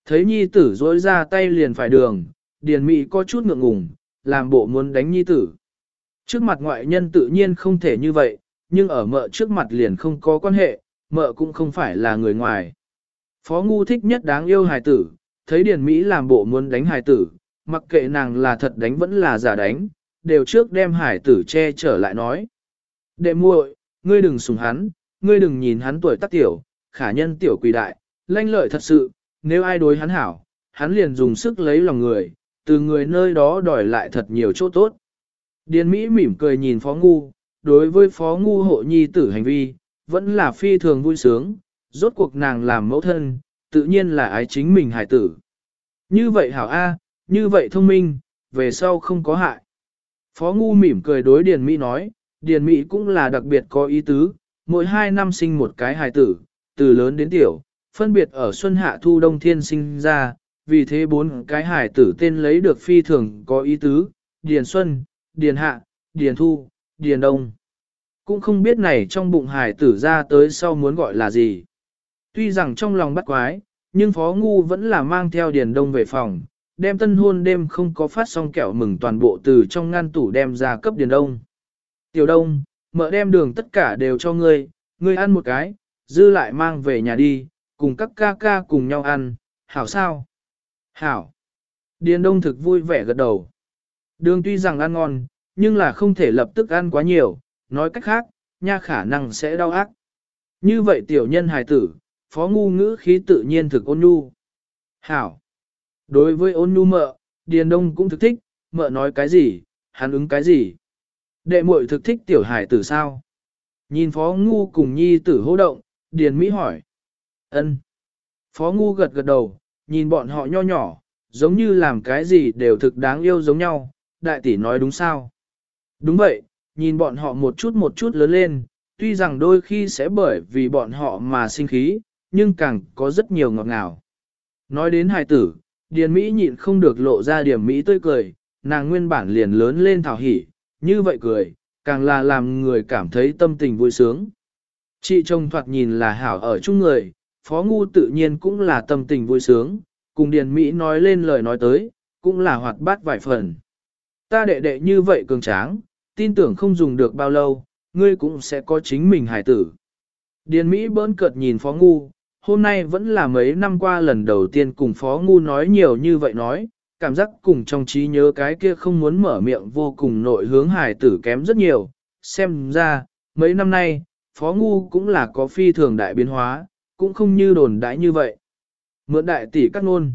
Speaker 1: Thấy nhi tử rỗi ra tay liền phải đường, điền mị có chút ngượng ngùng, làm bộ muốn đánh nhi tử. Trước mặt ngoại nhân tự nhiên không thể như vậy, nhưng ở mợ trước mặt liền không có quan hệ, mợ cũng không phải là người ngoài. Phó ngu thích nhất đáng yêu hài tử, thấy Điền Mỹ làm bộ muốn đánh hài tử, mặc kệ nàng là thật đánh vẫn là giả đánh, đều trước đem hài tử che trở lại nói. Đệ muội, ngươi đừng sùng hắn, ngươi đừng nhìn hắn tuổi tác tiểu, khả nhân tiểu quỳ đại, lanh lợi thật sự, nếu ai đối hắn hảo, hắn liền dùng sức lấy lòng người, từ người nơi đó đòi lại thật nhiều chỗ tốt. Điền Mỹ mỉm cười nhìn Phó Ngu, đối với Phó Ngu hộ nhi tử hành vi, vẫn là phi thường vui sướng, rốt cuộc nàng làm mẫu thân, tự nhiên là ái chính mình hải tử. Như vậy hảo A, như vậy thông minh, về sau không có hại. Phó Ngu mỉm cười đối Điền Mỹ nói, Điền Mỹ cũng là đặc biệt có ý tứ, mỗi hai năm sinh một cái hài tử, từ lớn đến tiểu, phân biệt ở xuân hạ thu đông thiên sinh ra, vì thế bốn cái hài tử tên lấy được phi thường có ý tứ, Điền Xuân, Điền Hạ, Điền Thu, Điền Đông. Cũng không biết này trong bụng hải tử ra tới sau muốn gọi là gì. Tuy rằng trong lòng bắt quái, nhưng Phó Ngu vẫn là mang theo Điền Đông về phòng, đem tân hôn đêm không có phát xong kẹo mừng toàn bộ từ trong ngăn tủ đem ra cấp Điền Đông. Tiểu Đông, mợ đem đường tất cả đều cho ngươi, ngươi ăn một cái, dư lại mang về nhà đi, cùng các ca ca cùng nhau ăn, hảo sao? Hảo. Điền Đông thực vui vẻ gật đầu. Đường tuy rằng ăn ngon, nhưng là không thể lập tức ăn quá nhiều, nói cách khác, nha khả năng sẽ đau ác. Như vậy tiểu nhân hài tử, phó ngu ngữ khí tự nhiên thực ôn nhu. Hảo. Đối với ôn nhu mợ, Điền Đông cũng thực thích, mợ nói cái gì, hắn ứng cái gì. Đệ muội thực thích tiểu hài tử sao? Nhìn phó ngu cùng nhi tử hô động, Điền Mỹ hỏi. ân. Phó ngu gật gật đầu, nhìn bọn họ nho nhỏ, giống như làm cái gì đều thực đáng yêu giống nhau, đại tỷ nói đúng sao? Đúng vậy, nhìn bọn họ một chút một chút lớn lên, tuy rằng đôi khi sẽ bởi vì bọn họ mà sinh khí, nhưng càng có rất nhiều ngọt ngào. Nói đến hài tử, Điền Mỹ nhịn không được lộ ra điểm Mỹ tươi cười, nàng nguyên bản liền lớn lên thảo hỉ, như vậy cười, càng là làm người cảm thấy tâm tình vui sướng. Chị chồng thoạt nhìn là hảo ở chung người, phó ngu tự nhiên cũng là tâm tình vui sướng, cùng Điền Mỹ nói lên lời nói tới, cũng là hoạt bát vài phần. Ta đệ đệ như vậy cường tráng, tin tưởng không dùng được bao lâu, ngươi cũng sẽ có chính mình hải tử. Điền Mỹ bỡn cợt nhìn Phó Ngu, hôm nay vẫn là mấy năm qua lần đầu tiên cùng Phó Ngu nói nhiều như vậy nói, cảm giác cùng trong trí nhớ cái kia không muốn mở miệng vô cùng nội hướng hải tử kém rất nhiều. Xem ra, mấy năm nay, Phó Ngu cũng là có phi thường đại biến hóa, cũng không như đồn đãi như vậy. Mượn đại tỷ cắt nôn.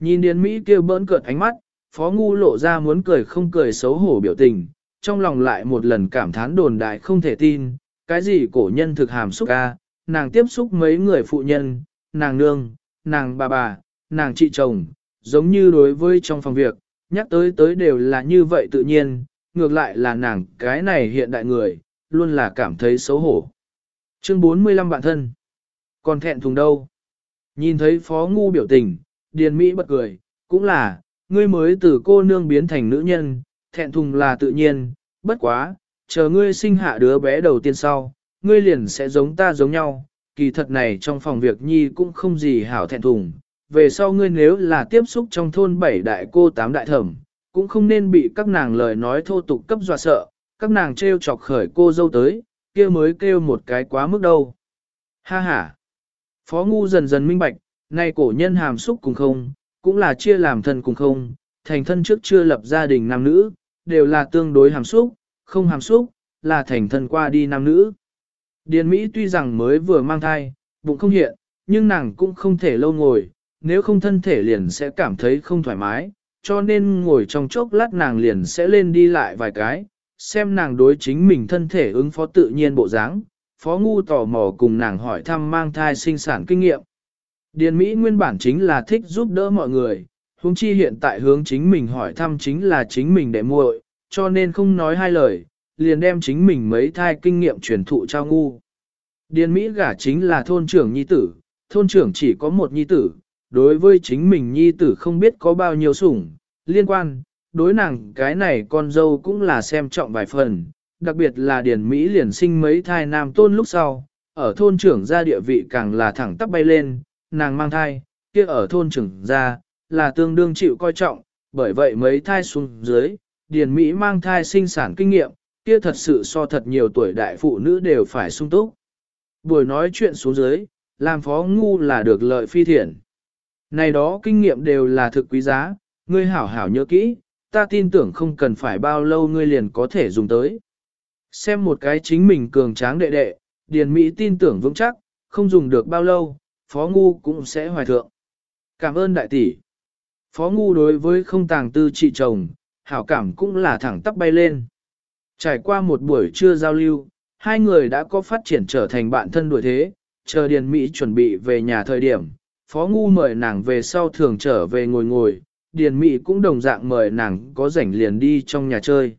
Speaker 1: Nhìn Điền Mỹ kia bỡn cợt ánh mắt, Phó Ngu lộ ra muốn cười không cười xấu hổ biểu tình, trong lòng lại một lần cảm thán đồn đại không thể tin, cái gì cổ nhân thực hàm xúc ca, nàng tiếp xúc mấy người phụ nhân, nàng nương, nàng bà bà, nàng chị chồng, giống như đối với trong phòng việc, nhắc tới tới đều là như vậy tự nhiên, ngược lại là nàng cái này hiện đại người, luôn là cảm thấy xấu hổ. Chương 45 bạn thân, còn thẹn thùng đâu? Nhìn thấy phó ngu biểu tình, Điền Mỹ bật cười, cũng là, ngươi mới từ cô nương biến thành nữ nhân, thẹn thùng là tự nhiên, bất quá, chờ ngươi sinh hạ đứa bé đầu tiên sau, ngươi liền sẽ giống ta giống nhau, kỳ thật này trong phòng việc nhi cũng không gì hảo thẹn thùng, về sau ngươi nếu là tiếp xúc trong thôn bảy đại cô tám đại thẩm, cũng không nên bị các nàng lời nói thô tục cấp dọa sợ, các nàng trêu chọc khởi cô dâu tới, kia mới kêu một cái quá mức đâu. Ha ha! Phó ngu dần dần minh bạch, nay cổ nhân hàm xúc cùng không, cũng là chia làm thân cùng không, thành thân trước chưa lập gia đình nam nữ, đều là tương đối hàm xúc, không hàm xúc, là thành thân qua đi nam nữ. Điền Mỹ tuy rằng mới vừa mang thai, bụng không hiện, nhưng nàng cũng không thể lâu ngồi, nếu không thân thể liền sẽ cảm thấy không thoải mái, cho nên ngồi trong chốc lát nàng liền sẽ lên đi lại vài cái, xem nàng đối chính mình thân thể ứng phó tự nhiên bộ dáng. Phó Ngu tò mò cùng nàng hỏi thăm mang thai sinh sản kinh nghiệm. Điền Mỹ nguyên bản chính là thích giúp đỡ mọi người, huống chi hiện tại hướng chính mình hỏi thăm chính là chính mình để muội, cho nên không nói hai lời, liền đem chính mình mấy thai kinh nghiệm truyền thụ cho ngu. Điền Mỹ gả chính là thôn trưởng nhi tử, thôn trưởng chỉ có một nhi tử, đối với chính mình nhi tử không biết có bao nhiêu sủng, liên quan, đối nàng cái này con dâu cũng là xem trọng vài phần, đặc biệt là Điền Mỹ liền sinh mấy thai nam tôn lúc sau, ở thôn trưởng gia địa vị càng là thẳng tắp bay lên, nàng mang thai, kia ở thôn trưởng gia, là tương đương chịu coi trọng, bởi vậy mấy thai xuống dưới, Điền Mỹ mang thai sinh sản kinh nghiệm, kia thật sự so thật nhiều tuổi đại phụ nữ đều phải sung túc. Buổi nói chuyện xuống dưới, làm phó ngu là được lợi phi thiện. Này đó kinh nghiệm đều là thực quý giá, ngươi hảo hảo nhớ kỹ, ta tin tưởng không cần phải bao lâu ngươi liền có thể dùng tới. Xem một cái chính mình cường tráng đệ đệ, Điền Mỹ tin tưởng vững chắc, không dùng được bao lâu, phó ngu cũng sẽ hoài thượng. Cảm ơn đại tỷ. Phó ngu đối với không tàng tư trị chồng, hảo cảm cũng là thẳng tắp bay lên. Trải qua một buổi trưa giao lưu, hai người đã có phát triển trở thành bạn thân đuổi thế, chờ Điền Mỹ chuẩn bị về nhà thời điểm, Phó Ngu mời nàng về sau thường trở về ngồi ngồi, Điền Mỹ cũng đồng dạng mời nàng có rảnh liền đi trong nhà chơi.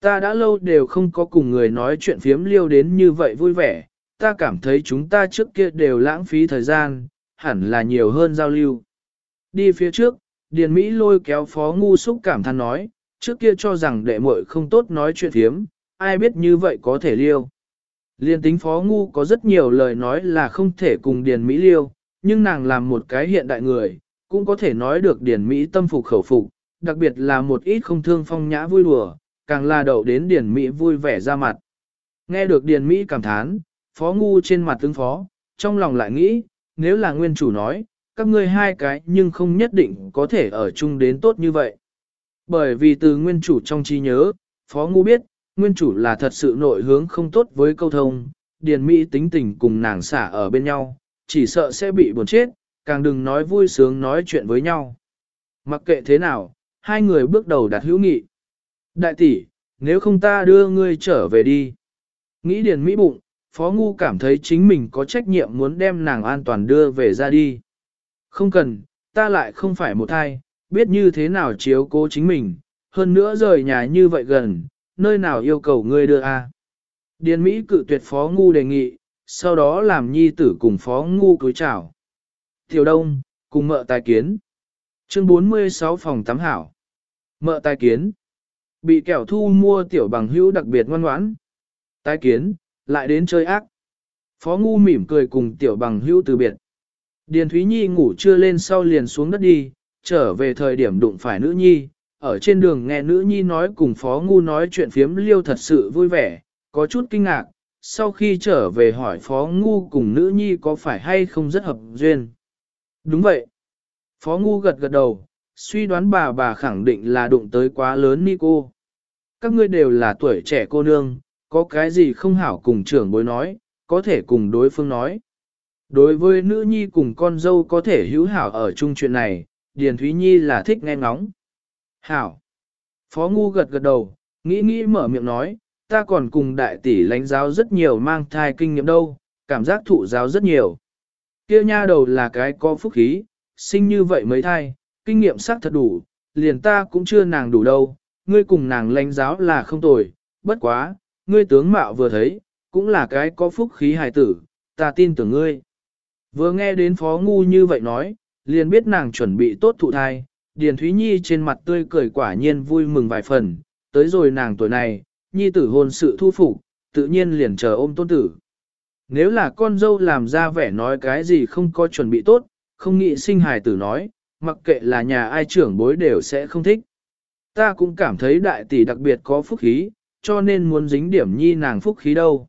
Speaker 1: Ta đã lâu đều không có cùng người nói chuyện phiếm liêu đến như vậy vui vẻ, ta cảm thấy chúng ta trước kia đều lãng phí thời gian, hẳn là nhiều hơn giao lưu. Đi phía trước, Điền Mỹ lôi kéo phó ngu xúc cảm than nói, trước kia cho rằng đệ muội không tốt nói chuyện thiếm, ai biết như vậy có thể liêu. Liên tính phó ngu có rất nhiều lời nói là không thể cùng Điền Mỹ liêu, nhưng nàng làm một cái hiện đại người, cũng có thể nói được Điền Mỹ tâm phục khẩu phục, đặc biệt là một ít không thương phong nhã vui đùa, càng là đậu đến Điền Mỹ vui vẻ ra mặt. Nghe được Điền Mỹ cảm thán, phó ngu trên mặt tướng phó, trong lòng lại nghĩ, nếu là nguyên chủ nói, các ngươi hai cái nhưng không nhất định có thể ở chung đến tốt như vậy. Bởi vì từ nguyên chủ trong trí nhớ, Phó Ngu biết, nguyên chủ là thật sự nội hướng không tốt với câu thông, Điền Mỹ tính tình cùng nàng xả ở bên nhau, chỉ sợ sẽ bị buồn chết, càng đừng nói vui sướng nói chuyện với nhau. Mặc kệ thế nào, hai người bước đầu đặt hữu nghị. Đại tỷ, nếu không ta đưa ngươi trở về đi. Nghĩ Điền Mỹ bụng, Phó Ngu cảm thấy chính mình có trách nhiệm muốn đem nàng an toàn đưa về ra đi. Không cần, ta lại không phải một thai, biết như thế nào chiếu cố chính mình, hơn nữa rời nhà như vậy gần, nơi nào yêu cầu ngươi đưa a? Điền Mỹ cự tuyệt Phó Ngu đề nghị, sau đó làm nhi tử cùng Phó Ngu cúi chào. Tiểu Đông, cùng mợ tài kiến. Chương 46 phòng tắm hảo. Mợ tài kiến. Bị kẻo thu mua tiểu bằng hữu đặc biệt ngoan ngoãn. Tài kiến, lại đến chơi ác. Phó Ngu mỉm cười cùng tiểu bằng hữu từ biệt. Điền Thúy Nhi ngủ chưa lên sau liền xuống đất đi, trở về thời điểm đụng phải nữ nhi, ở trên đường nghe nữ nhi nói cùng Phó Ngu nói chuyện phiếm liêu thật sự vui vẻ, có chút kinh ngạc, sau khi trở về hỏi Phó Ngu cùng nữ nhi có phải hay không rất hợp duyên. Đúng vậy. Phó Ngu gật gật đầu, suy đoán bà bà khẳng định là đụng tới quá lớn ni cô. Các ngươi đều là tuổi trẻ cô nương, có cái gì không hảo cùng trưởng bối nói, có thể cùng đối phương nói. Đối với nữ nhi cùng con dâu có thể hữu hảo ở chung chuyện này, Điền Thúy Nhi là thích nghe ngóng. Hảo. Phó Ngu gật gật đầu, nghĩ nghĩ mở miệng nói, ta còn cùng đại tỷ lãnh giáo rất nhiều mang thai kinh nghiệm đâu, cảm giác thụ giáo rất nhiều. Kia nha đầu là cái có phúc khí, sinh như vậy mới thai, kinh nghiệm xác thật đủ, liền ta cũng chưa nàng đủ đâu, ngươi cùng nàng lãnh giáo là không tồi, bất quá, ngươi tướng mạo vừa thấy, cũng là cái có phúc khí hài tử, ta tin tưởng ngươi. Vừa nghe đến Phó Ngu như vậy nói, liền biết nàng chuẩn bị tốt thụ thai, Điền Thúy Nhi trên mặt tươi cười quả nhiên vui mừng vài phần, tới rồi nàng tuổi này, Nhi tử hôn sự thu phục, tự nhiên liền chờ ôm tôn tử. Nếu là con dâu làm ra vẻ nói cái gì không có chuẩn bị tốt, không nghĩ sinh hài tử nói, mặc kệ là nhà ai trưởng bối đều sẽ không thích. Ta cũng cảm thấy đại tỷ đặc biệt có phúc khí, cho nên muốn dính điểm nhi nàng phúc khí đâu.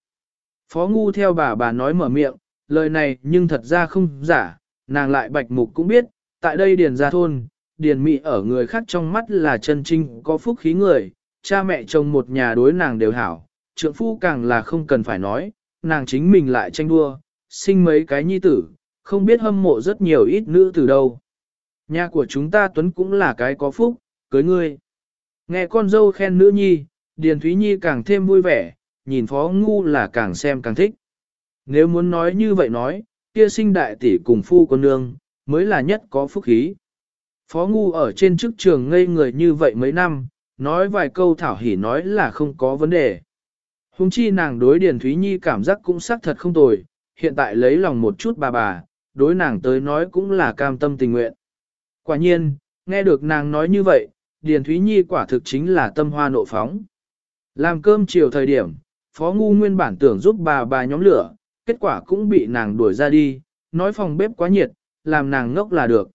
Speaker 1: Phó ngu theo bà bà nói mở miệng, lời này nhưng thật ra không giả, nàng lại bạch mục cũng biết, tại đây điền ra thôn, điền mị ở người khác trong mắt là chân trinh có phúc khí người, cha mẹ chồng một nhà đối nàng đều hảo, trượng phu càng là không cần phải nói, nàng chính mình lại tranh đua, sinh mấy cái nhi tử, không biết hâm mộ rất nhiều ít nữ từ đâu. Nhà của chúng ta Tuấn cũng là cái có phúc, cưới ngươi. Nghe con dâu khen nữ nhi, Điền Thúy Nhi càng thêm vui vẻ, nhìn Phó Ngu là càng xem càng thích. Nếu muốn nói như vậy nói, kia sinh đại tỷ cùng phu con nương, mới là nhất có phúc khí. Phó Ngu ở trên chức trường ngây người như vậy mấy năm, nói vài câu thảo hỉ nói là không có vấn đề. Hùng chi nàng đối Điền Thúy Nhi cảm giác cũng xác thật không tồi, hiện tại lấy lòng một chút bà bà, đối nàng tới nói cũng là cam tâm tình nguyện. Quả nhiên, nghe được nàng nói như vậy, Điền Thúy Nhi quả thực chính là tâm hoa nộ phóng. Làm cơm chiều thời điểm, Phó Ngu nguyên bản tưởng giúp bà bà nhóm lửa, kết quả cũng bị nàng đuổi ra đi, nói phòng bếp quá nhiệt, làm nàng ngốc là được.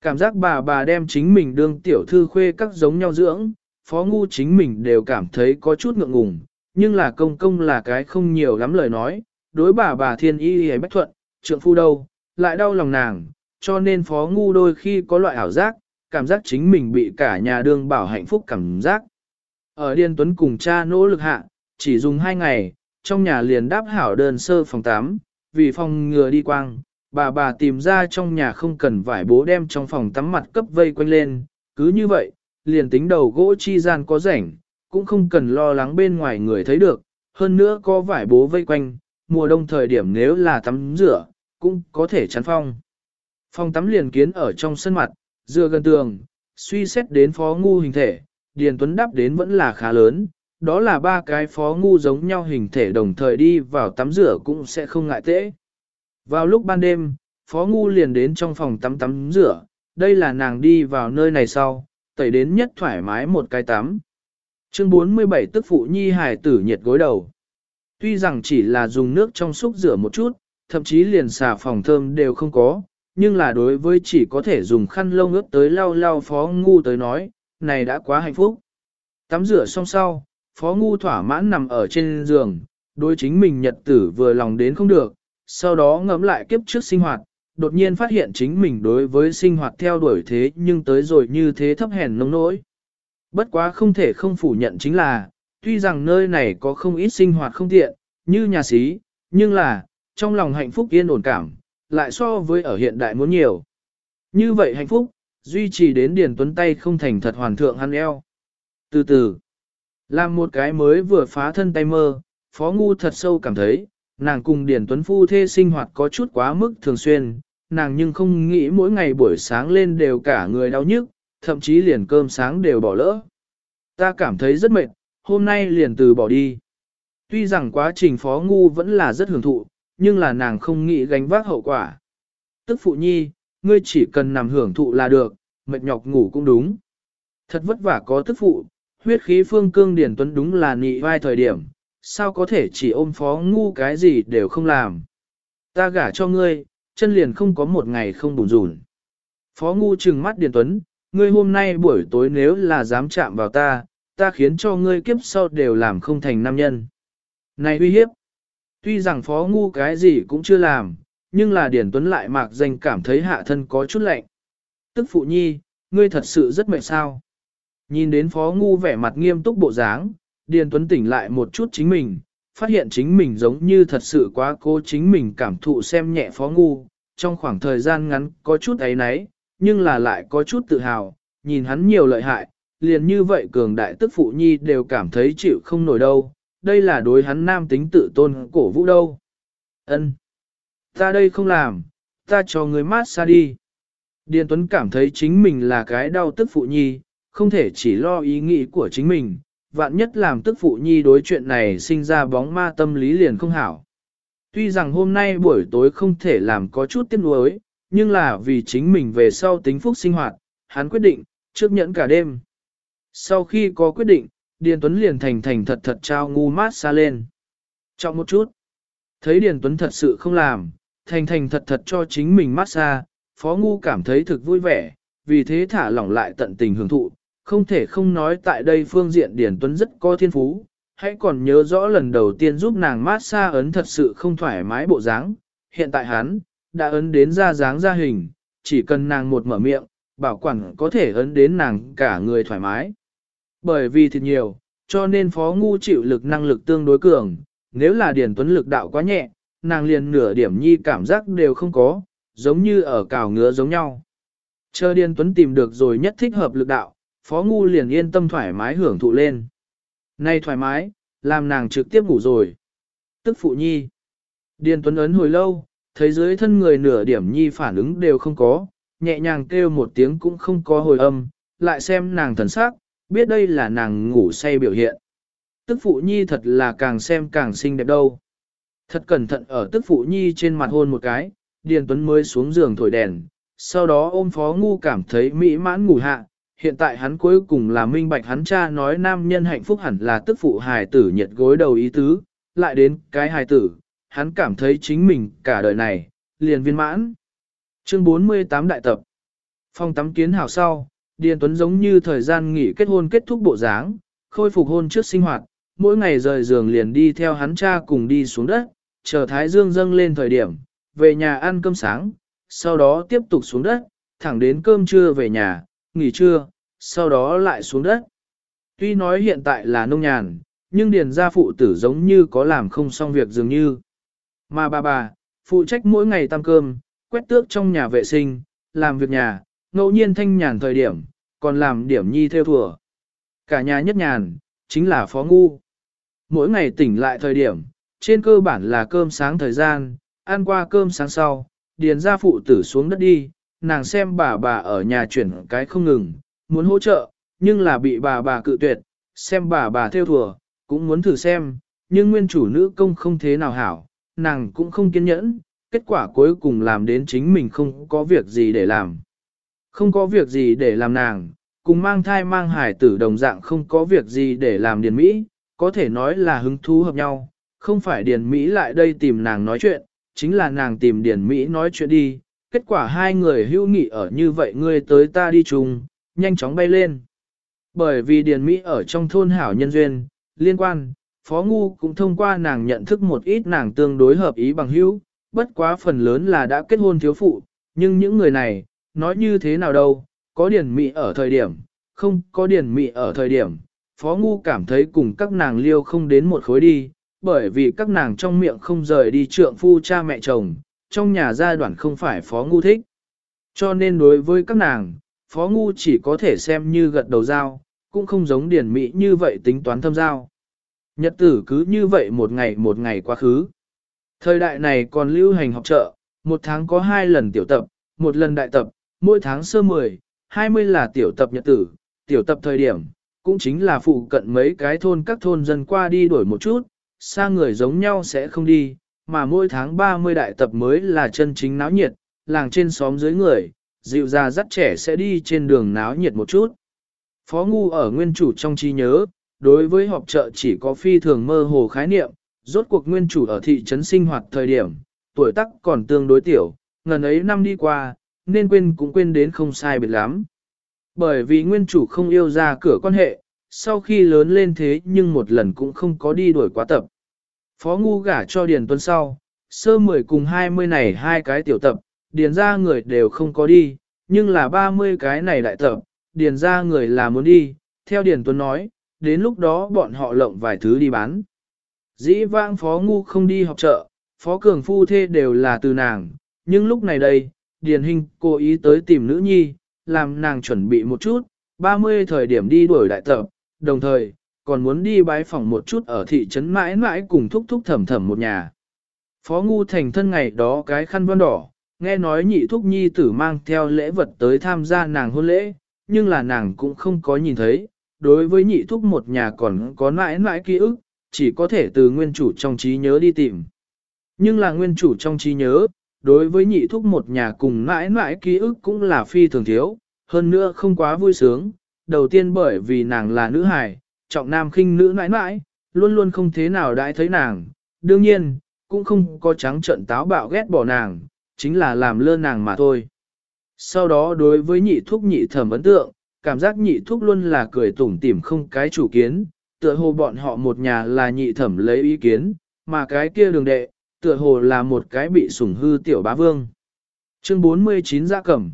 Speaker 1: Cảm giác bà bà đem chính mình đương tiểu thư khuê các giống nhau dưỡng, Phó Ngu chính mình đều cảm thấy có chút ngượng ngùng, nhưng là công công là cái không nhiều lắm lời nói, đối bà bà thiên y y bách thuận, trượng phu đâu, lại đau lòng nàng, cho nên Phó Ngu đôi khi có loại ảo giác, cảm giác chính mình bị cả nhà đương bảo hạnh phúc cảm giác. Ở Điên Tuấn cùng cha nỗ lực hạ, chỉ dùng hai ngày, trong nhà liền đáp hảo đơn sơ phòng 8, vì phòng ngừa đi quang, bà bà tìm ra trong nhà không cần vải bố đem trong phòng tắm mặt cấp vây quanh lên, cứ như vậy, liền tính đầu gỗ chi gian có rảnh, cũng không cần lo lắng bên ngoài người thấy được, hơn nữa có vải bố vây quanh, mùa đông thời điểm nếu là tắm rửa, cũng có thể chắn phong. Phòng tắm liền kiến ở trong sân mặt, dựa gần tường, suy xét đến phó ngu hình thể, Điền Tuấn đáp đến vẫn là khá lớn, đó là ba cái phó ngu giống nhau hình thể đồng thời đi vào tắm rửa cũng sẽ không ngại tễ. Vào lúc ban đêm, phó ngu liền đến trong phòng tắm tắm rửa, đây là nàng đi vào nơi này sau, tẩy đến nhất thoải mái một cái tắm. Chương 47 tức phụ nhi hài tử nhiệt gối đầu. Tuy rằng chỉ là dùng nước trong súc rửa một chút, thậm chí liền xà phòng thơm đều không có, nhưng là đối với chỉ có thể dùng khăn lông ướt tới lau lau phó ngu tới nói, này đã quá hạnh phúc. Tắm rửa xong sau, phó ngu thỏa mãn nằm ở trên giường, đối chính mình nhật tử vừa lòng đến không được, sau đó ngẫm lại kiếp trước sinh hoạt, đột nhiên phát hiện chính mình đối với sinh hoạt theo đuổi thế nhưng tới rồi như thế thấp hèn nông nỗi. Bất quá không thể không phủ nhận chính là, tuy rằng nơi này có không ít sinh hoạt không tiện, như nhà xí, nhưng là, trong lòng hạnh phúc yên ổn cảm, lại so với ở hiện đại muốn nhiều. Như vậy hạnh phúc, duy trì đến Điền Tuấn tay không thành thật hoàn thượng hắn eo. Từ từ, làm một cái mới vừa phá thân tay mơ, Phó Ngu thật sâu cảm thấy, nàng cùng Điền Tuấn phu thê sinh hoạt có chút quá mức thường xuyên, nàng nhưng không nghĩ mỗi ngày buổi sáng lên đều cả người đau nhức, thậm chí liền cơm sáng đều bỏ lỡ. Ta cảm thấy rất mệt, hôm nay liền từ bỏ đi. Tuy rằng quá trình Phó Ngu vẫn là rất hưởng thụ, nhưng là nàng không nghĩ gánh vác hậu quả. Tức phụ nhi, ngươi chỉ cần nằm hưởng thụ là được, mệt nhọc ngủ cũng đúng. Thật vất vả có tức phụ, huyết khí phương cương điển tuấn đúng là nị vai thời điểm, sao có thể chỉ ôm phó ngu cái gì đều không làm. Ta gả cho ngươi, chân liền không có một ngày không bùn rùn. Phó ngu trừng mắt Điền Tuấn, ngươi hôm nay buổi tối nếu là dám chạm vào ta, ta khiến cho ngươi kiếp sau đều làm không thành nam nhân. Này uy hiếp, tuy rằng phó ngu cái gì cũng chưa làm, nhưng là Điền Tuấn lại mạc danh cảm thấy hạ thân có chút lạnh. Tức phụ nhi, ngươi thật sự rất mệt sao. Nhìn đến phó ngu vẻ mặt nghiêm túc bộ dáng, Điền Tuấn tỉnh lại một chút chính mình, phát hiện chính mình giống như thật sự quá cố chính mình cảm thụ xem nhẹ phó ngu, trong khoảng thời gian ngắn có chút ấy nấy, nhưng là lại có chút tự hào, nhìn hắn nhiều lợi hại, liền như vậy cường đại tức phụ nhi đều cảm thấy chịu không nổi đâu, đây là đối hắn nam tính tự tôn cổ vũ đâu. Ân, Ta đây không làm, ta cho người mát xa đi. Điền Tuấn cảm thấy chính mình là cái đau tức phụ nhi, không thể chỉ lo ý nghĩ của chính mình, vạn nhất làm tức phụ nhi đối chuyện này sinh ra bóng ma tâm lý liền không hảo. Tuy rằng hôm nay buổi tối không thể làm có chút tiếc nuối, nhưng là vì chính mình về sau tính phúc sinh hoạt, hắn quyết định, trước nhẫn cả đêm. Sau khi có quyết định, Điền Tuấn liền thành thành thật thật trao ngu mát xa lên. Trọng một chút. Thấy Điền Tuấn thật sự không làm, thành thành thật thật cho chính mình mát xa, Phó Ngu cảm thấy thực vui vẻ, vì thế thả lỏng lại tận tình hưởng thụ, không thể không nói tại đây phương diện điển Tuấn rất có thiên phú, hãy còn nhớ rõ lần đầu tiên giúp nàng mát xa ấn thật sự không thoải mái bộ dáng, hiện tại hắn, đã ấn đến ra dáng ra hình, chỉ cần nàng một mở miệng, bảo quản có thể ấn đến nàng cả người thoải mái. Bởi vì thịt nhiều, cho nên phó ngu chịu lực năng lực tương đối cường, nếu là Điền Tuấn lực đạo quá nhẹ, nàng liền nửa điểm nhi cảm giác đều không có, giống như ở cào ngứa giống nhau. Chờ Điền Tuấn tìm được rồi nhất thích hợp lực đạo, phó ngu liền yên tâm thoải mái hưởng thụ lên. Nay thoải mái, làm nàng trực tiếp ngủ rồi. Tức phụ nhi. Điền Tuấn ấn hồi lâu, thấy dưới thân người nửa điểm nhi phản ứng đều không có, nhẹ nhàng kêu một tiếng cũng không có hồi âm, lại xem nàng thần sắc, biết đây là nàng ngủ say biểu hiện. Tức phụ nhi thật là càng xem càng xinh đẹp đâu. Thật cẩn thận ở tức phụ nhi trên mặt hôn một cái, Điền Tuấn mới xuống giường thổi đèn, sau đó ôm phó ngu cảm thấy mỹ mãn ngủ hạ, hiện tại hắn cuối cùng là minh bạch hắn cha nói nam nhân hạnh phúc hẳn là tức phụ hài tử nhiệt gối đầu ý tứ, lại đến cái hài tử, hắn cảm thấy chính mình cả đời này, liền viên mãn. Chương 48 đại tập Phong tắm kiến hào sau, Điền Tuấn giống như thời gian nghỉ kết hôn kết thúc bộ dáng, khôi phục hôn trước sinh hoạt, mỗi ngày rời giường liền đi theo hắn cha cùng đi xuống đất, chờ Thái Dương dâng lên thời điểm, về nhà ăn cơm sáng, sau đó tiếp tục xuống đất, thẳng đến cơm trưa về nhà, nghỉ trưa, sau đó lại xuống đất. Tuy nói hiện tại là nông nhàn, nhưng điền gia phụ tử giống như có làm không xong việc dường như. Mà bà bà, phụ trách mỗi ngày tăm cơm, quét tước trong nhà vệ sinh, làm việc nhà, ngẫu nhiên thanh nhàn thời điểm, còn làm điểm nhi theo thừa. Cả nhà nhất nhàn, chính là phó ngu. Mỗi ngày tỉnh lại thời điểm, trên cơ bản là cơm sáng thời gian, ăn qua cơm sáng sau, điền gia phụ tử xuống đất đi, nàng xem bà bà ở nhà chuyển cái không ngừng, muốn hỗ trợ, nhưng là bị bà bà cự tuyệt, xem bà bà theo thùa, cũng muốn thử xem, nhưng nguyên chủ nữ công không thế nào hảo, nàng cũng không kiên nhẫn, kết quả cuối cùng làm đến chính mình không có việc gì để làm. Không có việc gì để làm nàng, cùng mang thai mang hải tử đồng dạng không có việc gì để làm điền Mỹ, có thể nói là hứng thú hợp nhau, không phải điền Mỹ lại đây tìm nàng nói chuyện, chính là nàng tìm điền Mỹ nói chuyện đi, kết quả hai người hữu nghị ở như vậy ngươi tới ta đi chung, nhanh chóng bay lên. Bởi vì Điền Mỹ ở trong thôn hảo nhân duyên, liên quan, Phó Ngu cũng thông qua nàng nhận thức một ít nàng tương đối hợp ý bằng hữu, bất quá phần lớn là đã kết hôn thiếu phụ, nhưng những người này, nói như thế nào đâu, có Điền Mỹ ở thời điểm, không có Điền Mỹ ở thời điểm, Phó Ngu cảm thấy cùng các nàng liêu không đến một khối đi, bởi vì các nàng trong miệng không rời đi trượng phu cha mẹ chồng, trong nhà gia đoạn không phải Phó Ngu thích. Cho nên đối với các nàng, Phó Ngu chỉ có thể xem như gật đầu dao cũng không giống điển Mỹ như vậy tính toán thâm giao. Nhật tử cứ như vậy một ngày một ngày quá khứ. Thời đại này còn lưu hành học trợ, một tháng có hai lần tiểu tập, một lần đại tập, mỗi tháng sơ 10, 20 là tiểu tập nhật tử, tiểu tập thời điểm, cũng chính là phụ cận mấy cái thôn các thôn dân qua đi đổi một chút, xa người giống nhau sẽ không đi, mà mỗi tháng 30 đại tập mới là chân chính náo nhiệt, làng trên xóm dưới người, dịu ra dắt trẻ sẽ đi trên đường náo nhiệt một chút. Phó Ngu ở nguyên chủ trong trí nhớ, đối với họp chợ chỉ có phi thường mơ hồ khái niệm, rốt cuộc nguyên chủ ở thị trấn sinh hoạt thời điểm, tuổi tác còn tương đối tiểu, ngần ấy năm đi qua, nên quên cũng quên đến không sai biệt lắm. Bởi vì nguyên chủ không yêu ra cửa quan hệ, sau khi lớn lên thế nhưng một lần cũng không có đi đuổi quá tập. Phó ngu gả cho Điền Tuấn sau, sơ 10 cùng 20 này hai cái tiểu tập, Điền ra người đều không có đi, nhưng là 30 cái này đại tập, Điền ra người là muốn đi, theo Điền Tuấn nói, đến lúc đó bọn họ lộng vài thứ đi bán. Dĩ vãng Phó Ngu không đi học chợ, Phó Cường Phu Thê đều là từ nàng, nhưng lúc này đây, Điền Hinh cố ý tới tìm nữ nhi, làm nàng chuẩn bị một chút, 30 thời điểm đi đuổi đại tập, đồng thời, còn muốn đi bái phỏng một chút ở thị trấn mãi mãi cùng thúc thúc thầm thầm một nhà. Phó Ngu thành thân ngày đó cái khăn vân đỏ, nghe nói nhị thúc nhi tử mang theo lễ vật tới tham gia nàng hôn lễ, nhưng là nàng cũng không có nhìn thấy, đối với nhị thúc một nhà còn có mãi mãi ký ức, chỉ có thể từ nguyên chủ trong trí nhớ đi tìm. Nhưng là nguyên chủ trong trí nhớ, đối với nhị thúc một nhà cùng mãi mãi ký ức cũng là phi thường thiếu, hơn nữa không quá vui sướng. Đầu tiên bởi vì nàng là nữ hài, trọng nam khinh nữ mãi mãi, luôn luôn không thế nào đãi thấy nàng. Đương nhiên, cũng không có trắng trận táo bạo ghét bỏ nàng, chính là làm lơ nàng mà thôi. Sau đó đối với nhị thúc nhị thẩm ấn tượng, cảm giác nhị thúc luôn là cười tủm tỉm không cái chủ kiến, tựa hồ bọn họ một nhà là nhị thẩm lấy ý kiến, mà cái kia đường đệ, tựa hồ là một cái bị sủng hư tiểu bá vương. Chương 49 gia Cẩm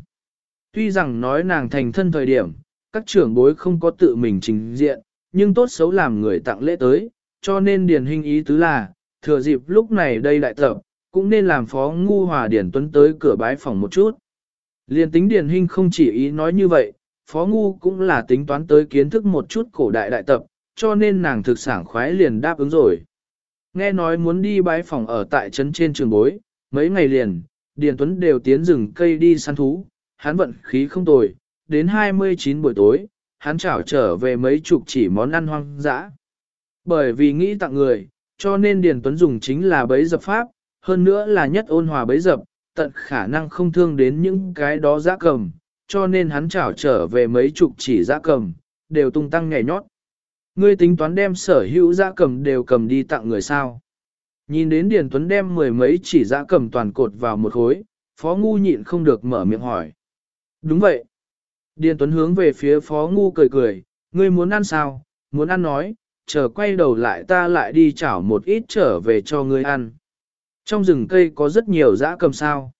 Speaker 1: Tuy rằng nói nàng thành thân thời điểm, các trưởng bối không có tự mình trình diện, nhưng tốt xấu làm người tặng lễ tới, cho nên điển hình ý tứ là, thừa dịp lúc này đây đại tập, cũng nên làm phó ngu hòa điển tuấn tới cửa bái phòng một chút. Liên tính điển hình không chỉ ý nói như vậy, phó ngu cũng là tính toán tới kiến thức một chút cổ đại đại tập, cho nên nàng thực sản khoái liền đáp ứng rồi. Nghe nói muốn đi bái phòng ở tại trấn trên trường bối, mấy ngày liền, Điền Tuấn đều tiến rừng cây đi săn thú, hắn vận khí không tồi, đến 29 buổi tối, hắn chảo trở về mấy chục chỉ món ăn hoang dã. Bởi vì nghĩ tặng người, cho nên Điền Tuấn dùng chính là bấy dập pháp, hơn nữa là nhất ôn hòa bấy dập, tận khả năng không thương đến những cái đó giã cầm, cho nên hắn chảo trở về mấy chục chỉ giã cầm, đều tung tăng nhảy nhót. Ngươi tính toán đem sở hữu giã cầm đều cầm đi tặng người sao. Nhìn đến Điền Tuấn đem mười mấy chỉ giã cầm toàn cột vào một khối, Phó Ngu nhịn không được mở miệng hỏi. Đúng vậy. Điền Tuấn hướng về phía Phó Ngu cười cười, ngươi muốn ăn sao, muốn ăn nói, chờ quay đầu lại ta lại đi chảo một ít trở về cho ngươi ăn. Trong rừng cây có rất nhiều dã cầm sao.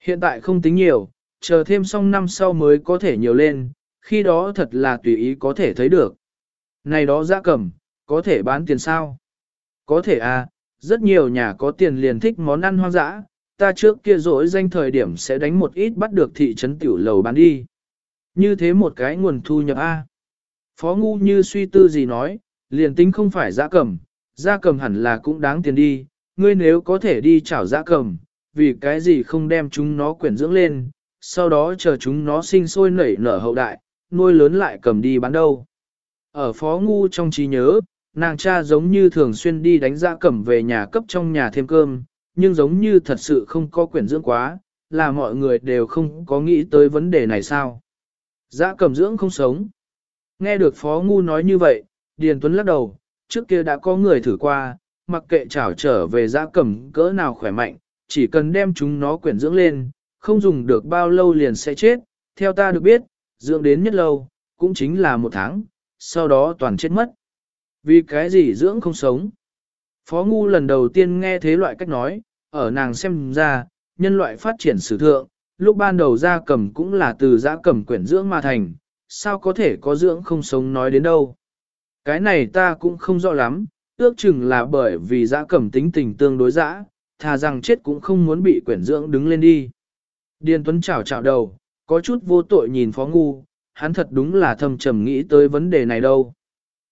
Speaker 1: Hiện tại không tính nhiều, chờ thêm xong năm sau mới có thể nhiều lên, khi đó thật là tùy ý có thể thấy được. Này đó dã cầm, có thể bán tiền sao? Có thể à, rất nhiều nhà có tiền liền thích món ăn hoang dã, ta trước kia rỗi danh thời điểm sẽ đánh một ít bắt được thị trấn tiểu lầu bán đi. Như thế một cái nguồn thu nhập A. Phó ngu như suy tư gì nói, liền tính không phải giã cầm, giã cầm hẳn là cũng đáng tiền đi, ngươi nếu có thể đi chảo giã cầm, vì cái gì không đem chúng nó quyển dưỡng lên, sau đó chờ chúng nó sinh sôi nảy nở hậu đại, nuôi lớn lại cầm đi bán đâu. Ở phó ngu trong trí nhớ, nàng cha giống như thường xuyên đi đánh giã cầm về nhà cấp trong nhà thêm cơm, nhưng giống như thật sự không có quyển dưỡng quá, là mọi người đều không có nghĩ tới vấn đề này sao. Dã cầm dưỡng không sống. Nghe được phó ngu nói như vậy, Điền Tuấn lắc đầu, trước kia đã có người thử qua, mặc kệ trảo trở về dã cầm cỡ nào khỏe mạnh, chỉ cần đem chúng nó quyển dưỡng lên, không dùng được bao lâu liền sẽ chết, theo ta được biết, dưỡng đến nhất lâu, cũng chính là một tháng, sau đó toàn chết mất. Vì cái gì dưỡng không sống? Phó Ngu lần đầu tiên nghe thế loại cách nói, ở nàng xem ra, nhân loại phát triển sử thượng, lúc ban đầu ra cầm cũng là từ giã cầm quyển dưỡng mà thành, sao có thể có dưỡng không sống nói đến đâu. Cái này ta cũng không rõ lắm, ước chừng là bởi vì giã cầm tính tình tương đối dã, thà rằng chết cũng không muốn bị quyển dưỡng đứng lên đi. Điền Tuấn chảo chảo đầu, có chút vô tội nhìn Phó Ngu, hắn thật đúng là thầm trầm nghĩ tới vấn đề này đâu.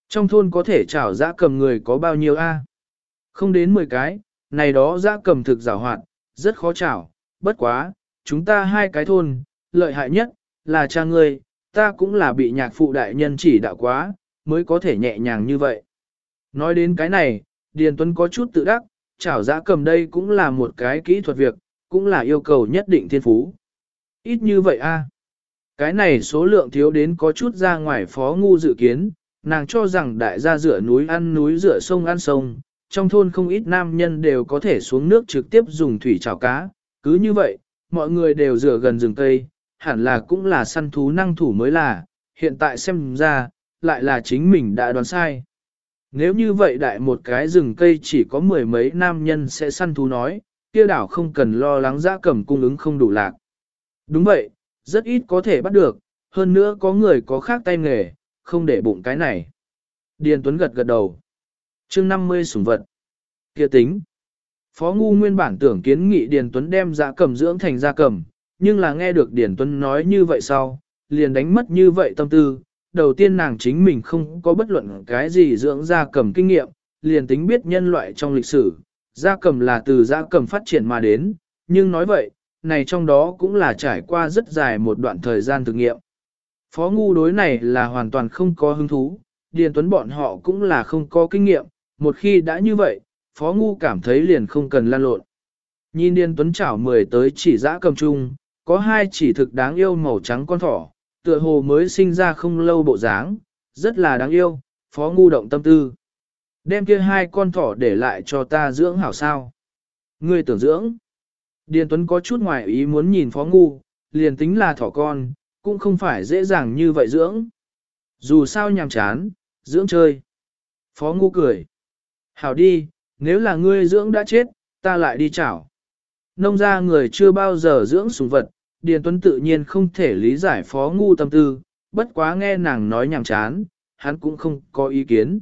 Speaker 1: Trong thôn có thể chảo giã cầm người có bao nhiêu a? Không đến 10 cái, này đó giã cầm thực giả hoạt, rất khó chảo, bất quá, chúng ta hai cái thôn, lợi hại nhất, là cha ngươi, ta cũng là bị nhạc phụ đại nhân chỉ đạo quá, mới có thể nhẹ nhàng như vậy. Nói đến cái này, Điền Tuấn có chút tự đắc, chảo giã cầm đây cũng là một cái kỹ thuật việc, cũng là yêu cầu nhất định thiên phú. Ít như vậy a Cái này số lượng thiếu đến có chút ra ngoài phó ngu dự kiến, nàng cho rằng đại gia rửa núi ăn núi rửa sông ăn sông, trong thôn không ít nam nhân đều có thể xuống nước trực tiếp dùng thủy chảo cá, cứ như vậy, mọi người đều rửa gần rừng cây, hẳn là cũng là săn thú năng thủ mới là, hiện tại xem ra, lại là chính mình đã đoán sai. Nếu như vậy đại một cái rừng cây chỉ có mười mấy nam nhân sẽ săn thú nói, kia đảo không cần lo lắng giã cầm cung ứng không đủ lạc. Đúng vậy, rất ít có thể bắt được, hơn nữa có người có khác tay nghề, không để bụng cái này. Điền Tuấn gật gật đầu. chương 50 sủng vật. kia tính. Phó Ngu nguyên bản tưởng kiến nghị Điền Tuấn đem dạ cầm dưỡng thành gia cầm, nhưng là nghe được Điền Tuấn nói như vậy sau, liền đánh mất như vậy tâm tư. Đầu tiên nàng chính mình không có bất luận cái gì dưỡng gia cầm kinh nghiệm, liền tính biết nhân loại trong lịch sử, gia cầm là từ gia cầm phát triển mà đến, nhưng nói vậy, này trong đó cũng là trải qua rất dài một đoạn thời gian thử nghiệm. Phó ngu đối này là hoàn toàn không có hứng thú, Điền Tuấn bọn họ cũng là không có kinh nghiệm, một khi đã như vậy, Phó ngu cảm thấy liền không cần lan lộn. Nhìn Điền Tuấn chảo mười tới chỉ dã cầm chung, có hai chỉ thực đáng yêu màu trắng con thỏ, tựa hồ mới sinh ra không lâu bộ dáng, rất là đáng yêu, Phó ngu động tâm tư. Đem kia hai con thỏ để lại cho ta dưỡng hảo sao. Ngươi tưởng dưỡng. Điền Tuấn có chút ngoài ý muốn nhìn Phó Ngu, liền tính là thỏ con, cũng không phải dễ dàng như vậy dưỡng. Dù sao nhàm chán, dưỡng chơi. Phó Ngu cười. Hảo đi, nếu là ngươi dưỡng đã chết, ta lại đi chảo. Nông gia người chưa bao giờ dưỡng sủng vật, Điền Tuấn tự nhiên không thể lý giải Phó Ngu tâm tư, bất quá nghe nàng nói nhàm chán, hắn cũng không có ý kiến.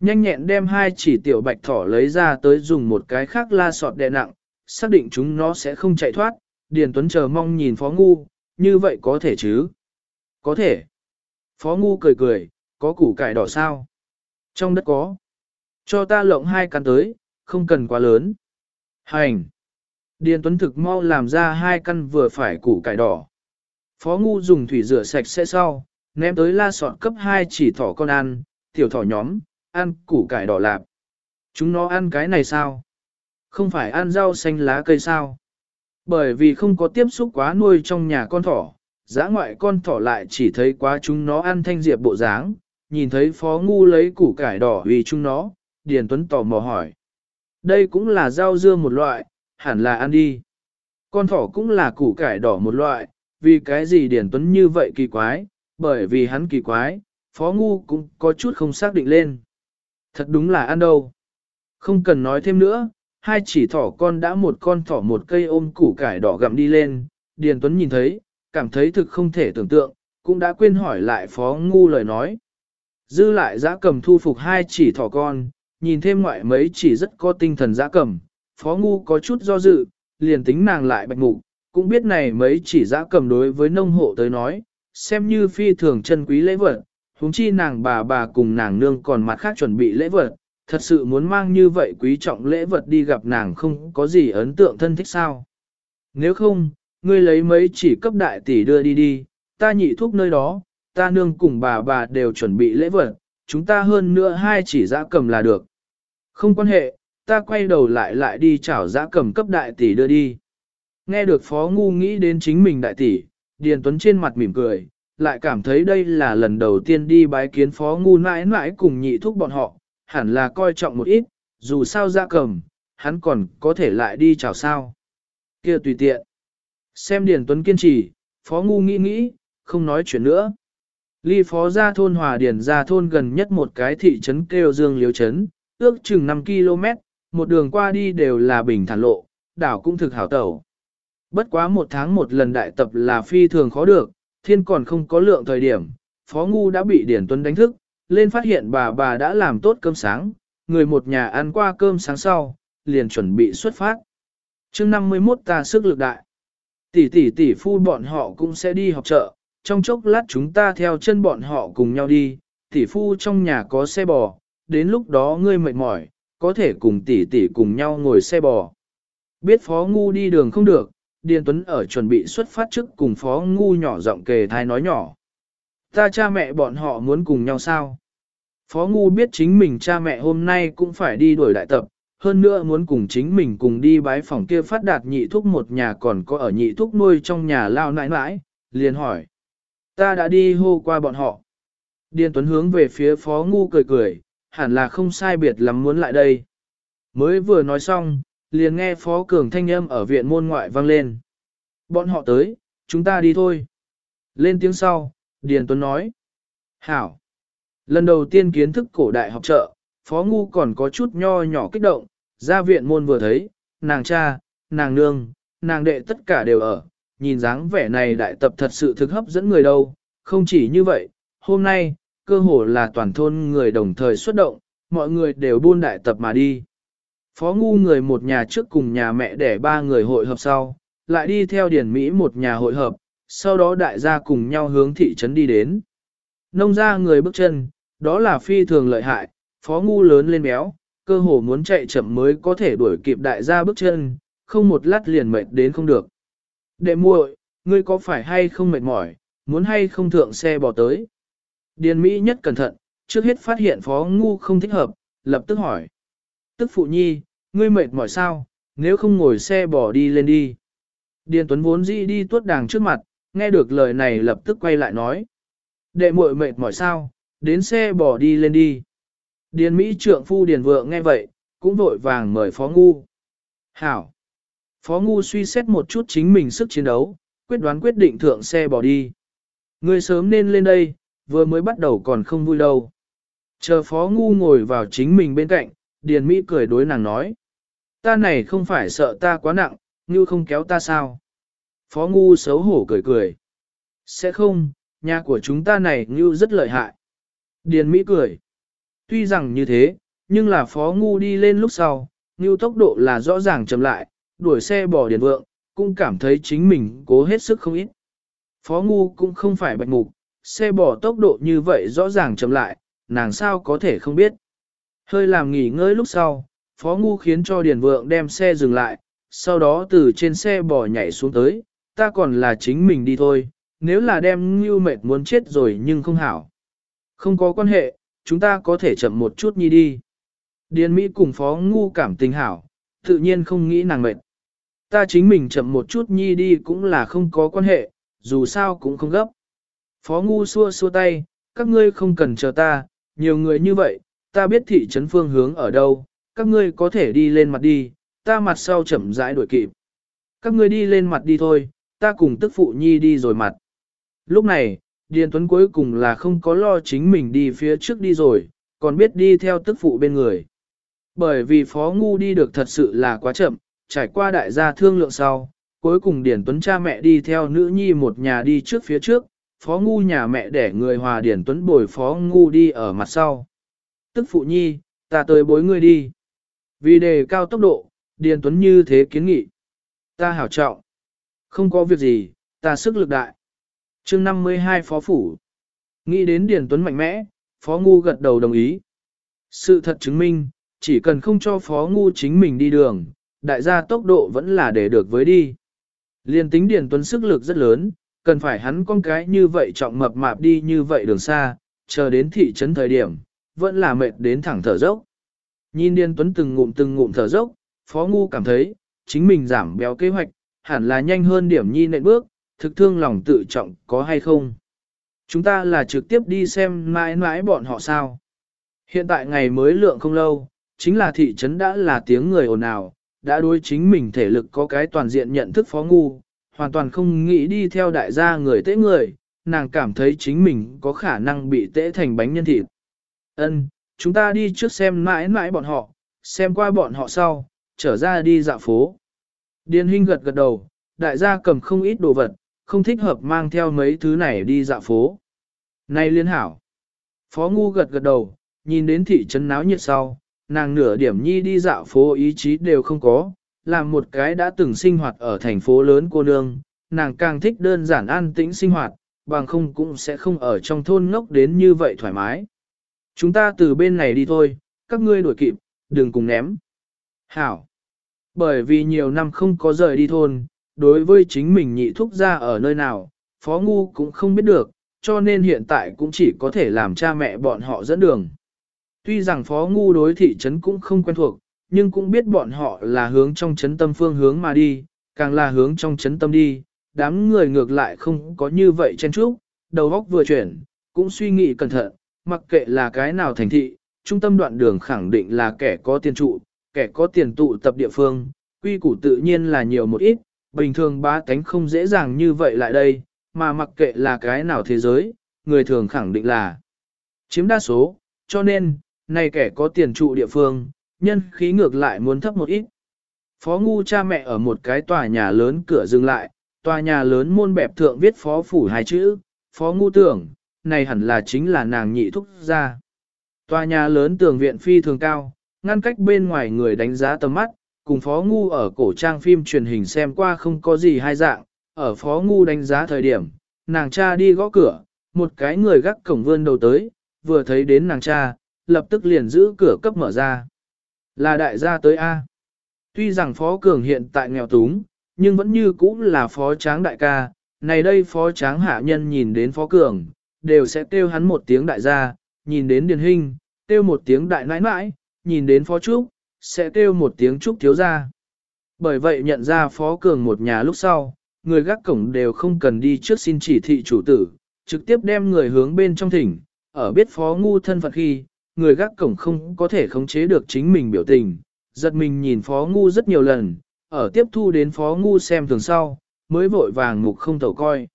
Speaker 1: Nhanh nhẹn đem hai chỉ tiểu bạch thỏ lấy ra tới dùng một cái khác la sọt đè nặng, xác định chúng nó sẽ không chạy thoát, Điền Tuấn chờ mong nhìn Phó Ngu, như vậy có thể chứ? Có thể. Phó Ngu cười cười, có củ cải đỏ sao? Trong đất có. Cho ta lộng hai căn tới, không cần quá lớn. Hành. Điền Tuấn thực mau làm ra hai căn vừa phải củ cải đỏ. Phó Ngu dùng thủy rửa sạch sẽ sau, ném tới la sọt cấp hai chỉ thỏ con ăn, tiểu thỏ nhóm, ăn củ cải đỏ lạp. Chúng nó ăn cái này sao? Không phải ăn rau xanh lá cây sao? Bởi vì không có tiếp xúc quá nuôi trong nhà con thỏ, giã ngoại con thỏ lại chỉ thấy quá chúng nó ăn thanh diệp bộ dáng, nhìn thấy phó ngu lấy củ cải đỏ vì chúng nó, Điền Tuấn tò mò hỏi. Đây cũng là rau dưa một loại, hẳn là ăn đi. Con thỏ cũng là củ cải đỏ một loại, vì cái gì Điền Tuấn như vậy kỳ quái, bởi vì hắn kỳ quái, phó ngu cũng có chút không xác định lên. Thật đúng là ăn đâu. Không cần nói thêm nữa, hai chỉ thỏ con đã một con thỏ một cây ôm củ cải đỏ gặm đi lên, Điền Tuấn nhìn thấy, cảm thấy thực không thể tưởng tượng, cũng đã quên hỏi lại phó ngu lời nói. Dư lại giã cầm thu phục hai chỉ thỏ con, nhìn thêm ngoại mấy chỉ rất có tinh thần giã cầm, phó ngu có chút do dự, liền tính nàng lại bạch mục, cũng biết này mấy chỉ giã cầm đối với nông hộ tới nói, xem như phi thường chân quý lễ vật, huống chi nàng bà bà cùng nàng nương còn mặt khác chuẩn bị lễ vật, thật sự muốn mang như vậy quý trọng lễ vật đi gặp nàng không có gì ấn tượng thân thích sao. Nếu không, ngươi lấy mấy chỉ cấp đại tỷ đưa đi đi, ta nhị thuốc nơi đó, ta nương cùng bà bà đều chuẩn bị lễ vật, chúng ta hơn nữa hai chỉ giã cầm là được. Không quan hệ, ta quay đầu lại lại đi chảo giã cầm cấp đại tỷ đưa đi. Nghe được phó ngu nghĩ đến chính mình đại tỷ, Điền Tuấn trên mặt mỉm cười, lại cảm thấy đây là lần đầu tiên đi bái kiến phó ngu mãi mãi cùng nhị thúc bọn họ, hẳn là coi trọng một ít, dù sao giã cầm, hắn còn có thể lại đi chào sao. kia tùy tiện. Xem Điền Tuấn kiên trì, phó ngu nghĩ nghĩ, không nói chuyện nữa. Ly phó ra thôn hòa điền ra thôn gần nhất một cái thị trấn kêu dương liếu trấn, ước chừng 5 km, một đường qua đi đều là bình thản lộ, đảo cũng thực hảo tẩu. Bất quá một tháng một lần đại tập là phi thường khó được, thiên còn không có lượng thời điểm, phó ngu đã bị điển Tuấn đánh thức, lên phát hiện bà bà đã làm tốt cơm sáng, người một nhà ăn qua cơm sáng sau, liền chuẩn bị xuất phát. chương 51 ta sức lực đại. Tỷ tỷ tỷ phu bọn họ cũng sẽ đi học chợ, trong chốc lát chúng ta theo chân bọn họ cùng nhau đi, tỷ phu trong nhà có xe bò, đến lúc đó ngươi mệt mỏi, có thể cùng tỷ tỷ cùng nhau ngồi xe bò. Biết phó ngu đi đường không được, Điền Tuấn ở chuẩn bị xuất phát trước cùng phó ngu nhỏ giọng kề thai nói nhỏ. Ta cha mẹ bọn họ muốn cùng nhau sao? Phó Ngu biết chính mình cha mẹ hôm nay cũng phải đi đuổi đại tập, hơn nữa muốn cùng chính mình cùng đi bái phòng kia phát đạt nhị thúc một nhà còn có ở nhị thúc nuôi trong nhà lao nãi nãi, liền hỏi. Ta đã đi hô qua bọn họ. Điền Tuấn hướng về phía Phó Ngu cười cười, hẳn là không sai biệt lắm muốn lại đây. Mới vừa nói xong, liền nghe Phó Cường thanh âm ở viện môn ngoại vang lên. Bọn họ tới, chúng ta đi thôi. Lên tiếng sau, Điền Tuấn nói. Hảo. Lần đầu tiên kiến thức cổ đại học trợ, Phó Ngu còn có chút nho nhỏ kích động, ra viện môn vừa thấy, nàng cha, nàng nương, nàng đệ tất cả đều ở, nhìn dáng vẻ này đại tập thật sự thực hấp dẫn người đâu, không chỉ như vậy, hôm nay, cơ hồ là toàn thôn người đồng thời xuất động, mọi người đều buôn đại tập mà đi. Phó ngu người một nhà trước cùng nhà mẹ để ba người hội hợp sau, lại đi theo điển Mỹ một nhà hội hợp, sau đó đại gia cùng nhau hướng thị trấn đi đến. Nông ra người bước chân, đó là phi thường lợi hại, phó ngu lớn lên béo, cơ hồ muốn chạy chậm mới có thể đuổi kịp đại gia bước chân, không một lát liền mệt đến không được. Đệ muội, ngươi có phải hay không mệt mỏi, muốn hay không thượng xe bỏ tới? Điền Mỹ nhất cẩn thận, trước hết phát hiện phó ngu không thích hợp, lập tức hỏi. Tức phụ nhi, ngươi mệt mỏi sao, nếu không ngồi xe bỏ đi lên đi. Điền Tuấn vốn dĩ đi tuốt đàng trước mặt, nghe được lời này lập tức quay lại nói. Đệ muội mệt mỏi sao, đến xe bỏ đi lên đi. Điền Mỹ trượng phu Điền vượng nghe vậy, cũng vội vàng mời Phó Ngu. Hảo! Phó Ngu suy xét một chút chính mình sức chiến đấu, quyết đoán quyết định thượng xe bỏ đi. Ngươi sớm nên lên đây, vừa mới bắt đầu còn không vui đâu. Chờ Phó Ngu ngồi vào chính mình bên cạnh, Điền Mỹ cười đối nàng nói. Ta này không phải sợ ta quá nặng, như không kéo ta sao? Phó Ngu xấu hổ cười cười. Sẽ không, nhà của chúng ta này như rất lợi hại. Điền Mỹ cười. Tuy rằng như thế, nhưng là Phó Ngu đi lên lúc sau, như tốc độ là rõ ràng chậm lại, đuổi xe bỏ Điền Vượng, cũng cảm thấy chính mình cố hết sức không ít. Phó Ngu cũng không phải bạch mục, xe bỏ tốc độ như vậy rõ ràng chậm lại, nàng sao có thể không biết. Hơi làm nghỉ ngơi lúc sau, Phó Ngu khiến cho Điền Vượng đem xe dừng lại, sau đó từ trên xe bỏ nhảy xuống tới, ta còn là chính mình đi thôi, nếu là đem như mệt muốn chết rồi nhưng không hảo. Không có quan hệ, chúng ta có thể chậm một chút nhi đi. Điền Mỹ cùng Phó Ngu cảm tình hảo, tự nhiên không nghĩ nàng mệt. Ta chính mình chậm một chút nhi đi cũng là không có quan hệ, dù sao cũng không gấp. Phó Ngu xua xua tay, các ngươi không cần chờ ta, nhiều người như vậy, ta biết thị trấn phương hướng ở đâu, các ngươi có thể đi lên mặt đi, ta mặt sau chậm rãi đuổi kịp. Các ngươi đi lên mặt đi thôi, ta cùng tức phụ nhi đi rồi mặt. Lúc này, Điền Tuấn cuối cùng là không có lo chính mình đi phía trước đi rồi, còn biết đi theo tức phụ bên người. Bởi vì Phó Ngu đi được thật sự là quá chậm, trải qua đại gia thương lượng sau, cuối cùng Điền Tuấn cha mẹ đi theo nữ nhi một nhà đi trước phía trước, Phó Ngu nhà mẹ để người hòa Điền Tuấn bồi Phó Ngu đi ở mặt sau. Tức phụ nhi, ta tới bối ngươi đi. Vì đề cao tốc độ, Điền Tuấn như thế kiến nghị. Ta hảo trọng. Không có việc gì, ta sức lực đại. chương 52 Phó Phủ. Nghĩ đến Điền Tuấn mạnh mẽ, Phó Ngu gật đầu đồng ý. Sự thật chứng minh, chỉ cần không cho Phó Ngu chính mình đi đường, đại gia tốc độ vẫn là để được với đi. Liên tính Điền Tuấn sức lực rất lớn, cần phải hắn con cái như vậy trọng mập mạp đi như vậy đường xa, chờ đến thị trấn thời điểm, vẫn là mệt đến thẳng thở dốc. Nhìn Điền Tuấn từng ngụm từng ngụm thở dốc, Phó Ngu cảm thấy, chính mình giảm béo kế hoạch, hẳn là nhanh hơn điểm nhi nện bước, thực thương lòng tự trọng có hay không. Chúng ta là trực tiếp đi xem mãi mãi bọn họ sao. Hiện tại ngày mới lượng không lâu, chính là thị trấn đã là tiếng người ồn ào, đã đối chính mình thể lực có cái toàn diện nhận thức phó ngu, hoàn toàn không nghĩ đi theo đại gia người tế người, nàng cảm thấy chính mình có khả năng bị tế thành bánh nhân thịt. Ân, chúng ta đi trước xem mãi mãi bọn họ, xem qua bọn họ sau, trở ra đi dạo phố. Điền Hinh gật gật đầu, đại gia cầm không ít đồ vật, không thích hợp mang theo mấy thứ này đi dạo phố. Này liên hảo. Phó Ngu gật gật đầu, nhìn đến thị trấn náo nhiệt sau, nàng nửa điểm nhi đi dạo phố ý chí đều không có, làm một cái đã từng sinh hoạt ở thành phố lớn cô nương, nàng càng thích đơn giản an tĩnh sinh hoạt, bằng không cũng sẽ không ở trong thôn ngốc đến như vậy thoải mái. Chúng ta từ bên này đi thôi, các ngươi đuổi kịp, đừng cùng ném. Hảo. Bởi vì nhiều năm không có rời đi thôn, đối với chính mình nhị thúc ra ở nơi nào, Phó Ngu cũng không biết được, cho nên hiện tại cũng chỉ có thể làm cha mẹ bọn họ dẫn đường. Tuy rằng Phó Ngu đối thị trấn cũng không quen thuộc, nhưng cũng biết bọn họ là hướng trong chấn tâm phương hướng mà đi, càng là hướng trong chấn tâm đi, đám người ngược lại không có như vậy chen chúc, đầu óc vừa chuyển, cũng suy nghĩ cẩn thận, mặc kệ là cái nào thành thị, trung tâm đoạn đường khẳng định là kẻ có tiền trụ, kẻ có tiền tụ tập địa phương, quy củ tự nhiên là nhiều một ít, bình thường bá tánh không dễ dàng như vậy lại đây, mà mặc kệ là cái nào thế giới, người thường khẳng định là chiếm đa số, cho nên, này kẻ có tiền trụ địa phương, nhân khí ngược lại muốn thấp một ít. Phó ngu cha mẹ ở một cái tòa nhà lớn cửa dừng lại, tòa nhà lớn môn bẹp thượng viết phó phủ hai chữ, phó ngu tưởng, này hẳn là chính là nàng nhị thúc ra. Tòa nhà lớn tường viện phi thường cao, ngăn cách bên ngoài người đánh giá tầm mắt, cùng phó ngu ở cổ trang phim truyền hình xem qua không có gì hai dạng, ở phó ngu đánh giá thời điểm, nàng cha đi gõ cửa, một cái người gác cổng vươn đầu tới, vừa thấy đến nàng cha, lập tức liền giữ cửa cấp mở ra. Là đại gia tới A. Tuy rằng phó cường hiện tại nghèo túng, nhưng vẫn như cũ là phó tráng đại ca, này đây phó tráng hạ nhân nhìn đến phó cường, đều sẽ kêu hắn một tiếng đại gia, nhìn đến điền hình, kêu một tiếng đại nãi nãi, nhìn đến phó trúc, sẽ kêu một tiếng trúc thiếu gia. Bởi vậy nhận ra phó cường một nhà lúc sau, người gác cổng đều không cần đi trước xin chỉ thị chủ tử, trực tiếp đem người hướng bên trong thỉnh, ở biết phó ngu thân phận khi, người gác cổng không có thể khống chế được chính mình biểu tình, giật mình nhìn phó ngu rất nhiều lần, ở tiếp thu đến phó ngu xem thường sau, mới vội vàng mục không tẩu coi.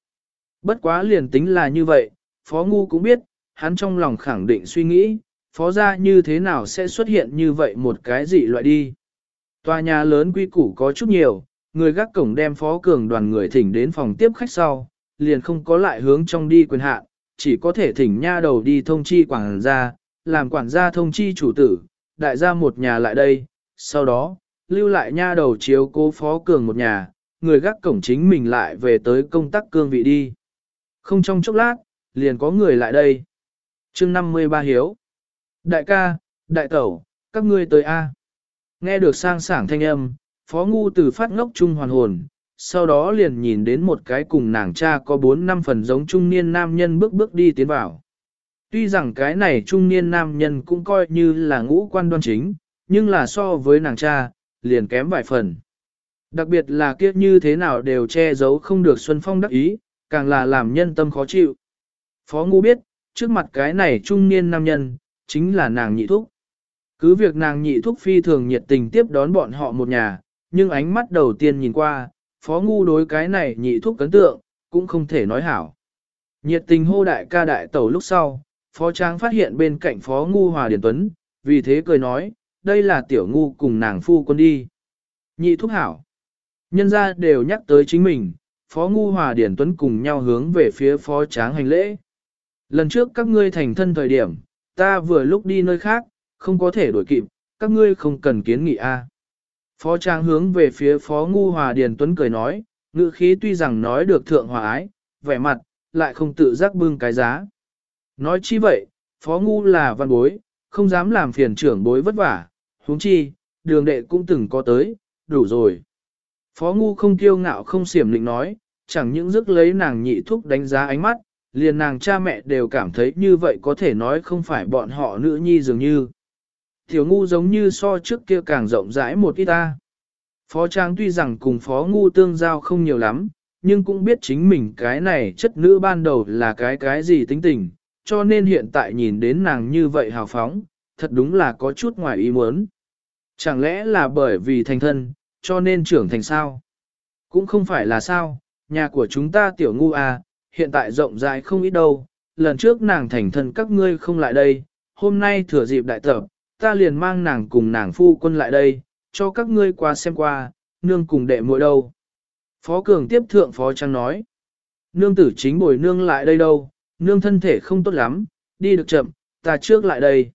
Speaker 1: Bất quá liền tính là như vậy, phó ngu cũng biết, hắn trong lòng khẳng định suy nghĩ, phó gia như thế nào sẽ xuất hiện như vậy một cái dị loại đi. Tòa nhà lớn quy củ có chút nhiều, người gác cổng đem phó cường đoàn người thỉnh đến phòng tiếp khách sau, liền không có lại hướng trong đi quyền hạn, chỉ có thể thỉnh nha đầu đi thông chi quảng gia, làm quản gia thông chi chủ tử, đại gia một nhà lại đây, sau đó, lưu lại nha đầu chiếu cố phó cường một nhà, người gác cổng chính mình lại về tới công tác cương vị đi. Không trong chốc lát, liền có người lại đây. chương 53 hiếu. Đại ca, đại tẩu, các ngươi tới A. Nghe được sang sảng thanh âm, phó ngu từ phát ngốc trung hoàn hồn, sau đó liền nhìn đến một cái cùng nàng cha có 4 năm phần giống trung niên nam nhân bước bước đi tiến vào. Tuy rằng cái này trung niên nam nhân cũng coi như là ngũ quan đoan chính, nhưng là so với nàng cha, liền kém vài phần. Đặc biệt là kiếp như thế nào đều che giấu không được Xuân Phong đắc ý, càng là làm nhân tâm khó chịu. Phó ngu biết, trước mặt cái này trung niên nam nhân, chính là nàng nhị thúc. Cứ việc nàng nhị thúc phi thường nhiệt tình tiếp đón bọn họ một nhà, nhưng ánh mắt đầu tiên nhìn qua, phó ngu đối cái này nhị thúc cấn tượng, cũng không thể nói hảo. Nhiệt tình hô đại ca đại tẩu lúc sau, phó trang phát hiện bên cạnh phó ngu hòa điển tuấn, vì thế cười nói, đây là tiểu ngu cùng nàng phu quân đi. Nhị thúc hảo. Nhân ra đều nhắc tới chính mình, phó ngu hòa điển tuấn cùng nhau hướng về phía phó tráng hành lễ. Lần trước các ngươi thành thân thời điểm, ta vừa lúc đi nơi khác, không có thể đổi kịp, các ngươi không cần kiến nghị a. Phó trang hướng về phía phó ngu hòa điền tuấn cười nói, ngữ khí tuy rằng nói được thượng hòa ái, vẻ mặt, lại không tự giác bưng cái giá. Nói chi vậy, phó ngu là văn bối, không dám làm phiền trưởng bối vất vả, huống chi, đường đệ cũng từng có tới, đủ rồi. Phó ngu không kiêu ngạo không xiểm định nói, chẳng những dứt lấy nàng nhị thúc đánh giá ánh mắt, liền nàng cha mẹ đều cảm thấy như vậy có thể nói không phải bọn họ nữ nhi dường như. Tiểu ngu giống như so trước kia càng rộng rãi một ít ta. Phó Trang tuy rằng cùng Phó Ngu tương giao không nhiều lắm, nhưng cũng biết chính mình cái này chất nữ ban đầu là cái cái gì tính tình, cho nên hiện tại nhìn đến nàng như vậy hào phóng, thật đúng là có chút ngoài ý muốn. Chẳng lẽ là bởi vì thành thân, cho nên trưởng thành sao? Cũng không phải là sao, nhà của chúng ta tiểu ngu à, hiện tại rộng rãi không ít đâu, lần trước nàng thành thân các ngươi không lại đây, hôm nay thừa dịp đại tập, ta liền mang nàng cùng nàng phu quân lại đây, cho các ngươi qua xem qua, nương cùng đệ muội đâu. Phó Cường tiếp thượng Phó Trang nói, nương tử chính bồi nương lại đây đâu, nương thân thể không tốt lắm, đi được chậm, ta trước lại đây.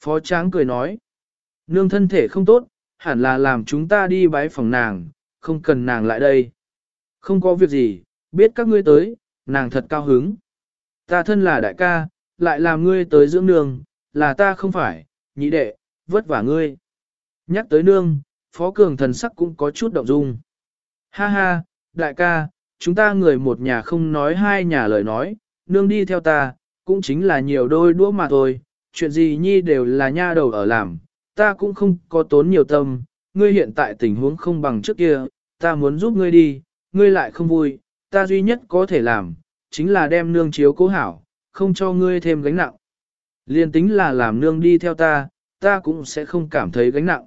Speaker 1: Phó Tráng cười nói, nương thân thể không tốt, hẳn là làm chúng ta đi bái phòng nàng, không cần nàng lại đây. Không có việc gì, biết các ngươi tới, nàng thật cao hứng. Ta thân là đại ca, lại làm ngươi tới dưỡng nương, là ta không phải, nhị đệ, vất vả ngươi. Nhắc tới nương, Phó Cường thần sắc cũng có chút động dung. Ha ha, đại ca, chúng ta người một nhà không nói hai nhà lời nói, nương đi theo ta, cũng chính là nhiều đôi đũa mà thôi, chuyện gì nhi đều là nha đầu ở làm, ta cũng không có tốn nhiều tâm, ngươi hiện tại tình huống không bằng trước kia, ta muốn giúp ngươi đi, ngươi lại không vui, ta duy nhất có thể làm, chính là đem nương chiếu cố hảo, không cho ngươi thêm gánh nặng. Liên tính là làm nương đi theo ta, ta cũng sẽ không cảm thấy gánh nặng.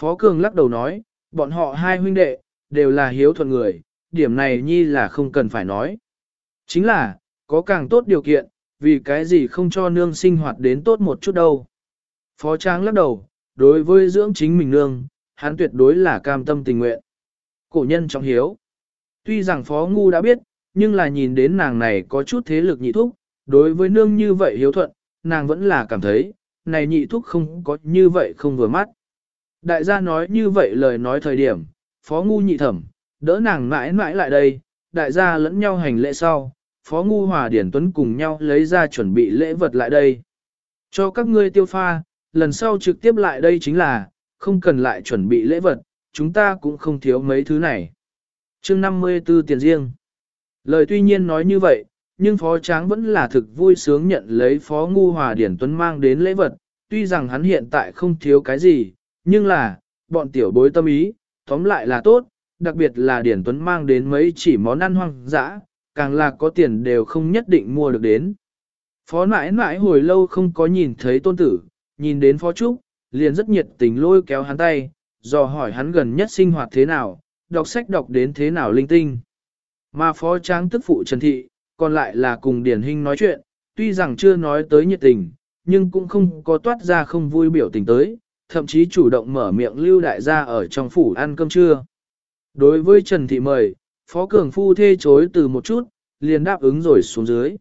Speaker 1: Phó Cường lắc đầu nói, bọn họ hai huynh đệ, đều là hiếu thuận người, điểm này nhi là không cần phải nói. Chính là, có càng tốt điều kiện, vì cái gì không cho nương sinh hoạt đến tốt một chút đâu. Phó Tráng lắc đầu, đối với dưỡng chính mình nương, hắn tuyệt đối là cam tâm tình nguyện. Cổ nhân trọng hiếu. Tuy rằng Phó Ngu đã biết, nhưng là nhìn đến nàng này có chút thế lực nhị thúc, đối với nương như vậy hiếu thuận, nàng vẫn là cảm thấy, này nhị thúc không có như vậy không vừa mắt. Đại gia nói như vậy lời nói thời điểm, Phó Ngu nhị thẩm, đỡ nàng mãi mãi lại đây, đại gia lẫn nhau hành lễ sau, Phó Ngu Hòa Điển Tuấn cùng nhau lấy ra chuẩn bị lễ vật lại đây. Cho các ngươi tiêu pha, lần sau trực tiếp lại đây chính là, không cần lại chuẩn bị lễ vật, chúng ta cũng không thiếu mấy thứ này. chương 54 tiền riêng. Lời tuy nhiên nói như vậy, nhưng Phó Tráng vẫn là thực vui sướng nhận lấy Phó Ngu Hòa Điển Tuấn mang đến lễ vật, tuy rằng hắn hiện tại không thiếu cái gì, nhưng là, bọn tiểu bối tâm ý, tóm lại là tốt, đặc biệt là Điển Tuấn mang đến mấy chỉ món ăn hoang dã, càng là có tiền đều không nhất định mua được đến. Phó mãi mãi hồi lâu không có nhìn thấy tôn tử, nhìn đến Phó Trúc, liền rất nhiệt tình lôi kéo hắn tay, dò hỏi hắn gần nhất sinh hoạt thế nào, đọc sách đọc đến thế nào linh tinh. Mà Phó Tráng tức phụ Trần Thị, còn lại là cùng Điển Hinh nói chuyện, tuy rằng chưa nói tới nhiệt tình, nhưng cũng không có toát ra không vui biểu tình tới, thậm chí chủ động mở miệng lưu đại gia ở trong phủ ăn cơm trưa. Đối với Trần Thị mời, Phó Cường Phu thê chối từ một chút, liền đáp ứng rồi xuống dưới.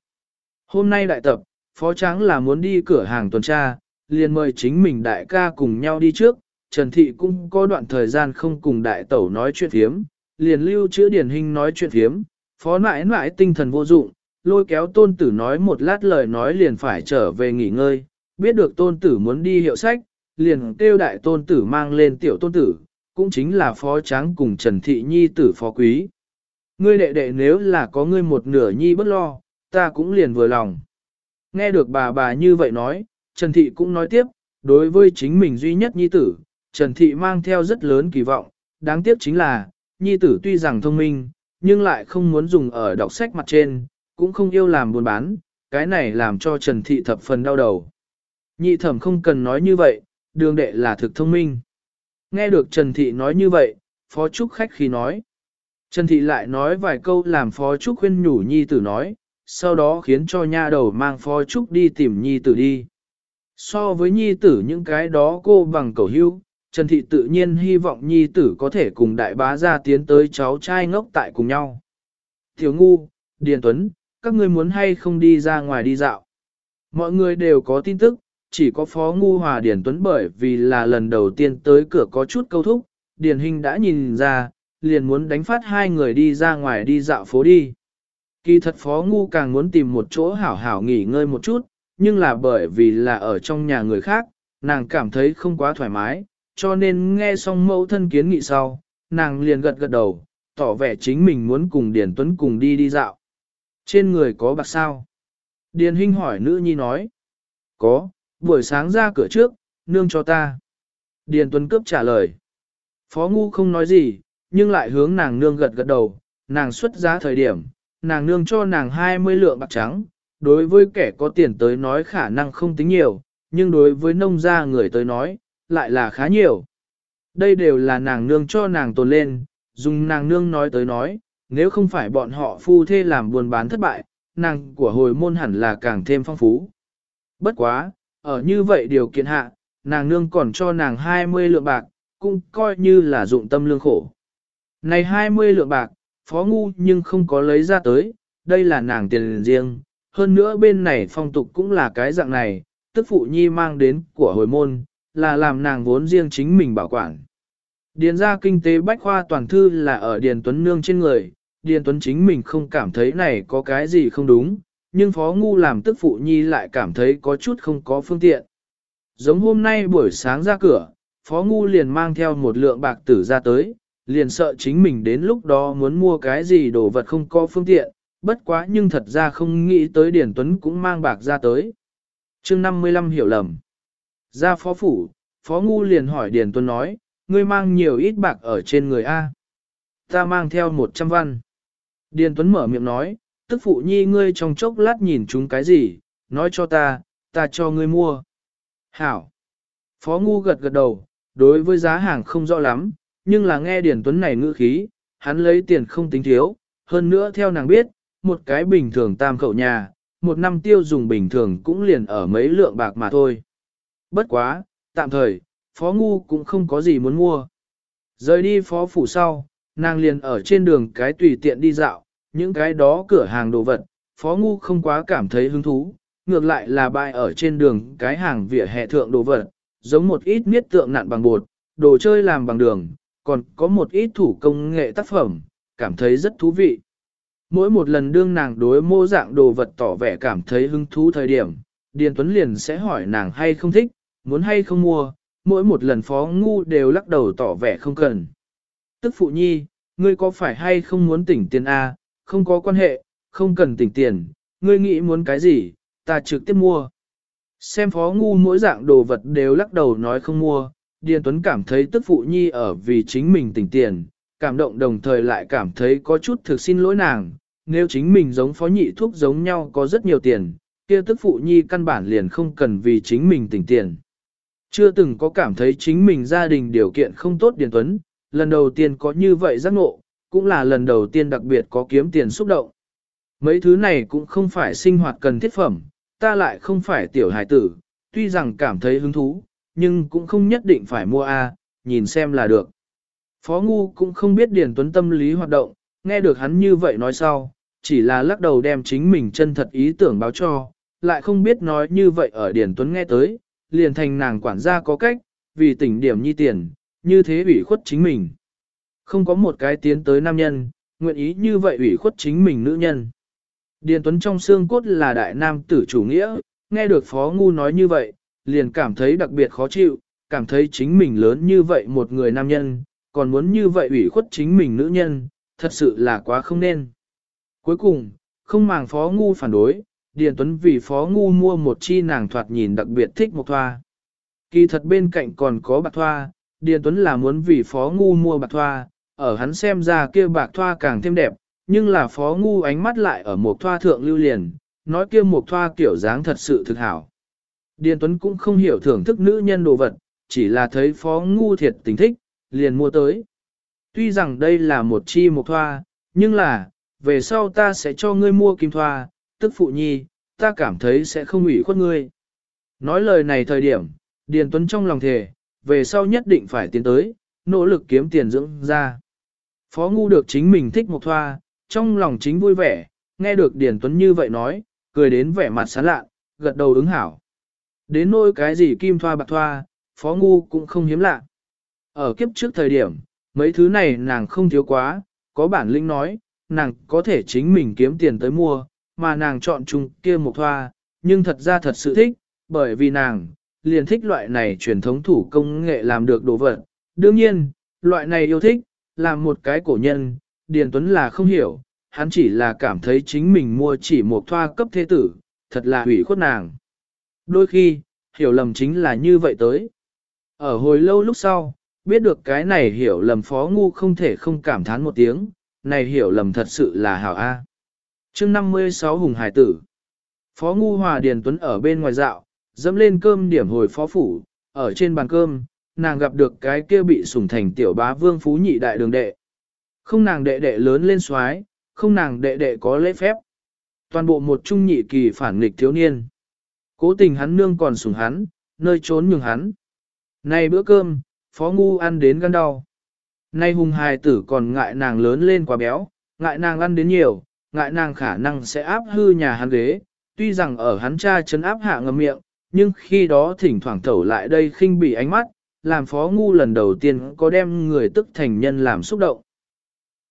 Speaker 1: Hôm nay đại tập, Phó Tráng là muốn đi cửa hàng tuần tra, liền mời chính mình đại ca cùng nhau đi trước, Trần Thị cũng có đoạn thời gian không cùng đại tẩu nói chuyện thiếm, liền lưu chữa điển hình nói chuyện thiếm, Phó mãi mãi tinh thần vô dụng, lôi kéo tôn tử nói một lát lời nói liền phải trở về nghỉ ngơi, biết được tôn tử muốn đi hiệu sách, liền kêu đại tôn tử mang lên tiểu tôn tử, cũng chính là phó tráng cùng Trần Thị Nhi tử phó quý. Ngươi đệ đệ nếu là có ngươi một nửa nhi bất lo, ta cũng liền vừa lòng. Nghe được bà bà như vậy nói, Trần Thị cũng nói tiếp, đối với chính mình duy nhất nhi tử, Trần Thị mang theo rất lớn kỳ vọng, đáng tiếc chính là, nhi tử tuy rằng thông minh, nhưng lại không muốn dùng ở đọc sách mặt trên, cũng không yêu làm buôn bán, cái này làm cho Trần Thị thập phần đau đầu. Nhị thẩm không cần nói như vậy, đường đệ là thực thông minh. Nghe được Trần Thị nói như vậy, Phó Trúc khách khi nói. Trần Thị lại nói vài câu làm Phó Trúc khuyên nhủ Nhi tử nói, sau đó khiến cho nha đầu mang Phó Trúc đi tìm Nhi tử đi. So với Nhi tử những cái đó cô bằng cầu hưu, Trần Thị tự nhiên hy vọng Nhi tử có thể cùng đại bá ra tiến tới cháu trai ngốc tại cùng nhau. Tiểu ngu, Điền Tuấn, các ngươi muốn hay không đi ra ngoài đi dạo. Mọi người đều có tin tức, chỉ có Phó Ngu Hòa Điền Tuấn bởi vì là lần đầu tiên tới cửa có chút câu thúc, Điền Hình đã nhìn ra, liền muốn đánh phát hai người đi ra ngoài đi dạo phố đi. Kỳ thật Phó Ngu càng muốn tìm một chỗ hảo hảo nghỉ ngơi một chút, nhưng là bởi vì là ở trong nhà người khác, nàng cảm thấy không quá thoải mái, cho nên nghe xong mẫu thân kiến nghị sau, nàng liền gật gật đầu, tỏ vẻ chính mình muốn cùng Điền Tuấn cùng đi đi dạo. Trên người có bạc sao? Điền Hinh hỏi nữ nhi nói. Có, buổi sáng ra cửa trước, nương cho ta. Điền Tuấn cướp trả lời. Phó Ngu không nói gì, nhưng lại hướng nàng nương gật gật đầu, nàng xuất giá thời điểm, nàng nương cho nàng 20 lượng bạc trắng, đối với kẻ có tiền tới nói khả năng không tính nhiều, nhưng đối với nông gia người tới nói, lại là khá nhiều. Đây đều là nàng nương cho nàng tồn lên, dùng nàng nương nói tới nói, nếu không phải bọn họ phu thê làm buôn bán thất bại, nàng của hồi môn hẳn là càng thêm phong phú. Bất quá, ở như vậy điều kiện hạ, nàng nương còn cho nàng 20 lượng bạc, cũng coi như là dụng tâm lương khổ. Này 20 lượng bạc, phó ngu nhưng không có lấy ra tới, đây là nàng tiền riêng, hơn nữa bên này phong tục cũng là cái dạng này, tức phụ nhi mang đến của hồi môn, là làm nàng vốn riêng chính mình bảo quản. Điền ra kinh tế bách khoa toàn thư là ở Điền Tuấn Nương trên người, Điền Tuấn chính mình không cảm thấy này có cái gì không đúng, nhưng Phó Ngu làm tức phụ nhi lại cảm thấy có chút không có phương tiện. Giống hôm nay buổi sáng ra cửa, Phó Ngu liền mang theo một lượng bạc tử ra tới, liền sợ chính mình đến lúc đó muốn mua cái gì đồ vật không có phương tiện, bất quá nhưng thật ra không nghĩ tới Điền Tuấn cũng mang bạc ra tới. chương 55 hiểu lầm. Ra phó phủ, Phó Ngu liền hỏi Điền Tuấn nói, ngươi mang nhiều ít bạc ở trên người A. Ta mang theo 100 văn. Điền Tuấn mở miệng nói, tức phụ nhi ngươi trong chốc lát nhìn chúng cái gì, nói cho ta, ta cho ngươi mua. Hảo. Phó Ngu gật gật đầu, đối với giá hàng không rõ lắm, nhưng là nghe Điền Tuấn này ngữ khí, hắn lấy tiền không tính thiếu, hơn nữa theo nàng biết, một cái bình thường tam khẩu nhà, một năm tiêu dùng bình thường cũng liền ở mấy lượng bạc mà thôi. Bất quá, tạm thời, Phó Ngu cũng không có gì muốn mua. Rời đi Phó Phủ sau, nàng liền ở trên đường cái tùy tiện đi dạo, những cái đó cửa hàng đồ vật, Phó Ngu không quá cảm thấy hứng thú, ngược lại là bài ở trên đường cái hàng vỉa hè thượng đồ vật, giống một ít miết tượng nặn bằng bột, đồ chơi làm bằng đường, còn có một ít thủ công nghệ tác phẩm, cảm thấy rất thú vị. Mỗi một lần đương nàng đối mô dạng đồ vật tỏ vẻ cảm thấy hứng thú thời điểm, Điền Tuấn liền sẽ hỏi nàng hay không thích, muốn hay không mua, mỗi một lần phó ngu đều lắc đầu tỏ vẻ không cần. Tức phụ nhi, ngươi có phải hay không muốn tỉnh tiền A, không có quan hệ, không cần tỉnh tiền, ngươi nghĩ muốn cái gì, ta trực tiếp mua. Xem phó ngu mỗi dạng đồ vật đều lắc đầu nói không mua, Điền Tuấn cảm thấy tức phụ nhi ở vì chính mình tỉnh tiền, cảm động đồng thời lại cảm thấy có chút thực xin lỗi nàng, nếu chính mình giống phó nhị thuốc giống nhau có rất nhiều tiền, kia tức phụ nhi căn bản liền không cần vì chính mình tỉnh tiền. Chưa từng có cảm thấy chính mình gia đình điều kiện không tốt Điền Tuấn, lần đầu tiên có như vậy giác ngộ, cũng là lần đầu tiên đặc biệt có kiếm tiền xúc động. Mấy thứ này cũng không phải sinh hoạt cần thiết phẩm, ta lại không phải tiểu hải tử, tuy rằng cảm thấy hứng thú, nhưng cũng không nhất định phải mua A, nhìn xem là được. Phó Ngu cũng không biết Điền Tuấn tâm lý hoạt động, nghe được hắn như vậy nói sau, chỉ là lắc đầu đem chính mình chân thật ý tưởng báo cho, lại không biết nói như vậy ở Điền Tuấn nghe tới, liền thành nàng quản gia có cách, vì tỉnh điểm nhi tiền, như thế ủy khuất chính mình. Không có một cái tiến tới nam nhân, nguyện ý như vậy ủy khuất chính mình nữ nhân. Điền Tuấn trong xương cốt là đại nam tử chủ nghĩa, nghe được Phó Ngu nói như vậy, liền cảm thấy đặc biệt khó chịu, cảm thấy chính mình lớn như vậy một người nam nhân, còn muốn như vậy ủy khuất chính mình nữ nhân, thật sự là quá không nên. Cuối cùng, không màng Phó Ngu phản đối, Điền Tuấn vì Phó Ngu mua một chi nàng thoạt nhìn đặc biệt thích một thoa. Kỳ thật bên cạnh còn có bạc thoa, Điền Tuấn là muốn vì Phó Ngu mua bạc thoa, ở hắn xem ra kia bạc thoa càng thêm đẹp, nhưng là Phó Ngu ánh mắt lại ở một thoa thượng lưu liền, nói kia một thoa kiểu dáng thật sự thực hảo. Điền Tuấn cũng không hiểu thưởng thức nữ nhân đồ vật, chỉ là thấy Phó Ngu thiệt tình thích, liền mua tới. Tuy rằng đây là một chi một thoa, nhưng là, về sau ta sẽ cho ngươi mua kim thoa, tức phụ nhi, ta cảm thấy sẽ không ủy khuất ngươi. Nói lời này thời điểm, Điền Tuấn trong lòng thề, về sau nhất định phải tiến tới, nỗ lực kiếm tiền dưỡng ra. Phó ngu được chính mình thích một thoa, trong lòng chính vui vẻ, nghe được Điền Tuấn như vậy nói, cười đến vẻ mặt sán lạ, gật đầu ứng hảo. Đến nỗi cái gì kim thoa bạc thoa, phó ngu cũng không hiếm lạ. Ở kiếp trước thời điểm, mấy thứ này nàng không thiếu quá, có bản lĩnh nói, nàng có thể chính mình kiếm tiền tới mua, mà nàng chọn chung kia một thoa, nhưng thật ra thật sự thích, bởi vì nàng, liền thích loại này truyền thống thủ công nghệ làm được đồ vật. Đương nhiên, loại này yêu thích, làm một cái cổ nhân, Điền Tuấn là không hiểu, hắn chỉ là cảm thấy chính mình mua chỉ một thoa cấp thế tử, thật là hủy khuất nàng. Đôi khi, hiểu lầm chính là như vậy tới. Ở hồi lâu lúc sau, biết được cái này hiểu lầm phó ngu không thể không cảm thán một tiếng, này hiểu lầm thật sự là hảo A. À. chương 56 Hùng Hải Tử Phó ngu hòa Điền Tuấn ở bên ngoài dạo, dẫm lên cơm điểm hồi phó phủ, ở trên bàn cơm, nàng gặp được cái kia bị sủng thành tiểu bá vương phú nhị đại đường đệ. Không nàng đệ đệ lớn lên xoái, không nàng đệ đệ có lễ phép. Toàn bộ một trung nhị kỳ phản nghịch thiếu niên. Cố tình hắn nương còn sủng hắn, nơi trốn nhường hắn. Này bữa cơm, phó ngu ăn đến gan đau. Nay hùng hài tử còn ngại nàng lớn lên quá béo, ngại nàng ăn đến nhiều, ngại nàng khả năng sẽ áp hư nhà hắn ghế. Tuy rằng ở hắn cha chấn áp hạ ngầm miệng, nhưng khi đó thỉnh thoảng thẩu lại đây khinh bị ánh mắt, làm phó ngu lần đầu tiên có đem người tức thành nhân làm xúc động.